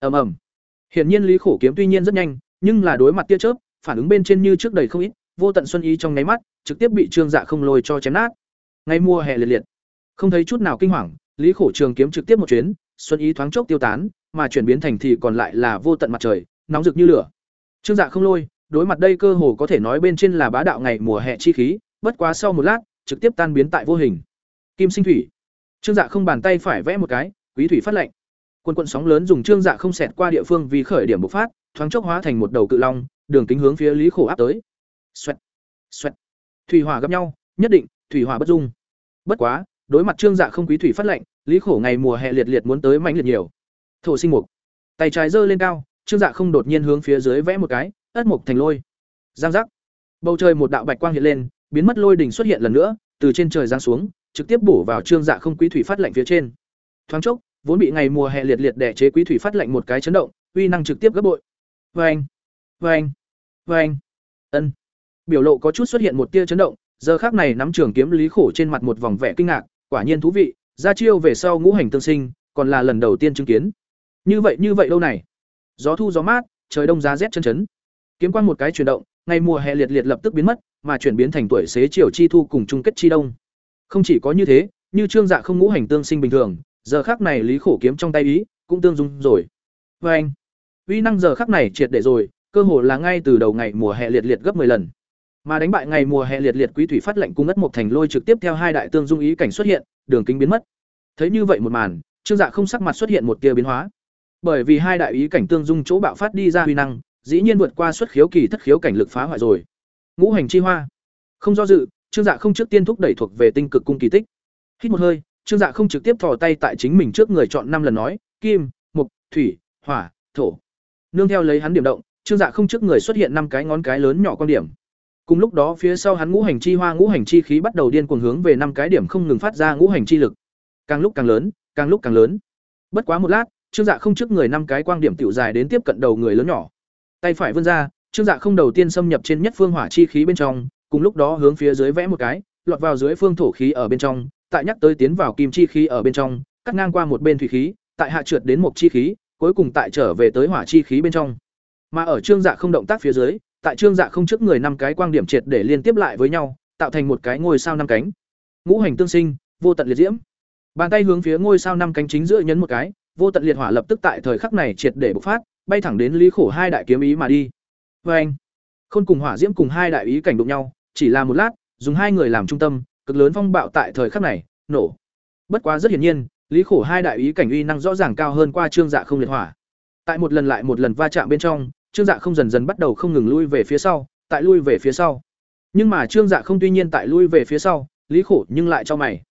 Ầm ầm. Hiển nhiên Lý Khổ kiếm tuy nhiên rất nhanh, nhưng là đối mặt tia chớp, phản ứng bên trên như trước đầy không ít, vô tận xuân ý trong nháy mắt, trực tiếp bị Trương Dạ không lôi cho chém nát. Ngay mùa hè liệt liệt, không thấy chút nào kinh hoàng, Lý Khổ trường kiếm trực tiếp một chuyến, xuân ý thoáng chốc tiêu tán, mà chuyển biến thành thì còn lại là vô tận mặt trời, nóng rực như lửa. Trương Dạ không lôi, đối mặt đây cơ hồ có thể nói bên trên là bá đạo ngày mùa hè chi khí, bất quá sau một lát, trực tiếp tan biến tại vô hình. Kim sinh thủy. Trương Dạ không bàn tay phải vẽ một cái, quý thủy phát lệnh. Quân quận sóng lớn dùng Trương Dạ không xẹt qua địa phương vì khởi điểm bộc phát, thoáng chốc hóa thành một đầu cự long, đường kính hướng phía Lý Khổ áp tới. Xoẹt, xoẹt. Thủy hỏa gặp nhau, nhất định, thủy hỏa bất dung. Bất quá, đối mặt Trương Dạ không quý thủy phát lệnh, Lý Khổ ngày mùa hè liệt liệt muốn tới mạnh liệt nhiều. Thổ sinh mục. Tay trái giơ lên cao, Trương Dạ không đột nhiên hướng phía dưới vẽ một cái, ất mục thành lôi. Giang giác. Bầu trời một đạo bạch quang hiện lên, biến mất lôi đỉnh xuất hiện lần nữa, từ trên trời giáng xuống, trực tiếp bổ vào Trương Dạ không quý thủy phát lạnh phía trên. Thoáng chốc, vốn bị ngày mùa hè liệt liệt đè chế quý thủy phát lạnh một cái chấn động, uy năng trực tiếp gấp bội. Oeng, oeng, oeng. Ân. Biểu lộ có chút xuất hiện một tia chấn động, giờ khắc này nắm trường kiếm Lý Khổ trên mặt một vòng vẻ kinh ngạc, quả nhiên thú vị, ra chiêu về sau ngũ hành tương sinh, còn là lần đầu tiên chứng kiến. Như vậy như vậy lâu này? Gió thu gió mát, trời đông giá rét chân chấn. Kiếm quang một cái chuyển động, ngày mùa hè liệt liệt lập tức biến mất, mà chuyển biến thành tuổi xế chiều chi thu cùng chung kết chi đông. Không chỉ có như thế, như trương dạ không ngũ hành tương sinh bình thường, giờ khắc này lý khổ kiếm trong tay ý, cũng tương dung rồi. Và anh, uy năng giờ khắc này triệt để rồi, cơ hồ là ngay từ đầu ngày mùa hè liệt liệt gấp 10 lần. Mà đánh bại ngày mùa hè liệt liệt quý thủy phát lệnh cung ngất một thành lôi trực tiếp theo hai đại tương dung ý cảnh xuất hiện, đường kính biến mất. Thấy như vậy một màn, Trương Dạ không sắc mặt xuất hiện một tia biến hóa. Bởi vì hai đại ý cảnh tương dung chỗ bạo phát đi ra uy năng, dĩ nhiên vượt qua xuất khiếu kỳ thất khiếu cảnh lực phá hoại rồi. Ngũ hành chi hoa. Không do dự, Trương Dạ không trước tiên thúc đẩy thuộc về tinh cực cung kỳ tích. Hít một hơi, Trương Dạ không trực tiếp thò tay tại chính mình trước người chọn năm lần nói, kim, mộc, thủy, hỏa, thổ. Nương theo lấy hắn điểm động, Trương Dạ không trước người xuất hiện năm cái ngón cái lớn nhỏ quan điểm. Cùng lúc đó phía sau hắn ngũ hành chi hoa ngũ hành chi khí bắt đầu điên cuồng hướng về năm cái điểm không ngừng phát ra ngũ hành chi lực. Càng lúc càng lớn, càng lúc càng lớn. Bất quá một lát, Trương Dạ không trước người năm cái quang điểm tiểu dài đến tiếp cận đầu người lớn nhỏ. Tay phải vươn ra, Trương Dạ không đầu tiên xâm nhập trên nhất phương hỏa chi khí bên trong, cùng lúc đó hướng phía dưới vẽ một cái, lọt vào dưới phương thổ khí ở bên trong, tại nhắc tới tiến vào kim chi khí ở bên trong, cắt ngang qua một bên thủy khí, tại hạ trượt đến một chi khí, cuối cùng tại trở về tới hỏa chi khí bên trong. Mà ở Trương Dạ không động tác phía dưới, tại Trương Dạ không trước người năm cái quang điểm triệt để liên tiếp lại với nhau, tạo thành một cái ngôi sao năm cánh. Ngũ hành tương sinh, vô tận liệt diễm. Bàn tay hướng phía ngôi sao năm cánh chính giữa nhấn một cái, vô tận liệt hỏa lập tức tại thời khắc này triệt để bộc phát, bay thẳng đến Lý Khổ hai đại kiếm ý mà đi. Và anh, Khôn cùng hỏa diễm cùng hai đại ý cảnh đụng nhau, chỉ là một lát, dùng hai người làm trung tâm, cực lớn phong bạo tại thời khắc này, nổ. Bất quá rất hiển nhiên, Lý Khổ hai đại ý cảnh uy năng rõ ràng cao hơn qua Trương Dạ không liệt hỏa. Tại một lần lại một lần va chạm bên trong, Trương Dạ không dần dần bắt đầu không ngừng lui về phía sau, tại lui về phía sau. Nhưng mà Trương Dạ không tuy nhiên tại lui về phía sau, Lý Khổ nhưng lại cho mày.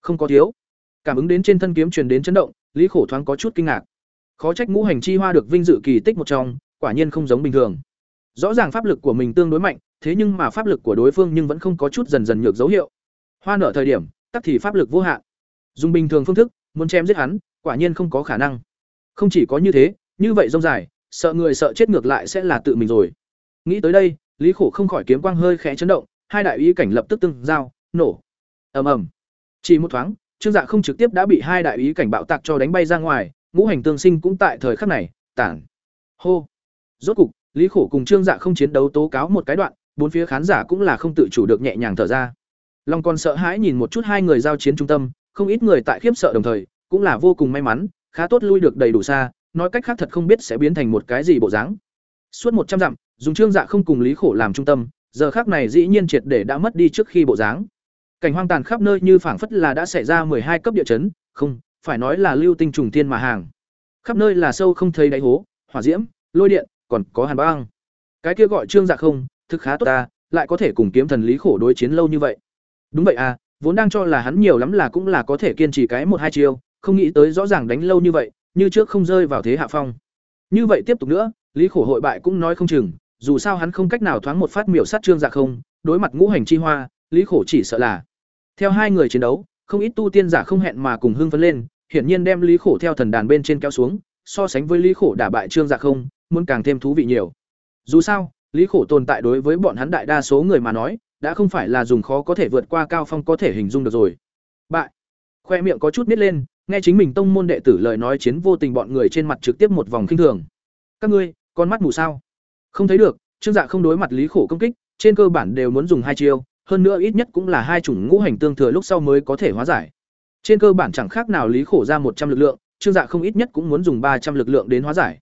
Không có thiếu. Cảm ứng đến trên thân kiếm truyền đến chấn động, Lý Khổ thoáng có chút kinh ngạc. Khó trách ngũ hành chi hoa được vinh dự kỳ tích một trong, quả nhiên không giống bình thường. Rõ ràng pháp lực của mình tương đối mạnh, thế nhưng mà pháp lực của đối phương nhưng vẫn không có chút dần dần nhược dấu hiệu. Hoa nở thời điểm, tắc thì pháp lực vô hạn. Dùng bình thường phương thức, muốn chém giết hắn, quả nhiên không có khả năng. Không chỉ có như thế, như vậy rông dài, sợ người sợ chết ngược lại sẽ là tự mình rồi. Nghĩ tới đây, Lý Khổ không khỏi kiếm quang hơi khẽ chấn động, hai đại ý cảnh lập tức tương giao, nổ. Ầm ầm. Chỉ một thoáng, Trương Dạ không trực tiếp đã bị hai đại ý cảnh bạo tạc cho đánh bay ra ngoài, ngũ hành tương sinh cũng tại thời khắc này, tản. Hô. Rốt cục, Lý Khổ cùng Trương Dạ không chiến đấu tố cáo một cái đoạn, bốn phía khán giả cũng là không tự chủ được nhẹ nhàng thở ra. Long còn sợ hãi nhìn một chút hai người giao chiến trung tâm, không ít người tại khiếp sợ đồng thời, cũng là vô cùng may mắn, khá tốt lui được đầy đủ xa, nói cách khác thật không biết sẽ biến thành một cái gì bộ dáng. Suốt một trăm dặm, dùng Trương Dạ không cùng Lý Khổ làm trung tâm, giờ khác này dĩ nhiên triệt để đã mất đi trước khi bộ dáng. Cảnh hoang tàn khắp nơi như phảng phất là đã xảy ra hai cấp địa chấn, không, phải nói là lưu tinh trùng thiên mà hàng. Khắp nơi là sâu không thấy đáy hố, hỏa diễm, lôi điện, còn có hàn băng. Cái kia gọi Trương Dạ không, thực khá tốt ta, lại có thể cùng kiếm thần Lý Khổ đối chiến lâu như vậy. Đúng vậy à, vốn đang cho là hắn nhiều lắm là cũng là có thể kiên trì cái một hai chiêu, không nghĩ tới rõ ràng đánh lâu như vậy, như trước không rơi vào thế hạ phong. Như vậy tiếp tục nữa, Lý Khổ hội bại cũng nói không chừng, dù sao hắn không cách nào thoáng một phát miểu sát Trương Dạ không, đối mặt ngũ hành chi hoa, Lý Khổ chỉ sợ là. Theo hai người chiến đấu, không ít tu tiên giả không hẹn mà cùng hưng phấn lên, hiển nhiên đem Lý Khổ theo thần đàn bên trên kéo xuống, so sánh với Lý Khổ đả bại Trương Dạ không, muốn càng thêm thú vị nhiều. Dù sao, Lý Khổ tồn tại đối với bọn hắn đại đa số người mà nói, đã không phải là dùng khó có thể vượt qua cao phong có thể hình dung được rồi. Bại. Khoe miệng có chút biết lên, nghe chính mình tông môn đệ tử lời nói chiến vô tình bọn người trên mặt trực tiếp một vòng khinh thường. Các ngươi, con mắt mù sao? Không thấy được, Trương Dạ không đối mặt Lý Khổ công kích, trên cơ bản đều muốn dùng hai chiêu, hơn nữa ít nhất cũng là hai chủng ngũ hành tương thừa lúc sau mới có thể hóa giải. Trên cơ bản chẳng khác nào Lý Khổ ra một trăm lực lượng, Trương Dạ không ít nhất cũng muốn dùng ba trăm lực lượng đến hóa giải.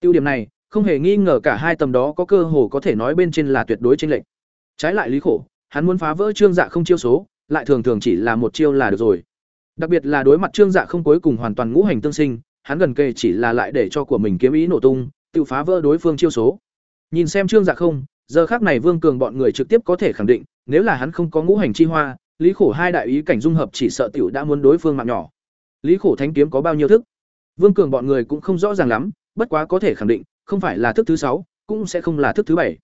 Tiêu điểm này, không hề nghi ngờ cả hai tầm đó có cơ hồ có thể nói bên trên là tuyệt đối chênh lệch. Trái lại Lý Khổ, hắn muốn phá vỡ Trương Dạ không chiêu số, lại thường thường chỉ là một chiêu là được rồi. Đặc biệt là đối mặt Trương Dạ không cuối cùng hoàn toàn ngũ hành tương sinh, hắn gần kề chỉ là lại để cho của mình kiếm ý nổ tung, tự phá vỡ đối phương chiêu số. Nhìn xem Trương Dạ không, giờ khác này Vương Cường bọn người trực tiếp có thể khẳng định, nếu là hắn không có ngũ hành chi hoa, Lý Khổ hai đại ý cảnh dung hợp chỉ sợ tiểu đã muốn đối phương mạng nhỏ. Lý Khổ thánh kiếm có bao nhiêu thức? Vương Cường bọn người cũng không rõ ràng lắm, bất quá có thể khẳng định, không phải là thức thứ sáu, cũng sẽ không là thức thứ bảy.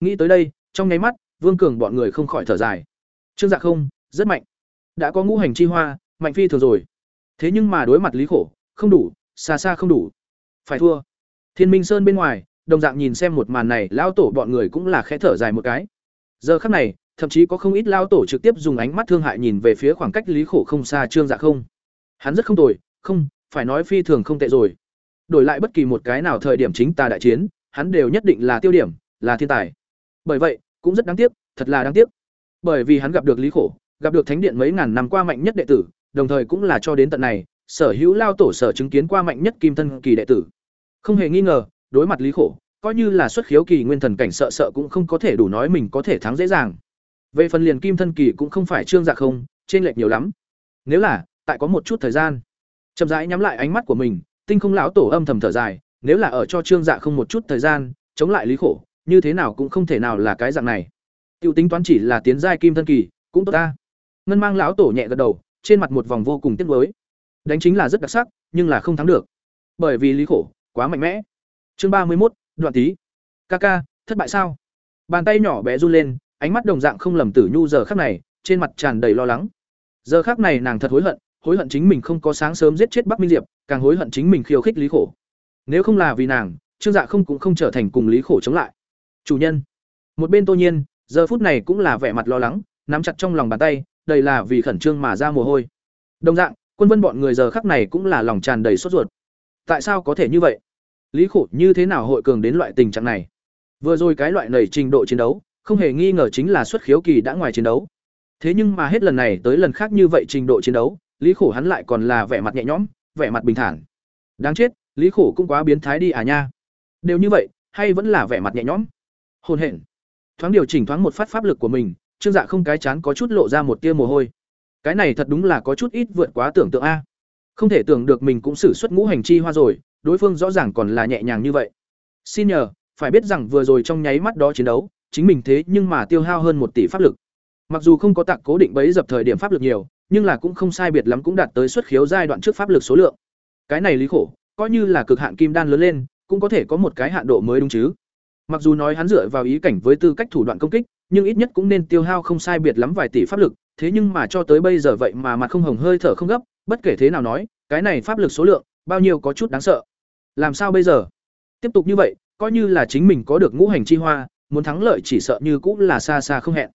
Nghĩ tới đây, trong nháy mắt, Vương Cường bọn người không khỏi thở dài. Trương Dạ không, rất mạnh. Đã có ngũ hành chi hoa, mạnh phi thường rồi. Thế nhưng mà đối mặt Lý Khổ, không đủ, xa xa không đủ. Phải thua. Thiên Minh Sơn bên ngoài, đồng dạng nhìn xem một màn này, lão tổ bọn người cũng là khẽ thở dài một cái. Giờ khắc này, thậm chí có không ít lao tổ trực tiếp dùng ánh mắt thương hại nhìn về phía khoảng cách Lý Khổ không xa Trương Dạ không. Hắn rất không tồi, không, phải nói phi thường không tệ rồi. Đổi lại bất kỳ một cái nào thời điểm chính ta đại chiến, hắn đều nhất định là tiêu điểm, là thiên tài. Bởi vậy, cũng rất đáng tiếc, thật là đáng tiếc. Bởi vì hắn gặp được Lý Khổ, gặp được Thánh điện mấy ngàn năm qua mạnh nhất đệ tử, đồng thời cũng là cho đến tận này, sở hữu lao tổ sở chứng kiến qua mạnh nhất kim thân kỳ đệ tử. Không hề nghi ngờ, đối mặt Lý Khổ, coi như là xuất khiếu kỳ nguyên thần cảnh sợ sợ cũng không có thể đủ nói mình có thể thắng dễ dàng. Về phần liền kim thân kỳ cũng không phải trương dạ không, trên lệch nhiều lắm. Nếu là, tại có một chút thời gian, chậm rãi nhắm lại ánh mắt của mình, tinh không lão tổ âm thầm thở dài, nếu là ở cho trương dạ không một chút thời gian, chống lại lý khổ, như thế nào cũng không thể nào là cái dạng này. Tiêu tính toán chỉ là tiến giai kim thân kỳ, cũng tốt ta. Ngân mang lão tổ nhẹ gật đầu, trên mặt một vòng vô cùng tiếc nuối. Đánh chính là rất đặc sắc, nhưng là không thắng được. Bởi vì lý khổ quá mạnh mẽ. Chương ba mươi một, đoạn tí. Ca ca, thất bại sao? Bàn tay nhỏ bé run lên, ánh mắt đồng dạng không lầm tử nhu giờ khắc này trên mặt tràn đầy lo lắng giờ khắc này nàng thật hối hận hối hận chính mình không có sáng sớm giết chết bắc minh diệp càng hối hận chính mình khiêu khích lý khổ. Nếu không là vì nàng trương dạ không cũng không trở thành cùng lý khổ chống lại. Chủ nhân một bên tô nhiên giờ phút này cũng là vẻ mặt lo lắng nắm chặt trong lòng bàn tay đây là vì khẩn trương mà ra mồ hôi. Đồng dạng quân vân bọn người giờ khắc này cũng là lòng tràn đầy sốt ruột. Tại sao có thể như vậy? Lý khổ như thế nào hội cường đến loại tình trạng này? Vừa rồi cái loại nảy trình độ chiến đấu không hề nghi ngờ chính là xuất khiếu kỳ đã ngoài chiến đấu. Thế nhưng mà hết lần này tới lần khác như vậy trình độ chiến đấu, Lý Khổ hắn lại còn là vẻ mặt nhẹ nhõm, vẻ mặt bình thản. Đáng chết, Lý Khổ cũng quá biến thái đi à nha. Đều như vậy, hay vẫn là vẻ mặt nhẹ nhõm. hôn hển Thoáng điều chỉnh thoáng một phát pháp lực của mình, Trương Dạ không cái chán có chút lộ ra một tia mồ hôi. Cái này thật đúng là có chút ít vượt quá tưởng tượng a. Không thể tưởng được mình cũng sử xuất ngũ hành chi hoa rồi, đối phương rõ ràng còn là nhẹ nhàng như vậy. Xin nhờ, phải biết rằng vừa rồi trong nháy mắt đó chiến đấu, chính mình thế nhưng mà tiêu hao hơn một tỷ pháp lực. Mặc dù không có tạc cố định bấy dập thời điểm pháp lực nhiều, nhưng là cũng không sai biệt lắm cũng đạt tới xuất khiếu giai đoạn trước pháp lực số lượng. Cái này lý khổ, coi như là cực hạn kim đan lớn lên, cũng có thể có một cái hạn độ mới đúng chứ. Mặc dù nói hắn dựa vào ý cảnh với tư cách thủ đoạn công kích, nhưng ít nhất cũng nên tiêu hao không sai biệt lắm vài tỷ pháp lực, thế nhưng mà cho tới bây giờ vậy mà mặt không hồng hơi thở không gấp, bất kể thế nào nói, cái này pháp lực số lượng, bao nhiêu có chút đáng sợ. Làm sao bây giờ? Tiếp tục như vậy, coi như là chính mình có được ngũ hành chi hoa, muốn thắng lợi chỉ sợ như cũng là xa xa không hẹn.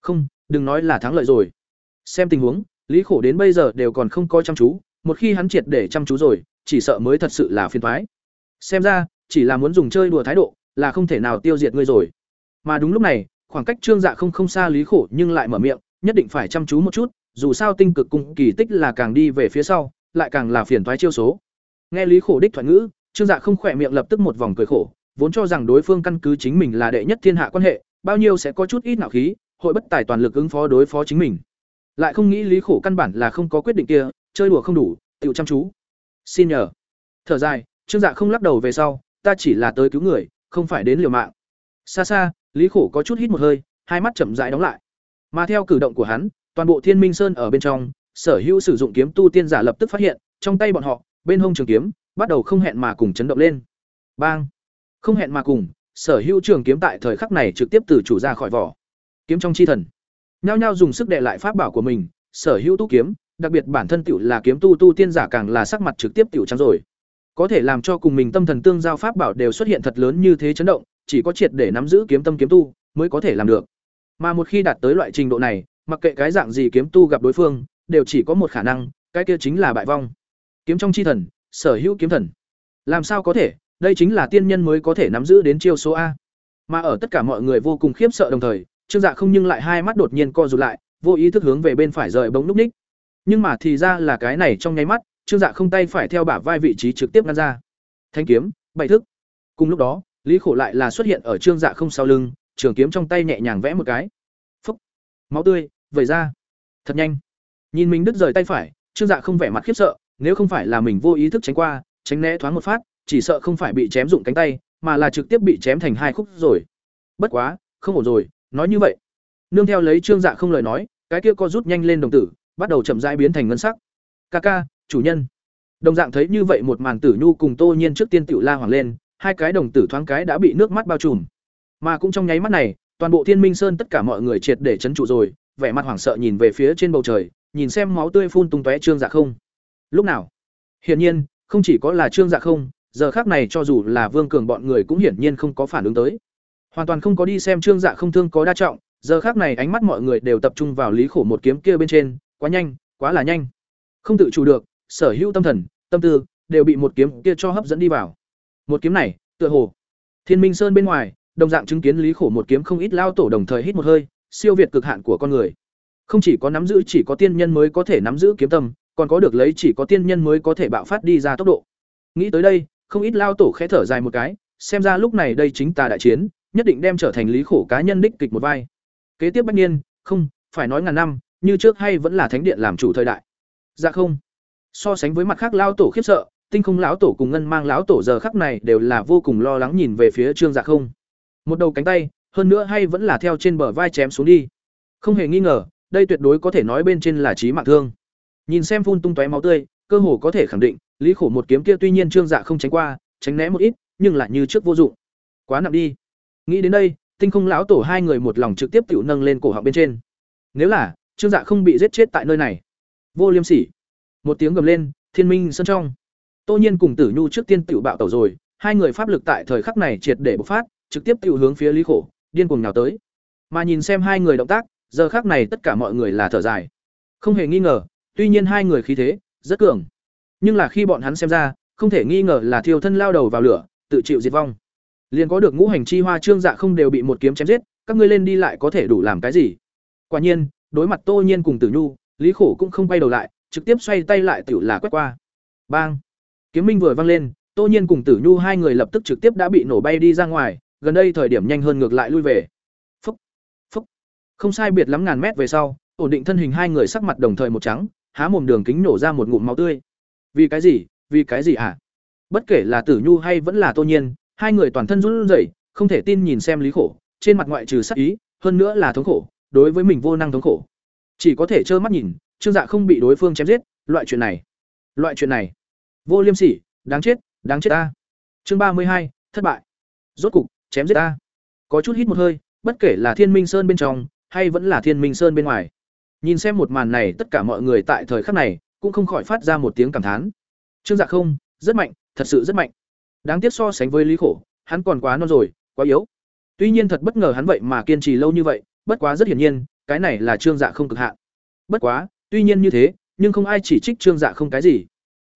Không, đừng nói là thắng lợi rồi. Xem tình huống, Lý Khổ đến bây giờ đều còn không coi chăm chú, một khi hắn triệt để chăm chú rồi, chỉ sợ mới thật sự là phiền toái. Xem ra, chỉ là muốn dùng chơi đùa thái độ, là không thể nào tiêu diệt ngươi rồi. Mà đúng lúc này khoảng cách trương dạ không không xa lý khổ nhưng lại mở miệng nhất định phải chăm chú một chút dù sao tinh cực cung kỳ tích là càng đi về phía sau lại càng là phiền toái chiêu số. Nghe lý khổ đích thoại ngữ trương dạ không khỏe miệng lập tức một vòng cười khổ vốn cho rằng đối phương căn cứ chính mình là đệ nhất thiên hạ quan hệ bao nhiêu sẽ có chút ít nạo khí hội bất tài toàn lực ứng phó đối phó chính mình lại không nghĩ lý khổ căn bản là không có quyết định kia, chơi đùa không đủ tự chăm chú. Xin nhờ. Thở dài, trương dạ không lắc đầu về sau, ta chỉ là tới cứu người, không phải đến liều mạng. Xa xa, lý khổ có chút hít một hơi, hai mắt chậm rãi đóng lại. Mà theo cử động của hắn, toàn bộ thiên minh sơn ở bên trong, sở hữu sử dụng kiếm tu tiên giả lập tức phát hiện, trong tay bọn họ, bên hông trường kiếm, bắt đầu không hẹn mà cùng chấn động lên. Bang. Không hẹn mà cùng, sở hữu trường kiếm tại thời khắc này trực tiếp từ chủ ra khỏi vỏ. Kiếm trong chi thần nhao nhao dùng sức đệ lại pháp bảo của mình, sở hữu tu kiếm, đặc biệt bản thân tiểu là kiếm tu tu tiên giả càng là sắc mặt trực tiếp tiểu trắng rồi. Có thể làm cho cùng mình tâm thần tương giao pháp bảo đều xuất hiện thật lớn như thế chấn động, chỉ có triệt để nắm giữ kiếm tâm kiếm tu mới có thể làm được. Mà một khi đạt tới loại trình độ này, mặc kệ cái dạng gì kiếm tu gặp đối phương, đều chỉ có một khả năng, cái kia chính là bại vong. Kiếm trong chi thần, sở hữu kiếm thần. Làm sao có thể? Đây chính là tiên nhân mới có thể nắm giữ đến chiêu số a. Mà ở tất cả mọi người vô cùng khiếp sợ đồng thời trương dạ không nhưng lại hai mắt đột nhiên co rụt lại, vô ý thức hướng về bên phải rời bóng núp ních. Nhưng mà thì ra là cái này trong nháy mắt, trương dạ không tay phải theo bả vai vị trí trực tiếp ngăn ra. Thanh kiếm, bảy thức. Cùng lúc đó, lý khổ lại là xuất hiện ở trương dạ không sau lưng, trường kiếm trong tay nhẹ nhàng vẽ một cái. Phúc. Máu tươi, vẩy ra. Thật nhanh. Nhìn mình đứt rời tay phải, trương dạ không vẻ mặt khiếp sợ, nếu không phải là mình vô ý thức tránh qua, tránh né thoáng một phát, chỉ sợ không phải bị chém dụng cánh tay, mà là trực tiếp bị chém thành hai khúc rồi. Bất quá, không ổn rồi nói như vậy, nương theo lấy trương dạ không lời nói, cái kia co rút nhanh lên đồng tử, bắt đầu chậm rãi biến thành ngân sắc. Ca ca, chủ nhân. Đồng dạng thấy như vậy một màn tử nhu cùng tô nhiên trước tiên tiểu la hoàng lên, hai cái đồng tử thoáng cái đã bị nước mắt bao trùm. Mà cũng trong nháy mắt này, toàn bộ thiên minh sơn tất cả mọi người triệt để chấn trụ rồi, vẻ mặt hoảng sợ nhìn về phía trên bầu trời, nhìn xem máu tươi phun tung tóe trương dạ không. Lúc nào? Hiển nhiên, không chỉ có là trương dạ không, giờ khác này cho dù là vương cường bọn người cũng hiển nhiên không có phản ứng tới hoàn toàn không có đi xem trương dạ không thương có đa trọng, giờ khác này ánh mắt mọi người đều tập trung vào lý khổ một kiếm kia bên trên, quá nhanh, quá là nhanh. Không tự chủ được, sở hữu tâm thần, tâm tư, đều bị một kiếm kia cho hấp dẫn đi vào. Một kiếm này, tựa hồ, thiên minh sơn bên ngoài, đồng dạng chứng kiến lý khổ một kiếm không ít lao tổ đồng thời hít một hơi, siêu việt cực hạn của con người. Không chỉ có nắm giữ chỉ có tiên nhân mới có thể nắm giữ kiếm tâm, còn có được lấy chỉ có tiên nhân mới có thể bạo phát đi ra tốc độ. Nghĩ tới đây, không ít lao tổ khẽ thở dài một cái, xem ra lúc này đây chính ta đại chiến nhất định đem trở thành lý khổ cá nhân đích kịch một vai. Kế tiếp bách niên, không, phải nói ngàn năm, như trước hay vẫn là thánh điện làm chủ thời đại. Dạ không. So sánh với mặt khác lao tổ khiếp sợ, tinh không lão tổ cùng ngân mang lão tổ giờ khắc này đều là vô cùng lo lắng nhìn về phía trương dạ không. Một đầu cánh tay, hơn nữa hay vẫn là theo trên bờ vai chém xuống đi. Không hề nghi ngờ, đây tuyệt đối có thể nói bên trên là trí mạng thương. Nhìn xem phun tung tóe máu tươi, cơ hồ có thể khẳng định, lý khổ một kiếm kia tuy nhiên trương dạ không tránh qua, tránh né một ít, nhưng lại như trước vô dụng. Quá nặng đi nghĩ đến đây, tinh không lão tổ hai người một lòng trực tiếp tự nâng lên cổ họng bên trên. Nếu là, trương dạ không bị giết chết tại nơi này. Vô liêm sỉ. Một tiếng gầm lên, thiên minh sân trong. Tô nhiên cùng tử nhu trước tiên tự bạo tẩu rồi, hai người pháp lực tại thời khắc này triệt để bộc phát, trực tiếp tự hướng phía lý khổ, điên cuồng nào tới. Mà nhìn xem hai người động tác, giờ khắc này tất cả mọi người là thở dài. Không hề nghi ngờ, tuy nhiên hai người khí thế, rất cường. Nhưng là khi bọn hắn xem ra, không thể nghi ngờ là thiêu thân lao đầu vào lửa, tự chịu diệt vong liền có được ngũ hành chi hoa trương dạ không đều bị một kiếm chém giết, các ngươi lên đi lại có thể đủ làm cái gì? Quả nhiên, đối mặt tô nhiên cùng tử nhu, lý khổ cũng không quay đầu lại, trực tiếp xoay tay lại tiểu là quét qua. Bang! Kiếm minh vừa vang lên, tô nhiên cùng tử nhu hai người lập tức trực tiếp đã bị nổ bay đi ra ngoài, gần đây thời điểm nhanh hơn ngược lại lui về. Phúc! Phúc! Không sai biệt lắm ngàn mét về sau, ổn định thân hình hai người sắc mặt đồng thời một trắng, há mồm đường kính nổ ra một ngụm máu tươi. Vì cái gì? Vì cái gì hả? Bất kể là tử nhu hay vẫn là tô nhiên hai người toàn thân run rẩy, không thể tin nhìn xem lý khổ, trên mặt ngoại trừ sắc ý, hơn nữa là thống khổ, đối với mình vô năng thống khổ. Chỉ có thể trơ mắt nhìn, trương dạ không bị đối phương chém giết, loại chuyện này. Loại chuyện này. Vô liêm sỉ, đáng chết đáng chết ta. Chương ba mươi hai, thất bại. Rốt cục, chém giết ta. Có chút hít một hơi, bất kể là thiên minh sơn bên trong, hay vẫn là thiên minh sơn bên ngoài. Nhìn xem một màn này, tất cả mọi người tại thời khắc này, cũng không khỏi phát ra một tiếng cảm thán. Trương dạ không, rất mạnh, thật sự rất mạnh đáng tiếc so sánh với lý khổ hắn còn quá non rồi quá yếu tuy nhiên thật bất ngờ hắn vậy mà kiên trì lâu như vậy bất quá rất hiển nhiên cái này là trương dạ không cực hạn bất quá tuy nhiên như thế nhưng không ai chỉ trích trương dạ không cái gì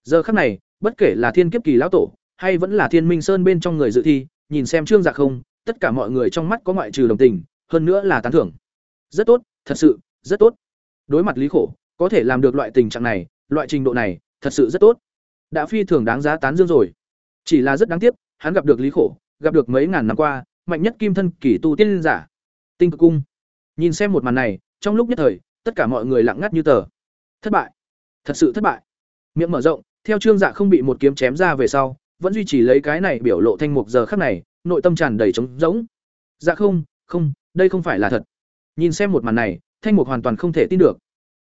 giờ khắc này bất kể là thiên kiếp kỳ lão tổ hay vẫn là thiên minh sơn bên trong người dự thi nhìn xem Trương Dạ không, tất cả mọi người trong mắt có ngoại trừ đồng tình, hơn nữa là tán thưởng. Rất tốt, thật sự, rất tốt. Đối mặt Lý Khổ, có thể làm được loại tình trạng này, loại trình độ này, thật sự rất tốt. Đã phi thường đáng giá tán dương rồi. Chỉ là rất đáng tiếc, hắn gặp được Lý Khổ, gặp được mấy ngàn năm qua, mạnh nhất kim thân kỳ tu tiên giả. Tinh cực cung. Nhìn xem một màn này, trong lúc nhất thời, tất cả mọi người lặng ngắt như tờ. Thất bại. Thật sự thất bại. Miệng mở rộng, theo Trương Dạ không bị một kiếm chém ra về sau, vẫn duy trì lấy cái này biểu lộ thanh mục giờ khắc này, nội tâm tràn đầy trống rỗng. Dạ không, không, đây không phải là thật. Nhìn xem một màn này, thanh mục hoàn toàn không thể tin được.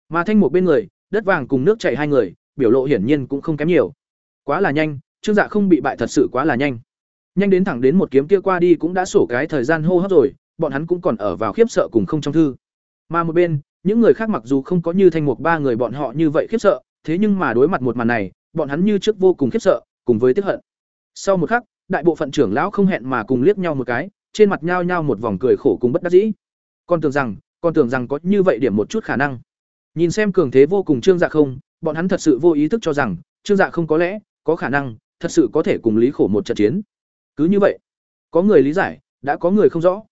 Mà thanh mục bên người, đất vàng cùng nước chảy hai người, biểu lộ hiển nhiên cũng không kém nhiều. Quá là nhanh, Trương Dạ không bị bại thật sự quá là nhanh. Nhanh đến thẳng đến một kiếm kia qua đi cũng đã sổ cái thời gian hô hấp rồi, bọn hắn cũng còn ở vào khiếp sợ cùng không trong thư. Mà một bên, những người khác mặc dù không có như thanh mục ba người bọn họ như vậy khiếp sợ, thế nhưng mà đối mặt một màn này, bọn hắn như trước vô cùng khiếp sợ, cùng với tức hận. Sau một khắc, đại bộ phận trưởng lão không hẹn mà cùng liếc nhau một cái, trên mặt nhao nhao một vòng cười khổ cùng bất đắc dĩ. Con tưởng rằng, con tưởng rằng có như vậy điểm một chút khả năng. Nhìn xem cường thế vô cùng Trương Dạ không, bọn hắn thật sự vô ý thức cho rằng, Trương Dạ không có lẽ có khả năng, thật sự có thể cùng Lý Khổ một trận chiến. Cứ như vậy, có người lý giải, đã có người không rõ.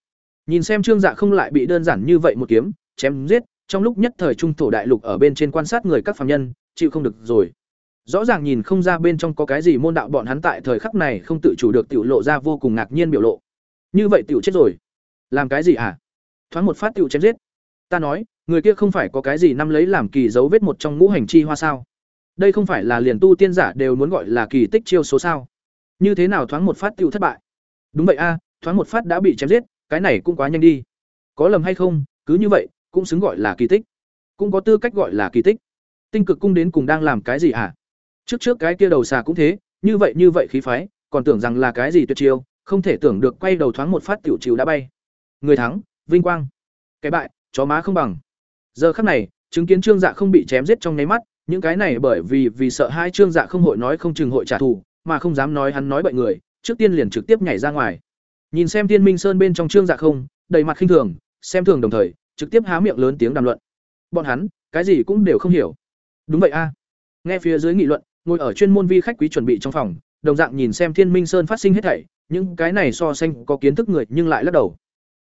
Nhìn xem Trương Dạ không lại bị đơn giản như vậy một kiếm chém giết, trong lúc nhất thời trung thổ đại lục ở bên trên quan sát người các phàm nhân, chịu không được rồi. Rõ ràng nhìn không ra bên trong có cái gì môn đạo bọn hắn tại thời khắc này không tự chủ được tiểu lộ ra vô cùng ngạc nhiên biểu lộ. Như vậy tiểu chết rồi. Làm cái gì hả? Thoáng một phát tiểu chém giết. Ta nói, người kia không phải có cái gì năm lấy làm kỳ dấu vết một trong ngũ hành chi hoa sao? Đây không phải là liền tu tiên giả đều muốn gọi là kỳ tích chiêu số sao? Như thế nào thoáng một phát tiêu thất bại? Đúng vậy a, thoáng một phát đã bị chém giết, cái này cũng quá nhanh đi. Có lầm hay không, cứ như vậy, cũng xứng gọi là kỳ tích. Cũng có tư cách gọi là kỳ tích. Tinh cực cung đến cùng đang làm cái gì hả? Trước trước cái kia đầu xà cũng thế, như vậy như vậy khí phái, còn tưởng rằng là cái gì tuyệt chiêu, không thể tưởng được quay đầu thoáng một phát tiểu chiều đã bay. Người thắng, vinh quang. Cái bại, chó má không bằng. Giờ khắc này, chứng kiến Trương Dạ không bị chém giết trong nháy mắt, những cái này bởi vì vì sợ hai Trương Dạ không hội nói không chừng hội trả thù, mà không dám nói hắn nói bậy người, trước tiên liền trực tiếp nhảy ra ngoài. Nhìn xem thiên Minh Sơn bên trong Trương Dạ không, đầy mặt khinh thường, xem thường đồng thời, trực tiếp há miệng lớn tiếng đàm luận. Bọn hắn, cái gì cũng đều không hiểu. Đúng vậy a. Nghe phía dưới nghị luận, ngồi ở chuyên môn vi khách quý chuẩn bị trong phòng, đồng dạng nhìn xem Thiên Minh Sơn phát sinh hết thảy, những cái này so sánh có kiến thức người nhưng lại lắc đầu.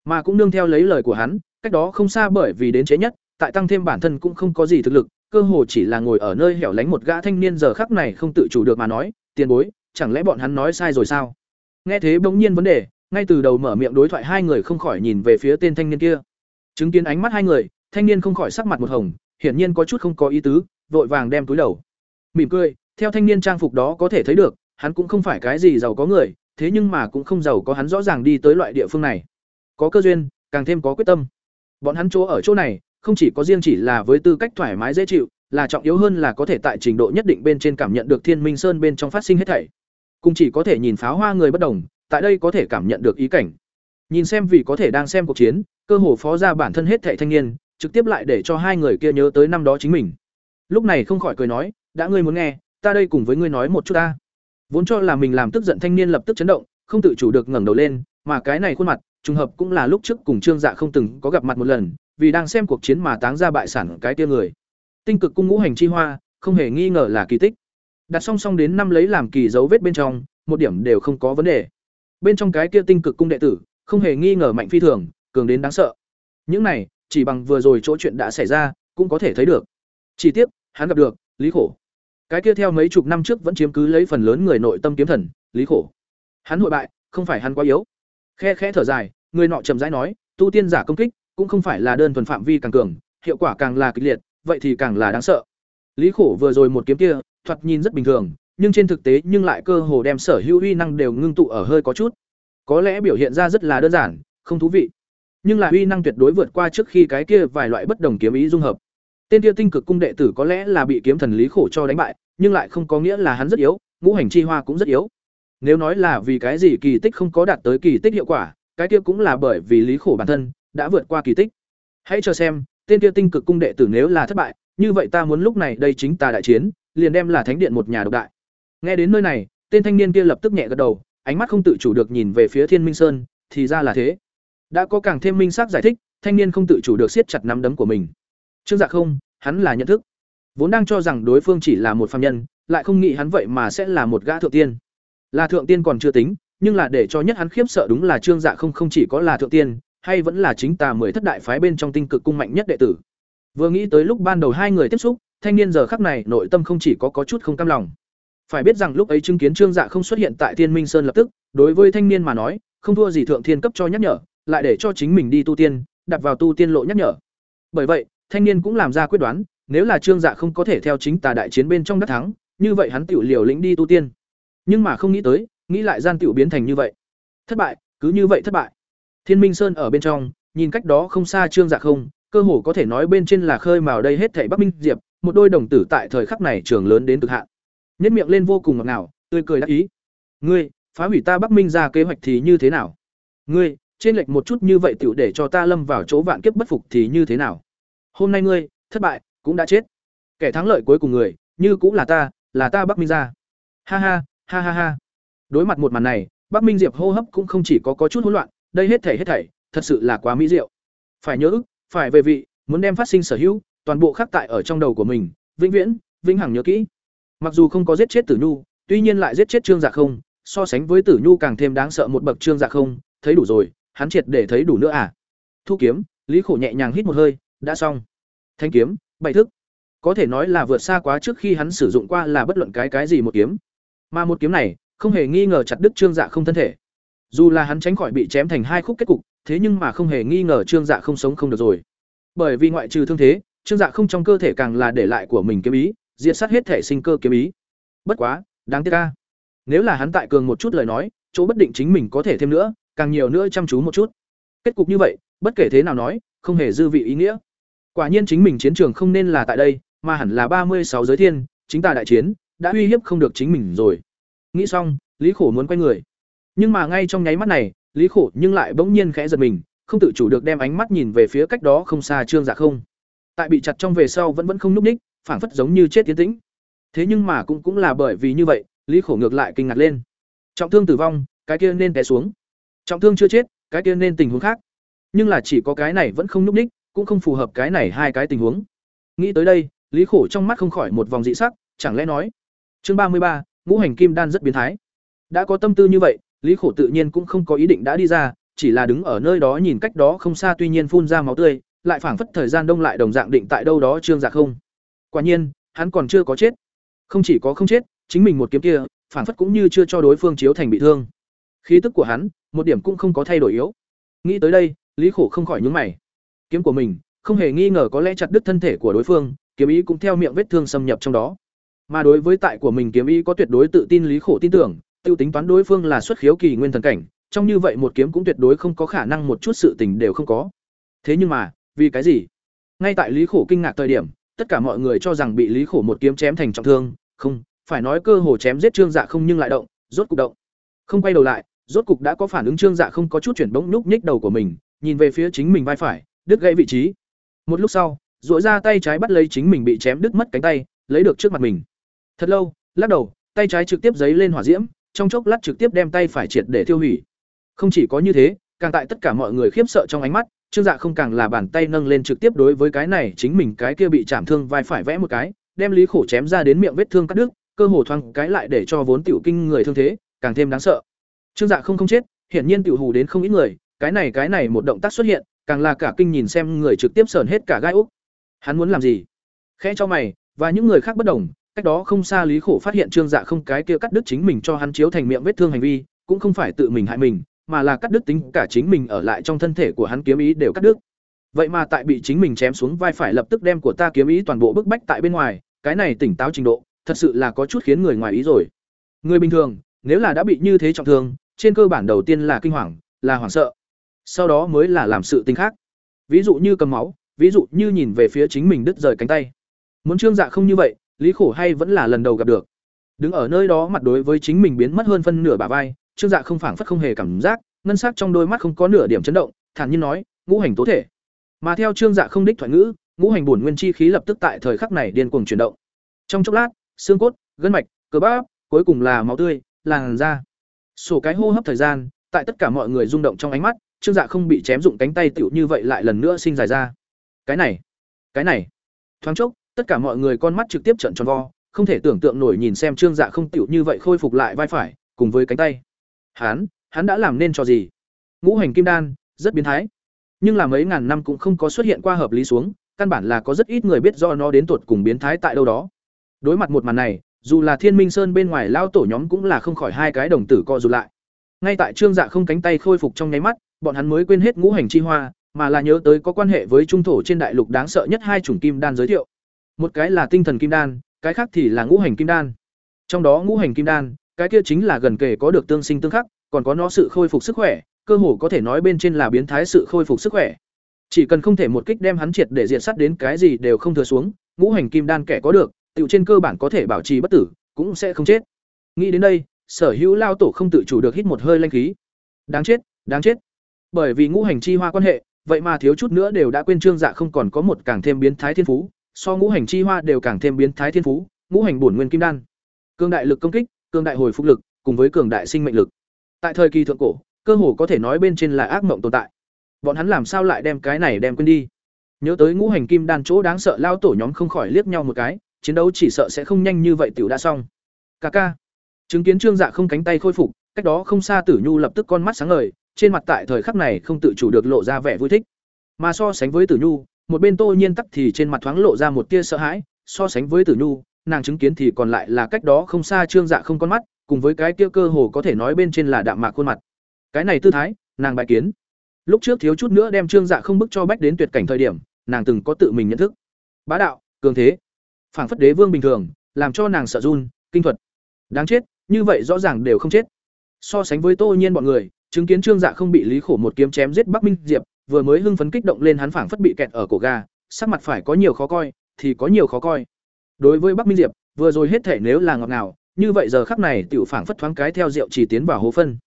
Mà cũng nương theo lấy lời của hắn, cách đó không xa bởi vì đến chế nhất, tại tăng thêm bản thân cũng không có gì thực lực, cơ hồ chỉ là ngồi ở nơi hẻo lánh một gã thanh niên giờ khắc này không tự chủ được mà nói, tiền bối, chẳng lẽ bọn hắn nói sai rồi sao? Nghe thế bỗng nhiên vấn đề, ngay từ đầu mở miệng đối thoại hai người không khỏi nhìn về phía tên thanh niên kia. Chứng kiến ánh mắt hai người, thanh niên không khỏi sắc mặt một hồng, hiển nhiên có chút không có ý tứ, vội vàng đem túi đầu. Mỉm cười, theo thanh niên trang phục đó có thể thấy được, hắn cũng không phải cái gì giàu có người, thế nhưng mà cũng không giàu có hắn rõ ràng đi tới loại địa phương này. Có cơ duyên, càng thêm có quyết tâm. Bọn hắn chỗ ở chỗ này, không chỉ có riêng chỉ là với tư cách thoải mái dễ chịu, là trọng yếu hơn là có thể tại trình độ nhất định bên trên cảm nhận được Thiên Minh Sơn bên trong phát sinh hết thảy. Cũng chỉ có thể nhìn pháo hoa người bất đồng, tại đây có thể cảm nhận được ý cảnh. Nhìn xem vì có thể đang xem cuộc chiến, cơ hồ phó ra bản thân hết thảy thanh niên, trực tiếp lại để cho hai người kia nhớ tới năm đó chính mình. Lúc này không khỏi cười nói, đã ngươi muốn nghe, ta đây cùng với ngươi nói một chút ta. Vốn cho là mình làm tức giận thanh niên lập tức chấn động, không tự chủ được ngẩng đầu lên, mà cái này khuôn mặt, trùng hợp cũng là lúc trước cùng Trương Dạ không từng có gặp mặt một lần, vì đang xem cuộc chiến mà táng ra bại sản cái kia người. Tinh cực cung ngũ hành chi hoa, không hề nghi ngờ là kỳ tích. Đặt song song đến năm lấy làm kỳ dấu vết bên trong, một điểm đều không có vấn đề. Bên trong cái kia tinh cực cung đệ tử, không hề nghi ngờ mạnh phi thường, cường đến đáng sợ. Những này, chỉ bằng vừa rồi chỗ chuyện đã xảy ra, cũng có thể thấy được. Chỉ tiếc, hắn gặp được Lý Khổ. Cái kia theo mấy chục năm trước vẫn chiếm cứ lấy phần lớn người nội tâm kiếm thần, Lý Khổ. Hắn hội bại, không phải hắn quá yếu. Khe khẽ thở dài, người nọ chậm rãi nói, tu tiên giả công kích, cũng không phải là đơn thuần phạm vi càng cường, hiệu quả càng là kịch liệt, vậy thì càng là đáng sợ. Lý Khổ vừa rồi một kiếm kia, thoạt nhìn rất bình thường, nhưng trên thực tế nhưng lại cơ hồ đem sở hữu uy năng đều ngưng tụ ở hơi có chút. Có lẽ biểu hiện ra rất là đơn giản, không thú vị, nhưng là uy năng tuyệt đối vượt qua trước khi cái kia vài loại bất đồng kiếm ý dung hợp. Tên kia tinh cực cung đệ tử có lẽ là bị kiếm thần Lý Khổ cho đánh bại, nhưng lại không có nghĩa là hắn rất yếu, ngũ hành chi hoa cũng rất yếu. Nếu nói là vì cái gì kỳ tích không có đạt tới kỳ tích hiệu quả, cái kia cũng là bởi vì Lý Khổ bản thân đã vượt qua kỳ tích. Hãy chờ xem, tên kia tinh cực cung đệ tử nếu là thất bại, như vậy ta muốn lúc này đây chính ta đại chiến, liền đem là thánh điện một nhà độc đại. Nghe đến nơi này, tên thanh niên kia lập tức nhẹ gật đầu, ánh mắt không tự chủ được nhìn về phía Thiên Minh Sơn, thì ra là thế. Đã có càng thêm minh xác giải thích, thanh niên không tự chủ được siết chặt nắm đấm của mình. Trương Dạ không, hắn là nhận thức. Vốn đang cho rằng đối phương chỉ là một phàm nhân, lại không nghĩ hắn vậy mà sẽ là một gã thượng tiên. Là thượng tiên còn chưa tính, nhưng là để cho nhất hắn khiếp sợ đúng là Trương Dạ không không chỉ có là thượng tiên, hay vẫn là chính tà mười thất đại phái bên trong tinh cực cung mạnh nhất đệ tử. Vừa nghĩ tới lúc ban đầu hai người tiếp xúc, thanh niên giờ khắc này nội tâm không chỉ có có chút không cam lòng. Phải biết rằng lúc ấy chứng kiến Trương Dạ không xuất hiện tại Thiên Minh Sơn lập tức, đối với thanh niên mà nói, không thua gì thượng thiên cấp cho nhắc nhở, lại để cho chính mình đi tu tiên, đặt vào tu tiên lộ nhắc nhở. Bởi vậy, thanh niên cũng làm ra quyết đoán, nếu là Trương Dạ không có thể theo chính tà đại chiến bên trong đắc thắng, như vậy hắn tiểu liều lĩnh đi tu tiên. Nhưng mà không nghĩ tới, nghĩ lại gian tiểu biến thành như vậy. Thất bại, cứ như vậy thất bại. Thiên Minh Sơn ở bên trong, nhìn cách đó không xa Trương Dạ không, cơ hồ có thể nói bên trên là khơi mào đây hết thảy Bắc Minh Diệp, một đôi đồng tử tại thời khắc này trường lớn đến cực hạn. Nhất miệng lên vô cùng ngọt ngào, tươi cười đắc ý. "Ngươi, phá hủy ta Bắc Minh ra kế hoạch thì như thế nào? Ngươi, trên lệch một chút như vậy tiểu để cho ta lâm vào chỗ vạn kiếp bất phục thì như thế nào? Hôm nay ngươi, thất bại, cũng đã chết. Kẻ thắng lợi cuối cùng người, như cũng là ta, là ta Bắc Minh ra." Ha ha, ha ha ha. Đối mặt một màn này, Bắc Minh Diệp hô hấp cũng không chỉ có có chút hỗn loạn, đây hết thảy hết thảy, thật sự là quá mỹ diệu. Phải nhớ ức, phải về vị, muốn đem phát sinh sở hữu, toàn bộ khắc tại ở trong đầu của mình, vĩnh viễn, vĩnh hằng nhớ kỹ. Mặc dù không có giết chết Tử Nhu, tuy nhiên lại giết chết Trương Dạ không, so sánh với Tử Nhu càng thêm đáng sợ một bậc Trương Dạ không, thấy đủ rồi, hắn triệt để thấy đủ nữa à? Thu kiếm, Lý Khổ nhẹ nhàng hít một hơi, đã xong. Thanh kiếm, bảy thức. Có thể nói là vượt xa quá trước khi hắn sử dụng qua là bất luận cái cái gì một kiếm. Mà một kiếm này, không hề nghi ngờ chặt đứt Trương Dạ không thân thể. Dù là hắn tránh khỏi bị chém thành hai khúc kết cục, thế nhưng mà không hề nghi ngờ Trương Dạ không sống không được rồi. Bởi vì ngoại trừ thương thế, Trương Dạ không trong cơ thể càng là để lại của mình kiếm ý, diệt sát hết thể sinh cơ kiếm ý. Bất quá, đáng tiếc a. Nếu là hắn tại cường một chút lời nói, chỗ bất định chính mình có thể thêm nữa, càng nhiều nữa chăm chú một chút. Kết cục như vậy, bất kể thế nào nói, không hề dư vị ý nghĩa. Quả nhiên chính mình chiến trường không nên là tại đây, mà hẳn là ba mươi sáu giới thiên, chính ta đại chiến, đã uy hiếp không được chính mình rồi. Nghĩ xong, Lý Khổ muốn quay người. Nhưng mà ngay trong nháy mắt này, Lý Khổ nhưng lại bỗng nhiên khẽ giật mình, không tự chủ được đem ánh mắt nhìn về phía cách đó không xa Trương Dạ không. Tại bị chặt trong về sau vẫn vẫn không nhúc ních, phảng phất giống như chết tiến tĩnh. Thế nhưng mà cũng cũng là bởi vì như vậy, Lý Khổ ngược lại kinh ngạc lên. Trọng thương tử vong, cái kia nên té xuống. Trọng thương chưa chết, cái kia nên tình huống khác. Nhưng là chỉ có cái này vẫn không nhúc ních, cũng không phù hợp cái này hai cái tình huống. Nghĩ tới đây, Lý Khổ trong mắt không khỏi một vòng dị sắc, chẳng lẽ nói: Chương ba mươi ba, ngũ hành kim đan rất biến thái. Đã có tâm tư như vậy, Lý Khổ tự nhiên cũng không có ý định đã đi ra, chỉ là đứng ở nơi đó nhìn cách đó không xa tuy nhiên phun ra máu tươi, lại phảng phất thời gian đông lại đồng dạng định tại đâu đó trương dạ không. Quả nhiên, hắn còn chưa có chết. Không chỉ có không chết, chính mình một kiếm kia, phảng phất cũng như chưa cho đối phương chiếu thành bị thương. Khí tức của hắn, một điểm cũng không có thay đổi yếu. Nghĩ tới đây, Lý Khổ không khỏi nhướng mày. Kiếm của mình, không hề nghi ngờ có lẽ chặt đứt thân thể của đối phương, kiếm ý cũng theo miệng vết thương xâm nhập trong đó. Mà đối với tại của mình kiếm ý có tuyệt đối tự tin Lý Khổ tin tưởng, tiêu tính toán đối phương là xuất khiếu kỳ nguyên thần cảnh, trong như vậy một kiếm cũng tuyệt đối không có khả năng một chút sự tình đều không có. Thế nhưng mà, vì cái gì? Ngay tại Lý Khổ kinh ngạc thời điểm, tất cả mọi người cho rằng bị Lý Khổ một kiếm chém thành trọng thương, không, phải nói cơ hồ chém giết Trương Dạ không nhưng lại động, rốt cục động. Không quay đầu lại, rốt cục đã có phản ứng Trương Dạ không có chút chuyển bỗng nhúc nhích đầu của mình, nhìn về phía chính mình vai phải, đứt gãy vị trí. Một lúc sau, duỗi ra tay trái bắt lấy chính mình bị chém đứt mất cánh tay, lấy được trước mặt mình. Thật lâu, lắc đầu, tay trái trực tiếp giấy lên hỏa diễm, trong chốc lát trực tiếp đem tay phải triệt để tiêu hủy. Không chỉ có như thế, càng tại tất cả mọi người khiếp sợ trong ánh mắt, Trương Dạ không càng là bàn tay nâng lên trực tiếp đối với cái này chính mình cái kia bị chạm thương vai phải vẽ một cái, đem Lý Khổ chém ra đến miệng vết thương cắt đứt, cơ hồ thoáng cái lại để cho vốn tiểu kinh người thương thế, càng thêm đáng sợ. Trương Dạ không không chết, hiển nhiên tiểu hù đến không ít người, cái này cái này một động tác xuất hiện, càng là cả kinh nhìn xem người trực tiếp sờn hết cả gai úc Hắn muốn làm gì? Khẽ cho mày, và những người khác bất đồng, cách đó không xa lý khổ phát hiện trương dạ không cái kia cắt đứt chính mình cho hắn chiếu thành miệng vết thương hành vi, cũng không phải tự mình hại mình, mà là cắt đứt tính cả chính mình ở lại trong thân thể của hắn kiếm ý đều cắt đứt. Vậy mà tại bị chính mình chém xuống vai phải lập tức đem của ta kiếm ý toàn bộ bức bách tại bên ngoài, cái này tỉnh táo trình độ, thật sự là có chút khiến người ngoài ý rồi. Người bình thường, nếu là đã bị như thế trọng thương, trên cơ bản đầu tiên là kinh hoàng, là hoảng sợ. Sau đó mới là làm sự tính khác. Ví dụ như cầm máu, ví dụ như nhìn về phía chính mình đứt rời cánh tay. Muốn trương dạ không như vậy lý khổ hay vẫn là lần đầu gặp được. Đứng ở nơi đó mặt đối với chính mình biến mất hơn phân nửa bả vai, trương dạ không phảng phất không hề cảm giác, ngân sắc trong đôi mắt không có nửa điểm chấn động, thản nhiên nói, ngũ hành tố thể. Mà theo trương dạ không đích thoại ngữ, ngũ hành bổn nguyên chi khí lập tức tại thời khắc này điên cuồng chuyển động. Trong chốc lát, xương cốt, gân mạch, cơ bắp, cuối cùng là máu tươi, làn da. Sổ cái hô hấp thời gian, tại tất cả mọi người rung động trong ánh mắt, trương dạ không bị chém dụng cánh tay tựu như vậy lại lần nữa sinh dài ra. Cái này cái này. Thoáng chốc tất cả mọi người con mắt trực tiếp trận tròn vo không thể tưởng tượng nổi nhìn xem trương dạ không tựu như vậy khôi phục lại vai phải cùng với cánh tay Hắn, hắn đã làm nên trò gì? Ngũ hành kim đan, rất biến thái. Nhưng là mấy ngàn năm cũng không có xuất hiện qua hợp lý xuống, căn bản là có rất ít người biết do nó đến tuột cùng biến thái tại đâu đó. Đối mặt một màn này, dù là Thiên Minh Sơn bên ngoài lao tổ nhóm cũng là không khỏi hai cái đồng tử co rụt lại. Ngay tại Trương Dạ không cánh tay khôi phục trong nháy mắt, bọn hắn mới quên hết ngũ hành chi hoa, mà là nhớ tới có quan hệ với trung thổ trên đại lục đáng sợ nhất hai chủng kim đan giới thiệu. Một cái là tinh thần kim đan, cái khác thì là ngũ hành kim đan. Trong đó ngũ hành kim đan, cái kia chính là gần kề có được tương sinh tương khắc, còn có nó sự khôi phục sức khỏe, cơ hồ có thể nói bên trên là biến thái sự khôi phục sức khỏe. Chỉ cần không thể một kích đem hắn triệt để diệt sát đến cái gì đều không thừa xuống, ngũ hành kim đan kẻ có được, tiểu trên cơ bản có thể bảo trì bất tử, cũng sẽ không chết. Nghĩ đến đây, Sở Hữu lao tổ không tự chủ được hít một hơi lanh khí. Đáng chết, đáng chết. Bởi vì ngũ hành chi hoa quan hệ, vậy mà thiếu chút nữa đều đã quên Trương Dạ không còn có một càng thêm biến thái thiên phú, so ngũ hành chi hoa đều càng thêm biến thái thiên phú, ngũ hành bổn nguyên kim đan. Cường đại lực công kích, cường đại hồi phục lực, cùng với cường đại sinh mệnh lực. Tại thời kỳ thượng cổ, cơ hồ có thể nói bên trên là ác mộng tồn tại. Bọn hắn làm sao lại đem cái này đem quên đi? Nhớ tới ngũ hành kim đan chỗ đáng sợ lao tổ nhóm không khỏi liếc nhau một cái, chiến đấu chỉ sợ sẽ không nhanh như vậy tiểu đã xong. ca ca. Chứng kiến Trương Dạ không cánh tay khôi phục, cách đó không xa Tử Nhu lập tức con mắt sáng ngời, trên mặt tại thời khắc này không tự chủ được lộ ra vẻ vui thích. Mà so sánh với Tử Nhu, một bên Tô Nhiên tắc thì trên mặt thoáng lộ ra một tia sợ hãi, so sánh với Tử Nhu, nàng chứng kiến thì còn lại là cách đó không xa Trương Dạ không con mắt, cùng với cái kia cơ hồ có thể nói bên trên là đạm mạc khuôn mặt. Cái này tư thái, nàng bại kiến. Lúc trước thiếu chút nữa đem Trương Dạ không bức cho bách đến tuyệt cảnh thời điểm, nàng từng có tự mình nhận thức. Bá đạo, cường thế, phảng phất đế vương bình thường, làm cho nàng sợ run, kinh thuật. Đáng chết, như vậy rõ ràng đều không chết. So sánh với Tô Nhiên bọn người, chứng kiến Trương Dạ không bị Lý Khổ một kiếm chém giết Bắc Minh Diệp, vừa mới hưng phấn kích động lên hắn phảng phất bị kẹt ở cổ gà, sắc mặt phải có nhiều khó coi, thì có nhiều khó coi. Đối với Bắc Minh Diệp, vừa rồi hết thể nếu là ngọt ngào, như vậy giờ khắc này tiểu phảng phất thoáng cái theo rượu chỉ tiến vào hố phân.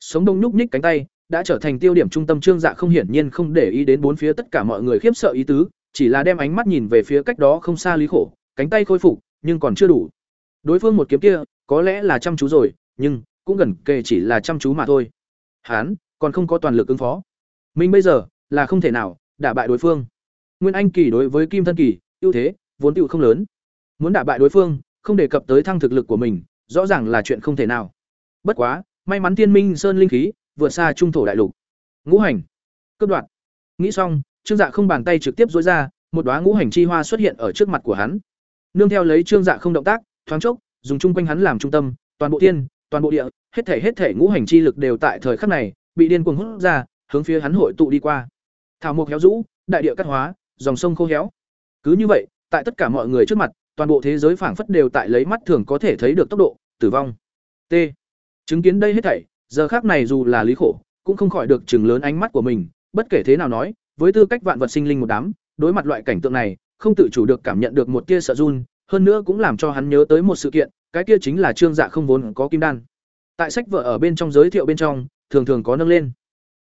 Sống đông nhúc nhích cánh tay, đã trở thành tiêu điểm trung tâm Trương Dạ không hiển nhiên không để ý đến bốn phía tất cả mọi người khiếp sợ ý tứ, chỉ là đem ánh mắt nhìn về phía cách đó không xa Lý Khổ, cánh tay khôi phục, nhưng còn chưa đủ. Đối phương một kiếm kia, có lẽ là chăm chú rồi, nhưng cũng gần kề chỉ là chăm chú mà thôi. Hán, còn không có toàn lực ứng phó. Mình bây giờ là không thể nào đả bại đối phương. Nguyên Anh kỳ đối với Kim Thân kỳ, ưu thế vốn tựu không lớn. Muốn đả bại đối phương, không đề cập tới thăng thực lực của mình, rõ ràng là chuyện không thể nào. Bất quá, may mắn Tiên Minh Sơn linh khí vượt xa trung thổ đại lục. Ngũ hành, cướp đoạn. Nghĩ xong, Trương Dạ không bàn tay trực tiếp duỗi ra, một đóa ngũ hành chi hoa xuất hiện ở trước mặt của hắn. Nương theo lấy Trương Dạ không động tác, thoáng chốc, dùng chung quanh hắn làm trung tâm, toàn bộ tiên, toàn bộ địa, hết thể hết thể ngũ hành chi lực đều tại thời khắc này bị điên cuồng hút ra, hướng phía hắn hội tụ đi qua. Thảo mộc héo rũ, đại địa cắt hóa, dòng sông khô héo. Cứ như vậy, tại tất cả mọi người trước mặt, toàn bộ thế giới phảng phất đều tại lấy mắt thường có thể thấy được tốc độ tử vong. T. Chứng kiến đây hết thảy, giờ khác này dù là lý khổ, cũng không khỏi được chừng lớn ánh mắt của mình, bất kể thế nào nói, với tư cách vạn vật sinh linh một đám, đối mặt loại cảnh tượng này, không tự chủ được cảm nhận được một tia sợ run, hơn nữa cũng làm cho hắn nhớ tới một sự kiện, cái kia chính là trương dạ không vốn có kim đan. Tại sách vở ở bên trong giới thiệu bên trong, thường thường có nâng lên.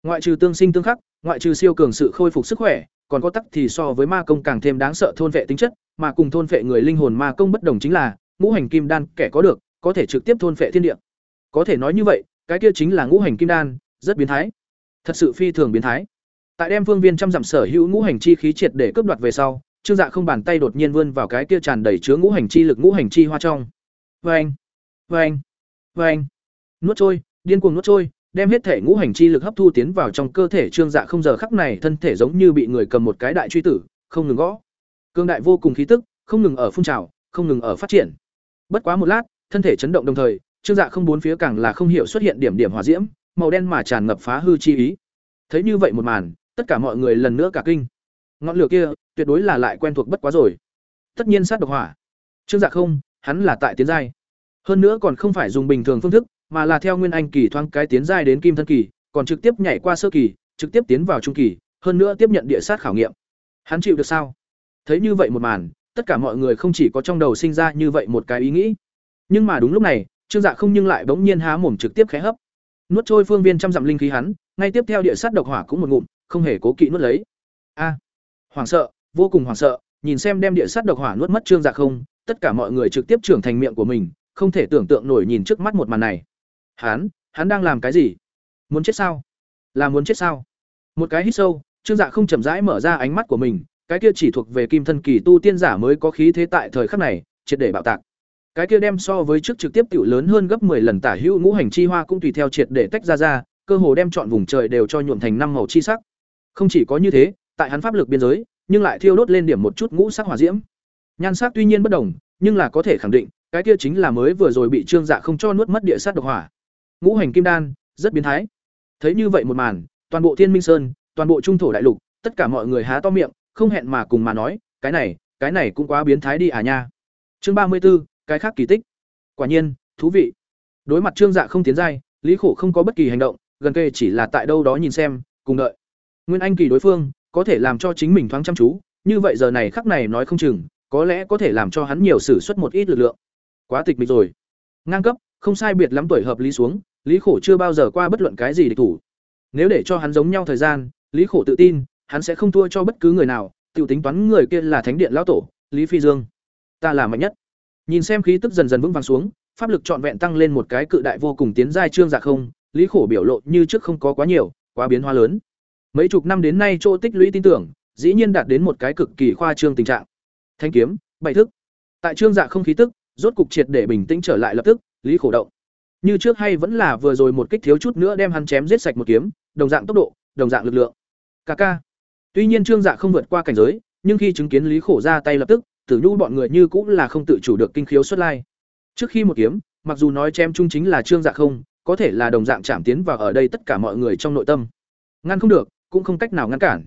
Ngoại trừ tương sinh tương khắc, ngoại trừ siêu cường sự khôi phục sức khỏe, còn có tắc thì so với ma công càng thêm đáng sợ thôn vệ tính chất, mà cùng thôn vệ người linh hồn ma công bất đồng chính là, ngũ hành kim đan kẻ có được, có thể trực tiếp thôn vệ thiên địa. Có thể nói như vậy, cái kia chính là ngũ hành kim đan, rất biến thái. Thật sự phi thường biến thái. Tại đem phương viên trăm dặm sở hữu ngũ hành chi khí triệt để cướp đoạt về sau, Trương Dạ không bàn tay đột nhiên vươn vào cái kia tràn đầy chứa ngũ hành chi lực ngũ hành chi hoa trong. Oeng, oeng, oeng. Nuốt trôi, điên cuồng nuốt trôi, đem hết thể ngũ hành chi lực hấp thu tiến vào trong cơ thể Trương Dạ không giờ khắc này thân thể giống như bị người cầm một cái đại truy tử, không ngừng gõ. Cương đại vô cùng khí tức, không ngừng ở phun trào, không ngừng ở phát triển. Bất quá một lát, thân thể chấn động đồng thời, Trương Dạ không bốn phía càng là không hiểu xuất hiện điểm điểm hỏa diễm, màu đen mà tràn ngập phá hư chi ý. Thấy như vậy một màn, tất cả mọi người lần nữa cả kinh. Ngọn lửa kia, tuyệt đối là lại quen thuộc bất quá rồi. Tất nhiên sát độc hỏa. Trương Dạ không, hắn là tại tiến giai. Hơn nữa còn không phải dùng bình thường phương thức, mà là theo nguyên anh kỳ thoáng cái tiến giai đến kim thân kỳ, còn trực tiếp nhảy qua sơ kỳ, trực tiếp tiến vào trung kỳ, hơn nữa tiếp nhận địa sát khảo nghiệm. Hắn chịu được sao? Thấy như vậy một màn, tất cả mọi người không chỉ có trong đầu sinh ra như vậy một cái ý nghĩ. Nhưng mà đúng lúc này, Trương Dạ không nhưng lại bỗng nhiên há mồm trực tiếp khẽ hấp. Nuốt trôi phương viên trăm dặm linh khí hắn, ngay tiếp theo địa sát độc hỏa cũng một ngụm, không hề cố kỵ nuốt lấy. A! hoảng sợ, vô cùng hoảng sợ, nhìn xem đem địa sát độc hỏa nuốt mất Trương Dạ không, tất cả mọi người trực tiếp trưởng thành miệng của mình, không thể tưởng tượng nổi nhìn trước mắt một màn này. Hắn, hắn đang làm cái gì? Muốn chết sao? Là muốn chết sao? Một cái hít sâu, Trương Dạ không chậm rãi mở ra ánh mắt của mình, cái kia chỉ thuộc về kim thân kỳ tu tiên giả mới có khí thế tại thời khắc này, triệt để bạo tạc. cái kia đem so với trước trực tiếp tiểu lớn hơn gấp 10 lần tả hữu ngũ hành chi hoa cũng tùy theo triệt để tách ra ra, cơ hồ đem chọn vùng trời đều cho nhuộm thành năm màu chi sắc. Không chỉ có như thế, tại hắn pháp lực biên giới, nhưng lại thiêu đốt lên điểm một chút ngũ sắc hỏa diễm. Nhan sắc tuy nhiên bất đồng, nhưng là có thể khẳng định, cái kia chính là mới vừa rồi bị Trương Dạ không cho nuốt mất địa sát độc hỏa. Ngũ hành kim đan, rất biến thái. Thấy như vậy một màn, toàn bộ Thiên Minh Sơn, toàn bộ trung thổ đại lục, tất cả mọi người há to miệng, không hẹn mà cùng mà nói, cái này, cái này cũng quá biến thái đi à nha. Chương ba mươi 34, cái khác kỳ tích. Quả nhiên, thú vị. Đối mặt Trương Dạ không tiến giai, Lý Khổ không có bất kỳ hành động, gần kề chỉ là tại đâu đó nhìn xem, cùng đợi. Nguyên Anh kỳ đối phương, có thể làm cho chính mình thoáng chăm chú, như vậy giờ này khắc này nói không chừng, có lẽ có thể làm cho hắn nhiều sử xuất một ít lực lượng. Quá tịch mịch rồi. Ngang cấp, không sai biệt lắm tuổi hợp lý xuống, Lý Khổ chưa bao giờ qua bất luận cái gì địch thủ. Nếu để cho hắn giống nhau thời gian, Lý Khổ tự tin, hắn sẽ không thua cho bất cứ người nào, tiểu tính toán người kia là Thánh điện lão tổ, Lý Phi Dương. Ta là mạnh nhất. Nhìn xem khí tức dần dần vững vàng xuống, pháp lực trọn vẹn tăng lên một cái cự đại vô cùng tiến giai trương dạ không, Lý Khổ biểu lộ như trước không có quá nhiều, quá biến hóa lớn. Mấy chục năm đến nay chỗ tích lũy tin tưởng, dĩ nhiên đạt đến một cái cực kỳ khoa trương tình trạng. Thanh kiếm, bảy thức. Tại trương dạ không khí tức, rốt cục triệt để bình tĩnh trở lại lập tức, Lý Khổ động. Như trước hay vẫn là vừa rồi một kích thiếu chút nữa đem hắn chém giết sạch một kiếm, đồng dạng tốc độ, đồng dạng lực lượng. Kaka. Tuy nhiên trương dạ không vượt qua cảnh giới, nhưng khi chứng kiến Lý Khổ ra tay lập tức, Tử Nhu bọn người như cũng là không tự chủ được kinh khiếu xuất lai. Trước khi một kiếm, mặc dù nói chém chung chính là Trương Dạ không, có thể là đồng dạng chạm tiến vào ở đây tất cả mọi người trong nội tâm. Ngăn không được, cũng không cách nào ngăn cản.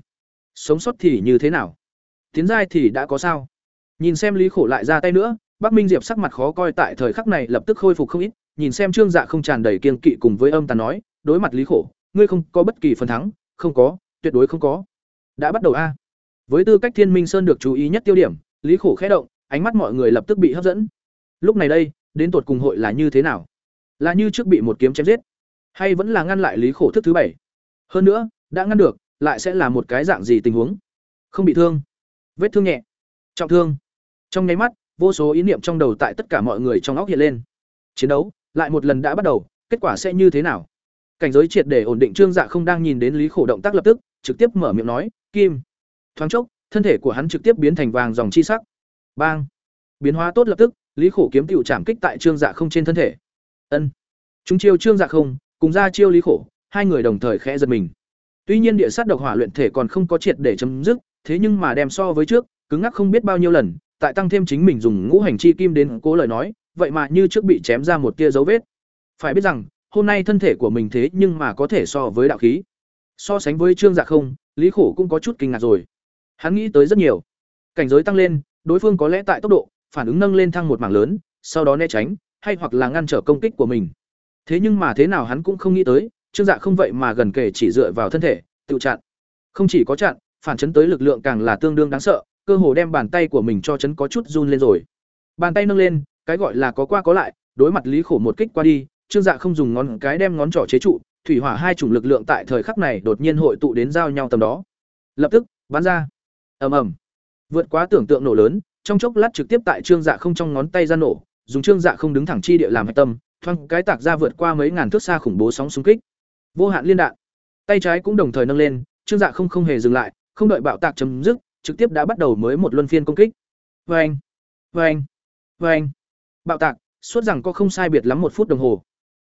Sống sót thì như thế nào? Tiến giai thì đã có sao? Nhìn xem Lý Khổ lại ra tay nữa, Bắc Minh Diệp sắc mặt khó coi tại thời khắc này lập tức khôi phục không ít, nhìn xem Trương Dạ không tràn đầy kiên kỵ cùng với âm tàn nói, đối mặt Lý Khổ, ngươi không có bất kỳ phần thắng, không có, tuyệt đối không có. Đã bắt đầu a. Với tư cách Thiên Minh Sơn được chú ý nhất tiêu điểm, Lý Khổ khẽ động, ánh mắt mọi người lập tức bị hấp dẫn. Lúc này đây, đến tột cùng hội là như thế nào? Là như trước bị một kiếm chém giết, hay vẫn là ngăn lại Lý Khổ thức thứ bảy? Hơn nữa, đã ngăn được, lại sẽ là một cái dạng gì tình huống? Không bị thương, vết thương nhẹ, trọng thương. Trong nháy mắt, vô số ý niệm trong đầu tại tất cả mọi người trong óc hiện lên. Chiến đấu lại một lần đã bắt đầu, kết quả sẽ như thế nào? Cảnh giới triệt để ổn định Trương Dạ không đang nhìn đến Lý Khổ động tác lập tức, trực tiếp mở miệng nói, "Kim." Thoáng chốc, thân thể của hắn trực tiếp biến thành vàng dòng chi sắc. Bang! Biến hóa tốt lập tức, Lý Khổ kiếm tiểu chạm kích tại Trương Dạ không trên thân thể. Ân. Chúng chiêu Trương Dạ không, cùng ra chiêu Lý Khổ, hai người đồng thời khẽ giật mình. Tuy nhiên địa sát độc hỏa luyện thể còn không có triệt để chấm dứt, thế nhưng mà đem so với trước, cứng ngắc không biết bao nhiêu lần, tại tăng thêm chính mình dùng ngũ hành chi kim đến cố lời nói, vậy mà như trước bị chém ra một tia dấu vết. Phải biết rằng, hôm nay thân thể của mình thế nhưng mà có thể so với đạo khí. So sánh với Trương Dạ không, Lý Khổ cũng có chút kinh ngạc rồi. Hắn nghĩ tới rất nhiều. Cảnh giới tăng lên, đối phương có lẽ tại tốc độ, phản ứng nâng lên thăng một mảng lớn, sau đó né tránh, hay hoặc là ngăn trở công kích của mình. Thế nhưng mà thế nào hắn cũng không nghĩ tới, Trương Dạ không vậy mà gần kể chỉ dựa vào thân thể, tự chặn. Không chỉ có chặn, phản chấn tới lực lượng càng là tương đương đáng sợ, cơ hồ đem bàn tay của mình cho chấn có chút run lên rồi. Bàn tay nâng lên, cái gọi là có qua có lại, đối mặt Lý Khổ một kích qua đi, Trương Dạ không dùng ngón cái đem ngón trỏ chế trụ, thủy hỏa hai chủng lực lượng tại thời khắc này đột nhiên hội tụ đến giao nhau tầm đó. Lập tức, bắn ra. Ầm ầm. Vượt quá tưởng tượng nổ lớn trong chốc lát trực tiếp tại trương dạ không trong ngón tay ra nổ dùng trương dạ không đứng thẳng chi địa làm hạch tâm thoang cái tạc ra vượt qua mấy ngàn thước xa khủng bố sóng xung kích. Vô hạn liên đạn. Tay trái cũng đồng thời nâng lên trương dạ không không hề dừng lại không đợi bạo tạc chấm dứt trực tiếp đã bắt đầu mới một luân phiên công kích. Oeng, oeng, oeng bạo tạc suốt rằng có không sai biệt lắm một phút đồng hồ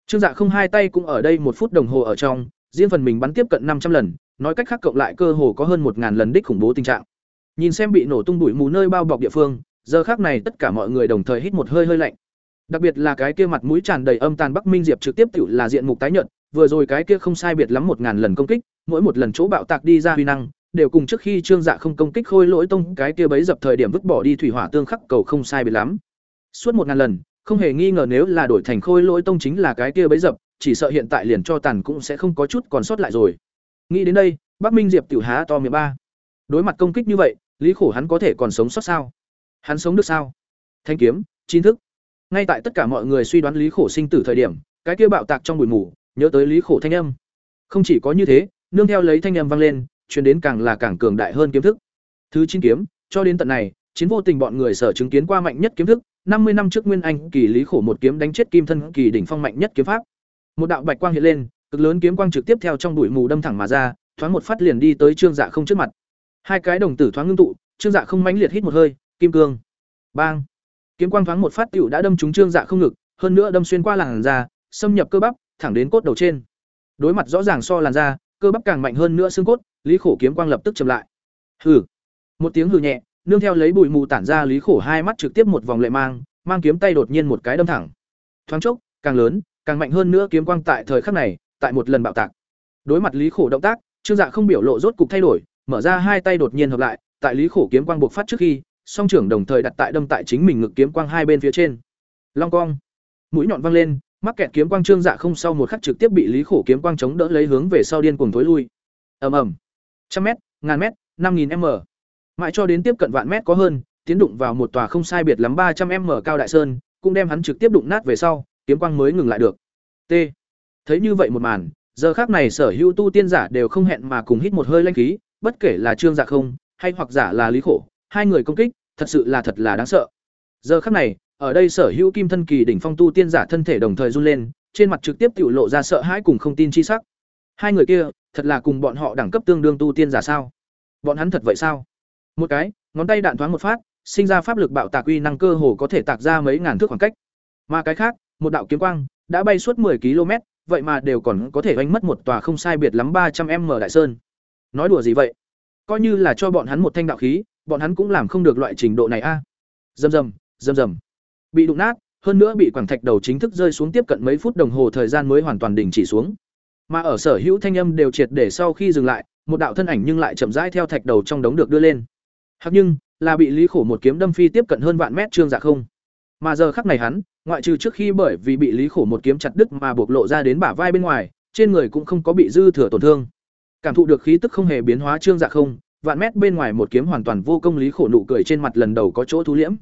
trương dạ không hai tay cũng ở đây một phút đồng hồ ở trong riêng phần mình bắn tiếp cận năm trăm lần nói cách khác cộng lại cơ hồ có hơn một ngàn lần đích khủng bố tình trạng Nhìn xem bị nổ tung bụi mù nơi bao bọc địa phương, giờ khác này tất cả mọi người đồng thời hít một hơi hơi lạnh. Đặc biệt là cái kia mặt mũi tràn đầy âm tàn Bắc Minh Diệp trực tiếp tiểu là diện mục tái nhợt, vừa rồi cái kia không sai biệt lắm một ngàn lần công kích, mỗi một lần chỗ bạo tạc đi ra huy năng, đều cùng trước khi Trương Dạ không công kích khôi lỗi tông cái kia bấy dập thời điểm vứt bỏ đi thủy hỏa tương khắc cầu không sai biệt lắm. Suốt một ngàn lần, không hề nghi ngờ nếu là đổi thành khôi lỗi tông chính là cái kia bấy dập, chỉ sợ hiện tại liền cho tàn cũng sẽ không có chút còn sót lại rồi. Nghĩ đến đây, Bắc Minh Diệp tiểu há to miệng ba. Đối mặt công kích như vậy, lý khổ hắn có thể còn sống sót sao? Hắn sống được sao? Thanh kiếm chín thức. Ngay tại tất cả mọi người suy đoán lý khổ sinh tử thời điểm cái kia bạo tạc trong bụi mù nhớ tới lý khổ thanh âm. Không chỉ có như thế nương theo lấy thanh âm vang lên chuyển đến càng là càng cường đại hơn kiếm thức. Thứ chín kiếm cho đến tận này chiến vô tình bọn người sở chứng kiến qua mạnh nhất kiếm thức năm mươi năm trước nguyên anh kỳ lý khổ một kiếm đánh chết kim thân kỳ đỉnh phong mạnh nhất kiếm pháp một đạo bạch quang hiện lên cực lớn kiếm quang trực tiếp theo trong bụi mù đâm thẳng mà ra thoáng một phát liền đi tới trương dạ không trước mặt hai cái đồng tử thoáng ngưng tụ trương dạ không mãnh liệt hít một hơi kim cương bang Kiếm quang thoáng một phát tiểu đã đâm trúng Trương Dạ không ngực, hơn nữa đâm xuyên qua làn da, xâm nhập cơ bắp, thẳng đến cốt đầu trên. Đối mặt rõ ràng so làn da, cơ bắp càng mạnh hơn nữa xương cốt, Lý Khổ kiếm quang lập tức chậm lại. Hừ. Một tiếng hừ nhẹ, nương theo lấy bụi mù tản ra Lý Khổ hai mắt trực tiếp một vòng lệ mang, mang kiếm tay đột nhiên một cái đâm thẳng. Thoáng chốc, càng lớn, càng mạnh hơn nữa kiếm quang tại thời khắc này, tại một lần bạo tạc. Đối mặt Lý Khổ động tác, Trương Dạ không biểu lộ rốt cục thay đổi, mở ra hai tay đột nhiên hợp lại, tại Lý Khổ kiếm quang buộc phát trước khi, song trưởng đồng thời đặt tại đâm tại chính mình ngực kiếm quang hai bên phía trên. Long cong, mũi nhọn văng lên, mắc kẹt kiếm quang Trương Dạ không sau một khắc trực tiếp bị Lý Khổ kiếm quang chống đỡ lấy hướng về sau điên cuồng thối lui. Ầm ầm. Trăm mét, ngàn mét, năm nghìn m Mãi cho đến tiếp cận vạn mét có hơn, tiến đụng vào một tòa không sai biệt lắm ba trăm m cao đại sơn, cũng đem hắn trực tiếp đụng nát về sau, kiếm quang mới ngừng lại được. T. Thấy như vậy một màn, giờ khác này sở hữu tu tiên giả đều không hẹn mà cùng hít một hơi lanh khí, bất kể là Trương Dạ không, hay hoặc giả là Lý Khổ, hai người công kích, thật sự là thật là đáng sợ. Giờ khắc này, ở đây sở hữu kim thân kỳ đỉnh phong tu tiên giả thân thể đồng thời run lên, trên mặt trực tiếp tiểu lộ ra sợ hãi cùng không tin chi sắc. Hai người kia, thật là cùng bọn họ đẳng cấp tương đương tu tiên giả sao? Bọn hắn thật vậy sao? Một cái, ngón tay đạn thoáng một phát, sinh ra pháp lực bạo tạc uy năng cơ hồ có thể tạc ra mấy ngàn thước khoảng cách. Mà cái khác, một đạo kiếm quang đã bay suốt 10 km, vậy mà đều còn có thể oanh mất một tòa không sai biệt lắm 300m đại sơn. Nói đùa gì vậy? Coi như là cho bọn hắn một thanh đạo khí, bọn hắn cũng làm không được loại trình độ này a. À. Rầm rầm, rầm rầm. Bị đụng nát, hơn nữa bị quảng thạch đầu chính thức rơi xuống tiếp cận mấy phút đồng hồ thời gian mới hoàn toàn đình chỉ xuống. Mà ở sở hữu thanh âm đều triệt để sau khi dừng lại, một đạo thân ảnh nhưng lại chậm rãi theo thạch đầu trong đống được đưa lên. Hắc nhưng, là bị Lý Khổ một kiếm đâm phi tiếp cận hơn vạn mét trương dạ không. Mà giờ khắc này hắn, ngoại trừ trước khi bởi vì bị Lý Khổ một kiếm chặt đứt mà bộc lộ ra đến bả vai bên ngoài, trên người cũng không có bị dư thừa tổn thương. Cảm thụ được khí tức không hề biến hóa trương dạ không, vạn mét bên ngoài một kiếm hoàn toàn vô công Lý Khổ nụ cười trên mặt lần đầu có chỗ thu liễm.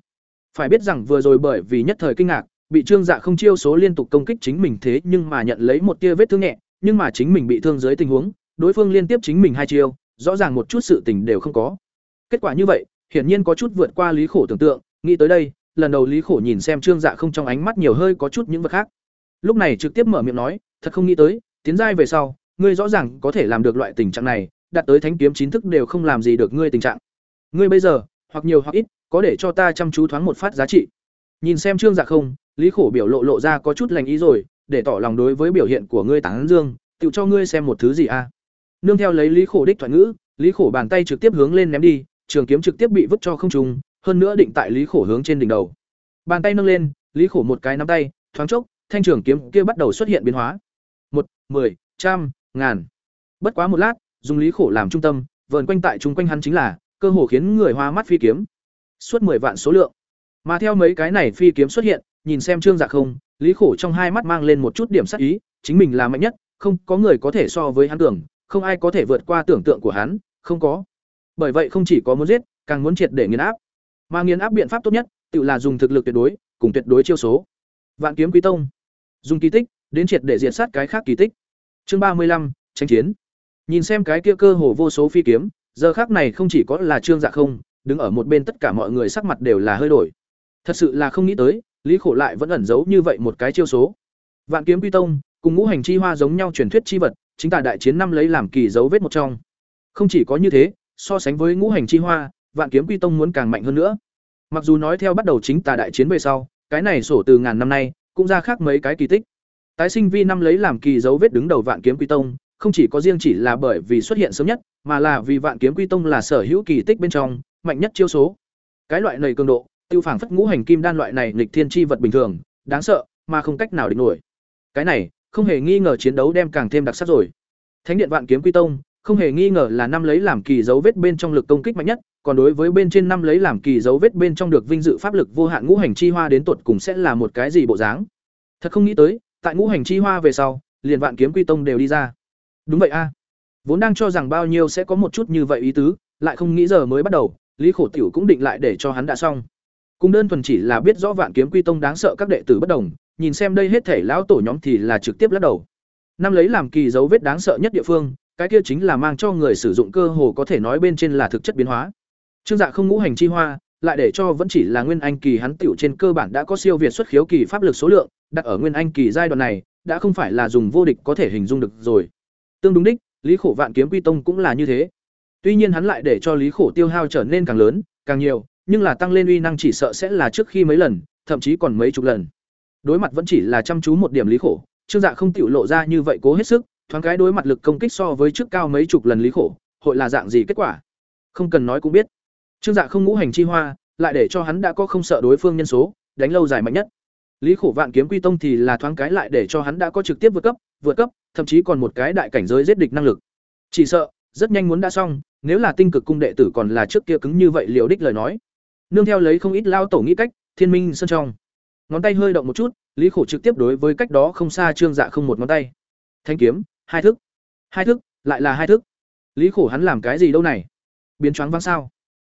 Phải biết rằng vừa rồi bởi vì nhất thời kinh ngạc, bị trương dạ không chiêu số liên tục công kích chính mình thế nhưng mà nhận lấy một tia vết thương nhẹ, nhưng mà chính mình bị thương dưới tình huống, đối phương liên tiếp chính mình hai chiêu, rõ ràng một chút sự tình đều không có. Kết quả như vậy, hiển nhiên có chút vượt qua Lý Khổ tưởng tượng, nghĩ tới đây, lần đầu Lý Khổ nhìn xem Trương Dạ không trong ánh mắt nhiều hơi có chút những vật khác. Lúc này trực tiếp mở miệng nói, thật không nghĩ tới, tiến giai về sau, ngươi rõ ràng có thể làm được loại tình trạng này, đạt tới thánh kiếm chín thức đều không làm gì được ngươi tình trạng. Ngươi bây giờ, hoặc nhiều hoặc ít, có để cho ta chăm chú thoáng một phát giá trị. Nhìn xem Trương Dạ không, Lý Khổ biểu lộ lộ ra có chút lành ý rồi, để tỏ lòng đối với biểu hiện của ngươi tán dương, tự cho ngươi xem một thứ gì a. Nương theo lấy Lý Khổ đích thoại ngữ, Lý Khổ bàn tay trực tiếp hướng lên ném đi, trường kiếm trực tiếp bị vứt cho không trung, hơn nữa định tại Lý Khổ hướng trên đỉnh đầu. Bàn tay nâng lên, Lý Khổ một cái nắm tay, thoáng chốc, thanh trường kiếm kia bắt đầu xuất hiện biến hóa. Một, mười, trăm, ngàn. Bất quá một lát, dùng Lý Khổ làm trung tâm, vờn quanh tại trung quanh hắn chính là cơ hồ khiến người hoa mắt phi kiếm. Suốt mười vạn số lượng. Mà theo mấy cái này phi kiếm xuất hiện, nhìn xem Trương Dạ không, Lý Khổ trong hai mắt mang lên một chút điểm sắc ý, chính mình là mạnh nhất, không có người có thể so với hắn tưởng, không ai có thể vượt qua tưởng tượng của hắn, không có. Bởi vậy không chỉ có muốn giết, càng muốn triệt để nghiền áp. Mà nghiền áp biện pháp tốt nhất, tự là dùng thực lực tuyệt đối, cùng tuyệt đối chiêu số. Vạn kiếm quý tông, dùng kỳ tích, đến triệt để diệt sát cái khác kỳ tích. Chương ba mươi lăm tranh chiến. Nhìn xem cái kia cơ hồ vô số phi kiếm, giờ khác này không chỉ có là Trương Dạ không, đứng ở một bên tất cả mọi người sắc mặt đều là hơi đổi. Thật sự là không nghĩ tới, Lý Khổ lại vẫn ẩn giấu như vậy một cái chiêu số. Vạn kiếm quy tông, cùng ngũ hành chi hoa giống nhau truyền thuyết chi vật, chính tả đại chiến năm lấy làm kỳ dấu vết một trong. Không chỉ có như thế, so sánh với ngũ hành chi hoa, vạn kiếm quy tông muốn càng mạnh hơn nữa. Mặc dù nói theo bắt đầu chính tà đại chiến về sau, cái này sổ từ ngàn năm nay, cũng ra khác mấy cái kỳ tích. Tái sinh vi năm lấy làm kỳ dấu vết đứng đầu vạn kiếm quy tông, không chỉ có riêng chỉ là bởi vì xuất hiện sớm nhất, mà là vì vạn kiếm quy tông là sở hữu kỳ tích bên trong, mạnh nhất chiêu số. Cái loại này cường độ, tiêu phảng phất ngũ hành kim đan loại này nghịch thiên chi vật bình thường, đáng sợ, mà không cách nào địch nổi. Cái này, không hề nghi ngờ chiến đấu đem càng thêm đặc sắc rồi. Thánh điện vạn kiếm quy tông, không hề nghi ngờ là năm lấy làm kỳ dấu vết bên trong lực công kích mạnh nhất, còn đối với bên trên năm lấy làm kỳ dấu vết bên trong được vinh dự pháp lực vô hạn ngũ hành chi hoa đến tột cùng sẽ là một cái gì bộ dáng. Thật không nghĩ tới, tại ngũ hành chi hoa về sau, liền vạn kiếm quy tông đều đi ra. Đúng vậy a. Vốn đang cho rằng bao nhiêu sẽ có một chút như vậy ý tứ, lại không nghĩ giờ mới bắt đầu, Lý Khổ Tiểu cũng định lại để cho hắn đã xong. Cùng đơn thuần chỉ là biết rõ vạn kiếm quy tông đáng sợ các đệ tử bất đồng, nhìn xem đây hết thể lão tổ nhóm thì là trực tiếp lắc đầu. Năm lấy làm kỳ dấu vết đáng sợ nhất địa phương, cái kia chính là mang cho người sử dụng cơ hồ có thể nói bên trên là thực chất biến hóa. Trương Dạ không ngũ hành chi hoa, lại để cho vẫn chỉ là nguyên anh kỳ hắn tiểu trên cơ bản đã có siêu việt xuất khiếu kỳ pháp lực số lượng, đặt ở nguyên anh kỳ giai đoạn này, đã không phải là dùng vô địch có thể hình dung được rồi. Tương đúng đích, Lý Khổ Vạn Kiếm Quy Tông cũng là như thế. Tuy nhiên hắn lại để cho Lý Khổ tiêu hao trở nên càng lớn, càng nhiều, nhưng là tăng lên uy năng chỉ sợ sẽ là trước khi mấy lần, thậm chí còn mấy chục lần. Đối mặt vẫn chỉ là chăm chú một điểm lý khổ, Trương Dạ không tiểu lộ ra như vậy cố hết sức, thoáng cái đối mặt lực công kích so với trước cao mấy chục lần lý khổ, hội là dạng gì kết quả? Không cần nói cũng biết. Trương Dạ không ngũ hành chi hoa, lại để cho hắn đã có không sợ đối phương nhân số, đánh lâu dài mạnh nhất. Lý Khổ Vạn Kiếm Quy Tông thì là thoáng cái lại để cho hắn đã có trực tiếp vượt cấp, vượt cấp, thậm chí còn một cái đại cảnh giới giết địch năng lực. Chỉ sợ, rất nhanh muốn đã xong, nếu là tinh cực cung đệ tử còn là trước kia cứng như vậy liều đích lời nói. Nương theo lấy không ít lao tổ nghĩ cách, Thiên Minh sơn trong. Ngón tay hơi động một chút, Lý Khổ trực tiếp đối với cách đó không xa Trương Dạ không một ngón tay. Thanh kiếm, hai thức. Hai thức, lại là hai thức. Lý Khổ hắn làm cái gì đâu này? Biến choáng váng sao?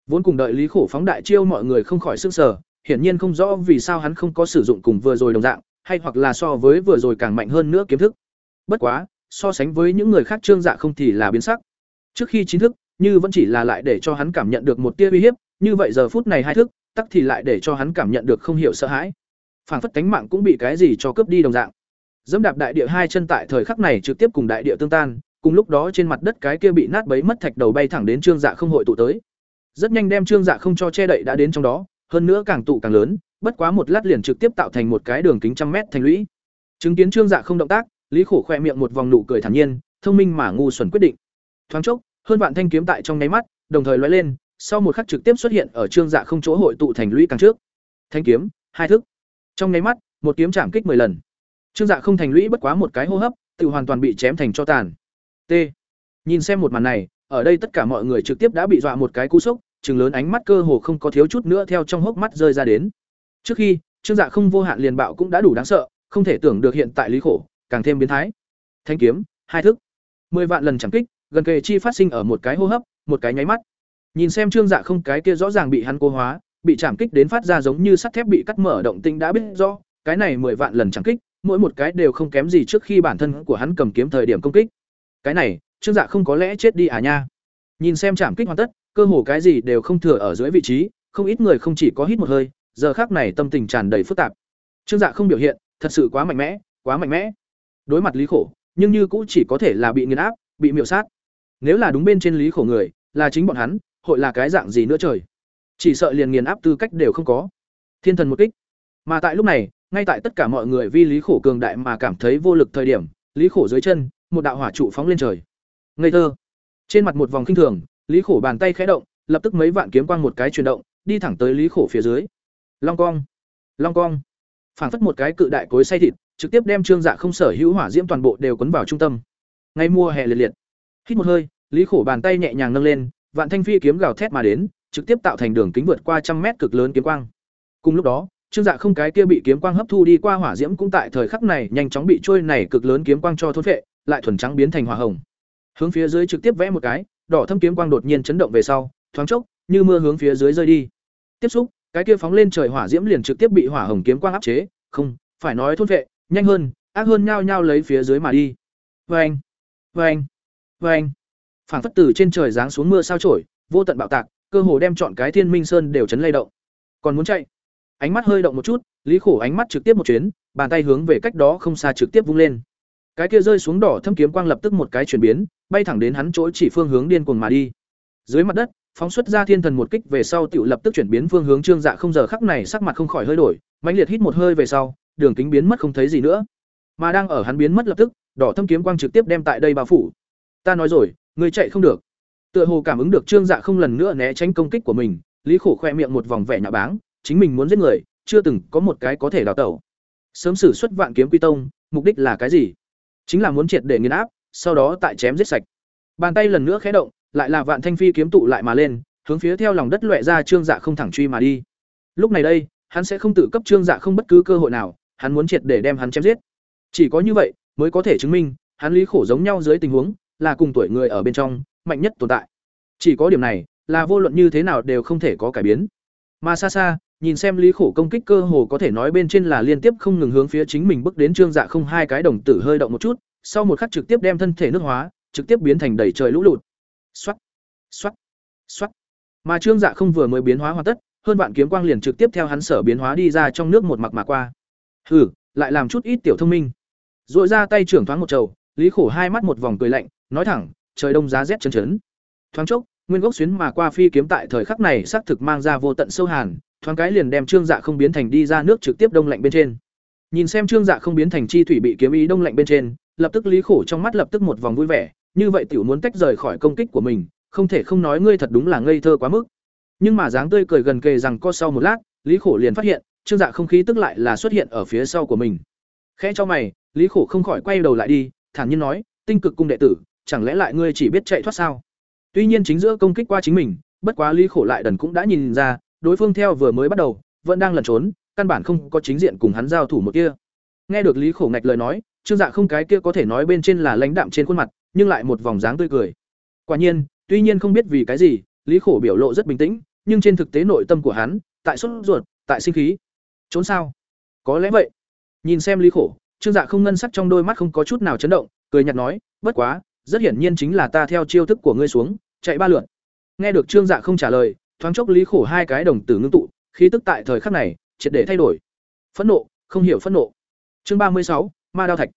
Vốn cùng đợi Lý Khổ phóng đại chiêu mọi người không khỏi sửng sở, hiển nhiên không rõ vì sao hắn không có sử dụng cùng vừa rồi đồng dạng, hay hoặc là so với vừa rồi càng mạnh hơn nữa kiếm thức. Bất quá, so sánh với những người khác Trương Dạ không thì là biến sắc. Trước khi chính thức, như vẫn chỉ là lại để cho hắn cảm nhận được một tia uy hiếp, như vậy giờ phút này hai thức, tắc thì lại để cho hắn cảm nhận được không hiểu sợ hãi. Phảng phất cánh mạng cũng bị cái gì cho cướp đi đồng dạng. Dẫm đạp đại địa hai chân tại thời khắc này trực tiếp cùng đại địa tương tan, cùng lúc đó trên mặt đất cái kia bị nát bấy mất thạch đầu bay thẳng đến Trương Dạ không hội tụ tới. Rất nhanh đem Trương Dạ không cho che đậy đã đến trong đó, hơn nữa càng tụ càng lớn, bất quá một lát liền trực tiếp tạo thành một cái đường kính trăm mét thành lũy. Chứng kiến Trương Dạ không động tác, Lý Khổ khoe miệng một vòng nụ cười thản nhiên, thông minh mà ngu xuẩn quyết định. Thoáng chốc, hơn vạn thanh kiếm tại trong nháy mắt, đồng thời loay lên, sau một khắc trực tiếp xuất hiện ở Trương Dạ không chỗ hội tụ thành lũy càng trước. Thanh kiếm, hai thức. Trong nháy mắt, một kiếm chạm kích 10 lần. Trương Dạ không thành lũy bất quá một cái hô hấp, tự hoàn toàn bị chém thành cho tàn. T. Nhìn xem một màn này, ở đây tất cả mọi người trực tiếp đã bị dọa một cái cú sốc, trừng lớn ánh mắt cơ hồ không có thiếu chút nữa theo trong hốc mắt rơi ra đến. Trước khi, Trương Dạ không vô hạn liền bạo cũng đã đủ đáng sợ, không thể tưởng được hiện tại lý khổ, càng thêm biến thái. Thanh kiếm, hai thức, mười vạn lần chẳng kích, gần kề chi phát sinh ở một cái hô hấp, một cái nháy mắt. Nhìn xem Trương Dạ không cái kia rõ ràng bị hắn cố hóa, bị chạm kích đến phát ra giống như sắt thép bị cắt mở động tinh đã biết rõ, cái này mười vạn lần chẳng kích, mỗi một cái đều không kém gì trước khi bản thân của hắn cầm kiếm thời điểm công kích. Cái này, Trương Dạ không có lẽ chết đi à nha. Nhìn xem chạm kích hoàn tất, cơ hồ cái gì đều không thừa ở dưới vị trí, không ít người không chỉ có hít một hơi, giờ khác này tâm tình tràn đầy phức tạp. Trương Dạ không biểu hiện, thật sự quá mạnh mẽ, quá mạnh mẽ. Đối mặt Lý Khổ, nhưng như cũng chỉ có thể là bị nghiền áp, bị miểu sát. Nếu là đúng bên trên Lý Khổ người, là chính bọn hắn, hội là cái dạng gì nữa trời? Chỉ sợ liền nghiền áp tư cách đều không có. Thiên thần một kích. Mà tại lúc này, ngay tại tất cả mọi người vì Lý Khổ cường đại mà cảm thấy vô lực thời điểm, Lý Khổ dưới chân, một đạo hỏa trụ phóng lên trời. Ngây thơ. Trên mặt một vòng kinh thường, Lý Khổ bàn tay khẽ động, lập tức mấy vạn kiếm quang một cái chuyển động, đi thẳng tới Lý Khổ phía dưới. Long cong, long cong. Phảng phất một cái cự đại cối say thịt, trực tiếp đem Trương Dạ không sở hữu hỏa diễm toàn bộ đều cuốn vào trung tâm. Ngay mùa hè liệt liệt. Hít một hơi, Lý Khổ bàn tay nhẹ nhàng nâng lên, vạn thanh phi kiếm gào thét mà đến, trực tiếp tạo thành đường kính vượt qua trăm mét cực lớn kiếm quang. Cùng lúc đó, Trương Dạ không cái kia bị kiếm quang hấp thu đi qua hỏa diễm cũng tại thời khắc này nhanh chóng bị trôi này cực lớn kiếm quang cho thôn phệ, lại thuần trắng biến thành hỏa hồng. Hướng phía dưới trực tiếp vẽ một cái, đỏ thâm kiếm quang đột nhiên chấn động về sau, thoáng chốc, như mưa hướng phía dưới rơi đi. Tiếp xúc, cái kia phóng lên trời hỏa diễm liền trực tiếp bị hỏa hồng kiếm quang áp chế, không, phải nói thôn vệ, nhanh hơn, ác hơn nhao nhao lấy phía dưới mà đi. Oeng, oeng, oeng. Phảng phất từ trên trời giáng xuống mưa sao chổi, vô tận bạo tạc, cơ hồ đem trọn cái Thiên Minh Sơn đều chấn lay động. Còn muốn chạy? Ánh mắt hơi động một chút, Lý Khổ ánh mắt trực tiếp một chuyến, bàn tay hướng về cách đó không xa trực tiếp vung lên. Cái kia rơi xuống đỏ thâm kiếm quang lập tức một cái chuyển biến, bay thẳng đến hắn chỗ chỉ phương hướng điên cuồng mà đi. Dưới mặt đất, phóng xuất ra thiên thần một kích về sau tiểu lập tức chuyển biến phương hướng trương dạ không giờ khắc này sắc mặt không khỏi hơi đổi, mãnh liệt hít một hơi về sau, đường kính biến mất không thấy gì nữa. Mà đang ở hắn biến mất lập tức, đỏ thâm kiếm quang trực tiếp đem tại đây bao phủ. Ta nói rồi, người chạy không được. Tựa hồ cảm ứng được trương dạ không lần nữa né tránh công kích của mình, Lý Khổ khoe miệng một vòng vẻ nhạ báng, chính mình muốn giết người, chưa từng có một cái có thể đào tẩu. Sớm sử xuất vạn kiếm quy tông, mục đích là cái gì? Chính là muốn triệt để nghiền áp, sau đó tại chém giết sạch. Bàn tay lần nữa khẽ động, lại là vạn thanh phi kiếm tụ lại mà lên, hướng phía theo lòng đất loẻ ra trương dạ không thẳng truy mà đi. Lúc này đây, hắn sẽ không tự cấp trương dạ không bất cứ cơ hội nào, hắn muốn triệt để đem hắn chém giết. Chỉ có như vậy mới có thể chứng minh, hắn lý khổ giống nhau dưới tình huống, là cùng tuổi người ở bên trong, mạnh nhất tồn tại. Chỉ có điểm này, là vô luận như thế nào đều không thể có cải biến. Mà xa xa, nhìn xem lý khổ công kích cơ hồ có thể nói bên trên là liên tiếp không ngừng hướng phía chính mình bước đến trương dạ không hai cái đồng tử hơi động một chút sau một khắc trực tiếp đem thân thể nước hóa trực tiếp biến thành đầy trời lũ lụt. Xoắt xoắt xoắt mà trương dạ không vừa mới biến hóa hoàn tất hơn vạn kiếm quang liền trực tiếp theo hắn sở biến hóa đi ra trong nước một mặc mà qua. Hừ lại làm chút ít tiểu thông minh. Rồi ra tay trưởng thoáng một trầu lý khổ hai mắt một vòng cười lạnh nói thẳng trời đông giá rét chấn chấn. Thoáng chốc nguyên gốc xuyến mà qua phi kiếm tại thời khắc này xác thực mang ra vô tận sâu hàn, thoáng cái liền đem Trương Dạ không biến thành đi ra nước trực tiếp đông lạnh bên trên. Nhìn xem Trương Dạ không biến thành chi thủy bị kiếm ý đông lạnh bên trên, lập tức Lý Khổ trong mắt lập tức một vòng vui vẻ, như vậy tiểu muốn tách rời khỏi công kích của mình, không thể không nói ngươi thật đúng là ngây thơ quá mức. Nhưng mà dáng tươi cười gần kề rằng co sau một lát, Lý Khổ liền phát hiện, Trương Dạ không khí tức lại là xuất hiện ở phía sau của mình. Khẽ cho mày, Lý Khổ không khỏi quay đầu lại đi, thản nhiên nói, "Tinh cực cung đệ tử, chẳng lẽ lại ngươi chỉ biết chạy thoát sao?" Tuy nhiên chính giữa công kích qua chính mình, bất quá Lý Khổ lại đần cũng đã nhìn ra, đối phương theo vừa mới bắt đầu, vẫn đang lẩn trốn, căn bản không có chính diện cùng hắn giao thủ một kia. Nghe được Lý Khổ ngạch lời nói, Trương Dạ không cái kia có thể nói bên trên là lãnh đạm trên khuôn mặt, nhưng lại một vòng dáng tươi cười. Quả nhiên, tuy nhiên không biết vì cái gì, Lý Khổ biểu lộ rất bình tĩnh, nhưng trên thực tế nội tâm của hắn, tại sốt ruột, tại sinh khí. Trốn sao? Có lẽ vậy. Nhìn xem Lý Khổ, Trương Dạ không ngân sắc trong đôi mắt không có chút nào chấn động, cười nhạt nói, "Bất quá, rất hiển nhiên chính là ta theo chiêu thức của ngươi xuống, chạy ba lượt." Nghe được Trương Dạ không trả lời, thoáng chốc Lý Khổ hai cái đồng tử ngưng tụ, khí tức tại thời khắc này, triệt để thay đổi. Phẫn nộ, không hiểu phẫn nộ. Chương ba mươi sáu, Ma đao thạch.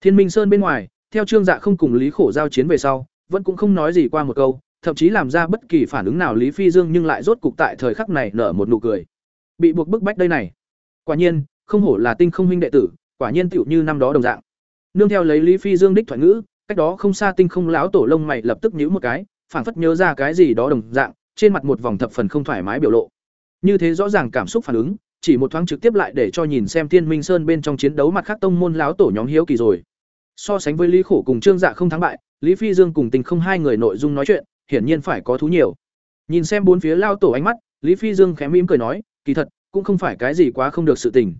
Thiên Minh Sơn bên ngoài, theo Trương Dạ không cùng Lý Khổ giao chiến về sau, vẫn cũng không nói gì qua một câu, thậm chí làm ra bất kỳ phản ứng nào Lý Phi Dương nhưng lại rốt cục tại thời khắc này nở một nụ cười. Bị buộc bức bách đây này. Quả nhiên, không hổ là tinh không huynh đệ tử, quả nhiên tựu như năm đó đồng dạng. Nương theo lấy Lý Phi Dương đích thoại ngữ, cách đó không xa tinh không lão tổ lông mày lập tức nhíu một cái, phảng phất nhớ ra cái gì đó đồng dạng, trên mặt một vòng thập phần không thoải mái biểu lộ. Như thế rõ ràng cảm xúc phản ứng, chỉ một thoáng trực tiếp lại để cho nhìn xem Thiên Minh Sơn bên trong chiến đấu mặt khác tông môn lão tổ nhóm hiếu kỳ rồi. So sánh với Lý Khổ cùng Trương Dạ không thắng bại, Lý Phi Dương cùng Tình không hai người nội dung nói chuyện, hiển nhiên phải có thú nhiều. Nhìn xem bốn phía lao tổ ánh mắt, Lý Phi Dương khẽ mỉm cười nói, kỳ thật, cũng không phải cái gì quá không được sự tình.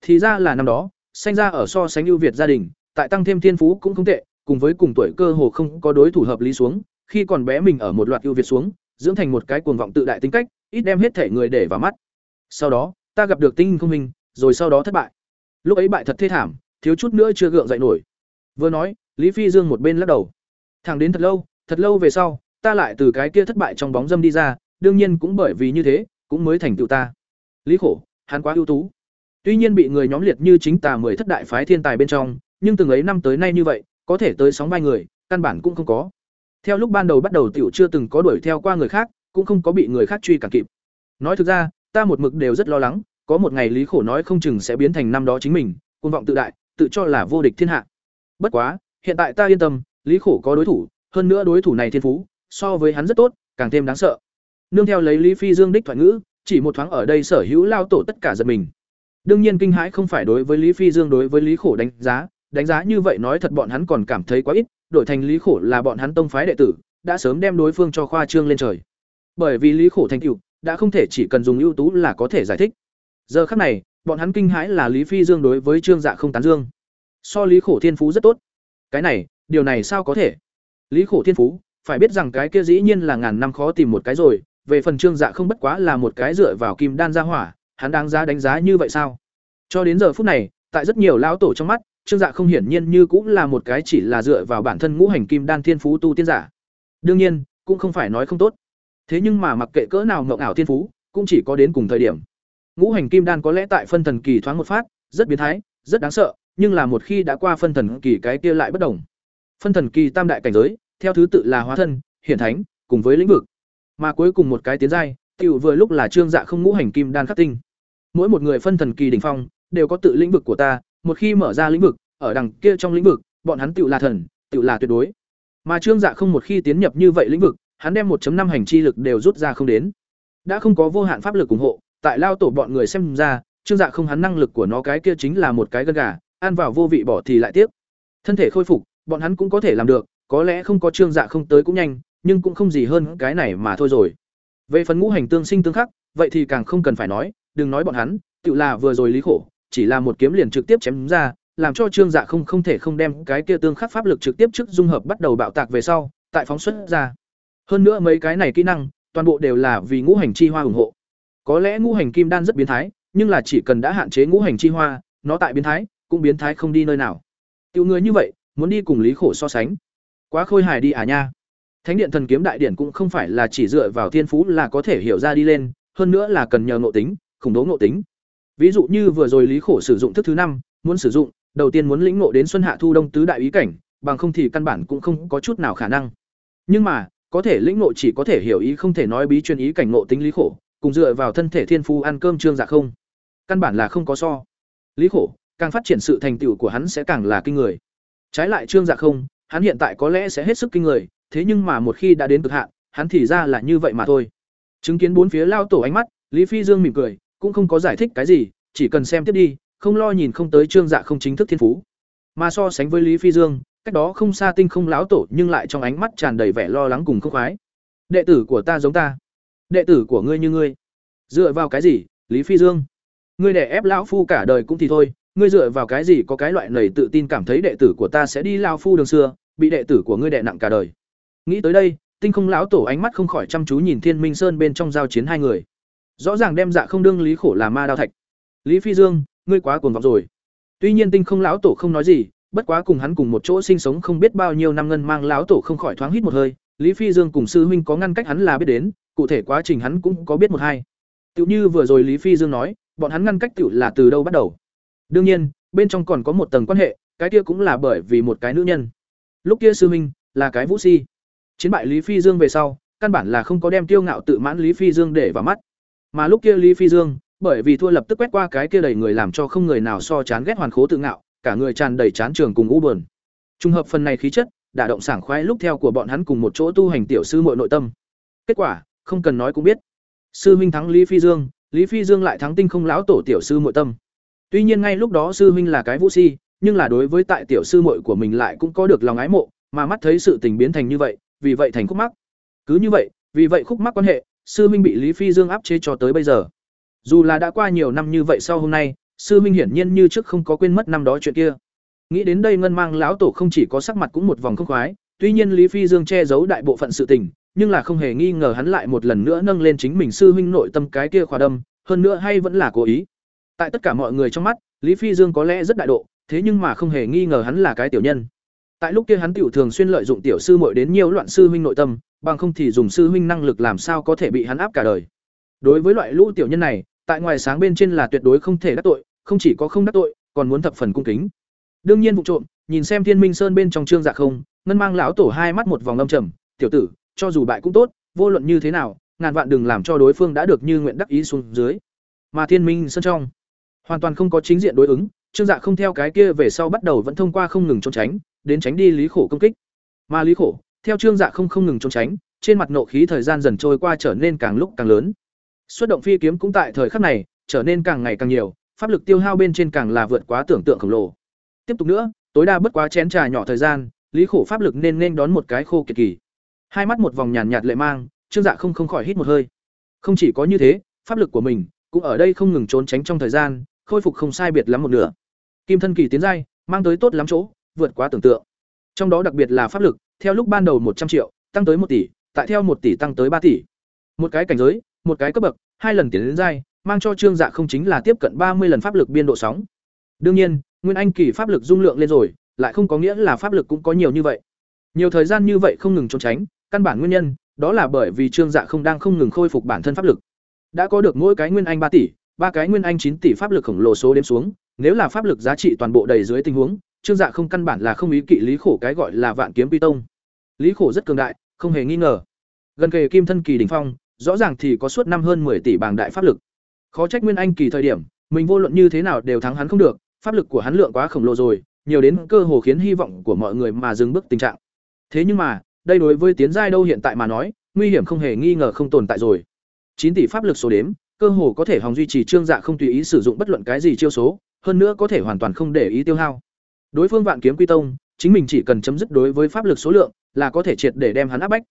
Thì ra là năm đó, sinh ra ở so sánh ưu việt gia đình, tại tăng thêm thiên phú cũng không tệ, cùng với cùng tuổi cơ hồ không có đối thủ hợp lý xuống, khi còn bé mình ở một loạt ưu việt xuống, dưỡng thành một cái cuồng vọng tự đại tính cách, ít đem hết thể người để vào mắt. Sau đó, ta gặp được tinh không minh, rồi sau đó thất bại. Lúc ấy bại thật thê thảm, thiếu chút nữa chưa gượng dậy nổi. Vừa nói, Lý Phi Dương một bên lắc đầu. Thẳng đến thật lâu, thật lâu về sau, ta lại từ cái kia thất bại trong bóng dâm đi ra, đương nhiên cũng bởi vì như thế, cũng mới thành tựu ta. Lý Khổ, hắn quá ưu tú. Tuy nhiên bị người nhóm liệt như chính tà mười thất đại phái thiên tài bên trong, nhưng từng ấy năm tới nay như vậy, có thể tới sóng vai người, căn bản cũng không có. Theo lúc ban đầu bắt đầu tiểu chưa từng có đuổi theo qua người khác, cũng không có bị người khác truy cản kịp. Nói thực ra, ta một mực đều rất lo lắng, có một ngày Lý Khổ nói không chừng sẽ biến thành năm đó chính mình, cuồng vọng tự đại, tự cho là vô địch thiên hạ. Bất quá, hiện tại ta yên tâm, Lý Khổ có đối thủ, hơn nữa đối thủ này thiên phú, so với hắn rất tốt, càng thêm đáng sợ. Nương theo lấy Lý Phi Dương đích thoại ngữ, chỉ một thoáng ở đây sở hữu lao tổ tất cả giật mình. Đương nhiên kinh hãi không phải đối với Lý Phi Dương đối với Lý Khổ đánh giá, đánh giá như vậy nói thật bọn hắn còn cảm thấy quá ít, đổi thành Lý Khổ là bọn hắn tông phái đệ tử, đã sớm đem đối phương cho khoa trương lên trời. Bởi vì Lý Khổ thành tựu, đã không thể chỉ cần dùng ưu tú là có thể giải thích. Giờ khắc này, bọn hắn kinh hãi là Lý Phi Dương đối với Trương Dạ không tán dương. So Lý Khổ thiên phú rất tốt. Cái này, điều này sao có thể? Lý Khổ thiên phú, phải biết rằng cái kia dĩ nhiên là ngàn năm khó tìm một cái rồi, về phần Trương Dạ không bất quá là một cái dựa vào kim đan ra hỏa, hắn đáng giá đánh giá như vậy sao? Cho đến giờ phút này, tại rất nhiều lão tổ trong mắt, Trương Dạ không hiển nhiên như cũng là một cái chỉ là dựa vào bản thân ngũ hành kim đan thiên phú tu tiên giả. Đương nhiên, cũng không phải nói không tốt. Thế nhưng mà mặc kệ cỡ nào ngộng ảo thiên phú, cũng chỉ có đến cùng thời điểm. Ngũ hành kim đan có lẽ tại phân thần kỳ thoáng một phát, rất biến thái, rất đáng sợ, nhưng là một khi đã qua phân thần kỳ cái kia lại bất đồng. Phân thần kỳ tam đại cảnh giới, theo thứ tự là hóa thân, hiển thánh, cùng với lĩnh vực. Mà cuối cùng một cái tiến giai, tiểu vừa lúc là trương dạ không ngũ hành kim đan khắc tinh. Mỗi một người phân thần kỳ đỉnh phong, đều có tự lĩnh vực của ta, một khi mở ra lĩnh vực, ở đằng kia trong lĩnh vực, bọn hắn tựu là thần, tựu là tuyệt đối. Mà trương dạ không một khi tiến nhập như vậy lĩnh vực, hắn đem 1.5 hành chi lực đều rút ra không đến. Đã không có vô hạn pháp lực ủng hộ, tại lao tổ bọn người xem ra, trương dạ không hắn năng lực của nó cái kia chính là một cái gân gà, ăn vào vô vị bỏ thì lại tiếc. Thân thể khôi phục, bọn hắn cũng có thể làm được, có lẽ không có trương dạ không tới cũng nhanh, nhưng cũng không gì hơn cái này mà thôi rồi. Về phần ngũ hành tương sinh tương khắc, vậy thì càng không cần phải nói, đừng nói bọn hắn, tự là vừa rồi lý khổ, chỉ là một kiếm liền trực tiếp chém ra, làm cho trương dạ không không thể không đem cái kia tương khắc pháp lực trực tiếp trước dung hợp bắt đầu bạo tạc về sau, tại phóng xuất ra. Hơn nữa mấy cái này kỹ năng, toàn bộ đều là vì ngũ hành chi hoa ủng hộ. Có lẽ ngũ hành kim đan rất biến thái, nhưng là chỉ cần đã hạn chế ngũ hành chi hoa, nó tại biến thái, cũng biến thái không đi nơi nào. Tiểu người như vậy, muốn đi cùng Lý Khổ so sánh. Quá khôi hài đi à nha. Thánh điện thần kiếm đại điển cũng không phải là chỉ dựa vào thiên phú là có thể hiểu ra đi lên, hơn nữa là cần nhờ ngộ tính, khủng đố ngộ tính. Ví dụ như vừa rồi Lý Khổ sử dụng thức thứ năm, muốn sử dụng, đầu tiên muốn lĩnh ngộ đến xuân hạ thu đông tứ đại ý cảnh, bằng không thì căn bản cũng không có chút nào khả năng. Nhưng mà, có thể lĩnh ngộ chỉ có thể hiểu ý không thể nói bí truyền ý cảnh ngộ tính lý khổ cùng dựa vào thân thể thiên phu ăn cơm trương dạ không. Căn bản là không có so. Lý khổ càng phát triển sự thành tựu của hắn sẽ càng là kinh người. Trái lại trương dạ không hắn hiện tại có lẽ sẽ hết sức kinh người thế nhưng mà một khi đã đến cực hạn hắn thì ra là như vậy mà thôi. Chứng kiến bốn phía lao tổ ánh mắt lý phi dương mỉm cười cũng không có giải thích cái gì, chỉ cần xem tiếp đi, không lo nhìn không tới trương dạ không chính thức thiên phú. Mà so sánh với lý phi dương, cách đó không xa tinh không láo tổ nhưng lại trong ánh mắt tràn đầy vẻ lo lắng cùng không khoái. Đệ tử của ta giống ta. Đệ tử của ngươi như ngươi. Dựa vào cái gì, lý phi dương? Ngươi để ép lão phu cả đời cũng thì thôi, ngươi dựa vào cái gì có cái loại này tự tin cảm thấy đệ tử của ta sẽ đi lao phu đường xưa, bị đệ tử của ngươi đè nặng cả đời? Nghĩ tới đây, tinh không lão tổ ánh mắt không khỏi chăm chú nhìn thiên minh sơn bên trong giao chiến hai người rõ ràng đem dạ không đương lý khổ là ma đao thạch. Lý phi dương, ngươi quá cuồng vọng rồi. Tuy nhiên tinh không lão tổ không nói gì, bất quá cùng hắn cùng một chỗ sinh sống không biết bao nhiêu năm ngân mang lão tổ không khỏi thoáng hít một hơi. Lý phi dương cùng sư huynh có ngăn cách hắn là biết đến, cụ thể quá trình hắn cũng có biết một hai. Tựu như vừa rồi lý phi dương nói, bọn hắn ngăn cách tựu là từ đâu bắt đầu? Đương nhiên, bên trong còn có một tầng quan hệ, cái kia cũng là bởi vì một cái nữ nhân. Lúc kia sư huynh là cái vũ si. Chiến bại lý phi dương về sau, căn bản là không có đem tiêu ngạo tự mãn lý phi dương để vào mắt mà lúc kia lý phi dương, bởi vì thua lập tức quét qua cái kia đầy người làm cho không người nào so chán ghét hoàn khố tự ngạo, cả người tràn đầy chán trường cùng u buồn. Trùng hợp phần này khí chất đả động sảng khoái lúc theo của bọn hắn cùng một chỗ tu hành tiểu sư muội nội tâm. Kết quả, không cần nói cũng biết. Sư huynh thắng lý phi dương, lý phi dương lại thắng tinh không lão tổ tiểu sư muội tâm. Tuy nhiên ngay lúc đó sư huynh là cái vũ si, nhưng là đối với tại tiểu sư muội của mình lại cũng có được lòng ái mộ, mà mắt thấy sự tình biến thành như vậy, vì vậy thành khúc mắc. Cứ như vậy, vì vậy khúc mắc quan hệ sư huynh bị lý phi dương áp chế cho tới bây giờ. Dù là đã qua nhiều năm như vậy sau hôm nay, sư huynh hiển nhiên như trước không có quên mất năm đó chuyện kia. Nghĩ đến đây ngân mang lão tổ không chỉ có sắc mặt cũng một vòng không khoái, tuy nhiên lý phi dương che giấu đại bộ phận sự tình, nhưng là không hề nghi ngờ hắn lại một lần nữa nâng lên chính mình sư huynh nội tâm cái kia khỏa đâm, hơn nữa hay vẫn là cố ý. Tại tất cả mọi người trong mắt, lý phi dương có lẽ rất đại độ, thế nhưng mà không hề nghi ngờ hắn là cái tiểu nhân tại lúc kia hắn tiểu thường xuyên lợi dụng tiểu sư muội đến nhiều loạn sư huynh nội tâm, bằng không thì dùng sư huynh năng lực làm sao có thể bị hắn áp cả đời. Đối với loại lũ tiểu nhân này, tại ngoài sáng bên trên là tuyệt đối không thể đắc tội, không chỉ có không đắc tội, còn muốn thập phần cung kính. Đương nhiên vụ trộm, nhìn xem thiên minh sơn bên trong trương dạ không, ngân mang lão tổ hai mắt một vòng âm trầm, tiểu tử, cho dù bại cũng tốt, vô luận như thế nào, ngàn vạn đừng làm cho đối phương đã được như nguyện đắc ý xuống dưới. Mà thiên minh sơn trong, hoàn toàn không có chính diện đối ứng, trương dạ không theo cái kia về sau bắt đầu vẫn thông qua không ngừng trốn tránh đến tránh đi lý khổ công kích. Mà lý khổ, theo trương dạ không không ngừng trốn tránh, trên mặt nộ khí thời gian dần trôi qua trở nên càng lúc càng lớn. Xuất động phi kiếm cũng tại thời khắc này, trở nên càng ngày càng nhiều, pháp lực tiêu hao bên trên càng là vượt quá tưởng tượng khổng lồ. Tiếp tục nữa, tối đa bất quá chén trà nhỏ thời gian, lý khổ pháp lực nên nên đón một cái khô kiệt kỳ. Hai mắt một vòng nhàn nhạt lệ mang, trương dạ không không khỏi hít một hơi. Không chỉ có như thế, pháp lực của mình cũng ở đây không ngừng trốn tránh trong thời gian, khôi phục không sai biệt lắm một nửa. Kim thân kỳ tiến giai, mang tới tốt lắm chỗ vượt quá tưởng tượng. Trong đó đặc biệt là pháp lực, theo lúc ban đầu một trăm triệu, tăng tới một tỷ, tại theo một tỷ tăng tới ba tỷ. Một cái cảnh giới, một cái cấp bậc, hai lần tiến đến giai, mang cho trương dạ không chính là tiếp cận ba mươi lần pháp lực biên độ sóng. Đương nhiên, nguyên anh kỳ pháp lực dung lượng lên rồi, lại không có nghĩa là pháp lực cũng có nhiều như vậy. Nhiều thời gian như vậy không ngừng trốn tránh, căn bản nguyên nhân, đó là bởi vì trương dạ không đang không ngừng khôi phục bản thân pháp lực. Đã có được mỗi cái nguyên anh ba tỷ, ba cái nguyên anh chín tỷ pháp lực khổng lồ số đếm xuống, nếu là pháp lực giá trị toàn bộ đầy dưới tình huống trương dạ không căn bản là không ý kỵ lý khổ cái gọi là vạn kiếm pi tông. Lý khổ rất cường đại, không hề nghi ngờ. Gần kề kim thân kỳ đỉnh phong, rõ ràng thì có suốt năm hơn 10 tỷ bảng đại pháp lực. Khó trách nguyên anh kỳ thời điểm, mình vô luận như thế nào đều thắng hắn không được, pháp lực của hắn lượng quá khổng lồ rồi, nhiều đến cơ hồ khiến hy vọng của mọi người mà dừng bước tình trạng. Thế nhưng mà, đây đối với tiến giai đâu hiện tại mà nói, nguy hiểm không hề nghi ngờ không tồn tại rồi. Chín tỷ pháp lực số đếm, cơ hồ có thể hòng duy trì trương dạ không tùy ý sử dụng bất luận cái gì chiêu số, hơn nữa có thể hoàn toàn không để ý tiêu hao đối phương vạn kiếm quy tông, chính mình chỉ cần chấm dứt đối với pháp lực số lượng, là có thể triệt để đem hắn áp bách.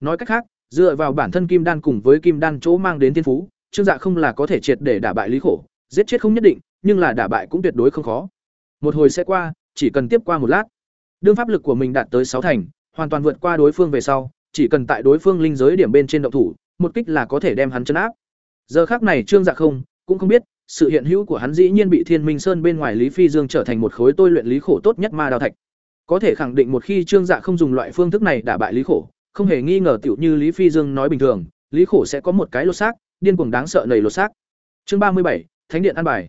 Nói cách khác, dựa vào bản thân kim đan cùng với kim đan chỗ mang đến thiên phú, trương dạ không là có thể triệt để đả bại lý khổ, giết chết không nhất định, nhưng là đả bại cũng tuyệt đối không khó. Một hồi sẽ qua, chỉ cần tiếp qua một lát. Đương pháp lực của mình đạt tới sáu thành, hoàn toàn vượt qua đối phương về sau, chỉ cần tại đối phương linh giới điểm bên trên động thủ, một kích là có thể đem hắn chấn áp. Giờ khác này trương dạ không cũng không biết, sự hiện hữu của hắn dĩ nhiên bị thiên minh sơn bên ngoài lý phi dương trở thành một khối tôi luyện lý khổ tốt nhất ma đào thạch. Có thể khẳng định một khi trương dạ không dùng loại phương thức này đả bại lý khổ, không hề nghi ngờ tiểu như lý phi dương nói bình thường, lý khổ sẽ có một cái lột xác, điên cuồng đáng sợ nầy lột xác. Chương ba mươi bảy, thánh điện an bài.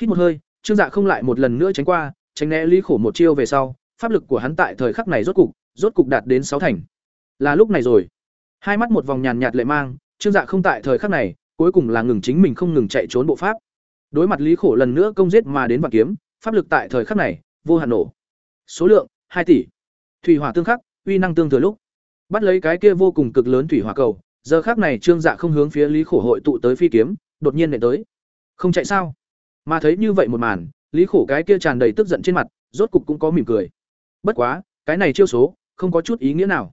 Hít một hơi, trương dạ không lại một lần nữa tránh qua, tránh né lý khổ một chiêu về sau, pháp lực của hắn tại thời khắc này rốt cục rốt cục đạt đến sáu thành. Là lúc này rồi. Hai mắt một vòng nhàn nhạt lệ mang, trương dạ không tại thời khắc này cuối cùng là ngừng chính mình không ngừng chạy trốn bộ pháp. Đối mặt lý khổ lần nữa công giết mà đến vạn kiếm, pháp lực tại thời khắc này, vô hạn nổ. Số lượng, hai tỷ. Thủy hỏa tương khắc, uy năng tương thừa lúc. Bắt lấy cái kia vô cùng cực lớn thủy hỏa cầu, giờ khắc này trương dạ không hướng phía lý khổ hội tụ tới phi kiếm, đột nhiên nện tới. Không chạy sao? Mà thấy như vậy một màn, lý khổ cái kia tràn đầy tức giận trên mặt, rốt cục cũng có mỉm cười. Bất quá, cái này chiêu số, không có chút ý nghĩa nào.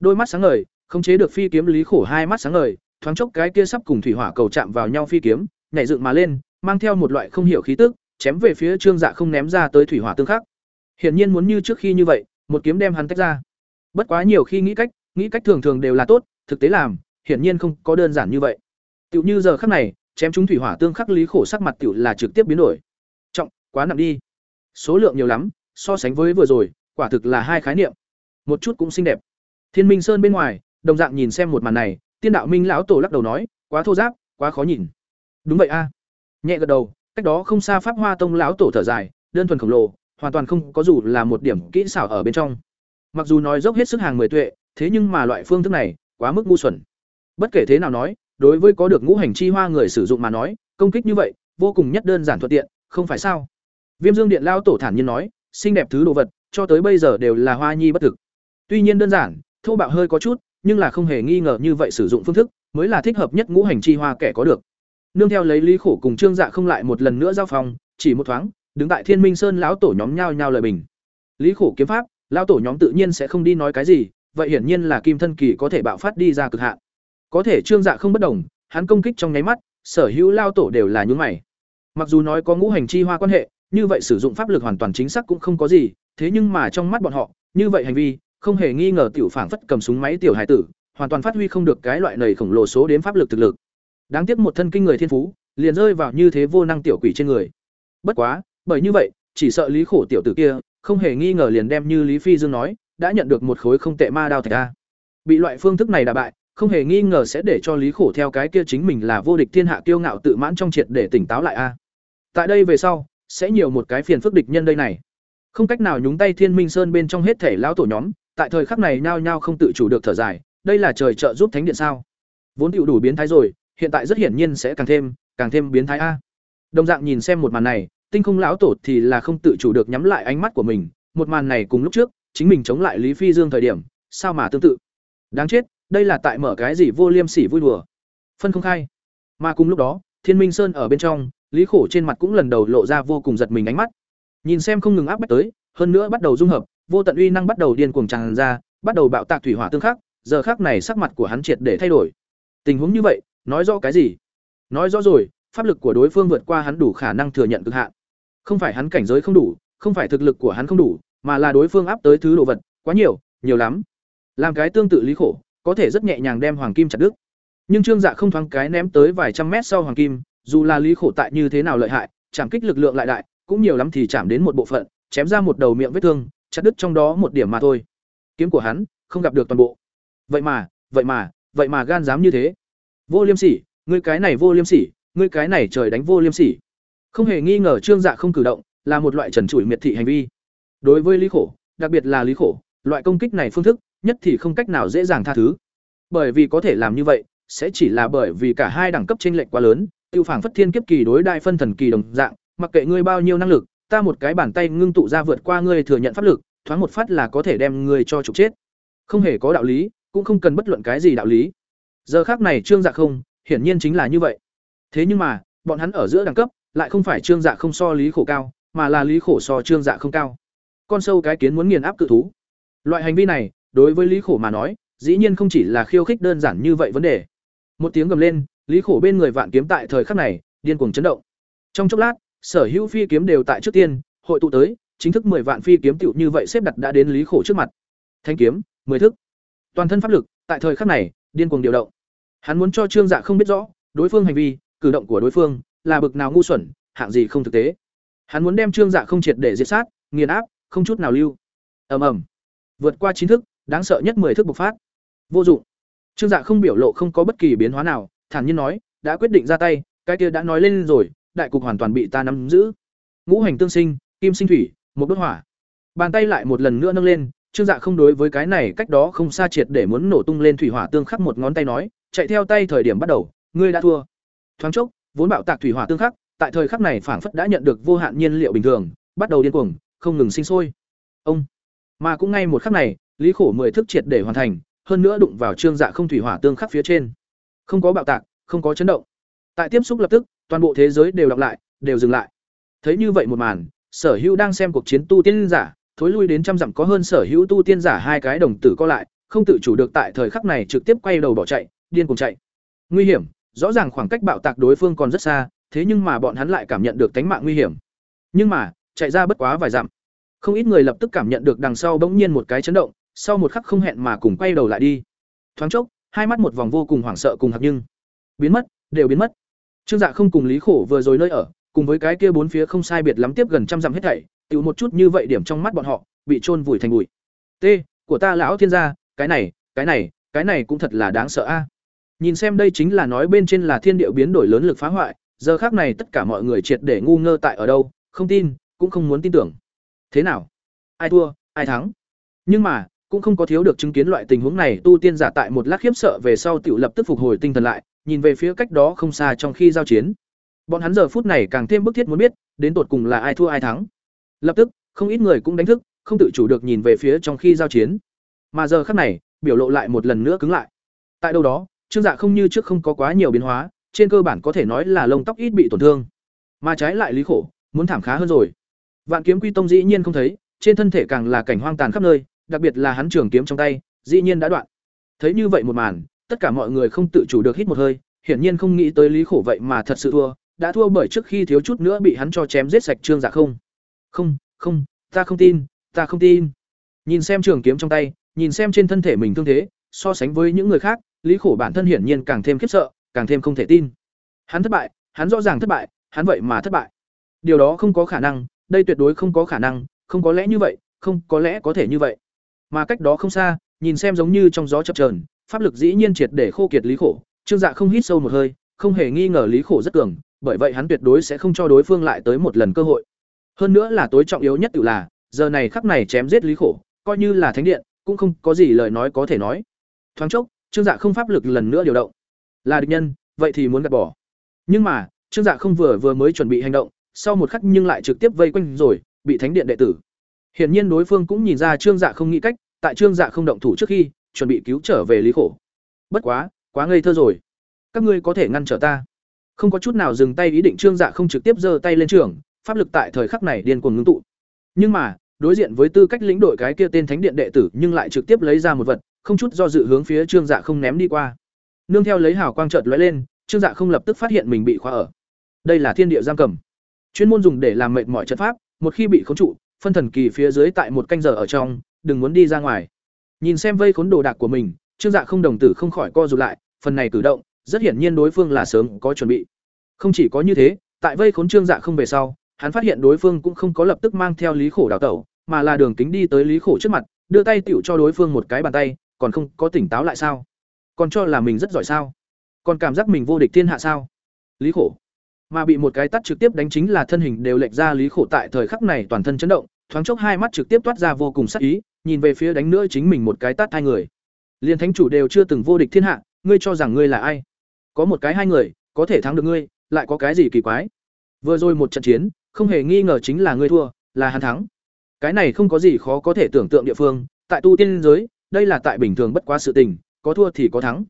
Đôi mắt sáng ngời không chế được phi kiếm lý khổ hai mắt sáng ngời thoáng chốc cái kia sắp cùng thủy hỏa cầu chạm vào nhau phi kiếm, nhảy dựng mà lên, mang theo một loại không hiểu khí tức, chém về phía trương dạ không ném ra tới thủy hỏa tương khắc. Hiển nhiên muốn như trước khi như vậy, một kiếm đem hắn tách ra. Bất quá nhiều khi nghĩ cách nghĩ cách thường thường đều là tốt, thực tế làm, hiển nhiên không có đơn giản như vậy. Tựu như giờ khắc này, chém chúng thủy hỏa tương khắc lý khổ sắc mặt tựu là trực tiếp biến đổi. Trọng, quá nặng đi. Số lượng nhiều lắm, so sánh với vừa rồi, quả thực là hai khái niệm. Một chút cũng xinh đẹp. Thiên minh sơn bên ngoài, đồng dạng nhìn xem một màn này tiên đạo minh lão tổ lắc đầu nói, quá thô giáp, quá khó nhìn. Đúng vậy a. Nhẹ gật đầu, cách đó không xa pháp hoa tông lão tổ thở dài, đơn thuần khổng lồ, hoàn toàn không có dù là một điểm kỹ xảo ở bên trong. Mặc dù nói dốc hết sức hàng mười tuệ, thế nhưng mà loại phương thức này, quá mức ngu xuẩn. Bất kể thế nào nói, đối với có được ngũ hành chi hoa người sử dụng mà nói, công kích như vậy, vô cùng nhất đơn giản thuận tiện, không phải sao? Viêm dương điện lao tổ thản nhiên nói, xinh đẹp thứ đồ vật, cho tới bây giờ đều là hoa nhi bất thực. Tuy nhiên đơn giản, thô bạo hơi có chút nhưng là không hề nghi ngờ như vậy sử dụng phương thức mới là thích hợp nhất ngũ hành chi hoa kẻ có được. Nương theo lấy lý khổ cùng trương dạ không lại một lần nữa giao phòng, chỉ một thoáng, đứng tại thiên minh sơn lão tổ nhóm nhao nhao lời bình. Lý khổ kiếm pháp, lão tổ nhóm tự nhiên sẽ không đi nói cái gì, vậy hiển nhiên là kim thân kỳ có thể bạo phát đi ra cực hạn. Có thể trương dạ không bất đồng, hắn công kích trong nháy mắt, sở hữu lao tổ đều là nhún mày. Mặc dù nói có ngũ hành chi hoa quan hệ, như vậy sử dụng pháp lực hoàn toàn chính xác cũng không có gì, thế nhưng mà trong mắt bọn họ, như vậy hành vi không hề nghi ngờ tiểu phảng phất cầm súng máy tiểu hải tử, hoàn toàn phát huy không được cái loại nầy khổng lồ số đến pháp lực thực lực. Đáng tiếc một thân kinh người thiên phú, liền rơi vào như thế vô năng tiểu quỷ trên người. Bất quá, bởi như vậy, chỉ sợ lý khổ tiểu tử kia, không hề nghi ngờ liền đem như lý phi dương nói, đã nhận được một khối không tệ ma đao thạch a. Bị loại phương thức này đả bại, không hề nghi ngờ sẽ để cho lý khổ theo cái kia chính mình là vô địch thiên hạ kiêu ngạo tự mãn trong triệt để tỉnh táo lại a. Tại đây về sau, sẽ nhiều một cái phiền phức địch nhân đây này. Không cách nào nhúng tay thiên minh sơn bên trong hết thể lão tổ nhóm tại thời khắc này nhao nhao không tự chủ được thở dài, đây là trời trợ giúp thánh điện sao? Vốn tiểu đủ biến thái rồi, hiện tại rất hiển nhiên sẽ càng thêm càng thêm biến thái a. Đồng dạng nhìn xem một màn này, tinh không lão tổ thì là không tự chủ được nhắm lại ánh mắt của mình, một màn này cùng lúc trước, chính mình chống lại lý phi dương thời điểm, sao mà tương tự? Đáng chết, đây là tại mở cái gì vô liêm sỉ vui đùa? Phân không khai. Mà cùng lúc đó, thiên minh sơn ở bên trong, lý khổ trên mặt cũng lần đầu lộ ra vô cùng giật mình ánh mắt. Nhìn xem không ngừng áp bách tới hơn nữa bắt đầu dung hợp, vô tận uy năng bắt đầu điên cuồng tràn ra, bắt đầu bạo tạc thủy hỏa tương khắc, giờ khắc này sắc mặt của hắn triệt để thay đổi. Tình huống như vậy, nói rõ cái gì? Nói rõ rồi, pháp lực của đối phương vượt qua hắn đủ khả năng thừa nhận cực hạn. Không phải hắn cảnh giới không đủ, không phải thực lực của hắn không đủ, mà là đối phương áp tới thứ đồ vật, quá nhiều nhiều lắm. Làm cái tương tự lý khổ, có thể rất nhẹ nhàng đem hoàng kim chặt đứt. Nhưng trương dạ không thoáng cái ném tới vài trăm mét sau hoàng kim, dù là lý khổ tại như thế nào lợi hại, chạm kích lực lượng lại đại, cũng nhiều lắm thì chạm đến một bộ phận chém ra một đầu miệng vết thương, chặt đứt trong đó một điểm mà thôi. Kiếm của hắn không gặp được toàn bộ. Vậy mà vậy mà vậy mà gan dám như thế. Vô liêm sỉ, ngươi cái này vô liêm sỉ, ngươi cái này trời đánh vô liêm sỉ. Không hề nghi ngờ trương dạ không cử động, là một loại trần trụi miệt thị hành vi. Đối với lý khổ, đặc biệt là lý khổ, loại công kích này phương thức, nhất thì không cách nào dễ dàng tha thứ. Bởi vì có thể làm như vậy, sẽ chỉ là bởi vì cả hai đẳng cấp chênh lệch quá lớn, tiêu phảng phất thiên kiếp kỳ đối đại phân thần kỳ đồng dạng, mặc kệ ngươi bao nhiêu năng lực ta một cái bàn tay ngưng tụ ra vượt qua ngươi thừa nhận pháp lực, thoáng một phát là có thể đem ngươi cho trục chết. Không hề có đạo lý, cũng không cần bất luận cái gì đạo lý. Giờ khác này trương dạ không, hiển nhiên chính là như vậy. Thế nhưng mà, bọn hắn ở giữa đẳng cấp, lại không phải trương dạ không so lý khổ cao, mà là lý khổ so trương dạ không cao. Con sâu cái kiến muốn nghiền áp cự thú. Loại hành vi này, đối với lý khổ mà nói, dĩ nhiên không chỉ là khiêu khích đơn giản như vậy vấn đề. Một tiếng gầm lên, lý khổ bên người vạn kiếm tại thời khắc này, điên cuồng chấn động. Trong chốc lát sở hữu phi kiếm đều tại trước tiên, hội tụ tới, chính thức mười vạn phi kiếm tựu như vậy xếp đặt đã đến lý khổ trước mặt. Thanh kiếm, mười thức. Toàn thân pháp lực, tại thời khắc này, điên cuồng điều động. Hắn muốn cho trương dạ không biết rõ, đối phương hành vi, cử động của đối phương, là bực nào ngu xuẩn, hạng gì không thực tế. Hắn muốn đem trương dạ không triệt để diệt sát, nghiền áp, không chút nào lưu. Ầm ầm. Vượt qua chín thức, đáng sợ nhất mười thức bộc phát. Vô dụng. Trương dạ không biểu lộ không có bất kỳ biến hóa nào, thản nhiên nói, đã quyết định ra tay, cái kia đã nói lên rồi đại cục hoàn toàn bị ta nắm giữ ngũ hành tương sinh kim sinh thủy một đốt hỏa bàn tay lại một lần nữa nâng lên Trương Dạ không đối với cái này cách đó không xa triệt để muốn nổ tung lên thủy hỏa tương khắc một ngón tay nói, chạy theo tay thời điểm bắt đầu, ngươi đã thua. Thoáng chốc, vốn bạo tạc thủy hỏa tương khắc, tại thời khắc này phảng phất đã nhận được vô hạn nhiên liệu bình thường, bắt đầu điên cuồng, không ngừng sinh sôi. Ông, mà cũng ngay một khắc này, Lý Khổ mười thức triệt để hoàn thành, hơn nữa đụng vào Trương Dạ không thủy hỏa tương khắc phía trên. Không có bạo tạc, không có chấn động. Tại tiếp xúc lập tức, toàn bộ thế giới đều đọc lại, đều dừng lại. Thấy như vậy một màn, Sở Hữu đang xem cuộc chiến tu tiên giả, thối lui đến trăm dặm có hơn Sở Hữu tu tiên giả hai cái đồng tử co lại, không tự chủ được tại thời khắc này trực tiếp quay đầu bỏ chạy, điên cùng chạy. Nguy hiểm, rõ ràng khoảng cách bạo tạc đối phương còn rất xa, thế nhưng mà bọn hắn lại cảm nhận được tính mạng nguy hiểm. Nhưng mà, chạy ra bất quá vài dặm. Không ít người lập tức cảm nhận được đằng sau bỗng nhiên một cái chấn động, sau một khắc không hẹn mà cùng quay đầu lại đi. Thoáng chốc, hai mắt một vòng vô cùng hoảng sợ cùng hạc nhưng biến mất, đều biến mất. Trương Dạ không cùng Lý Khổ vừa rồi nơi ở, cùng với cái kia bốn phía không sai biệt lắm tiếp gần trăm dặm hết thảy, tiểu một chút như vậy điểm trong mắt bọn họ, bị chôn vùi thành bụi. T, của ta lão thiên gia, cái này, cái này, cái này cũng thật là đáng sợ a. Nhìn xem đây chính là nói bên trên là thiên địa biến đổi lớn lực phá hoại, giờ khác này tất cả mọi người triệt để ngu ngơ tại ở đâu, không tin, cũng không muốn tin tưởng. Thế nào? Ai thua, ai thắng? Nhưng mà, cũng không có thiếu được chứng kiến loại tình huống này, tu tiên giả tại một lát khiếp sợ về sau tiểu lập tức phục hồi tinh thần lại, nhìn về phía cách đó không xa trong khi giao chiến. Bọn hắn giờ phút này càng thêm bức thiết muốn biết, đến tột cùng là ai thua ai thắng. Lập tức, không ít người cũng đánh thức, không tự chủ được nhìn về phía trong khi giao chiến. Mà giờ khắc này, biểu lộ lại một lần nữa cứng lại. Tại đâu đó, Trương Dạ không như trước không có quá nhiều biến hóa, trên cơ bản có thể nói là lông tóc ít bị tổn thương. Mà trái lại Lý Khổ, muốn thảm khá hơn rồi. Vạn kiếm quy tông dĩ nhiên không thấy, trên thân thể càng là cảnh hoang tàn khắp nơi, đặc biệt là hắn trường kiếm trong tay, dĩ nhiên đã đoạn. Thấy như vậy một màn, tất cả mọi người không tự chủ được hít một hơi, hiển nhiên không nghĩ tới Lý Khổ vậy mà thật sự thua, đã thua bởi trước khi thiếu chút nữa bị hắn cho chém giết sạch Trương Dạ không. Không, không, ta không tin, ta không tin. Nhìn xem trường kiếm trong tay, nhìn xem trên thân thể mình thương thế, so sánh với những người khác, Lý Khổ bản thân hiển nhiên càng thêm khiếp sợ, càng thêm không thể tin. Hắn thất bại, hắn rõ ràng thất bại, hắn vậy mà thất bại. Điều đó không có khả năng, đây tuyệt đối không có khả năng, không có lẽ như vậy, không có lẽ có thể như vậy. Mà cách đó không xa, nhìn xem giống như trong gió chập chờn, pháp lực dĩ nhiên triệt để khô kiệt Lý Khổ, Trương Dạ không hít sâu một hơi, không hề nghi ngờ Lý Khổ rất cường, bởi vậy hắn tuyệt đối sẽ không cho đối phương lại tới một lần cơ hội. Hơn nữa là tối trọng yếu nhất tự là, giờ này khắc này chém giết Lý Khổ, coi như là thánh điện, cũng không có gì lời nói có thể nói. Thoáng chốc, Trương Dạ không pháp lực lần nữa điều động. Là địch nhân, vậy thì muốn gạt bỏ. Nhưng mà, Trương Dạ không vừa vừa mới chuẩn bị hành động, sau một khắc nhưng lại trực tiếp vây quanh rồi, bị thánh điện đệ tử. Hiển nhiên đối phương cũng nhìn ra Trương Dạ không nghĩ cách, tại Trương Dạ không động thủ trước khi, chuẩn bị cứu trở về Lý Khổ. Bất quá, quá ngây thơ rồi. Các ngươi có thể ngăn trở ta. Không có chút nào dừng tay ý định Trương Dạ không trực tiếp giơ tay lên trường, pháp lực tại thời khắc này điên cuồng ngưng tụ. Nhưng mà, đối diện với tư cách lĩnh đội cái kia tên thánh điện đệ tử, nhưng lại trực tiếp lấy ra một vật, không chút do dự hướng phía Trương Dạ không ném đi qua. Nương theo lấy hào quang trợt lóe lên, Trương Dạ không lập tức phát hiện mình bị khóa ở. Đây là thiên địa giam cầm, chuyên môn dùng để làm mệt mỏi trận pháp, một khi bị khống trụ, phân thần kỳ phía dưới tại một canh giờ ở trong, đừng muốn đi ra ngoài. Nhìn xem vây khốn đồ đạc của mình, Trương Dạ không đồng tử không khỏi co rụt lại, phần này cử động, rất hiển nhiên đối phương là sớm có chuẩn bị. Không chỉ có như thế, tại vây khốn Trương Dạ không về sau, hắn phát hiện đối phương cũng không có lập tức mang theo Lý Khổ đào tẩu, mà là đường kính đi tới Lý Khổ trước mặt, đưa tay tựu cho đối phương một cái bàn tay, còn không có tỉnh táo lại sao? Còn cho là mình rất giỏi sao? Còn cảm giác mình vô địch thiên hạ sao? Lý Khổ. Mà bị một cái tát trực tiếp đánh chính là thân hình đều lệch ra Lý Khổ tại thời khắc này toàn thân chấn động, thoáng chốc hai mắt trực tiếp toát ra vô cùng sắc ý, nhìn về phía đánh nữa chính mình một cái tát hai người. Liên thánh chủ đều chưa từng vô địch thiên hạ, ngươi cho rằng ngươi là ai? Có một cái hai người, có thể thắng được ngươi, lại có cái gì kỳ quái? Vừa rồi một trận chiến, không hề nghi ngờ chính là ngươi thua, là hắn thắng. Cái này không có gì khó có thể tưởng tượng địa phương, tại tu tiên giới, đây là tại bình thường bất quá sự tình, có thua thì có thắng.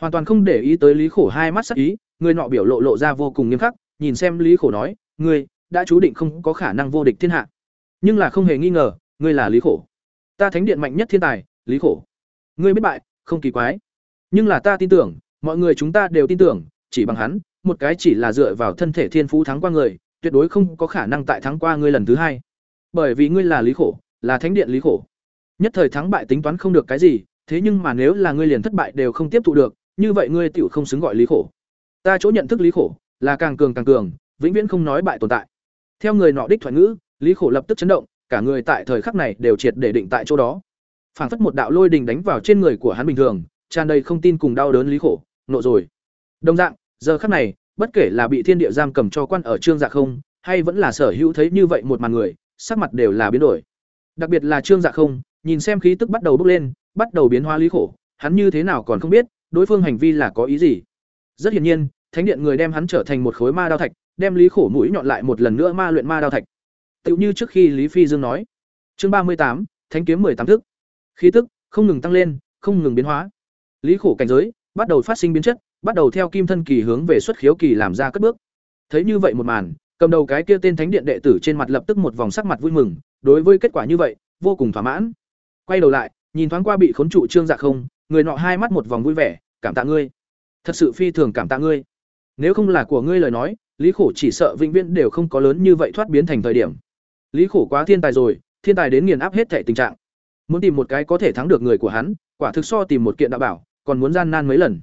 Hoàn toàn không để ý tới Lý Khổ hai mắt sắc ý, người nọ biểu lộ lộ ra vô cùng nghiêm khắc, nhìn xem Lý Khổ nói, "Ngươi đã chú định không có khả năng vô địch thiên hạ." Nhưng là không hề nghi ngờ, ngươi là Lý Khổ. Ta thánh điện mạnh nhất thiên tài, Lý Khổ. Ngươi biết bại, không kỳ quái. Nhưng là ta tin tưởng, mọi người chúng ta đều tin tưởng, chỉ bằng hắn, một cái chỉ là dựa vào thân thể thiên phú thắng qua người, tuyệt đối không có khả năng tại thắng qua ngươi lần thứ hai. Bởi vì ngươi là Lý Khổ, là thánh điện Lý Khổ. Nhất thời thắng bại tính toán không được cái gì, thế nhưng mà nếu là ngươi liền thất bại đều không tiếp thụ được, như vậy ngươi tiểu không xứng gọi Lý Khổ. Ta chỗ nhận thức Lý Khổ, là càng cường càng cường, vĩnh viễn không nói bại tồn tại. Theo người nọ đích thoại ngữ, Lý Khổ lập tức chấn động, cả người tại thời khắc này đều triệt để định tại chỗ đó. Phảng phất một đạo lôi đình đánh vào trên người của hắn bình thường, tràn đầy không tin cùng đau đớn Lý Khổ, nộ rồi. Đồng dạng, giờ khắc này, bất kể là bị thiên địa giam cầm cho quan ở trương dạ không, hay vẫn là sở hữu thấy như vậy một màn người, sắc mặt đều là biến đổi. Đặc biệt là trương dạ không, nhìn xem khí tức bắt đầu bốc lên, bắt đầu biến hóa lý khổ, hắn như thế nào còn không biết, đối phương hành vi là có ý gì. Rất hiển nhiên, thánh điện người đem hắn trở thành một khối ma đao thạch, đem lý khổ mũi nhọn lại một lần nữa ma luyện ma đao thạch. Tựu như trước khi Lý Phi Dương nói. Chương ba mươi tám, Thánh kiếm tám thức. Khí tức không ngừng tăng lên, không ngừng biến hóa. Lý khổ cảnh giới bắt đầu phát sinh biến chất, bắt đầu theo kim thân kỳ hướng về xuất khiếu kỳ làm ra cất bước. Thấy như vậy một màn, cầm đầu cái kia tên thánh điện đệ tử trên mặt lập tức một vòng sắc mặt vui mừng, đối với kết quả như vậy, vô cùng thỏa mãn. Quay đầu lại, nhìn thoáng qua bị khốn trụ Trương Dạ không, người nọ hai mắt một vòng vui vẻ, cảm tạ ngươi. Thật sự phi thường cảm tạ ngươi. Nếu không là của ngươi lời nói, Lý Khổ chỉ sợ vĩnh viễn đều không có lớn như vậy thoát biến thành thời điểm. Lý Khổ quá thiên tài rồi, thiên tài đến nghiền áp hết thể tình trạng. Muốn tìm một cái có thể thắng được người của hắn, quả thực so tìm một kiện đạo bảo, còn muốn gian nan mấy lần.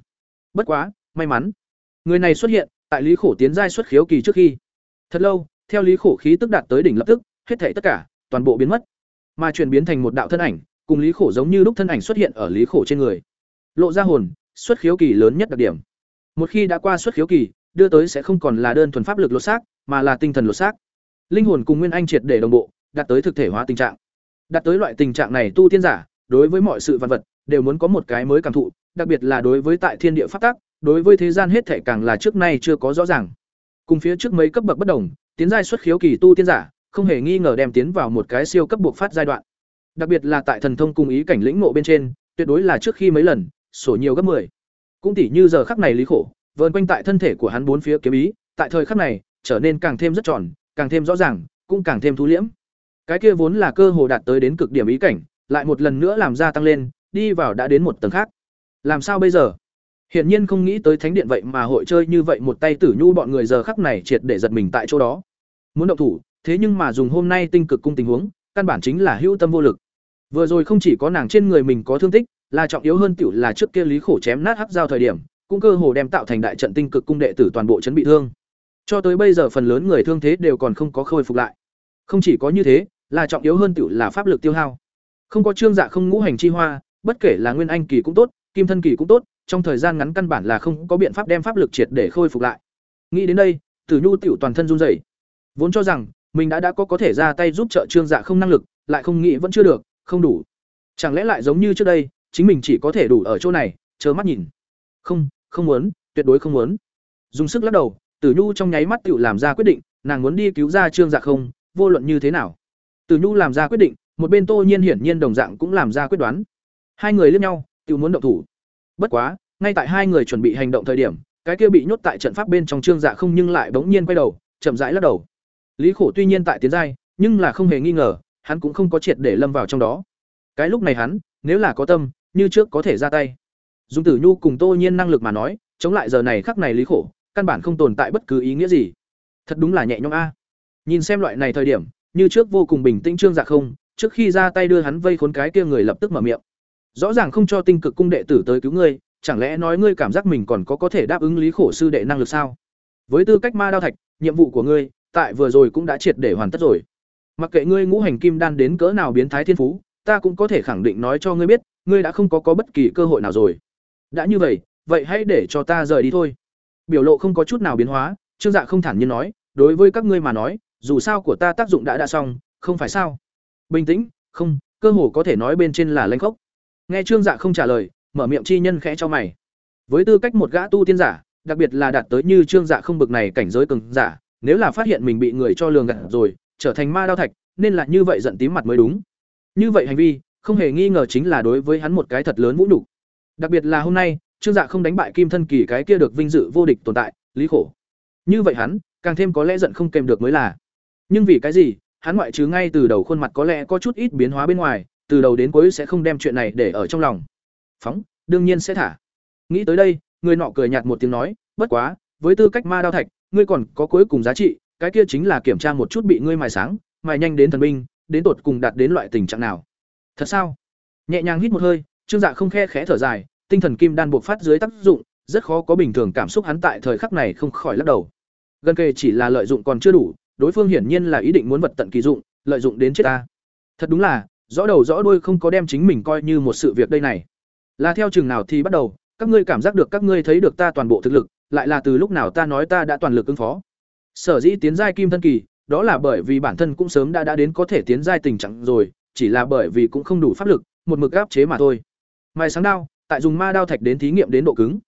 Bất quá, may mắn, người này xuất hiện tại Lý Khổ tiến giai xuất khiếu kỳ trước khi. Thật lâu, theo Lý Khổ khí tức đạt tới đỉnh lập tức, hết thảy tất cả, toàn bộ biến mất, mà chuyển biến thành một đạo thân ảnh, cùng Lý Khổ giống như lúc thân ảnh xuất hiện ở Lý Khổ trên người. Lộ ra hồn, xuất khiếu kỳ lớn nhất đặc điểm. Một khi đã qua xuất khiếu kỳ, đưa tới sẽ không còn là đơn thuần pháp lực lột xác, mà là tinh thần lột xác. Linh hồn cùng nguyên anh triệt để đồng bộ, đạt tới thực thể hóa tình trạng. Đạt tới loại tình trạng này tu tiên giả, đối với mọi sự vật vật đều muốn có một cái mới cảm thụ, đặc biệt là đối với tại thiên địa phát tác, đối với thế gian hết thể càng là trước nay chưa có rõ ràng. Cùng phía trước mấy cấp bậc bất đồng, tiến giai xuất khiếu kỳ tu tiên giả, không hề nghi ngờ đem tiến vào một cái siêu cấp buộc phát giai đoạn. Đặc biệt là tại thần thông cùng ý cảnh lĩnh ngộ bên trên, tuyệt đối là trước khi mấy lần, sổ nhiều gấp 10. Cũng tỷ như giờ khắc này lý khổ, vờn quanh tại thân thể của hắn bốn phía kiếm ý, tại thời khắc này, trở nên càng thêm rất tròn, càng thêm rõ ràng, cũng càng thêm thú liễm. Cái kia vốn là cơ hồ đạt tới đến cực điểm ý cảnh, lại một lần nữa làm ra tăng lên, đi vào đã đến một tầng khác. Làm sao bây giờ? Hiển nhiên không nghĩ tới thánh điện vậy mà hội chơi như vậy một tay tử nhu bọn người giờ khắc này triệt để giật mình tại chỗ đó. Muốn động thủ, thế nhưng mà dùng hôm nay tinh cực cung tình huống, căn bản chính là hữu tâm vô lực. Vừa rồi không chỉ có nàng trên người mình có thương tích, là trọng yếu hơn tiểu là trước kia Lý Khổ chém nát hắc giao thời điểm, cũng cơ hồ đem tạo thành đại trận tinh cực cung đệ tử toàn bộ chấn bị thương. Cho tới bây giờ phần lớn người thương thế đều còn không có khôi phục lại. Không chỉ có như thế, là trọng yếu hơn tiểu là pháp lực tiêu hao. Không có trương dạ không ngũ hành chi hoa, bất kể là nguyên anh kỳ cũng tốt, kim thân kỳ cũng tốt, trong thời gian ngắn căn bản là không có biện pháp đem pháp lực triệt để khôi phục lại. Nghĩ đến đây, Tử Nhu tiểu toàn thân run rẩy. Vốn cho rằng mình đã đã có có thể ra tay giúp trợ Trương Dạ không năng lực, lại không nghĩ vẫn chưa được, không đủ. Chẳng lẽ lại giống như trước đây, chính mình chỉ có thể đủ ở chỗ này, chớ mắt nhìn. Không, không muốn, tuyệt đối không muốn. Dùng sức lắc đầu, Tử Nhu trong nháy mắt tự làm ra quyết định, nàng muốn đi cứu ra Trương Dạ không, vô luận như thế nào. Tử Nhu làm ra quyết định, một bên Tô Nhiên hiển nhiên đồng dạng cũng làm ra quyết đoán. Hai người liếc nhau, tự muốn động thủ. Bất quá, ngay tại hai người chuẩn bị hành động thời điểm, cái kia bị nhốt tại trận pháp bên trong Trương Dạ không nhưng lại bỗng nhiên quay đầu, chậm rãi lắc đầu. Lý Khổ tuy nhiên tại tiến giai, nhưng là không hề nghi ngờ, hắn cũng không có triệt để lâm vào trong đó. Cái lúc này hắn, nếu là có tâm, như trước có thể ra tay. Dung Tử Nhu cùng Tô Nhiên năng lực mà nói, chống lại giờ này khắc này Lý Khổ, căn bản không tồn tại bất cứ ý nghĩa gì. Thật đúng là nhẹ nhõm a. Nhìn xem loại này thời điểm, như trước vô cùng bình tĩnh Trương Dạ không, trước khi ra tay đưa hắn vây khốn cái kia người lập tức mở miệng. Rõ ràng không cho tinh cực cung đệ tử tới cứu ngươi, chẳng lẽ nói ngươi cảm giác mình còn có có thể đáp ứng Lý Khổ sư đệ năng lực sao? Với tư cách ma đao thạch, nhiệm vụ của ngươi, tại vừa rồi cũng đã triệt để hoàn tất rồi. Mặc kệ ngươi ngũ hành kim đan đến cỡ nào biến thái thiên phú, ta cũng có thể khẳng định nói cho ngươi biết, ngươi đã không có có bất kỳ cơ hội nào rồi. Đã như vậy, vậy hãy để cho ta rời đi thôi. Biểu lộ không có chút nào biến hóa, Trương Dạ không thản nhiên nói, đối với các ngươi mà nói, dù sao của ta tác dụng đã đã xong, không phải sao? Bình tĩnh, không, cơ hồ có thể nói bên trên là lanh khốc. Nghe Trương Dạ không trả lời, mở miệng chi nhân khẽ cho mày. Với tư cách một gã tu tiên giả, đặc biệt là đạt tới như Trương Dạ không bực này cảnh giới cường giả, nếu là phát hiện mình bị người cho lường gạt rồi, trở thành ma đao thạch, nên là như vậy giận tím mặt mới đúng. Như vậy hành vi, không hề nghi ngờ chính là đối với hắn một cái thật lớn vũ nhục. Đặc biệt là hôm nay, Trương Dạ không đánh bại Kim Thân Kỳ cái kia được vinh dự vô địch tồn tại, Lý Khổ. Như vậy hắn, càng thêm có lẽ giận không kềm được mới là. Nhưng vì cái gì, hắn ngoại trừ ngay từ đầu khuôn mặt có lẽ có chút ít biến hóa bên ngoài, từ đầu đến cuối sẽ không đem chuyện này để ở trong lòng. Phóng, đương nhiên sẽ thả. Nghĩ tới đây, người nọ cười nhạt một tiếng nói, bất quá, với tư cách ma đao thạch, ngươi còn có cuối cùng giá trị, cái kia chính là kiểm tra một chút bị ngươi mài sáng, mài nhanh đến thần binh, đến tột cùng đạt đến loại tình trạng nào. Thật sao? Nhẹ nhàng hít một hơi, Trương Dạ không khe khẽ thở dài, tinh thần kim đan buộc phát dưới tác dụng, rất khó có bình thường cảm xúc hắn tại thời khắc này không khỏi lắc đầu. Gần kề chỉ là lợi dụng còn chưa đủ, đối phương hiển nhiên là ý định muốn vật tận kỳ dụng, lợi dụng đến chết ta. Thật đúng là, rõ đầu rõ đuôi không có đem chính mình coi như một sự việc đây này. Là theo chừng nào thì bắt đầu, các ngươi cảm giác được các ngươi thấy được ta toàn bộ thực lực, lại là từ lúc nào ta nói ta đã toàn lực ứng phó. Sở dĩ tiến giai kim thân kỳ, đó là bởi vì bản thân cũng sớm đã đã đến có thể tiến giai tình trạng rồi, chỉ là bởi vì cũng không đủ pháp lực, một mực áp chế mà thôi. Mai sáng đao, tại dùng ma đao thạch đến thí nghiệm đến độ cứng,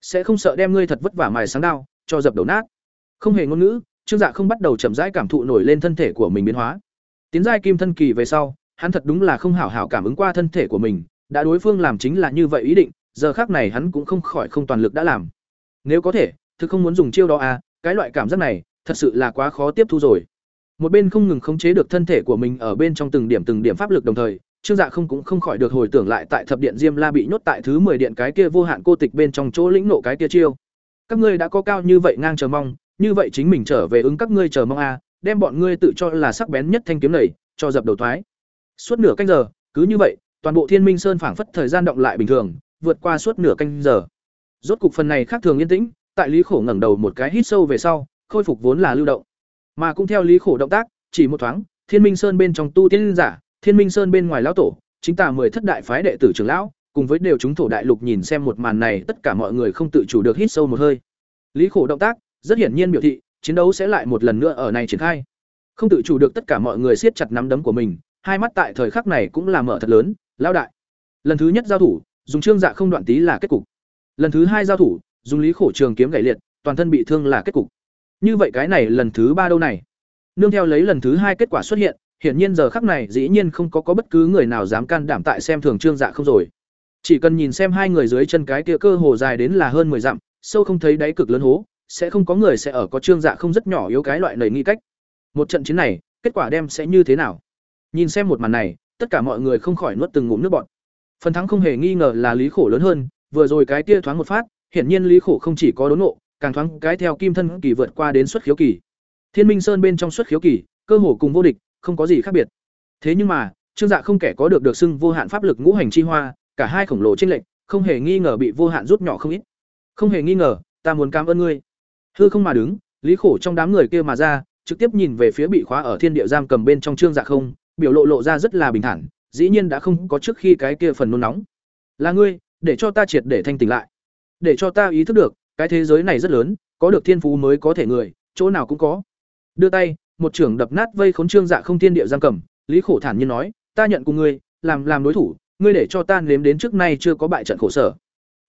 sẽ không sợ đem ngươi thật vất vả mài sáng đao cho dập đầu nát. Không hề ngôn ngữ, Trương Dạ không bắt đầu chậm rãi cảm thụ nổi lên thân thể của mình biến hóa. Tiến giai kim thân kỳ về sau, hắn thật đúng là không hảo hảo cảm ứng qua thân thể của mình, đã đối phương làm chính là như vậy ý định, giờ khác này hắn cũng không khỏi không toàn lực đã làm. Nếu có thể, thực không muốn dùng chiêu đó à, cái loại cảm giác này, thật sự là quá khó tiếp thu rồi. Một bên không ngừng khống chế được thân thể của mình ở bên trong từng điểm từng điểm pháp lực đồng thời, Trương Dạ không cũng không khỏi được hồi tưởng lại tại thập điện Diêm La bị nhốt tại thứ 10 điện cái kia vô hạn cô tịch bên trong chỗ lĩnh nộ cái kia chiêu. Các ngươi đã có cao như vậy ngang chờ mong, như vậy chính mình trở về ứng các ngươi chờ mong a, à, đem bọn ngươi tự cho là sắc bén nhất thanh kiếm này cho dập đầu thoái. Suốt nửa canh giờ, cứ như vậy, toàn bộ Thiên Minh Sơn phảng phất thời gian động lại bình thường, vượt qua suốt nửa canh giờ. Rốt cục phần này khác thường yên tĩnh, tại Lý Khổ ngẩng đầu một cái hít sâu về sau, khôi phục vốn là lưu động. Mà cũng theo Lý Khổ động tác, chỉ một thoáng, Thiên Minh Sơn bên trong tu tiên giả, Thiên Minh Sơn bên ngoài lão tổ, chính tà mười thất đại phái đệ tử trưởng lão, cùng với đều chúng thổ đại lục nhìn xem một màn này, tất cả mọi người không tự chủ được hít sâu một hơi. Lý Khổ động tác, rất hiển nhiên biểu thị, chiến đấu sẽ lại một lần nữa ở này triển khai. Không tự chủ được tất cả mọi người siết chặt nắm đấm của mình, hai mắt tại thời khắc này cũng là mở thật lớn, lão đại. Lần thứ nhất giao thủ, dùng trương dạ không đoạn tí là kết cục. Lần thứ hai giao thủ, dùng lý khổ trường kiếm gãy liệt, toàn thân bị thương là kết cục. Như vậy cái này lần thứ ba đâu này? Nương theo lấy lần thứ hai kết quả xuất hiện, hiển nhiên giờ khắc này dĩ nhiên không có có bất cứ người nào dám can đảm tại xem thường trương dạ không rồi. Chỉ cần nhìn xem hai người dưới chân cái kia cơ hồ dài đến là hơn 10 dặm, sâu không thấy đáy cực lớn hố, sẽ không có người sẽ ở có trương dạ không rất nhỏ yếu cái loại nảy nghi cách. Một trận chiến này, kết quả đem sẽ như thế nào? Nhìn xem một màn này, tất cả mọi người không khỏi nuốt từng ngụm nước bọt. Phần thắng không hề nghi ngờ là Lý Khổ lớn hơn, vừa rồi cái kia thoáng một phát, hiển nhiên Lý Khổ không chỉ có đốn ngộ, càng thoáng cái theo kim thân kỳ vượt qua đến xuất khiếu kỳ. Thiên Minh Sơn bên trong xuất khiếu kỳ, cơ hồ cùng vô địch, không có gì khác biệt. Thế nhưng mà, Trương Dạ không kẻ có được được xưng vô hạn pháp lực ngũ hành chi hoa, cả hai khổng lồ chênh lệch, không hề nghi ngờ bị vô hạn rút nhỏ không ít. Không hề nghi ngờ, ta muốn cảm ơn ngươi. Hư không mà đứng, Lý Khổ trong đám người kia mà ra, trực tiếp nhìn về phía bị khóa ở thiên địa giam cầm bên trong Trương Dạ không, biểu lộ lộ ra rất là bình thản, dĩ nhiên đã không có trước khi cái kia phần nôn nóng. Là ngươi, để cho ta triệt để thanh tỉnh lại, để cho ta ý thức được, cái thế giới này rất lớn, có được thiên phú mới có thể người, chỗ nào cũng có. Đưa tay, một trưởng đập nát vây khốn trương dạ không thiên địa giam cầm, Lý Khổ thản nhiên nói, ta nhận cùng ngươi, làm làm đối thủ, ngươi để cho ta nếm đến trước nay chưa có bại trận khổ sở.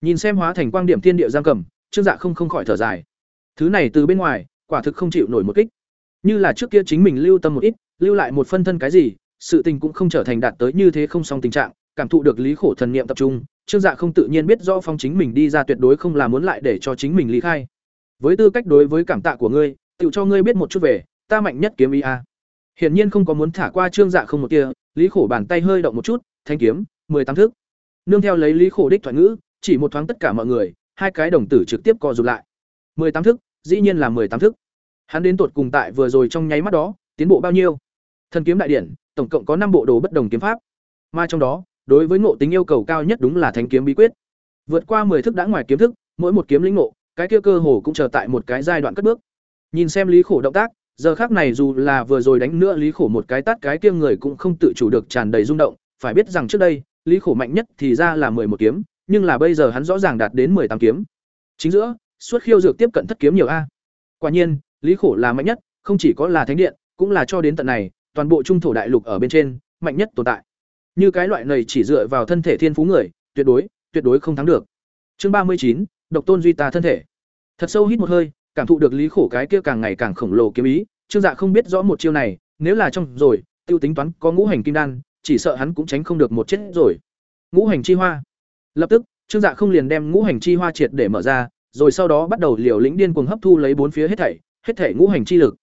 Nhìn xem hóa thành quang điểm thiên địa giam cầm, trương dạ không không khỏi thở dài. Thứ này từ bên ngoài, quả thực không chịu nổi một kích. Như là trước kia chính mình lưu tâm một ít, lưu lại một phân thân cái gì, sự tình cũng không trở thành đạt tới như thế không song tình trạng, cảm thụ được lý khổ thần niệm tập trung, Trương Dạ không tự nhiên biết rõ phong chính mình đi ra tuyệt đối không là muốn lại để cho chính mình ly khai. Với tư cách đối với cảm tạ của ngươi, tự cho ngươi biết một chút về, ta mạnh nhất kiếm ý a. Hiển nhiên không có muốn thả qua Trương Dạ không một tia, Lý Khổ bàn tay hơi động một chút, thanh kiếm, tám thước. Nương theo lấy Lý Khổ đích thoại ngữ, chỉ một thoáng tất cả mọi người, hai cái đồng tử trực tiếp co rụt lại. tám thước, dĩ nhiên là tám thước. Hắn đến tuột cùng tại vừa rồi trong nháy mắt đó, tiến bộ bao nhiêu? Thần kiếm đại điển, tổng cộng có năm bộ đồ bất đồng kiếm pháp. Mà trong đó, đối với ngộ tính yêu cầu cao nhất đúng là thánh kiếm bí quyết. Vượt qua 10 thức đã ngoài kiếm thức, mỗi một kiếm lĩnh ngộ, cái kia cơ hồ cũng chờ tại một cái giai đoạn cất bước. Nhìn xem Lý Khổ động tác, giờ khác này dù là vừa rồi đánh nữa Lý Khổ một cái tát cái kia người cũng không tự chủ được tràn đầy rung động, phải biết rằng trước đây, Lý Khổ mạnh nhất thì ra là mười một kiếm, nhưng là bây giờ hắn rõ ràng đạt đến mười tám kiếm. Chính giữa, suốt khiêu dược tiếp cận thất kiếm nhiều a. Quả nhiên, Lý Khổ là mạnh nhất, không chỉ có là thánh điện, cũng là cho đến tận này, toàn bộ trung thổ đại lục ở bên trên, mạnh nhất tồn tại. Như cái loại này chỉ dựa vào thân thể thiên phú người, tuyệt đối, tuyệt đối không thắng được. Chương ba mươi chín, độc tôn duy ta thân thể. Thật sâu hít một hơi, cảm thụ được lý khổ cái kia càng ngày càng khổng lồ kiếm ý, Trương Dạ không biết rõ một chiêu này, nếu là trong rồi, tiêu tính toán có ngũ hành kim đan, chỉ sợ hắn cũng tránh không được một chết rồi. Ngũ hành chi hoa. Lập tức, Trương Dạ không liền đem ngũ hành chi hoa triệt để mở ra, rồi sau đó bắt đầu liều lĩnh điên cuồng hấp thu lấy bốn phía hết thảy, hết thảy ngũ hành chi lực.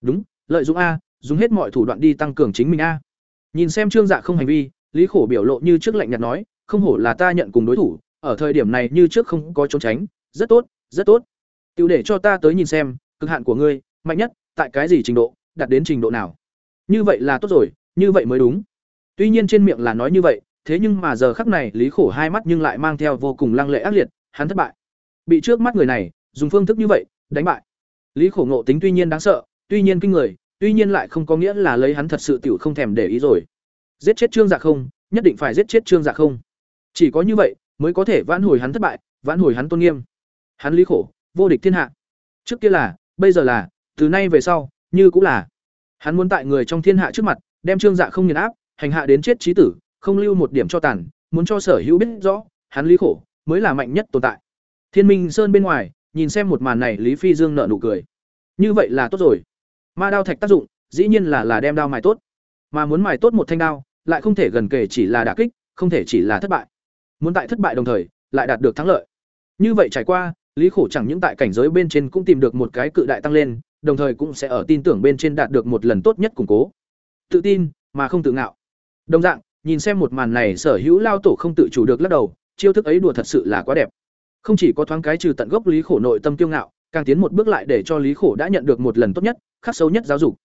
Đúng, lợi dụng a, dùng hết mọi thủ đoạn đi tăng cường chính mình a. Nhìn xem Trương Dạ không hành vi, Lý Khổ biểu lộ như trước lạnh nhạt nói, không hổ là ta nhận cùng đối thủ, ở thời điểm này như trước không có trốn tránh, rất tốt, rất tốt. Tiêu để cho ta tới nhìn xem, cực hạn của ngươi, mạnh nhất, tại cái gì trình độ, đạt đến trình độ nào. Như vậy là tốt rồi, như vậy mới đúng. Tuy nhiên trên miệng là nói như vậy, thế nhưng mà giờ khắc này Lý Khổ hai mắt nhưng lại mang theo vô cùng lăng lệ ác liệt, hắn thất bại. Bị trước mắt người này, dùng phương thức như vậy, đánh bại. Lý Khổ ngộ tính tuy nhiên đáng sợ, tuy nhiên kinh người, tuy nhiên lại không có nghĩa là lấy hắn thật sự tiểu không thèm để ý rồi giết chết trương dạ không nhất định phải giết chết trương dạ không chỉ có như vậy mới có thể vãn hồi hắn thất bại vãn hồi hắn tôn nghiêm hắn lý khổ vô địch thiên hạ trước kia là bây giờ là từ nay về sau như cũng là hắn muốn tại người trong thiên hạ trước mặt đem trương dạ không nghiền áp hành hạ đến chết trí tử, không lưu một điểm cho tàn, muốn cho sở hữu biết rõ, hắn Lý Khổ mới là mạnh nhất tồn tại. Thiên Minh Sơn bên ngoài, nhìn xem một màn này, Lý Phi Dương nở nụ cười. Như vậy là tốt rồi. Ma đao thạch tác dụng, dĩ nhiên là là đem đao mài tốt. Mà muốn mài tốt một thanh đao, lại không thể gần kể chỉ là đả kích, không thể chỉ là thất bại. Muốn tại thất bại đồng thời, lại đạt được thắng lợi. Như vậy trải qua, Lý Khổ chẳng những tại cảnh giới bên trên cũng tìm được một cái cự đại tăng lên, đồng thời cũng sẽ ở tin tưởng bên trên đạt được một lần tốt nhất củng cố. Tự tin, mà không tự ngạo. Đồng dạng, nhìn xem một màn này sở hữu lao tổ không tự chủ được lắc đầu, chiêu thức ấy đùa thật sự là quá đẹp. Không chỉ có thoáng cái trừ tận gốc Lý Khổ nội tâm kiêu ngạo, càng tiến một bước lại để cho Lý Khổ đã nhận được một lần tốt nhất, khắc sâu nhất giáo dục.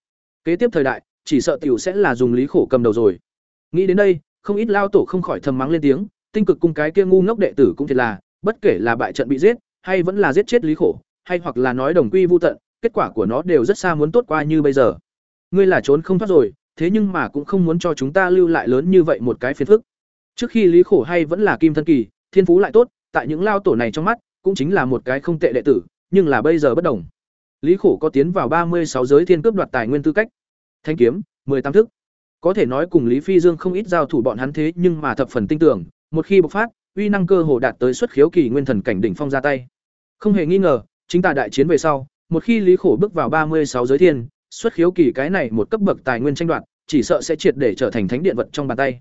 Kế tiếp thời đại, chỉ sợ tiểu sẽ là dùng Lý Khổ cầm đầu rồi. Nghĩ đến đây, không ít lao tổ không khỏi thầm mắng lên tiếng, tinh cực cung cái kia ngu ngốc đệ tử cũng thiệt là, bất kể là bại trận bị giết, hay vẫn là giết chết Lý Khổ, hay hoặc là nói đồng quy vu tận, kết quả của nó đều rất xa muốn tốt qua như bây giờ. Ngươi là trốn không thoát rồi, thế nhưng mà cũng không muốn cho chúng ta lưu lại lớn như vậy một cái phiền phức. Trước khi Lý Khổ hay vẫn là kim thân kỳ, thiên phú lại tốt, tại những lao tổ này trong mắt, cũng chính là một cái không tệ đệ tử, nhưng là bây giờ bất đồng. Lý Khổ có tiến vào ba mươi sáu giới thiên cướp đoạt tài nguyên tư cách. Thanh kiếm, mười tám thức. Có thể nói cùng Lý Phi Dương không ít giao thủ bọn hắn thế, nhưng mà thập phần tin tưởng, một khi bộc phát, uy năng cơ hồ đạt tới xuất khiếu kỳ nguyên thần cảnh đỉnh phong ra tay. Không hề nghi ngờ, chính tà đại chiến về sau, một khi Lý Khổ bước vào ba mươi sáu giới thiên, xuất khiếu kỳ cái này một cấp bậc tài nguyên tranh đoạt, chỉ sợ sẽ triệt để trở thành thánh điện vật trong bàn tay.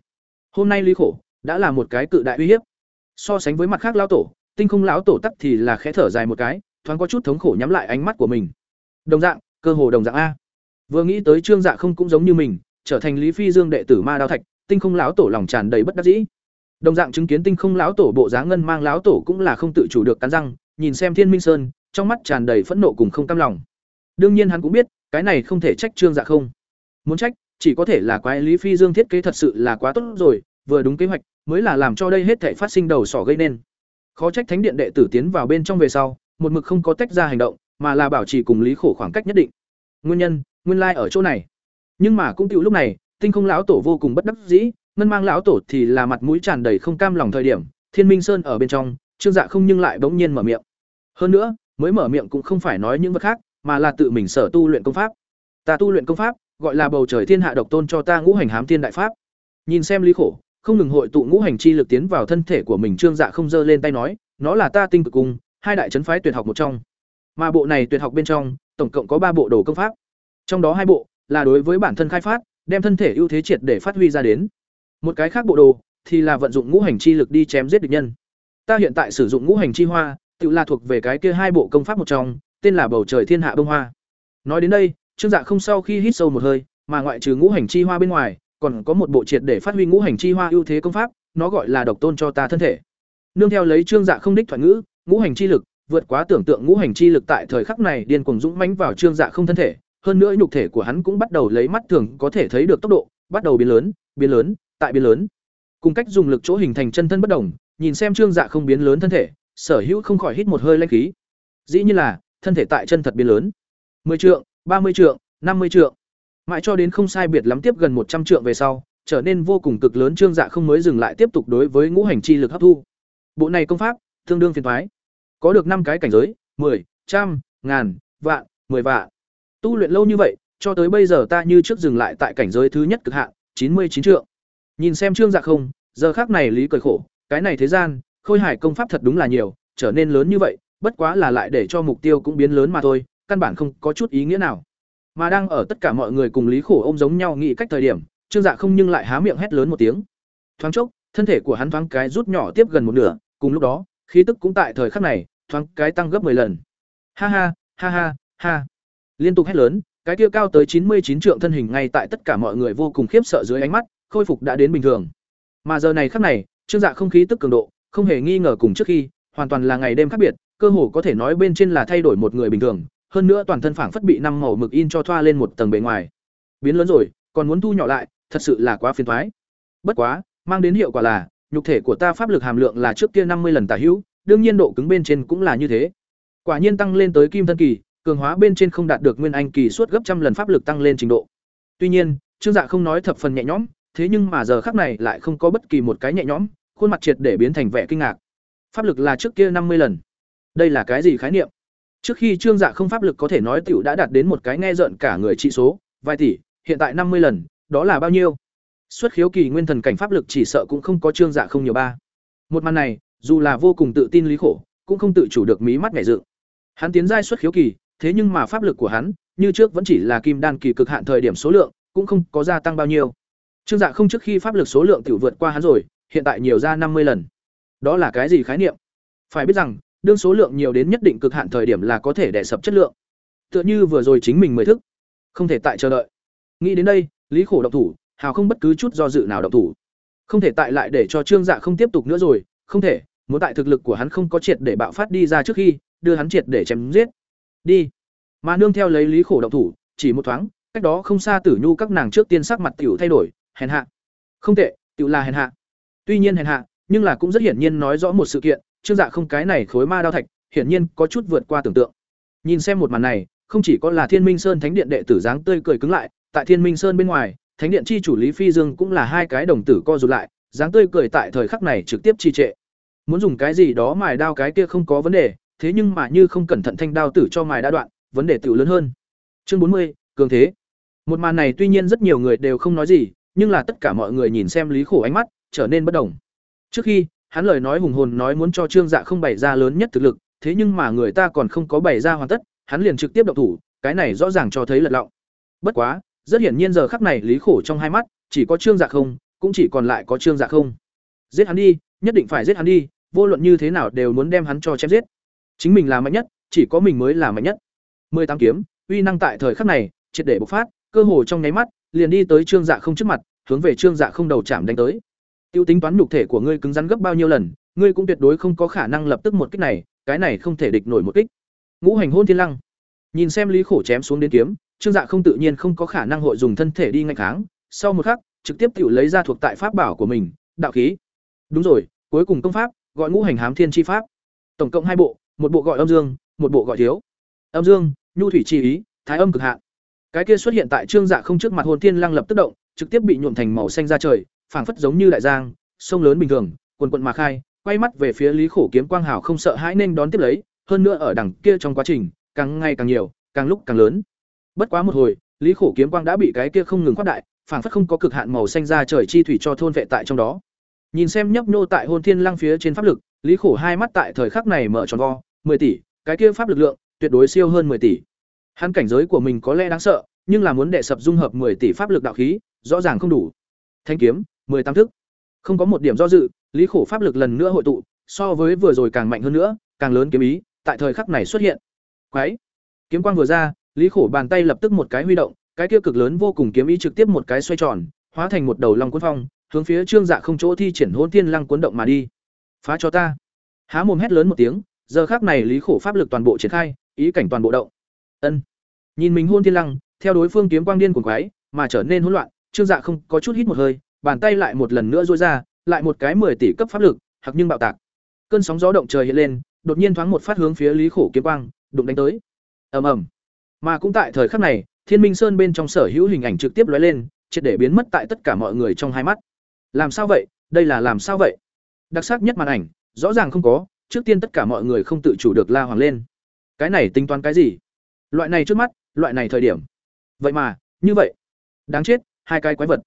Hôm nay Lý Khổ đã là một cái cự đại uy hiếp. So sánh với mặt khác lão tổ, Tinh Không lão tổ tắc thì là khẽ thở dài một cái, thoáng có chút thống khổ nhắm lại ánh mắt của mình. Đồng dạng, cơ hồ đồng dạng a. Vừa nghĩ tới Trương Dạ không cũng giống như mình, trở thành Lý Phi Dương đệ tử Ma Đao Thạch, Tinh Không lão tổ lòng tràn đầy bất đắc dĩ. Đồng dạng chứng kiến Tinh Không lão tổ bộ dáng ngân mang lão tổ cũng là không tự chủ được cắn răng, nhìn xem Thiên Minh Sơn, trong mắt tràn đầy phẫn nộ cùng không cam lòng. Đương nhiên hắn cũng biết, cái này không thể trách Trương Dạ không. Muốn trách, chỉ có thể là quái Lý Phi Dương thiết kế thật sự là quá tốt rồi, vừa đúng kế hoạch, mới là làm cho đây hết thảy phát sinh đầu sỏ gây nên. Khó trách Thánh điện đệ tử tiến vào bên trong về sau, một mực không có tách ra hành động, mà là bảo trì cùng Lý Khổ khoảng cách nhất định. Nguyên nhân, nguyên lai like ở chỗ này. Nhưng mà cũng tiểu lúc này, Tinh Không lão tổ vô cùng bất đắc dĩ, Ngân Mang lão tổ thì là mặt mũi tràn đầy không cam lòng thời điểm, Thiên Minh Sơn ở bên trong, Trương Dạ không nhưng lại bỗng nhiên mở miệng. Hơn nữa, mới mở miệng cũng không phải nói những vật khác, mà là tự mình sở tu luyện công pháp. Ta tu luyện công pháp, gọi là bầu trời thiên hạ độc tôn cho ta ngũ hành hám thiên đại pháp. Nhìn xem Lý Khổ, không ngừng hội tụ ngũ hành chi lực tiến vào thân thể của mình, Trương Dạ không giơ lên tay nói, nó là ta tinh cực cung, hai đại trấn phái tuyệt học một trong. Mà bộ này tuyệt học bên trong, tổng cộng có ba bộ đồ công pháp. Trong đó hai bộ là đối với bản thân khai phát, đem thân thể ưu thế triệt để phát huy ra đến. Một cái khác bộ đồ thì là vận dụng ngũ hành chi lực đi chém giết địch nhân. Ta hiện tại sử dụng ngũ hành chi hoa, tự là thuộc về cái kia hai bộ công pháp một trong, tên là bầu trời thiên hạ bông hoa. Nói đến đây, Trương Dạ không sau khi hít sâu một hơi, mà ngoại trừ ngũ hành chi hoa bên ngoài, còn có một bộ triệt để phát huy ngũ hành chi hoa ưu thế công pháp, nó gọi là độc tôn cho ta thân thể. Nương theo lấy Trương Dạ không đích thoại ngữ, ngũ hành chi lực, vượt quá tưởng tượng ngũ hành chi lực tại thời khắc này điên cuồng dũng mãnh vào Trương Dạ không thân thể, hơn nữa nhục thể của hắn cũng bắt đầu lấy mắt thường có thể thấy được tốc độ, bắt đầu biến lớn, biến lớn, tại biến lớn. Cùng cách dùng lực chỗ hình thành chân thân bất đồng, nhìn xem Trương Dạ không biến lớn thân thể, Sở Hữu không khỏi hít một hơi lãnh khí. Dĩ nhiên là, thân thể tại chân thật biến lớn. 10 trượng, 30 trượng, 50 trượng. Mãi cho đến không sai biệt lắm tiếp gần 100 trượng về sau, trở nên vô cùng cực lớn Trương Dạ không mới dừng lại tiếp tục đối với ngũ hành chi lực hấp thu. Bộ này công pháp, tương đương phiền toái. Có được năm cái cảnh giới, 10, trăm, ngàn, vạn, 10 vạn. Tu luyện lâu như vậy, cho tới bây giờ ta như trước dừng lại tại cảnh giới thứ nhất cực hạn, 99 trượng. Nhìn xem Trương Dạ không, giờ khác này lý cười khổ, cái này thế gian, khôi hải công pháp thật đúng là nhiều, trở nên lớn như vậy, bất quá là lại để cho mục tiêu cũng biến lớn mà thôi, căn bản không có chút ý nghĩa nào. Mà đang ở tất cả mọi người cùng lý khổ ôm giống nhau nghĩ cách thời điểm, Trương Dạ không nhưng lại há miệng hét lớn một tiếng. Thoáng chốc, thân thể của hắn thoáng cái rút nhỏ tiếp gần một nửa, cùng lúc đó, khí tức cũng tại thời khắc này, thoáng cái tăng gấp 10 lần. Ha ha, ha ha, ha. Liên tục hét lớn, cái kia cao tới chín mươi chín trượng thân hình ngay tại tất cả mọi người vô cùng khiếp sợ dưới ánh mắt, khôi phục đã đến bình thường. Mà giờ này khắc này, Trương Dạ không khí tức cường độ, không hề nghi ngờ cùng trước khi, hoàn toàn là ngày đêm khác biệt, cơ hồ có thể nói bên trên là thay đổi một người bình thường, hơn nữa toàn thân phảng phất bị năm màu mực in cho thoa lên một tầng bề ngoài. Biến lớn rồi, còn muốn thu nhỏ lại, thật sự là quá phiền toái. Bất quá, mang đến hiệu quả là, nhục thể của ta pháp lực hàm lượng là trước kia năm mươi lần tả hữu, đương nhiên độ cứng bên trên cũng là như thế. Quả nhiên tăng lên tới kim thân kỳ, cường hóa bên trên không đạt được nguyên anh kỳ suốt gấp trăm lần pháp lực tăng lên trình độ. Tuy nhiên, Trương Dạ không nói thập phần nhẹ nhõm, thế nhưng mà giờ khắc này lại không có bất kỳ một cái nhẹ nhõm, khuôn mặt triệt để biến thành vẻ kinh ngạc. Pháp lực là trước kia năm mươi lần. Đây là cái gì khái niệm? Trước khi Trương Dạ không pháp lực có thể nói tiểu đã đạt đến một cái nghe rợn cả người trị số, vài tỷ, hiện tại năm mươi lần, đó là bao nhiêu? xuất khiếu kỳ nguyên thần cảnh pháp lực chỉ sợ cũng không có trương dạ không nhiều ba một màn này dù là vô cùng tự tin lý khổ cũng không tự chủ được mí mắt nhảy dựng hắn tiến giai xuất khiếu kỳ thế nhưng mà pháp lực của hắn như trước vẫn chỉ là kim đan kỳ cực hạn thời điểm số lượng cũng không có gia tăng bao nhiêu trương dạ không trước khi pháp lực số lượng tiểu vượt qua hắn rồi, hiện tại nhiều ra năm mươi lần. Đó là cái gì khái niệm? Phải biết rằng, đương số lượng nhiều đến nhất định cực hạn thời điểm là có thể đè sập chất lượng. Tựa như vừa rồi chính mình mới thức. Không thể tại chờ đợi. Nghĩ đến đây, lý khổ động thủ, hào không bất cứ chút do dự nào động thủ. Không thể tại lại để cho trương dạ không tiếp tục nữa rồi, không thể, muốn tại thực lực của hắn không có triệt để bạo phát đi ra trước khi, đưa hắn triệt để chém giết. Đi. Mà nương theo lấy lý khổ động thủ, chỉ một thoáng, cách đó không xa tử nhu các nàng trước tiên sắc mặt tiểu thay đổi hèn hạ. Không tệ tiểu là hèn hạ. Tuy nhiên hèn hạ, nhưng là cũng rất hiển nhiên nói rõ một sự kiện, trương dạ không cái này khối ma đao thạch, hiển nhiên có chút vượt qua tưởng tượng. Nhìn xem một màn này, không chỉ có là thiên minh sơn thánh điện đệ tử dáng tươi cười cứng lại, tại thiên minh sơn bên ngoài, thánh điện chi chủ lý phi dương cũng là hai cái đồng tử co rụt lại, dáng tươi cười tại thời khắc này trực tiếp trì trệ. Muốn dùng cái gì đó mài đao cái kia không có vấn đề, thế nhưng mà như không cẩn thận thanh đao tử cho mài đã đoạn, vấn đề tiểu lớn hơn. Chương bốn mươi, cường thế. Một màn này tuy nhiên rất nhiều người đều không nói gì nhưng là tất cả mọi người nhìn xem lý khổ ánh mắt, trở nên bất đồng. Trước khi, hắn lời nói hùng hồn nói muốn cho trương dạ không bày ra lớn nhất thực lực, thế nhưng mà người ta còn không có bày ra hoàn tất, hắn liền trực tiếp động thủ, cái này rõ ràng cho thấy lật lọng. Bất quá, rất hiển nhiên giờ khắc này lý khổ trong hai mắt, chỉ có trương dạ không, cũng chỉ còn lại có trương dạ không. Giết hắn đi, nhất định phải giết hắn đi, vô luận như thế nào đều muốn đem hắn cho chém giết. Chính mình là mạnh nhất, chỉ có mình mới là mạnh nhất. Mười tám kiếm, uy năng tại thời khắc này, triệt để bộc phát, cơ hồ trong nháy mắt liền đi tới trương dạ không trước mặt, hướng về trương dạ không đầu chạm đánh tới. Tiêu tính toán nhục thể của ngươi cứng rắn gấp bao nhiêu lần, ngươi cũng tuyệt đối không có khả năng lập tức một kích này, cái này không thể địch nổi một kích. Ngũ hành hôn thiên lăng. Nhìn xem lý khổ chém xuống đến kiếm, trương dạ không tự nhiên không có khả năng hội dùng thân thể đi ngạch kháng, sau một khắc, trực tiếp tự lấy ra thuộc tại pháp bảo của mình, đạo khí. Đúng rồi, cuối cùng công pháp, gọi ngũ hành hám thiên chi pháp. Tổng cộng hai bộ, một bộ gọi âm dương, một bộ gọi thiếu. Âm dương, nhu thủy chi ý, thái âm cực hạn cái kia xuất hiện tại trương dạ không trước mặt hồn thiên lăng lập tức động, trực tiếp bị nhuộm thành màu xanh ra trời, phảng phất giống như đại giang, sông lớn bình thường, quần quận mà khai, quay mắt về phía lý khổ kiếm quang hào không sợ hãi nên đón tiếp lấy, hơn nữa ở đằng kia trong quá trình, càng ngày càng nhiều, càng lúc càng lớn. Bất quá một hồi, lý khổ kiếm quang đã bị cái kia không ngừng khoát đại, phảng phất không có cực hạn màu xanh ra trời chi thủy cho thôn vệ tại trong đó. Nhìn xem nhấp nhô tại hồn thiên lăng phía trên pháp lực, lý khổ hai mắt tại thời khắc này mở tròn vo 10 tỷ, cái kia pháp lực lượng, tuyệt đối siêu hơn 10 tỷ hắn cảnh giới của mình có lẽ đáng sợ, nhưng là muốn đệ sập dung hợp 10 tỷ pháp lực đạo khí, rõ ràng không đủ. Thanh kiếm, mười tám thức. Không có một điểm do dự, lý khổ pháp lực lần nữa hội tụ, so với vừa rồi càng mạnh hơn nữa, càng lớn kiếm ý, tại thời khắc này xuất hiện. Quái. Kiếm quang vừa ra, lý khổ bàn tay lập tức một cái huy động, cái kia cực lớn vô cùng kiếm ý trực tiếp một cái xoay tròn, hóa thành một đầu long cuốn phong, hướng phía trương dạ không chỗ thi triển hôn thiên lăng cuốn động mà đi. Phá cho ta. Há mồm hét lớn một tiếng, giờ khắc này lý khổ pháp lực toàn bộ triển khai, ý cảnh toàn bộ động ân nhìn mình hôn thiên lăng theo đối phương kiếm quang điên cuồng quái mà trở nên hỗn loạn trương dạ không có chút hít một hơi bàn tay lại một lần nữa rối ra, lại một cái 10 tỷ cấp pháp lực, hoặc nhưng bạo tạc. Cơn sóng gió động trời hiện lên, đột nhiên thoáng một phát hướng phía Lý Khổ kiếm quang, đụng đánh tới. Ầm ầm. Mà cũng tại thời khắc này, Thiên Minh Sơn bên trong sở hữu hình ảnh trực tiếp lóe lên, triệt để biến mất tại tất cả mọi người trong hai mắt. Làm sao vậy? Đây là làm sao vậy? Đặc sắc nhất màn ảnh, rõ ràng không có, trước tiên tất cả mọi người không tự chủ được la hoàng lên. Cái này tính toán cái gì? Loại này trước mắt, loại này thời điểm. Vậy mà, như vậy, đáng chết, hai cái quái vật.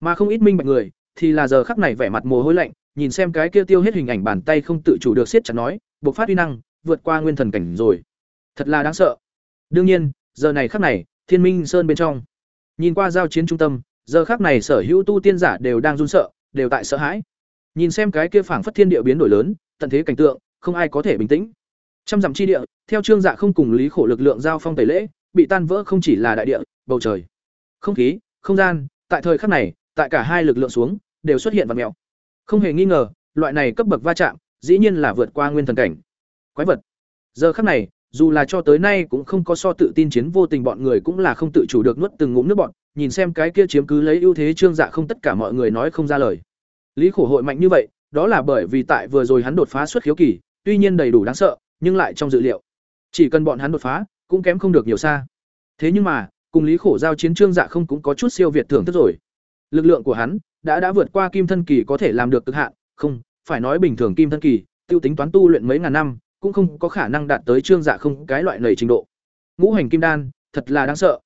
Mà không ít minh bạch người, thì là giờ khắc này vẻ mặt mồ hôi lạnh, nhìn xem cái kia tiêu hết hình ảnh bàn tay không tự chủ được siết chặt nói, bộc phát uy năng, vượt qua nguyên thần cảnh rồi. Thật là đáng sợ. Đương nhiên, giờ này khắc này, Thiên Minh Sơn bên trong, nhìn qua giao chiến trung tâm, giờ khắc này sở hữu tu tiên giả đều đang run sợ, đều tại sợ hãi. Nhìn xem cái kia phảng phất thiên địa biến đổi lớn, tận thế cảnh tượng, không ai có thể bình tĩnh. Trăm dặm chi địa, theo trương dạ không cùng lý khổ lực lượng giao phong tẩy lễ, bị tan vỡ không chỉ là đại địa, bầu trời, không khí, không gian, tại thời khắc này, tại cả hai lực lượng xuống đều xuất hiện vật mèo không hề nghi ngờ loại này cấp bậc va chạm dĩ nhiên là vượt qua nguyên thần cảnh. Quái vật. Giờ khắc này dù là cho tới nay cũng không có so tự tin chiến vô tình bọn người cũng là không tự chủ được nuốt từng ngụm nước bọn nhìn xem cái kia chiếm cứ lấy ưu thế trương dạ không tất cả mọi người nói không ra lời. Lý khổ hội mạnh như vậy đó là bởi vì tại vừa rồi hắn đột phá xuất khiếu kỳ tuy nhiên đầy đủ đáng sợ nhưng lại trong dự liệu chỉ cần bọn hắn đột phá cũng kém không được nhiều xa thế nhưng mà cùng lý khổ giao chiến trương dạ không cũng có chút siêu việt thưởng thức rồi lực lượng của hắn đã đã vượt qua kim thân kỳ có thể làm được cực hạn, không, phải nói bình thường kim thân kỳ, tiêu tính toán tu luyện mấy ngàn năm, cũng không có khả năng đạt tới trương dạ không cái loại lầy trình độ. Ngũ hành kim đan, thật là đáng sợ.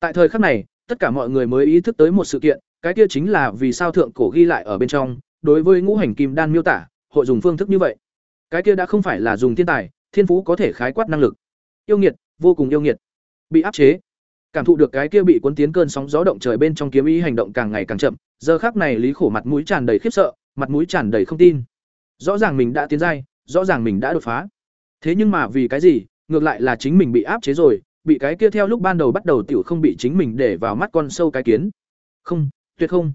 Tại thời khắc này, tất cả mọi người mới ý thức tới một sự kiện, cái kia chính là vì sao thượng cổ ghi lại ở bên trong, đối với ngũ hành kim đan miêu tả, hội dùng phương thức như vậy. Cái kia đã không phải là dùng thiên tài, thiên phú có thể khái quát năng lực. Yêu nghiệt, vô cùng yêu nghiệt. Bị áp chế. Cảm thụ được cái kia bị cuốn tiến cơn sóng gió động trời bên trong kiếm ý hành động càng ngày càng chậm, giờ khắc này Lý Khổ mặt mũi tràn đầy khiếp sợ, mặt mũi tràn đầy không tin. Rõ ràng mình đã tiến giai, rõ ràng mình đã đột phá. Thế nhưng mà vì cái gì, ngược lại là chính mình bị áp chế rồi, bị cái kia theo lúc ban đầu bắt đầu tiểu không bị chính mình để vào mắt con sâu cái kiến. Không, tuyệt không.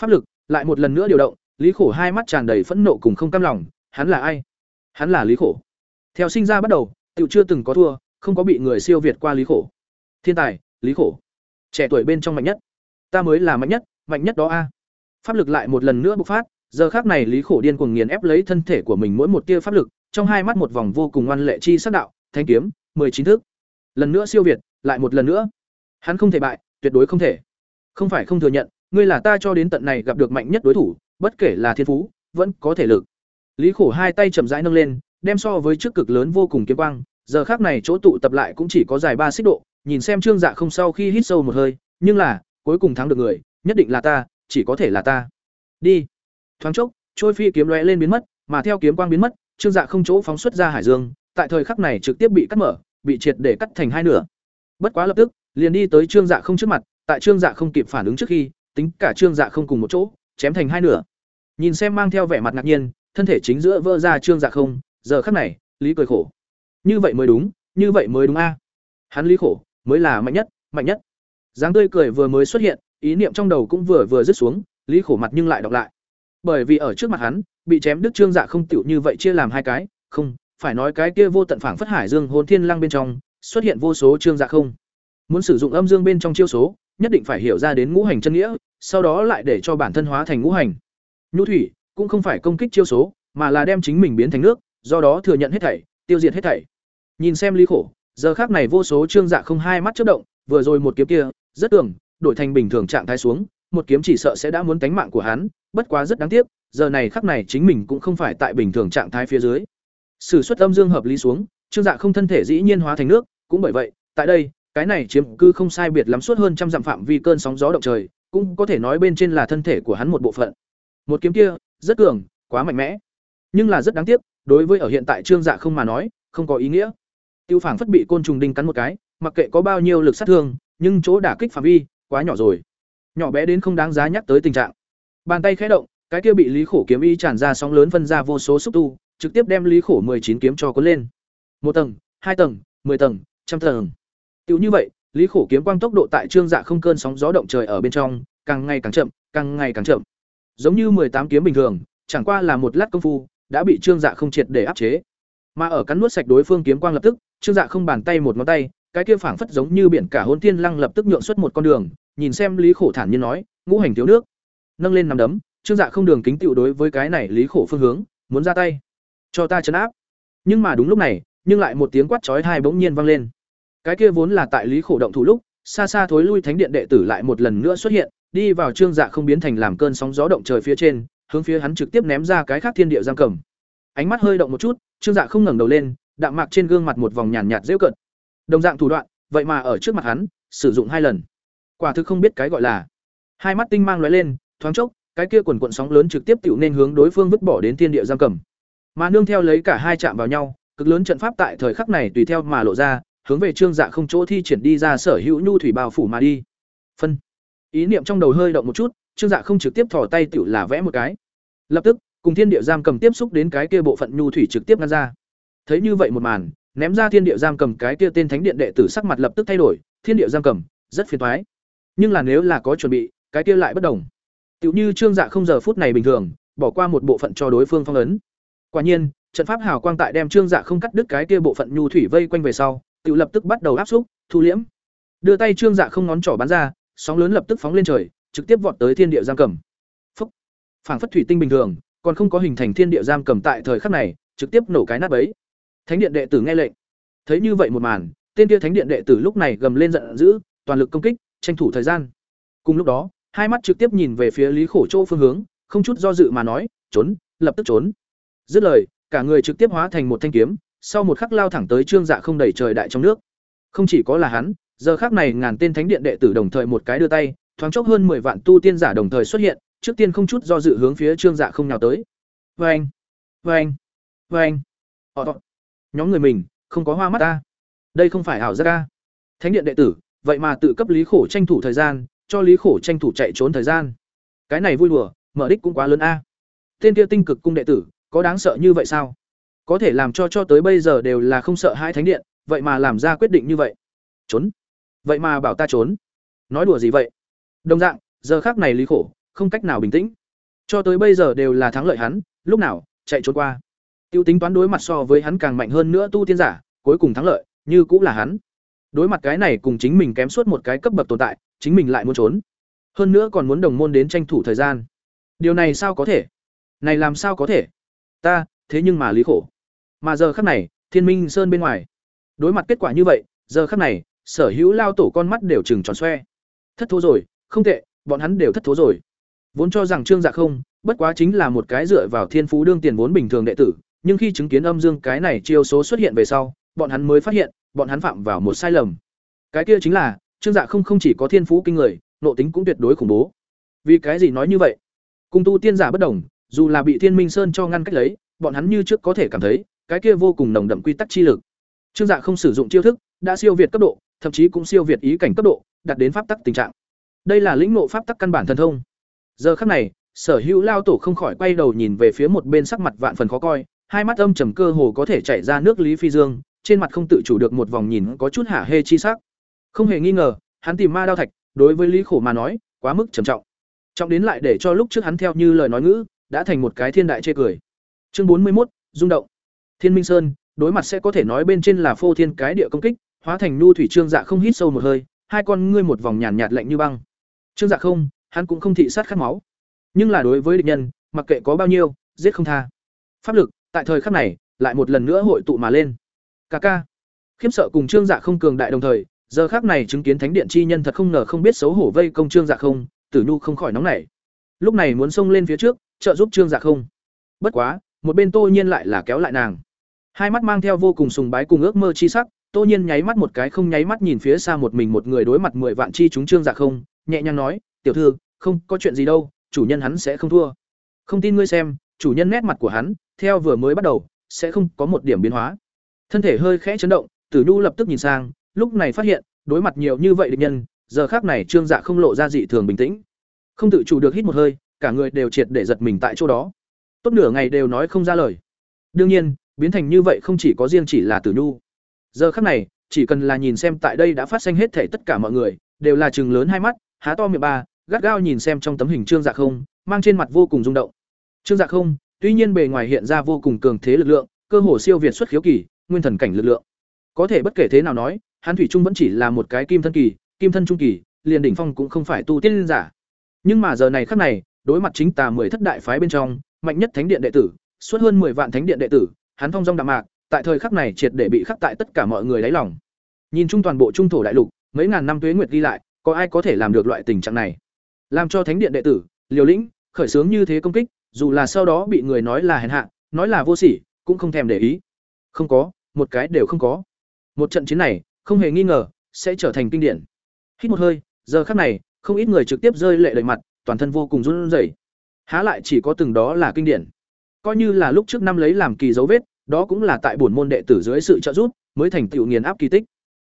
Pháp lực lại một lần nữa điều động, Lý Khổ hai mắt tràn đầy phẫn nộ cùng không cam lòng, hắn là ai? Hắn là Lý Khổ. Theo sinh ra bắt đầu, tiểu chưa từng có thua, không có bị người siêu việt qua Lý Khổ. Thiên tài, Lý Khổ. Trẻ tuổi bên trong mạnh nhất. Ta mới là mạnh nhất, mạnh nhất đó a. Pháp lực lại một lần nữa bộc phát, giờ khác này Lý Khổ điên cuồng nghiền ép lấy thân thể của mình mỗi một tia pháp lực, trong hai mắt một vòng vô cùng ngoan lệ chi sắc đạo, thanh kiếm, chín thước. Lần nữa siêu việt, lại một lần nữa. Hắn không thể bại, tuyệt đối không thể. Không phải không thừa nhận, ngươi là ta cho đến tận này gặp được mạnh nhất đối thủ, bất kể là thiên phú, vẫn có thể lực. Lý Khổ hai tay chậm rãi nâng lên, đem so với trước cực lớn vô cùng kiếm quang, giờ khác này chỗ tụ tập lại cũng chỉ có dài ba xích độ, nhìn xem Trương Dạ không sau khi hít sâu một hơi, nhưng là, cuối cùng thắng được người, nhất định là ta, chỉ có thể là ta. Đi. Thoáng chốc, trôi phi kiếm lóe lên biến mất, mà theo kiếm quang biến mất, Trương Dạ không chỗ phóng xuất ra hải dương, tại thời khắc này trực tiếp bị cắt mở, bị triệt để cắt thành hai nửa. Bất quá lập tức, liền đi tới Trương Dạ không trước mặt, tại Trương Dạ không kịp phản ứng trước khi, tính cả Trương Dạ không cùng một chỗ, chém thành hai nửa. Nhìn xem mang theo vẻ mặt ngạc nhiên, thân thể chính giữa vỡ ra Trương Dạ không, giờ khắc này, Lý cười khổ. Như vậy mới đúng, như vậy mới đúng a. Hắn Lý khổ, mới là mạnh nhất, mạnh nhất. Dáng tươi cười vừa mới xuất hiện, ý niệm trong đầu cũng vừa vừa dứt xuống, Lý khổ mặt nhưng lại đọc lại. Bởi vì ở trước mặt hắn, bị chém đứt Trương Dạ không tiểu như vậy chia làm hai cái, không, phải nói cái kia vô tận phảng phất hải dương hồn thiên lăng bên trong, xuất hiện vô số Trương Dạ không. Muốn sử dụng âm dương bên trong chiêu số, nhất định phải hiểu ra đến ngũ hành chân nghĩa, sau đó lại để cho bản thân hóa thành ngũ hành. Nhu thủy cũng không phải công kích chiêu số, mà là đem chính mình biến thành nước, do đó thừa nhận hết thảy, tiêu diệt hết thảy. Nhìn xem Lý Khổ, giờ khác này vô số trương dạ không hai mắt chớp động, vừa rồi một kiếm kia, rất tưởng, đổi thành bình thường trạng thái xuống, một kiếm chỉ sợ sẽ đã muốn tánh mạng của hắn, bất quá rất đáng tiếc, giờ này khắc này chính mình cũng không phải tại bình thường trạng thái phía dưới. Sử xuất âm dương hợp lý xuống, trương dạ không thân thể dĩ nhiên hóa thành nước, cũng bởi vậy, tại đây, cái này chiếm cư không sai biệt lắm suốt hơn trăm dặm phạm vi cơn sóng gió động trời, cũng có thể nói bên trên là thân thể của hắn một bộ phận. Một kiếm kia, rất cường, quá mạnh mẽ, nhưng là rất đáng tiếc, đối với ở hiện tại trương dạ không mà nói, không có ý nghĩa. Tiêu phảng phất bị côn trùng đinh cắn một cái, mặc kệ có bao nhiêu lực sát thương, nhưng chỗ đả kích phạm vi quá nhỏ rồi. Nhỏ bé đến không đáng giá nhắc tới tình trạng. Bàn tay khẽ động, cái kia bị Lý Khổ kiếm y tràn ra sóng lớn phân ra vô số xúc tu, trực tiếp đem Lý Khổ chín kiếm cho cuốn lên. Một tầng, hai tầng, 10 tầng, trăm tầng. Tiểu như vậy, Lý Khổ kiếm quang tốc độ tại trương dạ không cơn sóng gió động trời ở bên trong, càng ngày càng chậm, càng ngày càng chậm. Giống như tám kiếm bình thường, chẳng qua là một lát công phu, đã bị trương dạ không triệt để áp chế. Mà ở cắn nuốt sạch đối phương kiếm quang lập tức, trương dạ không bàn tay một ngón tay, cái kia phảng phất giống như biển cả hôn thiên lăng lập tức nhượng xuất một con đường, nhìn xem Lý Khổ thản nhiên nói, ngũ hành thiếu nước. Nâng lên nắm đấm, trương dạ không đường kính tựu đối với cái này Lý Khổ phương hướng, muốn ra tay, cho ta chấn áp. Nhưng mà đúng lúc này, nhưng lại một tiếng quát chói tai bỗng nhiên vang lên. Cái kia vốn là tại Lý Khổ động thủ lúc, xa xa thối lui thánh điện đệ tử lại một lần nữa xuất hiện, đi vào trương dạ không biến thành làm cơn sóng gió động trời phía trên, hướng phía hắn trực tiếp ném ra cái khác thiên địa giam cầm. Ánh mắt hơi động một chút, trương dạ không ngẩng đầu lên, đạm mạc trên gương mặt một vòng nhàn nhạt giễu cận. Đồng dạng thủ đoạn, vậy mà ở trước mặt hắn, sử dụng hai lần. Quả thực không biết cái gọi là. Hai mắt tinh mang lóe lên, thoáng chốc, cái kia quần quần sóng lớn trực tiếp tiểu nên hướng đối phương vứt bỏ đến thiên địa giam cầm. Mà nương theo lấy cả hai chạm vào nhau, cực lớn trận pháp tại thời khắc này tùy theo mà lộ ra, hướng về trương dạ không chỗ thi triển đi ra sở hữu nhu thủy bao phủ mà đi phân ý niệm trong đầu hơi động một chút trương dạ không trực tiếp thò tay tiểu là vẽ một cái. Lập tức cùng thiên địa giam cầm tiếp xúc đến cái kia bộ phận nhu thủy trực tiếp ngăn ra. Thấy như vậy một màn ném ra thiên địa giam cầm cái kia tên thánh điện đệ tử sắc mặt lập tức thay đổi thiên địa giam cầm rất phiền toái. Nhưng là nếu là có chuẩn bị cái kia lại bất đồng. Tiểu như trương dạ không giờ phút này bình thường bỏ qua một bộ phận cho đối phương phong ấn. Quả nhiên trận pháp hào quang tại đem trương dạ không cắt đứt cái kia bộ phận nhu thủy vây quanh về sau tiểu lập tức bắt đầu áp xúc, thu liễm. Đưa tay trương dạ không ngón trỏ bắn ra, sóng lớn lập tức phóng lên trời, trực tiếp vọt tới thiên địa giam cầm. Phốc. Phảng phất thủy tinh bình thường, còn không có hình thành thiên địa giam cầm tại thời khắc này, trực tiếp nổ cái nát ấy. Thánh điện đệ tử nghe lệnh. Thấy như vậy một màn, tên kia thánh điện đệ tử lúc này gầm lên giận dữ, toàn lực công kích, tranh thủ thời gian. Cùng lúc đó, hai mắt trực tiếp nhìn về phía Lý Khổ Chỗ phương hướng, không chút do dự mà nói, "Trốn!" lập tức trốn. Dứt lời, cả người trực tiếp hóa thành một thanh kiếm, sau một khắc lao thẳng tới trương dạ không đẩy trời đại trong nước không chỉ có là hắn giờ khác này ngàn tên thánh điện đệ tử đồng thời một cái đưa tay thoáng chốc hơn mười vạn tu tiên giả đồng thời xuất hiện, trước tiên không chút do dự hướng phía Trương Dạ không nào tới. Oeng, oeng, oeng. Họ Nhóm người mình, không có hoa mắt ta. Đây không phải ảo giác a. Thánh điện đệ tử, vậy mà tự cấp Lý Khổ tranh thủ thời gian, cho Lý Khổ tranh thủ chạy trốn thời gian. Cái này vui đùa, mở đích cũng quá lớn a. Tên kia tinh cực cung đệ tử, có đáng sợ như vậy sao? Có thể làm cho cho tới bây giờ đều là không sợ hai thánh điện, vậy mà làm ra quyết định như vậy. Trốn. Vậy mà bảo ta trốn. Nói đùa gì vậy? Đồng dạng, giờ khác này Lý Khổ, không cách nào bình tĩnh. Cho tới bây giờ đều là thắng lợi hắn, lúc nào chạy trốn qua. Tiêu tính toán đối mặt so với hắn càng mạnh hơn nữa tu tiên giả, cuối cùng thắng lợi, như cũng là hắn. Đối mặt cái này cùng chính mình kém suốt một cái cấp bậc tồn tại, chính mình lại muốn trốn. Hơn nữa còn muốn đồng môn đến tranh thủ thời gian. Điều này sao có thể? Này làm sao có thể? Ta, thế nhưng mà lý khổ. Mà giờ khắc này, Thiên Minh Sơn bên ngoài, đối mặt kết quả như vậy, giờ khắc này, sở hữu lao tổ con mắt đều trừng tròn xoe. Thất thố rồi, không tệ, bọn hắn đều thất thố rồi. Vốn cho rằng Trương Dạ không, bất quá chính là một cái dựa vào thiên phú đương tiền vốn bình thường đệ tử, nhưng khi chứng kiến âm dương cái này chiêu số xuất hiện về sau, bọn hắn mới phát hiện, bọn hắn phạm vào một sai lầm. Cái kia chính là, Trương Dạ không không chỉ có thiên phú kinh người, nộ tính cũng tuyệt đối khủng bố. Vì cái gì nói như vậy? Cung tu tiên giả bất đồng, dù là bị Thiên Minh Sơn cho ngăn cách lấy, bọn hắn như trước có thể cảm thấy, cái kia vô cùng nồng đậm quy tắc chi lực. Trương Dạ không sử dụng chiêu thức, đã siêu việt cấp độ, thậm chí cũng siêu việt ý cảnh cấp độ, đạt đến pháp tắc tình trạng. Đây là lĩnh ngộ pháp tắc căn bản thần thông. Giờ khắc này, Sở Hữu lao tổ không khỏi quay đầu nhìn về phía một bên sắc mặt vạn phần khó coi, hai mắt âm trầm cơ hồ có thể chảy ra nước Lý Phi Dương, trên mặt không tự chủ được một vòng nhìn có chút hả hê chi sắc. Không hề nghi ngờ, hắn tìm ma đao thạch, đối với Lý Khổ mà nói, quá mức trầm trọng. Trọng đến lại để cho lúc trước hắn theo như lời nói ngữ, đã thành một cái thiên đại chê cười. Chương bốn mươi một rung động. Thiên Minh Sơn, đối mặt sẽ có thể nói bên trên là phô thiên cái địa công kích, hóa thành nu thủy trương dạ không hít sâu một hơi, hai con ngươi một vòng nhàn nhạt lạnh như băng. Trương dạ không, hắn cũng không thị sát khát máu, nhưng là đối với địch nhân, mặc kệ có bao nhiêu, giết không tha. Pháp lực, tại thời khắc này, lại một lần nữa hội tụ mà lên. Ca ca. Khiếm sợ cùng Trương Dạ không cường đại đồng thời, giờ khắc này chứng kiến thánh điện chi nhân thật không ngờ không biết xấu hổ vây công Trương Dạ không, Tử Nhu không khỏi nóng nảy. Lúc này muốn xông lên phía trước, trợ giúp Trương Dạ không. Bất quá, một bên Tô Nhiên lại là kéo lại nàng. Hai mắt mang theo vô cùng sùng bái cùng ước mơ chi sắc, Tô Nhiên nháy mắt một cái không nháy mắt nhìn phía xa một mình một người đối mặt mười vạn chi chúng Trương Dạ không, nhẹ nhàng nói, "Tiểu thư, không có chuyện gì đâu, chủ nhân hắn sẽ không thua." Không tin ngươi xem, chủ nhân nét mặt của hắn, theo vừa mới bắt đầu, sẽ không có một điểm biến hóa. Thân thể hơi khẽ chấn động, Tử Nhu lập tức nhìn sang, lúc này phát hiện, đối mặt nhiều như vậy địch nhân, giờ khác này Trương Dạ không lộ ra dị thường bình tĩnh. Không tự chủ được hít một hơi, cả người đều triệt để giật mình tại chỗ đó. Tốt nửa ngày đều nói không ra lời. Đương nhiên, biến thành như vậy không chỉ có riêng chỉ là Tử Nhu. Giờ khắc này, chỉ cần là nhìn xem tại đây đã phát sinh hết thể tất cả mọi người, đều là trừng lớn hai mắt, há to miệng ba, gắt gao nhìn xem trong tấm hình Trương Dạ không, mang trên mặt vô cùng rung động. Trương Dạ không, tuy nhiên bề ngoài hiện ra vô cùng cường thế lực lượng, cơ hồ siêu việt xuất khiếu kỳ, nguyên thần cảnh lực lượng. Có thể bất kể thế nào nói, hắn thủy trung vẫn chỉ là một cái kim thân kỳ, kim thân trung kỳ, liền đỉnh phong cũng không phải tu tiên giả. Nhưng mà giờ này khắc này, đối mặt chính tà mười thất đại phái bên trong, mạnh nhất thánh điện đệ tử, suốt hơn 10 vạn thánh điện đệ tử, hắn phong dong đạm mạc, tại thời khắc này triệt để bị khắc tại tất cả mọi người đáy lòng. Nhìn chung toàn bộ trung thổ đại lục, mấy ngàn năm tuế nguyệt ghi lại, có ai có thể làm được loại tình trạng này? Làm cho thánh điện đệ tử, liều lĩnh, khởi sướng như thế công kích, dù là sau đó bị người nói là hèn hạ, nói là vô sỉ, cũng không thèm để ý. Không có, một cái đều không có. Một trận chiến này, không hề nghi ngờ, sẽ trở thành kinh điển. Hít một hơi, giờ khắc này, không ít người trực tiếp rơi lệ đầy mặt, toàn thân vô cùng run rẩy. Há lại chỉ có từng đó là kinh điển. Coi như là lúc trước năm lấy làm kỳ dấu vết, đó cũng là tại bổn môn đệ tử dưới sự trợ giúp, mới thành tựu nghiền áp kỳ tích.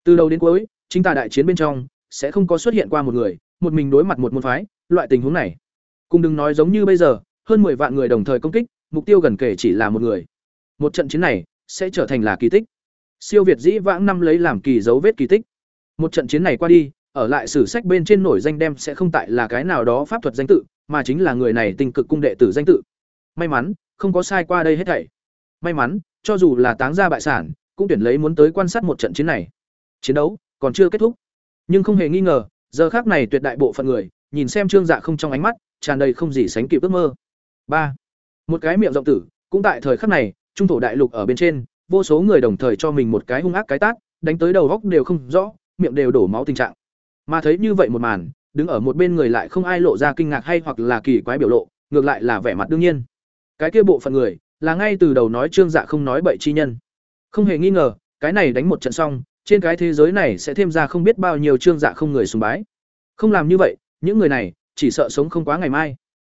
Từ đầu đến cuối, chính ta đại chiến bên trong, sẽ không có xuất hiện qua một người, một mình đối mặt một môn phái, loại tình huống này. Cùng đừng nói giống như bây giờ, hơn 10 vạn người đồng thời công kích, mục tiêu gần kể chỉ là một người. Một trận chiến này sẽ trở thành là kỳ tích. Siêu Việt dĩ vãng năm lấy làm kỳ dấu vết kỳ tích. Một trận chiến này qua đi, ở lại sử sách bên trên nổi danh đem sẽ không tại là cái nào đó pháp thuật danh tự, mà chính là người này tình cực cung đệ tử danh tự. May mắn, không có sai qua đây hết thảy. May mắn, cho dù là táng ra bại sản, cũng tuyển lấy muốn tới quan sát một trận chiến này. Chiến đấu còn chưa kết thúc, nhưng không hề nghi ngờ, giờ khác này tuyệt đại bộ phận người, nhìn xem Trương Dạ không trong ánh mắt, tràn đầy không gì sánh kịp ước mơ. ba Một cái miệng rộng tử, cũng tại thời khắc này, trung thổ đại lục ở bên trên, vô số người đồng thời cho mình một cái hung ác cái tát, đánh tới đầu góc đều không rõ, miệng đều đổ máu tình trạng. Mà thấy như vậy một màn, đứng ở một bên người lại không ai lộ ra kinh ngạc hay hoặc là kỳ quái biểu lộ, ngược lại là vẻ mặt đương nhiên. Cái kia bộ phận người, là ngay từ đầu nói Trương Dạ không nói bậy chi nhân. Không hề nghi ngờ, cái này đánh một trận xong, trên cái thế giới này sẽ thêm ra không biết bao nhiêu Trương Dạ không người sùng bái. Không làm như vậy, những người này chỉ sợ sống không quá ngày mai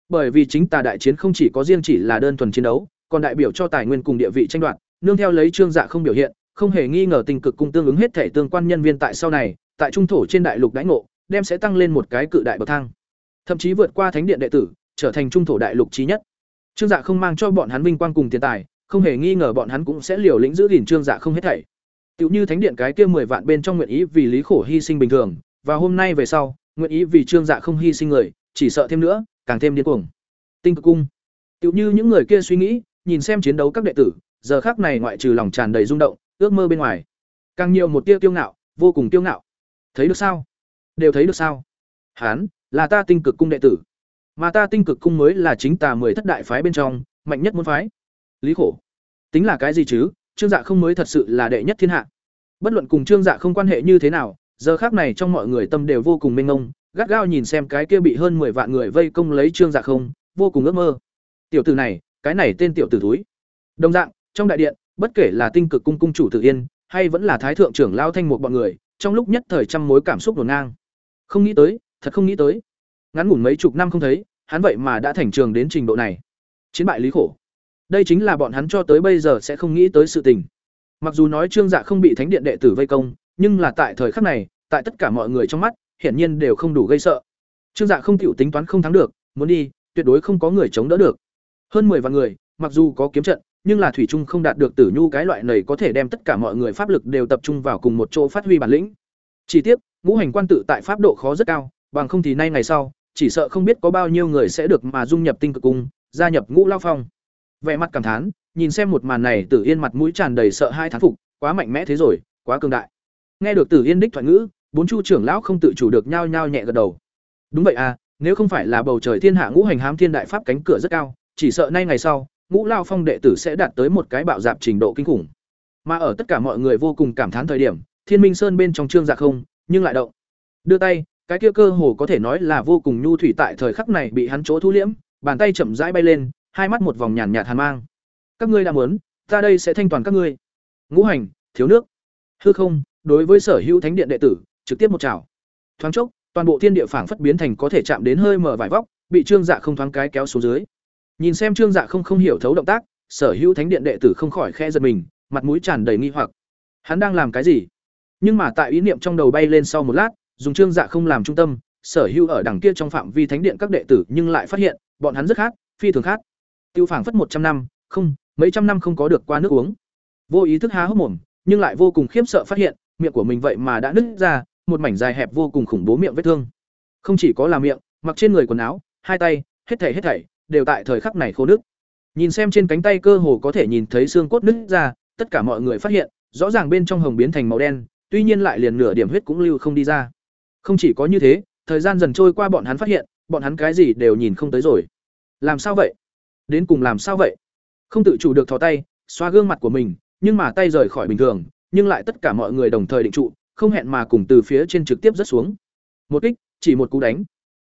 bởi vì chính tà đại chiến không chỉ có riêng chỉ là đơn thuần chiến đấu còn đại biểu cho tài nguyên cùng địa vị tranh đoạt nương theo lấy trương dạ không biểu hiện không hề nghi ngờ tình cực cung tương ứng hết thể tương quan nhân viên tại sau này tại trung thổ trên đại lục đãi ngộ đem sẽ tăng lên một cái cự đại bậc thang thậm chí vượt qua thánh điện đệ tử trở thành trung thổ đại lục trí nhất trương dạ không mang cho bọn hắn vinh quang cùng tiền tài, không hề nghi ngờ bọn hắn cũng sẽ liều lĩnh giữ gìn trương dạ không hết thảy. Tựu như thánh điện cái kia mười vạn bên trong nguyện ý vì lý khổ hy sinh bình thường, và hôm nay về sau, nguyện ý vì trương dạ không hy sinh người, chỉ sợ thêm nữa, càng thêm điên cuồng. Tinh cực cung. Tựu như những người kia suy nghĩ, nhìn xem chiến đấu các đệ tử, giờ khác này ngoại trừ lòng tràn đầy rung động, ước mơ bên ngoài, càng nhiều một tia kiêu ngạo, vô cùng kiêu ngạo. Thấy được sao? Đều thấy được sao? Hán, là ta tinh cực cung đệ tử mà ta tinh cực cung mới là chính tà mười thất đại phái bên trong, mạnh nhất môn phái. Lý khổ. Tính là cái gì chứ? Trương dạ không mới thật sự là đệ nhất thiên hạ. Bất luận cùng trương dạ không quan hệ như thế nào, giờ khác này trong mọi người tâm đều vô cùng mênh mông, gắt gao nhìn xem cái kia bị hơn mười vạn người vây công lấy trương dạ không, vô cùng ước mơ. Tiểu tử này, cái này tên tiểu tử túi đồng dạng, trong đại điện, bất kể là tinh cực cung cung chủ tự yên, hay vẫn là thái thượng trưởng lao thanh một bọn người, trong lúc nhất thời trăm mối cảm xúc đổ ngang. Không nghĩ tới, thật không nghĩ tới ngắn ngủn mấy chục năm không thấy, hắn vậy mà đã thành trường đến trình độ này. Chiến bại lý khổ. Đây chính là bọn hắn cho tới bây giờ sẽ không nghĩ tới sự tình. Mặc dù nói trương dạ không bị thánh điện đệ tử vây công, nhưng là tại thời khắc này, tại tất cả mọi người trong mắt, hiển nhiên đều không đủ gây sợ. Trương dạ không chịu tính toán không thắng được, muốn đi, tuyệt đối không có người chống đỡ được. Hơn mười vạn người, mặc dù có kiếm trận, nhưng là thủy trung không đạt được tử nhu cái loại này có thể đem tất cả mọi người pháp lực đều tập trung vào cùng một chỗ phát huy bản lĩnh. Chỉ tiếc, ngũ hành quan tự tại pháp độ khó rất cao, bằng không thì nay ngày sau chỉ sợ không biết có bao nhiêu người sẽ được mà dung nhập tinh cực cung, gia nhập ngũ lao phong. Vẻ mặt cảm thán, nhìn xem một màn này tử yên mặt mũi tràn đầy sợ hai thán phục, quá mạnh mẽ thế rồi, quá cường đại. Nghe được tử yên đích thoại ngữ, bốn chu trưởng lão không tự chủ được nhao nhao nhẹ gật đầu. Đúng vậy à nếu không phải là bầu trời thiên hạ ngũ hành hám thiên đại pháp cánh cửa rất cao, chỉ sợ nay ngày sau, ngũ lao phong đệ tử sẽ đạt tới một cái bạo dạp trình độ kinh khủng. Mà ở tất cả mọi người vô cùng cảm thán thời điểm, thiên minh sơn bên trong trương dạ không, nhưng lại động. Đưa tay cái kia cơ hồ có thể nói là vô cùng nhu thủy tại thời khắc này bị hắn chỗ thu liễm, bàn tay chậm rãi bay lên, hai mắt một vòng nhàn nhạt hàn mang. Các ngươi đã muốn, ta đây sẽ thanh toàn các ngươi. Ngũ hành, thiếu nước. Hư không, đối với sở hữu thánh điện đệ tử, trực tiếp một chảo thoáng chốc, toàn bộ thiên địa phảng phất biến thành có thể chạm đến hơi mở vải vóc, bị trương dạ không thoáng cái kéo xuống dưới. Nhìn xem trương dạ không không hiểu thấu động tác, sở hữu thánh điện đệ tử không khỏi khe giật mình, mặt mũi tràn đầy nghi hoặc. Hắn đang làm cái gì? Nhưng mà tại ý niệm trong đầu bay lên sau một lát dùng trương dạ không làm trung tâm, sở hữu ở đằng kia trong phạm vi thánh điện các đệ tử nhưng lại phát hiện, bọn hắn rất khác phi thường khác tiêu phảng phất một trăm năm, không, mấy trăm năm không có được qua nước uống. Vô ý thức há hốc mồm, nhưng lại vô cùng khiếp sợ phát hiện, miệng của mình vậy mà đã nứt ra, một mảnh dài hẹp vô cùng khủng bố miệng vết thương. Không chỉ có là miệng, mặc trên người quần áo, hai tay, hết thảy hết thảy đều tại thời khắc này khô nước nhìn xem trên cánh tay cơ hồ có thể nhìn thấy xương cốt nứt ra, tất cả mọi người phát hiện, rõ ràng bên trong hồng biến thành màu đen, tuy nhiên lại liền nửa điểm huyết cũng lưu không đi ra không chỉ có như thế thời gian dần trôi qua bọn hắn phát hiện bọn hắn cái gì đều nhìn không tới rồi. Làm sao vậy? Đến cùng làm sao vậy? Không tự chủ được thò tay xoa gương mặt của mình nhưng mà tay rời khỏi bình thường nhưng lại tất cả mọi người đồng thời định trụ không hẹn mà cùng từ phía trên trực tiếp rớt xuống. Một kích chỉ một cú đánh.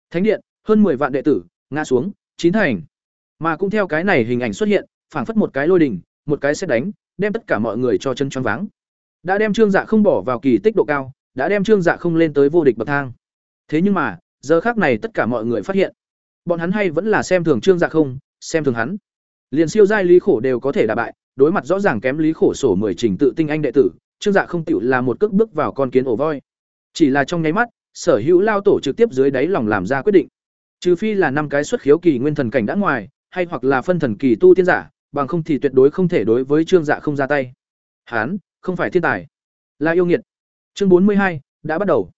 Thánh điện hơn 10 vạn đệ tử ngã xuống chín thành. Mà cũng theo cái này hình ảnh xuất hiện phảng phất một cái lôi đình, một cái xét đánh đem tất cả mọi người cho chân choáng váng. Đã đem trương dạ không bỏ vào kỳ tích độ cao đã đem trương dạ không lên tới vô địch bậc thang. Thế nhưng mà, giờ khác này tất cả mọi người phát hiện, bọn hắn hay vẫn là xem thường trương dạ không, xem thường hắn. Liền siêu giai lý khổ đều có thể đả bại, đối mặt rõ ràng kém lý khổ sổ mười trình tự tinh anh đệ tử, trương dạ không tựu là một cước bước vào con kiến ổ voi. Chỉ là trong nháy mắt, sở hữu lao tổ trực tiếp dưới đáy lòng làm ra quyết định. Trừ phi là năm cái xuất khiếu kỳ nguyên thần cảnh đã ngoài, hay hoặc là phân thần kỳ tu tiên giả, bằng không thì tuyệt đối không thể đối với trương dạ không ra tay. Hán, không phải thiên tài. Là yêu nghiệt chương bốn mươi hai, đã bắt đầu.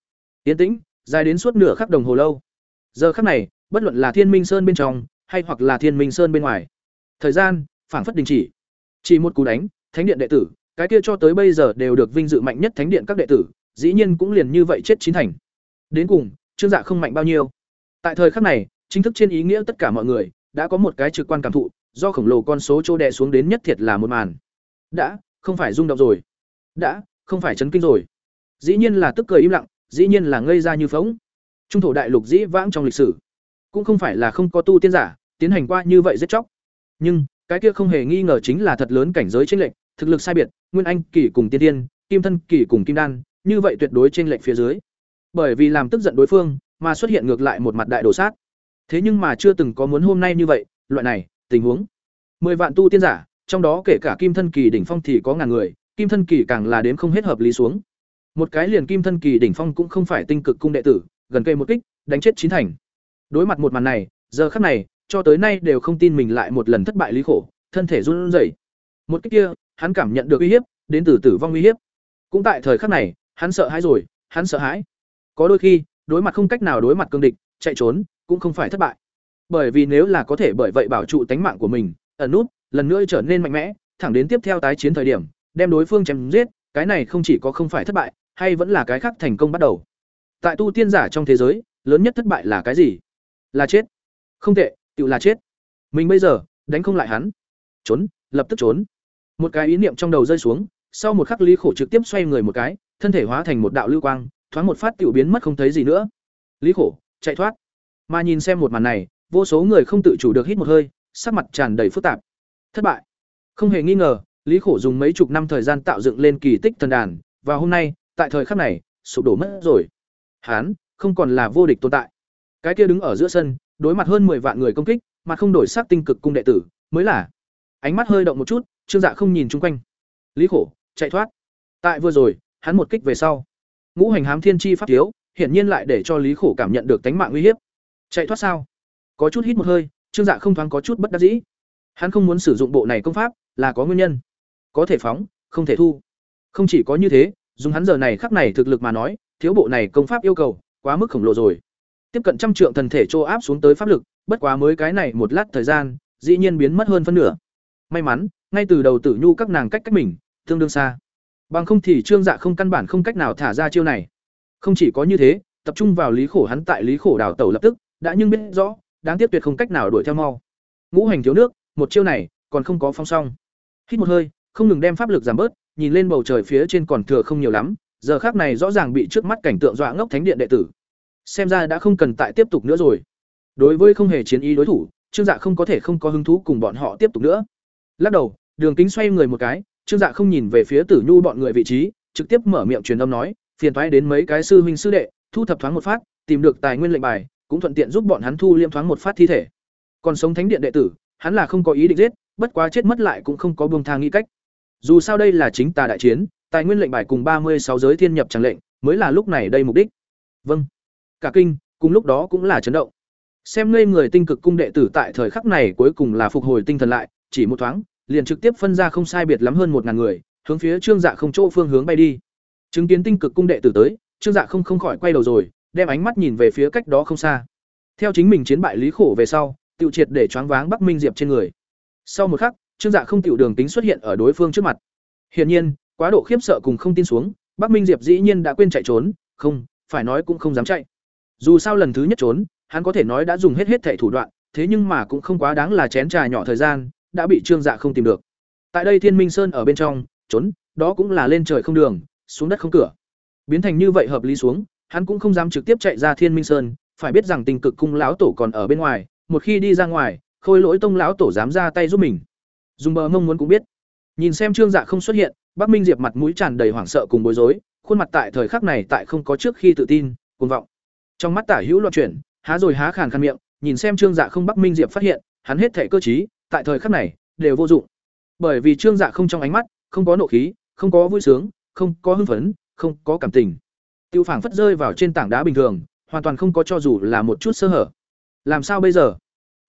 Tiến tĩnh, dài đến suốt nửa khắc đồng hồ lâu. Giờ khắc này, bất luận là thiên minh sơn bên trong, hay hoặc là thiên minh sơn bên ngoài, thời gian, phảng phất đình chỉ. Chỉ một cú đánh, thánh điện đệ tử, cái kia cho tới bây giờ đều được vinh dự mạnh nhất thánh điện các đệ tử, dĩ nhiên cũng liền như vậy chết chín thành. Đến cùng, trương dạ không mạnh bao nhiêu. Tại thời khắc này, chính thức trên ý nghĩa tất cả mọi người, đã có một cái trực quan cảm thụ, do khổng lồ con số chỗ đè xuống đến nhất thiệt là một màn. Đã, không phải rung động rồi. Đã, không phải chấn kinh rồi dĩ nhiên là tức cười im lặng dĩ nhiên là ngây ra như phóng trung thổ đại lục dĩ vãng trong lịch sử cũng không phải là không có tu tiên giả tiến hành qua như vậy rất chóc nhưng cái kia không hề nghi ngờ chính là thật lớn cảnh giới chênh lệch thực lực sai biệt nguyên anh kỳ cùng tiên tiên kim thân kỳ cùng kim đan như vậy tuyệt đối chênh lệch phía dưới bởi vì làm tức giận đối phương mà xuất hiện ngược lại một mặt đại đồ sát. Thế nhưng mà chưa từng có muốn hôm nay như vậy, loại này, tình huống. mười vạn tu tiên giả, trong đó kể cả kim thân kỳ đỉnh phong thì có ngàn người, kim thân kỳ càng là đến không hết hợp lý xuống. Một cái liền kim thân kỳ đỉnh phong cũng không phải tinh cực cung đệ tử, gần cây một kích, đánh chết chín thành. Đối mặt một màn này, giờ khắc này, cho tới nay đều không tin mình lại một lần thất bại lý khổ, thân thể run rẩy. Một kích kia, hắn cảm nhận được uy hiếp, đến từ tử vong uy hiếp. Cũng tại thời khắc này, hắn sợ hãi rồi, hắn sợ hãi. Có đôi khi, đối mặt không cách nào đối mặt cương địch, chạy trốn cũng không phải thất bại. Bởi vì nếu là có thể bởi vậy bảo trụ tánh mạng của mình, ẩn nút, lần nữa trở nên mạnh mẽ, thẳng đến tiếp theo tái chiến thời điểm, đem đối phương chém giết, cái này không chỉ có không phải thất bại, hay vẫn là cái khác thành công bắt đầu. Tại tu tiên giả trong thế giới, lớn nhất thất bại là cái gì? Là chết. Không tệ, tự là chết. Mình bây giờ, đánh không lại hắn. Trốn, lập tức trốn. Một cái ý niệm trong đầu rơi xuống, sau một khắc Lý Khổ trực tiếp xoay người một cái, thân thể hóa thành một đạo lưu quang, thoáng một phát tiểu biến mất không thấy gì nữa. Lý Khổ, chạy thoát. Mà nhìn xem một màn này, vô số người không tự chủ được hít một hơi, sắc mặt tràn đầy phức tạp. Thất bại. Không hề nghi ngờ, Lý Khổ dùng mấy chục năm thời gian tạo dựng lên kỳ tích thần đàn, và hôm nay, tại thời khắc này, sụp đổ mất rồi. Hán, không còn là vô địch tồn tại. Cái kia đứng ở giữa sân, đối mặt hơn 10 vạn người công kích, mà không đổi sắc tinh cực cung đệ tử, mới là. Ánh mắt hơi động một chút, Trương Dạ không nhìn chung quanh. Lý Khổ, chạy thoát. Tại vừa rồi, hắn một kích về sau, ngũ hành hám thiên chi pháp thiếu, hiển nhiên lại để cho Lý Khổ cảm nhận được tánh mạng nguy hiểm. Chạy thoát sao? Có chút hít một hơi, Trương Dạ không thoáng có chút bất đắc dĩ. Hắn không muốn sử dụng bộ này công pháp, là có nguyên nhân. Có thể phóng, không thể thu. Không chỉ có như thế, dùng hắn giờ này khắc này thực lực mà nói, thiếu bộ này công pháp yêu cầu quá mức khổng lồ rồi. Tiếp cận trăm trượng thần thể trô áp xuống tới pháp lực, bất quá mới cái này một lát thời gian, dĩ nhiên biến mất hơn phân nửa. May mắn, ngay từ đầu Tử Nhu các nàng cách cách mình, tương đương xa. Bằng không thì Trương Dạ không căn bản không cách nào thả ra chiêu này. Không chỉ có như thế, tập trung vào Lý Khổ hắn tại Lý Khổ đảo tẩu lập tức, đã nhưng biết rõ, đáng tiếc tuyệt không cách nào đuổi theo mau. Ngũ hành thiếu nước, một chiêu này còn không có phong song. Hít một hơi, không ngừng đem pháp lực giảm bớt, nhìn lên bầu trời phía trên còn thừa không nhiều lắm, giờ khác này rõ ràng bị trước mắt cảnh tượng dọa ngốc thánh điện đệ tử. Xem ra đã không cần tại tiếp tục nữa rồi. Đối với không hề chiến ý đối thủ, Trương Dạ không có thể không có hứng thú cùng bọn họ tiếp tục nữa. Lắc đầu, Đường Kính xoay người một cái, Trương Dạ không nhìn về phía Tử Nhu bọn người vị trí, trực tiếp mở miệng truyền âm nói, phiền toái đến mấy cái sư huynh sư đệ, thu thập thoáng một phát, tìm được tài nguyên lệnh bài, cũng thuận tiện giúp bọn hắn thu liêm thoáng một phát thi thể. Còn sống thánh điện đệ tử, hắn là không có ý định giết, bất quá chết mất lại cũng không có buông tha nghi cách. Dù sao đây là chính tà đại chiến, tài nguyên lệnh bài cùng ba mươi sáu giới thiên nhập chẳng lệnh, mới là lúc này đây mục đích. Vâng. Cả kinh, cùng lúc đó cũng là chấn động. Xem ngây người tinh cực cung đệ tử tại thời khắc này cuối cùng là phục hồi tinh thần lại, chỉ một thoáng, liền trực tiếp phân ra không sai biệt lắm hơn một ngàn người, hướng phía Trương Dạ không chỗ phương hướng bay đi. Chứng kiến tinh cực cung đệ tử tới, Trương Dạ không không khỏi quay đầu rồi, đem ánh mắt nhìn về phía cách đó không xa. Theo chính mình chiến bại Lý Khổ về sau, tiêu triệt để choáng váng Bắc Minh Diệp trên người. Sau một khắc, Trương Dạ không tiểu đường tính xuất hiện ở đối phương trước mặt. Hiển nhiên, quá độ khiếp sợ cùng không tin xuống, Bắc Minh Diệp dĩ nhiên đã quên chạy trốn, không, phải nói cũng không dám chạy. Dù sao lần thứ nhất trốn, hắn có thể nói đã dùng hết hết thảy thủ đoạn, thế nhưng mà cũng không quá đáng là chén trà nhỏ thời gian, đã bị Trương Dạ không tìm được. Tại đây Thiên Minh Sơn ở bên trong, trốn, đó cũng là lên trời không đường, xuống đất không cửa. Biến thành như vậy hợp lý xuống, hắn cũng không dám trực tiếp chạy ra Thiên Minh Sơn, phải biết rằng Tình Cực cung lão tổ còn ở bên ngoài, một khi đi ra ngoài, Khôi Lỗi tông lão tổ dám ra tay giúp mình. Dùng bờ mong muốn cũng biết. Nhìn xem Trương Dạ không xuất hiện, Bắc Minh Diệp mặt mũi tràn đầy hoảng sợ cùng bối rối, khuôn mặt tại thời khắc này tại không có trước khi tự tin, cuồng vọng. Trong mắt Tả Hữu loạn chuyển, há rồi há khàn khàn miệng, nhìn xem Trương Dạ không Bắc Minh Diệp phát hiện, hắn hết thể cơ trí, tại thời khắc này đều vô dụng. Bởi vì Trương Dạ không trong ánh mắt, không có nộ khí, không có vui sướng, không có hưng phấn, không có cảm tình. Tiêu phảng phất rơi vào trên tảng đá bình thường, hoàn toàn không có cho dù là một chút sơ hở. Làm sao bây giờ?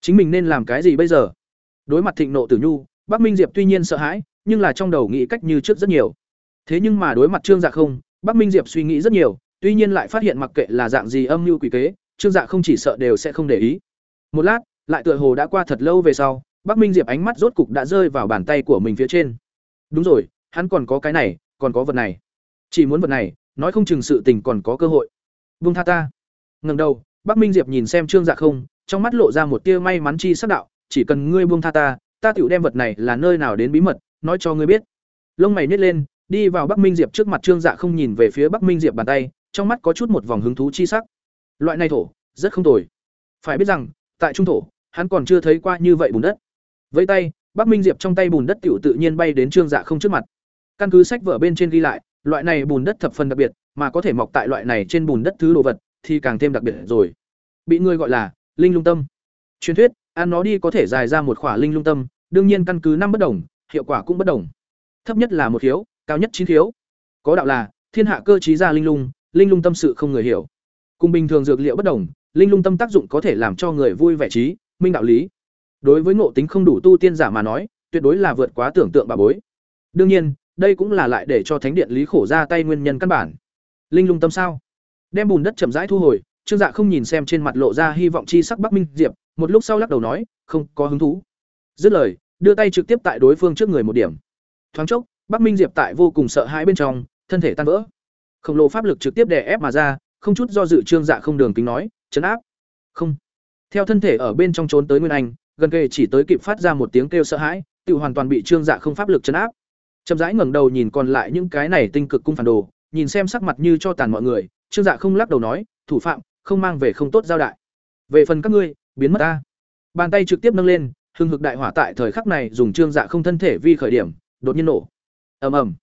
Chính mình nên làm cái gì bây giờ? Đối mặt thịnh nộ Tử Nhu, Bắc Minh Diệp tuy nhiên sợ hãi, nhưng là trong đầu nghĩ cách như trước rất nhiều. Thế nhưng mà đối mặt Trương Dạ không, Bắc Minh Diệp suy nghĩ rất nhiều, tuy nhiên lại phát hiện mặc kệ là dạng gì âm mưu quỷ kế, Trương Dạ không chỉ sợ đều sẽ không để ý. Một lát, lại tựa hồ đã qua thật lâu về sau, Bắc Minh Diệp ánh mắt rốt cục đã rơi vào bàn tay của mình phía trên. Đúng rồi, hắn còn có cái này, còn có vật này. Chỉ muốn vật này, nói không chừng sự tình còn có cơ hội. Buông tha ta. Ngẩng đầu, Bắc Minh Diệp nhìn xem Trương Dạ không, trong mắt lộ ra một tia may mắn chi sắc đạo, chỉ cần ngươi buông tha ta, ta tiểu đem vật này là nơi nào đến bí mật, nói cho ngươi biết. Lông mày nhếch lên, đi vào Bắc Minh Diệp trước mặt Trương Dạ không nhìn về phía Bắc Minh Diệp bàn tay, trong mắt có chút một vòng hứng thú chi sắc. Loại này thổ, rất không tồi. Phải biết rằng, tại trung thổ, hắn còn chưa thấy qua như vậy bùn đất. Với tay, Bắc Minh Diệp trong tay bùn đất tiểu tự nhiên bay đến Trương Dạ không trước mặt. Căn cứ sách vở bên trên ghi lại, loại này bùn đất thập phần đặc biệt, mà có thể mọc tại loại này trên bùn đất thứ đồ vật, thì càng thêm đặc biệt rồi. Bị người gọi là linh lung tâm. Truyền thuyết, ăn nó đi có thể dài ra một khỏa linh lung tâm, đương nhiên căn cứ năm bất đồng, hiệu quả cũng bất đồng. Thấp nhất là một thiếu, cao nhất chín thiếu. Có đạo là thiên hạ cơ trí ra linh lung, linh lung tâm sự không người hiểu. Cùng bình thường dược liệu bất đồng, linh lung tâm tác dụng có thể làm cho người vui vẻ trí, minh đạo lý. Đối với ngộ tính không đủ tu tiên giả mà nói, tuyệt đối là vượt quá tưởng tượng bà bối. Đương nhiên, đây cũng là lại để cho thánh điện lý khổ ra tay nguyên nhân căn bản. Linh lung tâm sao? Đem bùn đất chậm rãi thu hồi, Trương Dạ không nhìn xem trên mặt lộ ra hy vọng chi sắc Bắc Minh Diệp, một lúc sau lắc đầu nói, không có hứng thú. Dứt lời, đưa tay trực tiếp tại đối phương trước người một điểm. Thoáng chốc, Bắc Minh Diệp tại vô cùng sợ hãi bên trong, thân thể tan vỡ. Khổng lồ pháp lực trực tiếp đè ép mà ra, không chút do dự Trương Dạ không đường kính nói, chấn áp. Không. Theo thân thể ở bên trong trốn tới Nguyên Anh, gần kề chỉ tới kịp phát ra một tiếng kêu sợ hãi, tự hoàn toàn bị Trương Dạ không pháp lực chấn áp. Chậm rãi ngẩng đầu nhìn còn lại những cái này tinh cực cung phản đồ, nhìn xem sắc mặt như cho tàn mọi người, Trương Dạ không lắc đầu nói, thủ phạm, không mang về không tốt giao đại. Về phần các ngươi, biến mất ta. Bàn tay trực tiếp nâng lên, hưng hực đại hỏa tại thời khắc này dùng Trương Dạ không thân thể vi khởi điểm, đột nhiên nổ. Ầm ầm.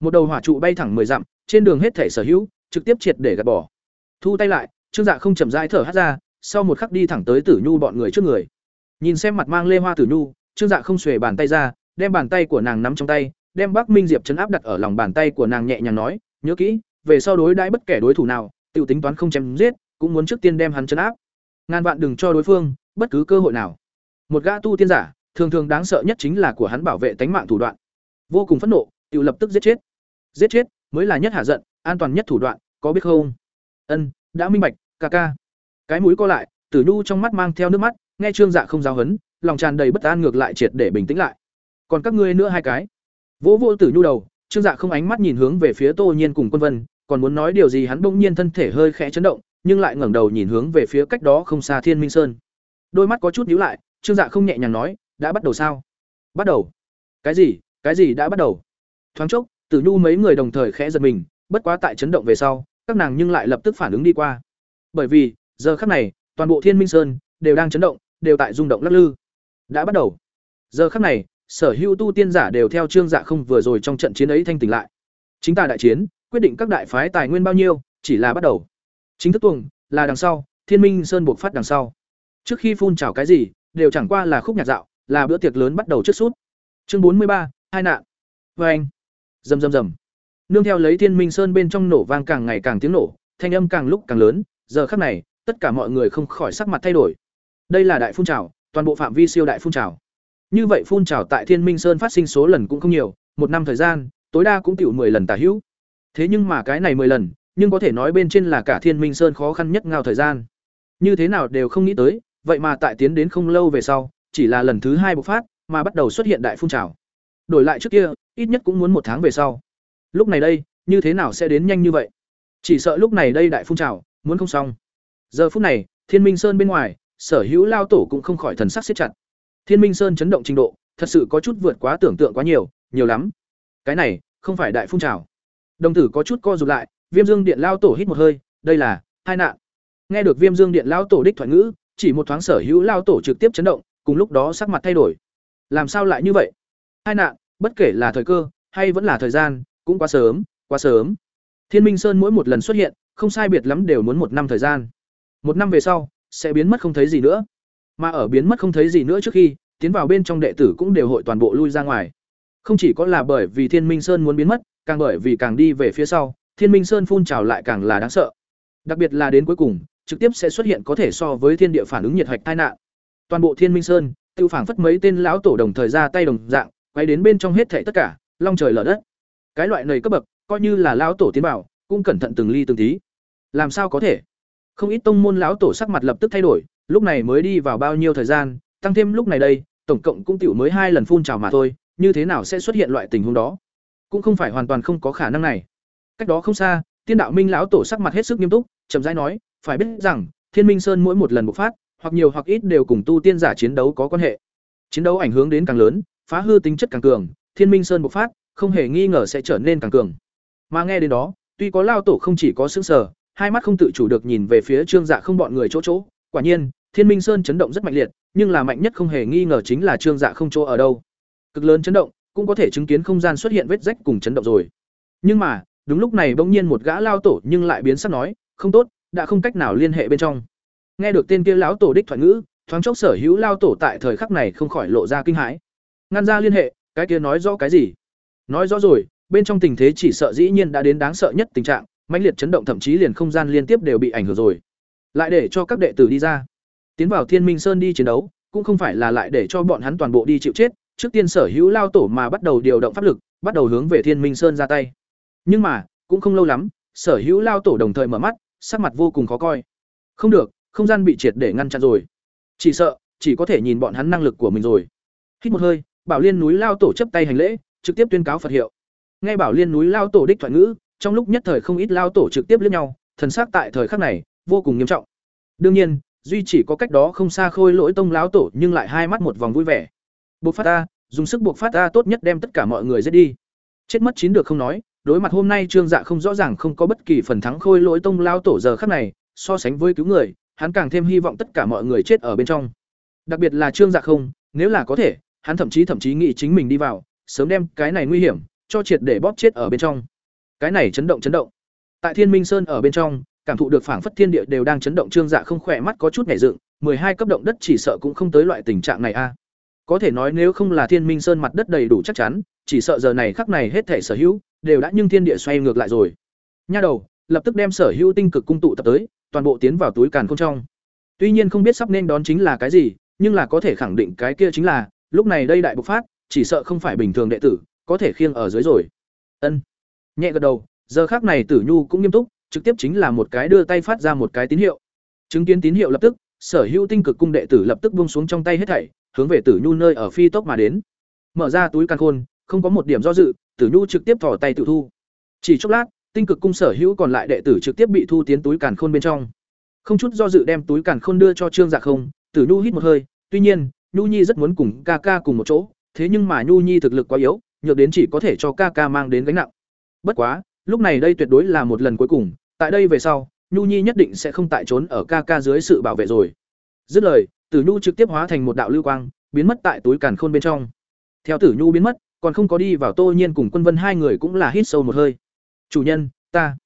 Một đầu hỏa trụ bay thẳng mười dặm, trên đường hết thể sở hữu, trực tiếp triệt để gạt bỏ. Thu tay lại, Trương Dạ không chậm rãi thở hắt ra, sau một khắc đi thẳng tới Tử Nhu bọn người trước người. Nhìn xem mặt mang lê hoa Tử Nhu, Trương Dạ không xuề bàn tay ra, đem bàn tay của nàng nắm trong tay, đem Bắc Minh Diệp chấn áp đặt ở lòng bàn tay của nàng nhẹ nhàng nói, nhớ kỹ, về sau đối đãi bất kể đối thủ nào, tiểu tính toán không chém giết, cũng muốn trước tiên đem hắn chấn áp. Ngàn vạn đừng cho đối phương bất cứ cơ hội nào. Một gã tu tiên giả, thường thường đáng sợ nhất chính là của hắn bảo vệ tánh mạng thủ đoạn. Vô cùng phẫn nộ, tiêu lập tức giết chết. Giết chết mới là nhất hạ giận, an toàn nhất thủ đoạn, có biết không? Ân, đã minh bạch, ca ca. Cái mũi co lại, Tử Nhu trong mắt mang theo nước mắt, nghe Trương Dạ không giáo hấn, lòng tràn đầy bất an ngược lại triệt để bình tĩnh lại. Còn các ngươi nữa hai cái. Vỗ vỗ Tử Nhu đầu, Trương Dạ không ánh mắt nhìn hướng về phía Tô Nhiên cùng Quân Vân, còn muốn nói điều gì hắn bỗng nhiên thân thể hơi khẽ chấn động, nhưng lại ngẩng đầu nhìn hướng về phía cách đó không xa Thiên Minh Sơn. Đôi mắt có chút nhíu lại, Trương Dạ không nhẹ nhàng nói, đã bắt đầu sao? Bắt đầu? Cái gì? Cái gì đã bắt đầu? Thoáng chốc, Tử Nhu mấy người đồng thời khẽ giật mình, bất quá tại chấn động về sau, các nàng nhưng lại lập tức phản ứng đi qua. Bởi vì, giờ khắc này, toàn bộ Thiên Minh Sơn đều đang chấn động, đều tại rung động lắc lư. Đã bắt đầu. Giờ khắc này, sở hữu tu tiên giả đều theo Trương Dạ không vừa rồi trong trận chiến ấy thanh tỉnh lại. Chính ta đại chiến, quyết định các đại phái tài nguyên bao nhiêu, chỉ là bắt đầu. Chính thức tuồng là đằng sau, Thiên Minh Sơn buộc phát đằng sau. Trước khi phun trào cái gì, đều chẳng qua là khúc nhạc dạo, là bữa tiệc lớn bắt đầu trước suốt. Chương bốn mươi ba hai nạn. Vâng Oeng. Rầm rầm rầm. Nương theo lấy Thiên Minh Sơn bên trong nổ vang càng ngày càng tiếng nổ, thanh âm càng lúc càng lớn, giờ khắc này, tất cả mọi người không khỏi sắc mặt thay đổi. Đây là đại phun trào, toàn bộ phạm vi siêu đại phun trào. Như vậy phun trào tại Thiên Minh Sơn phát sinh số lần cũng không nhiều, một năm thời gian, tối đa cũng tiểu 10 lần tả hữu. Thế nhưng mà cái này 10 lần, nhưng có thể nói bên trên là cả Thiên Minh Sơn khó khăn nhất ngao thời gian. Như thế nào đều không nghĩ tới, vậy mà tại tiến đến không lâu về sau, chỉ là lần thứ hai bộc phát, mà bắt đầu xuất hiện đại phun trào. Đổi lại trước kia, ít nhất cũng muốn một tháng về sau. Lúc này đây, như thế nào sẽ đến nhanh như vậy? Chỉ sợ lúc này đây đại phun trào, muốn không xong. Giờ phút này, Thiên Minh Sơn bên ngoài, Sở Hữu lao tổ cũng không khỏi thần sắc siết chặt. Thiên Minh Sơn chấn động trình độ, thật sự có chút vượt quá tưởng tượng quá nhiều, nhiều lắm. Cái này, không phải đại phun trào. Đồng tử có chút co rụt lại, Viêm Dương Điện lao tổ hít một hơi, đây là hai nạn. Nghe được Viêm Dương Điện lao tổ đích thoại ngữ, chỉ một thoáng Sở Hữu lao tổ trực tiếp chấn động, cùng lúc đó sắc mặt thay đổi. Làm sao lại như vậy? Hai nạn, bất kể là thời cơ hay vẫn là thời gian, cũng quá sớm, quá sớm. Thiên Minh Sơn mỗi một lần xuất hiện, không sai biệt lắm đều muốn một năm thời gian. Một năm về sau, sẽ biến mất không thấy gì nữa. Mà ở biến mất không thấy gì nữa trước khi, tiến vào bên trong đệ tử cũng đều hội toàn bộ lui ra ngoài. Không chỉ có là bởi vì Thiên Minh Sơn muốn biến mất, càng bởi vì càng đi về phía sau, Thiên Minh Sơn phun trào lại càng là đáng sợ. Đặc biệt là đến cuối cùng, trực tiếp sẽ xuất hiện có thể so với thiên địa phản ứng nhiệt hạch tai nạn. Toàn bộ Thiên Minh Sơn, tiêu phảng phất mấy tên lão tổ đồng thời ra tay đồng dạng, quay đến bên trong hết thảy tất cả, long trời lở đất. Cái loại này cấp bậc, coi như là lão tổ tiến bảo, cũng cẩn thận từng ly từng tí. Làm sao có thể? Không ít tông môn lão tổ sắc mặt lập tức thay đổi, lúc này mới đi vào bao nhiêu thời gian, tăng thêm lúc này đây, tổng cộng cũng tiểu mới hai lần phun trào mà thôi, như thế nào sẽ xuất hiện loại tình huống đó? Cũng không phải hoàn toàn không có khả năng này. Cách đó không xa, Tiên đạo minh lão tổ sắc mặt hết sức nghiêm túc, chậm rãi nói, phải biết rằng, Thiên Minh Sơn mỗi một lần bộc phát, hoặc nhiều hoặc ít đều cùng tu tiên giả chiến đấu có quan hệ. Chiến đấu ảnh hưởng đến càng lớn, phá hư tính chất càng cường, Thiên Minh Sơn bộc phát, không hề nghi ngờ sẽ trở nên càng cường. Mà nghe đến đó, tuy có lao tổ không chỉ có xương sở hai mắt không tự chủ được nhìn về phía Trương Dạ không bọn người chỗ chỗ, quả nhiên, Thiên Minh Sơn chấn động rất mạnh liệt, nhưng là mạnh nhất không hề nghi ngờ chính là Trương Dạ không chỗ ở đâu. Cực lớn chấn động, cũng có thể chứng kiến không gian xuất hiện vết rách cùng chấn động rồi. Nhưng mà, đúng lúc này bỗng nhiên một gã lao tổ nhưng lại biến sắc nói, "Không tốt, đã không cách nào liên hệ bên trong. Nghe được tên kia lão tổ đích thoại ngữ thoáng chốc sở hữu lao tổ tại thời khắc này không khỏi lộ ra kinh hãi. Ngăn ra liên hệ cái kia nói rõ cái gì? Nói rõ rồi bên trong tình thế chỉ sợ dĩ nhiên đã đến đáng sợ nhất tình trạng mãnh liệt chấn động thậm chí liền không gian liên tiếp đều bị ảnh hưởng rồi. Lại để cho các đệ tử đi ra. Tiến vào thiên minh sơn đi chiến đấu cũng không phải là lại để cho bọn hắn toàn bộ đi chịu chết trước tiên sở hữu lao tổ mà bắt đầu điều động pháp lực bắt đầu hướng về thiên minh sơn ra tay nhưng mà, cũng không lâu lắm, sở hữu lao tổ đồng thời mở mắt, sắc mặt vô cùng khó coi. Không được, không gian bị triệt để ngăn chặn rồi. Chỉ sợ, chỉ có thể nhìn bọn hắn năng lực của mình rồi. Hít một hơi, bảo liên núi lao tổ chấp tay hành lễ, trực tiếp tuyên cáo phật hiệu. Nghe bảo liên núi lao tổ đích thoại ngữ, trong lúc nhất thời không ít lao tổ trực tiếp lẫn nhau, thần sắc tại thời khắc này, vô cùng nghiêm trọng. Đương nhiên, duy chỉ có cách đó không xa khôi lỗi tông lão tổ nhưng lại hai mắt một vòng vui vẻ. Buộc phát ta dùng sức buộc phát ta tốt nhất đem tất cả mọi người giết đi. Chết mất chín được không nói đối mặt hôm nay trương dạ không rõ ràng không có bất kỳ phần thắng khôi lỗi tông lao tổ giờ khắc này, so sánh với cứu người, hắn càng thêm hy vọng tất cả mọi người chết ở bên trong. Đặc biệt là trương dạ không, nếu là có thể, hắn thậm chí thậm chí nghĩ chính mình đi vào, sớm đem cái này nguy hiểm, cho triệt để bóp chết ở bên trong. Cái này chấn động chấn động. Tại thiên minh sơn ở bên trong, cảm thụ được phảng phất thiên địa đều đang chấn động trương dạ không khỏe mắt có chút nhảy dựng hai cấp động đất chỉ sợ cũng không tới loại tình trạng này a. Có thể nói nếu không là thiên minh sơn mặt đất đầy đủ chắc chắn chỉ sợ giờ này khắc này hết thể sở hữu đều đã nhưng thiên địa xoay ngược lại rồi. Nha đầu, lập tức đem sở hữu tinh cực cung tụ tập tới, toàn bộ tiến vào túi càn không trong. Tuy nhiên không biết sắp nên đón chính là cái gì, nhưng là có thể khẳng định cái kia chính là, lúc này đây đại bộc phát, chỉ sợ không phải bình thường đệ tử, có thể khiêng ở dưới rồi. Ân. Nhẹ gật đầu, giờ khác này tử nhu cũng nghiêm túc, trực tiếp chính là một cái đưa tay phát ra một cái tín hiệu. Chứng kiến tín hiệu lập tức, sở hữu tinh cực cung đệ tử lập tức buông xuống trong tay hết thảy, hướng về tử nhu nơi ở phi tốc mà đến. Mở ra túi căn khôn không có một điểm do dự, tử nhu trực tiếp thỏ tay tự thu. Chỉ chốc lát, tinh cực cung sở hữu còn lại đệ tử trực tiếp bị thu tiến túi càn khôn bên trong. Không chút do dự đem túi càn khôn đưa cho trương dạ không, tử nhu hít một hơi, tuy nhiên, nhu nhi rất muốn cùng ca ca cùng một chỗ, thế nhưng mà nhu nhi thực lực quá yếu, nhược đến chỉ có thể cho ca ca mang đến gánh nặng. Bất quá, lúc này đây tuyệt đối là một lần cuối cùng, tại đây về sau, nhu nhi nhất định sẽ không tại trốn ở ca ca dưới sự bảo vệ rồi. Dứt lời, tử nhu trực tiếp hóa thành một đạo lưu quang, biến mất tại túi càn khôn bên trong. Theo tử nhu biến mất còn không có đi vào tô nhiên cùng quân vân hai người cũng là hít sâu một hơi. Chủ nhân, ta.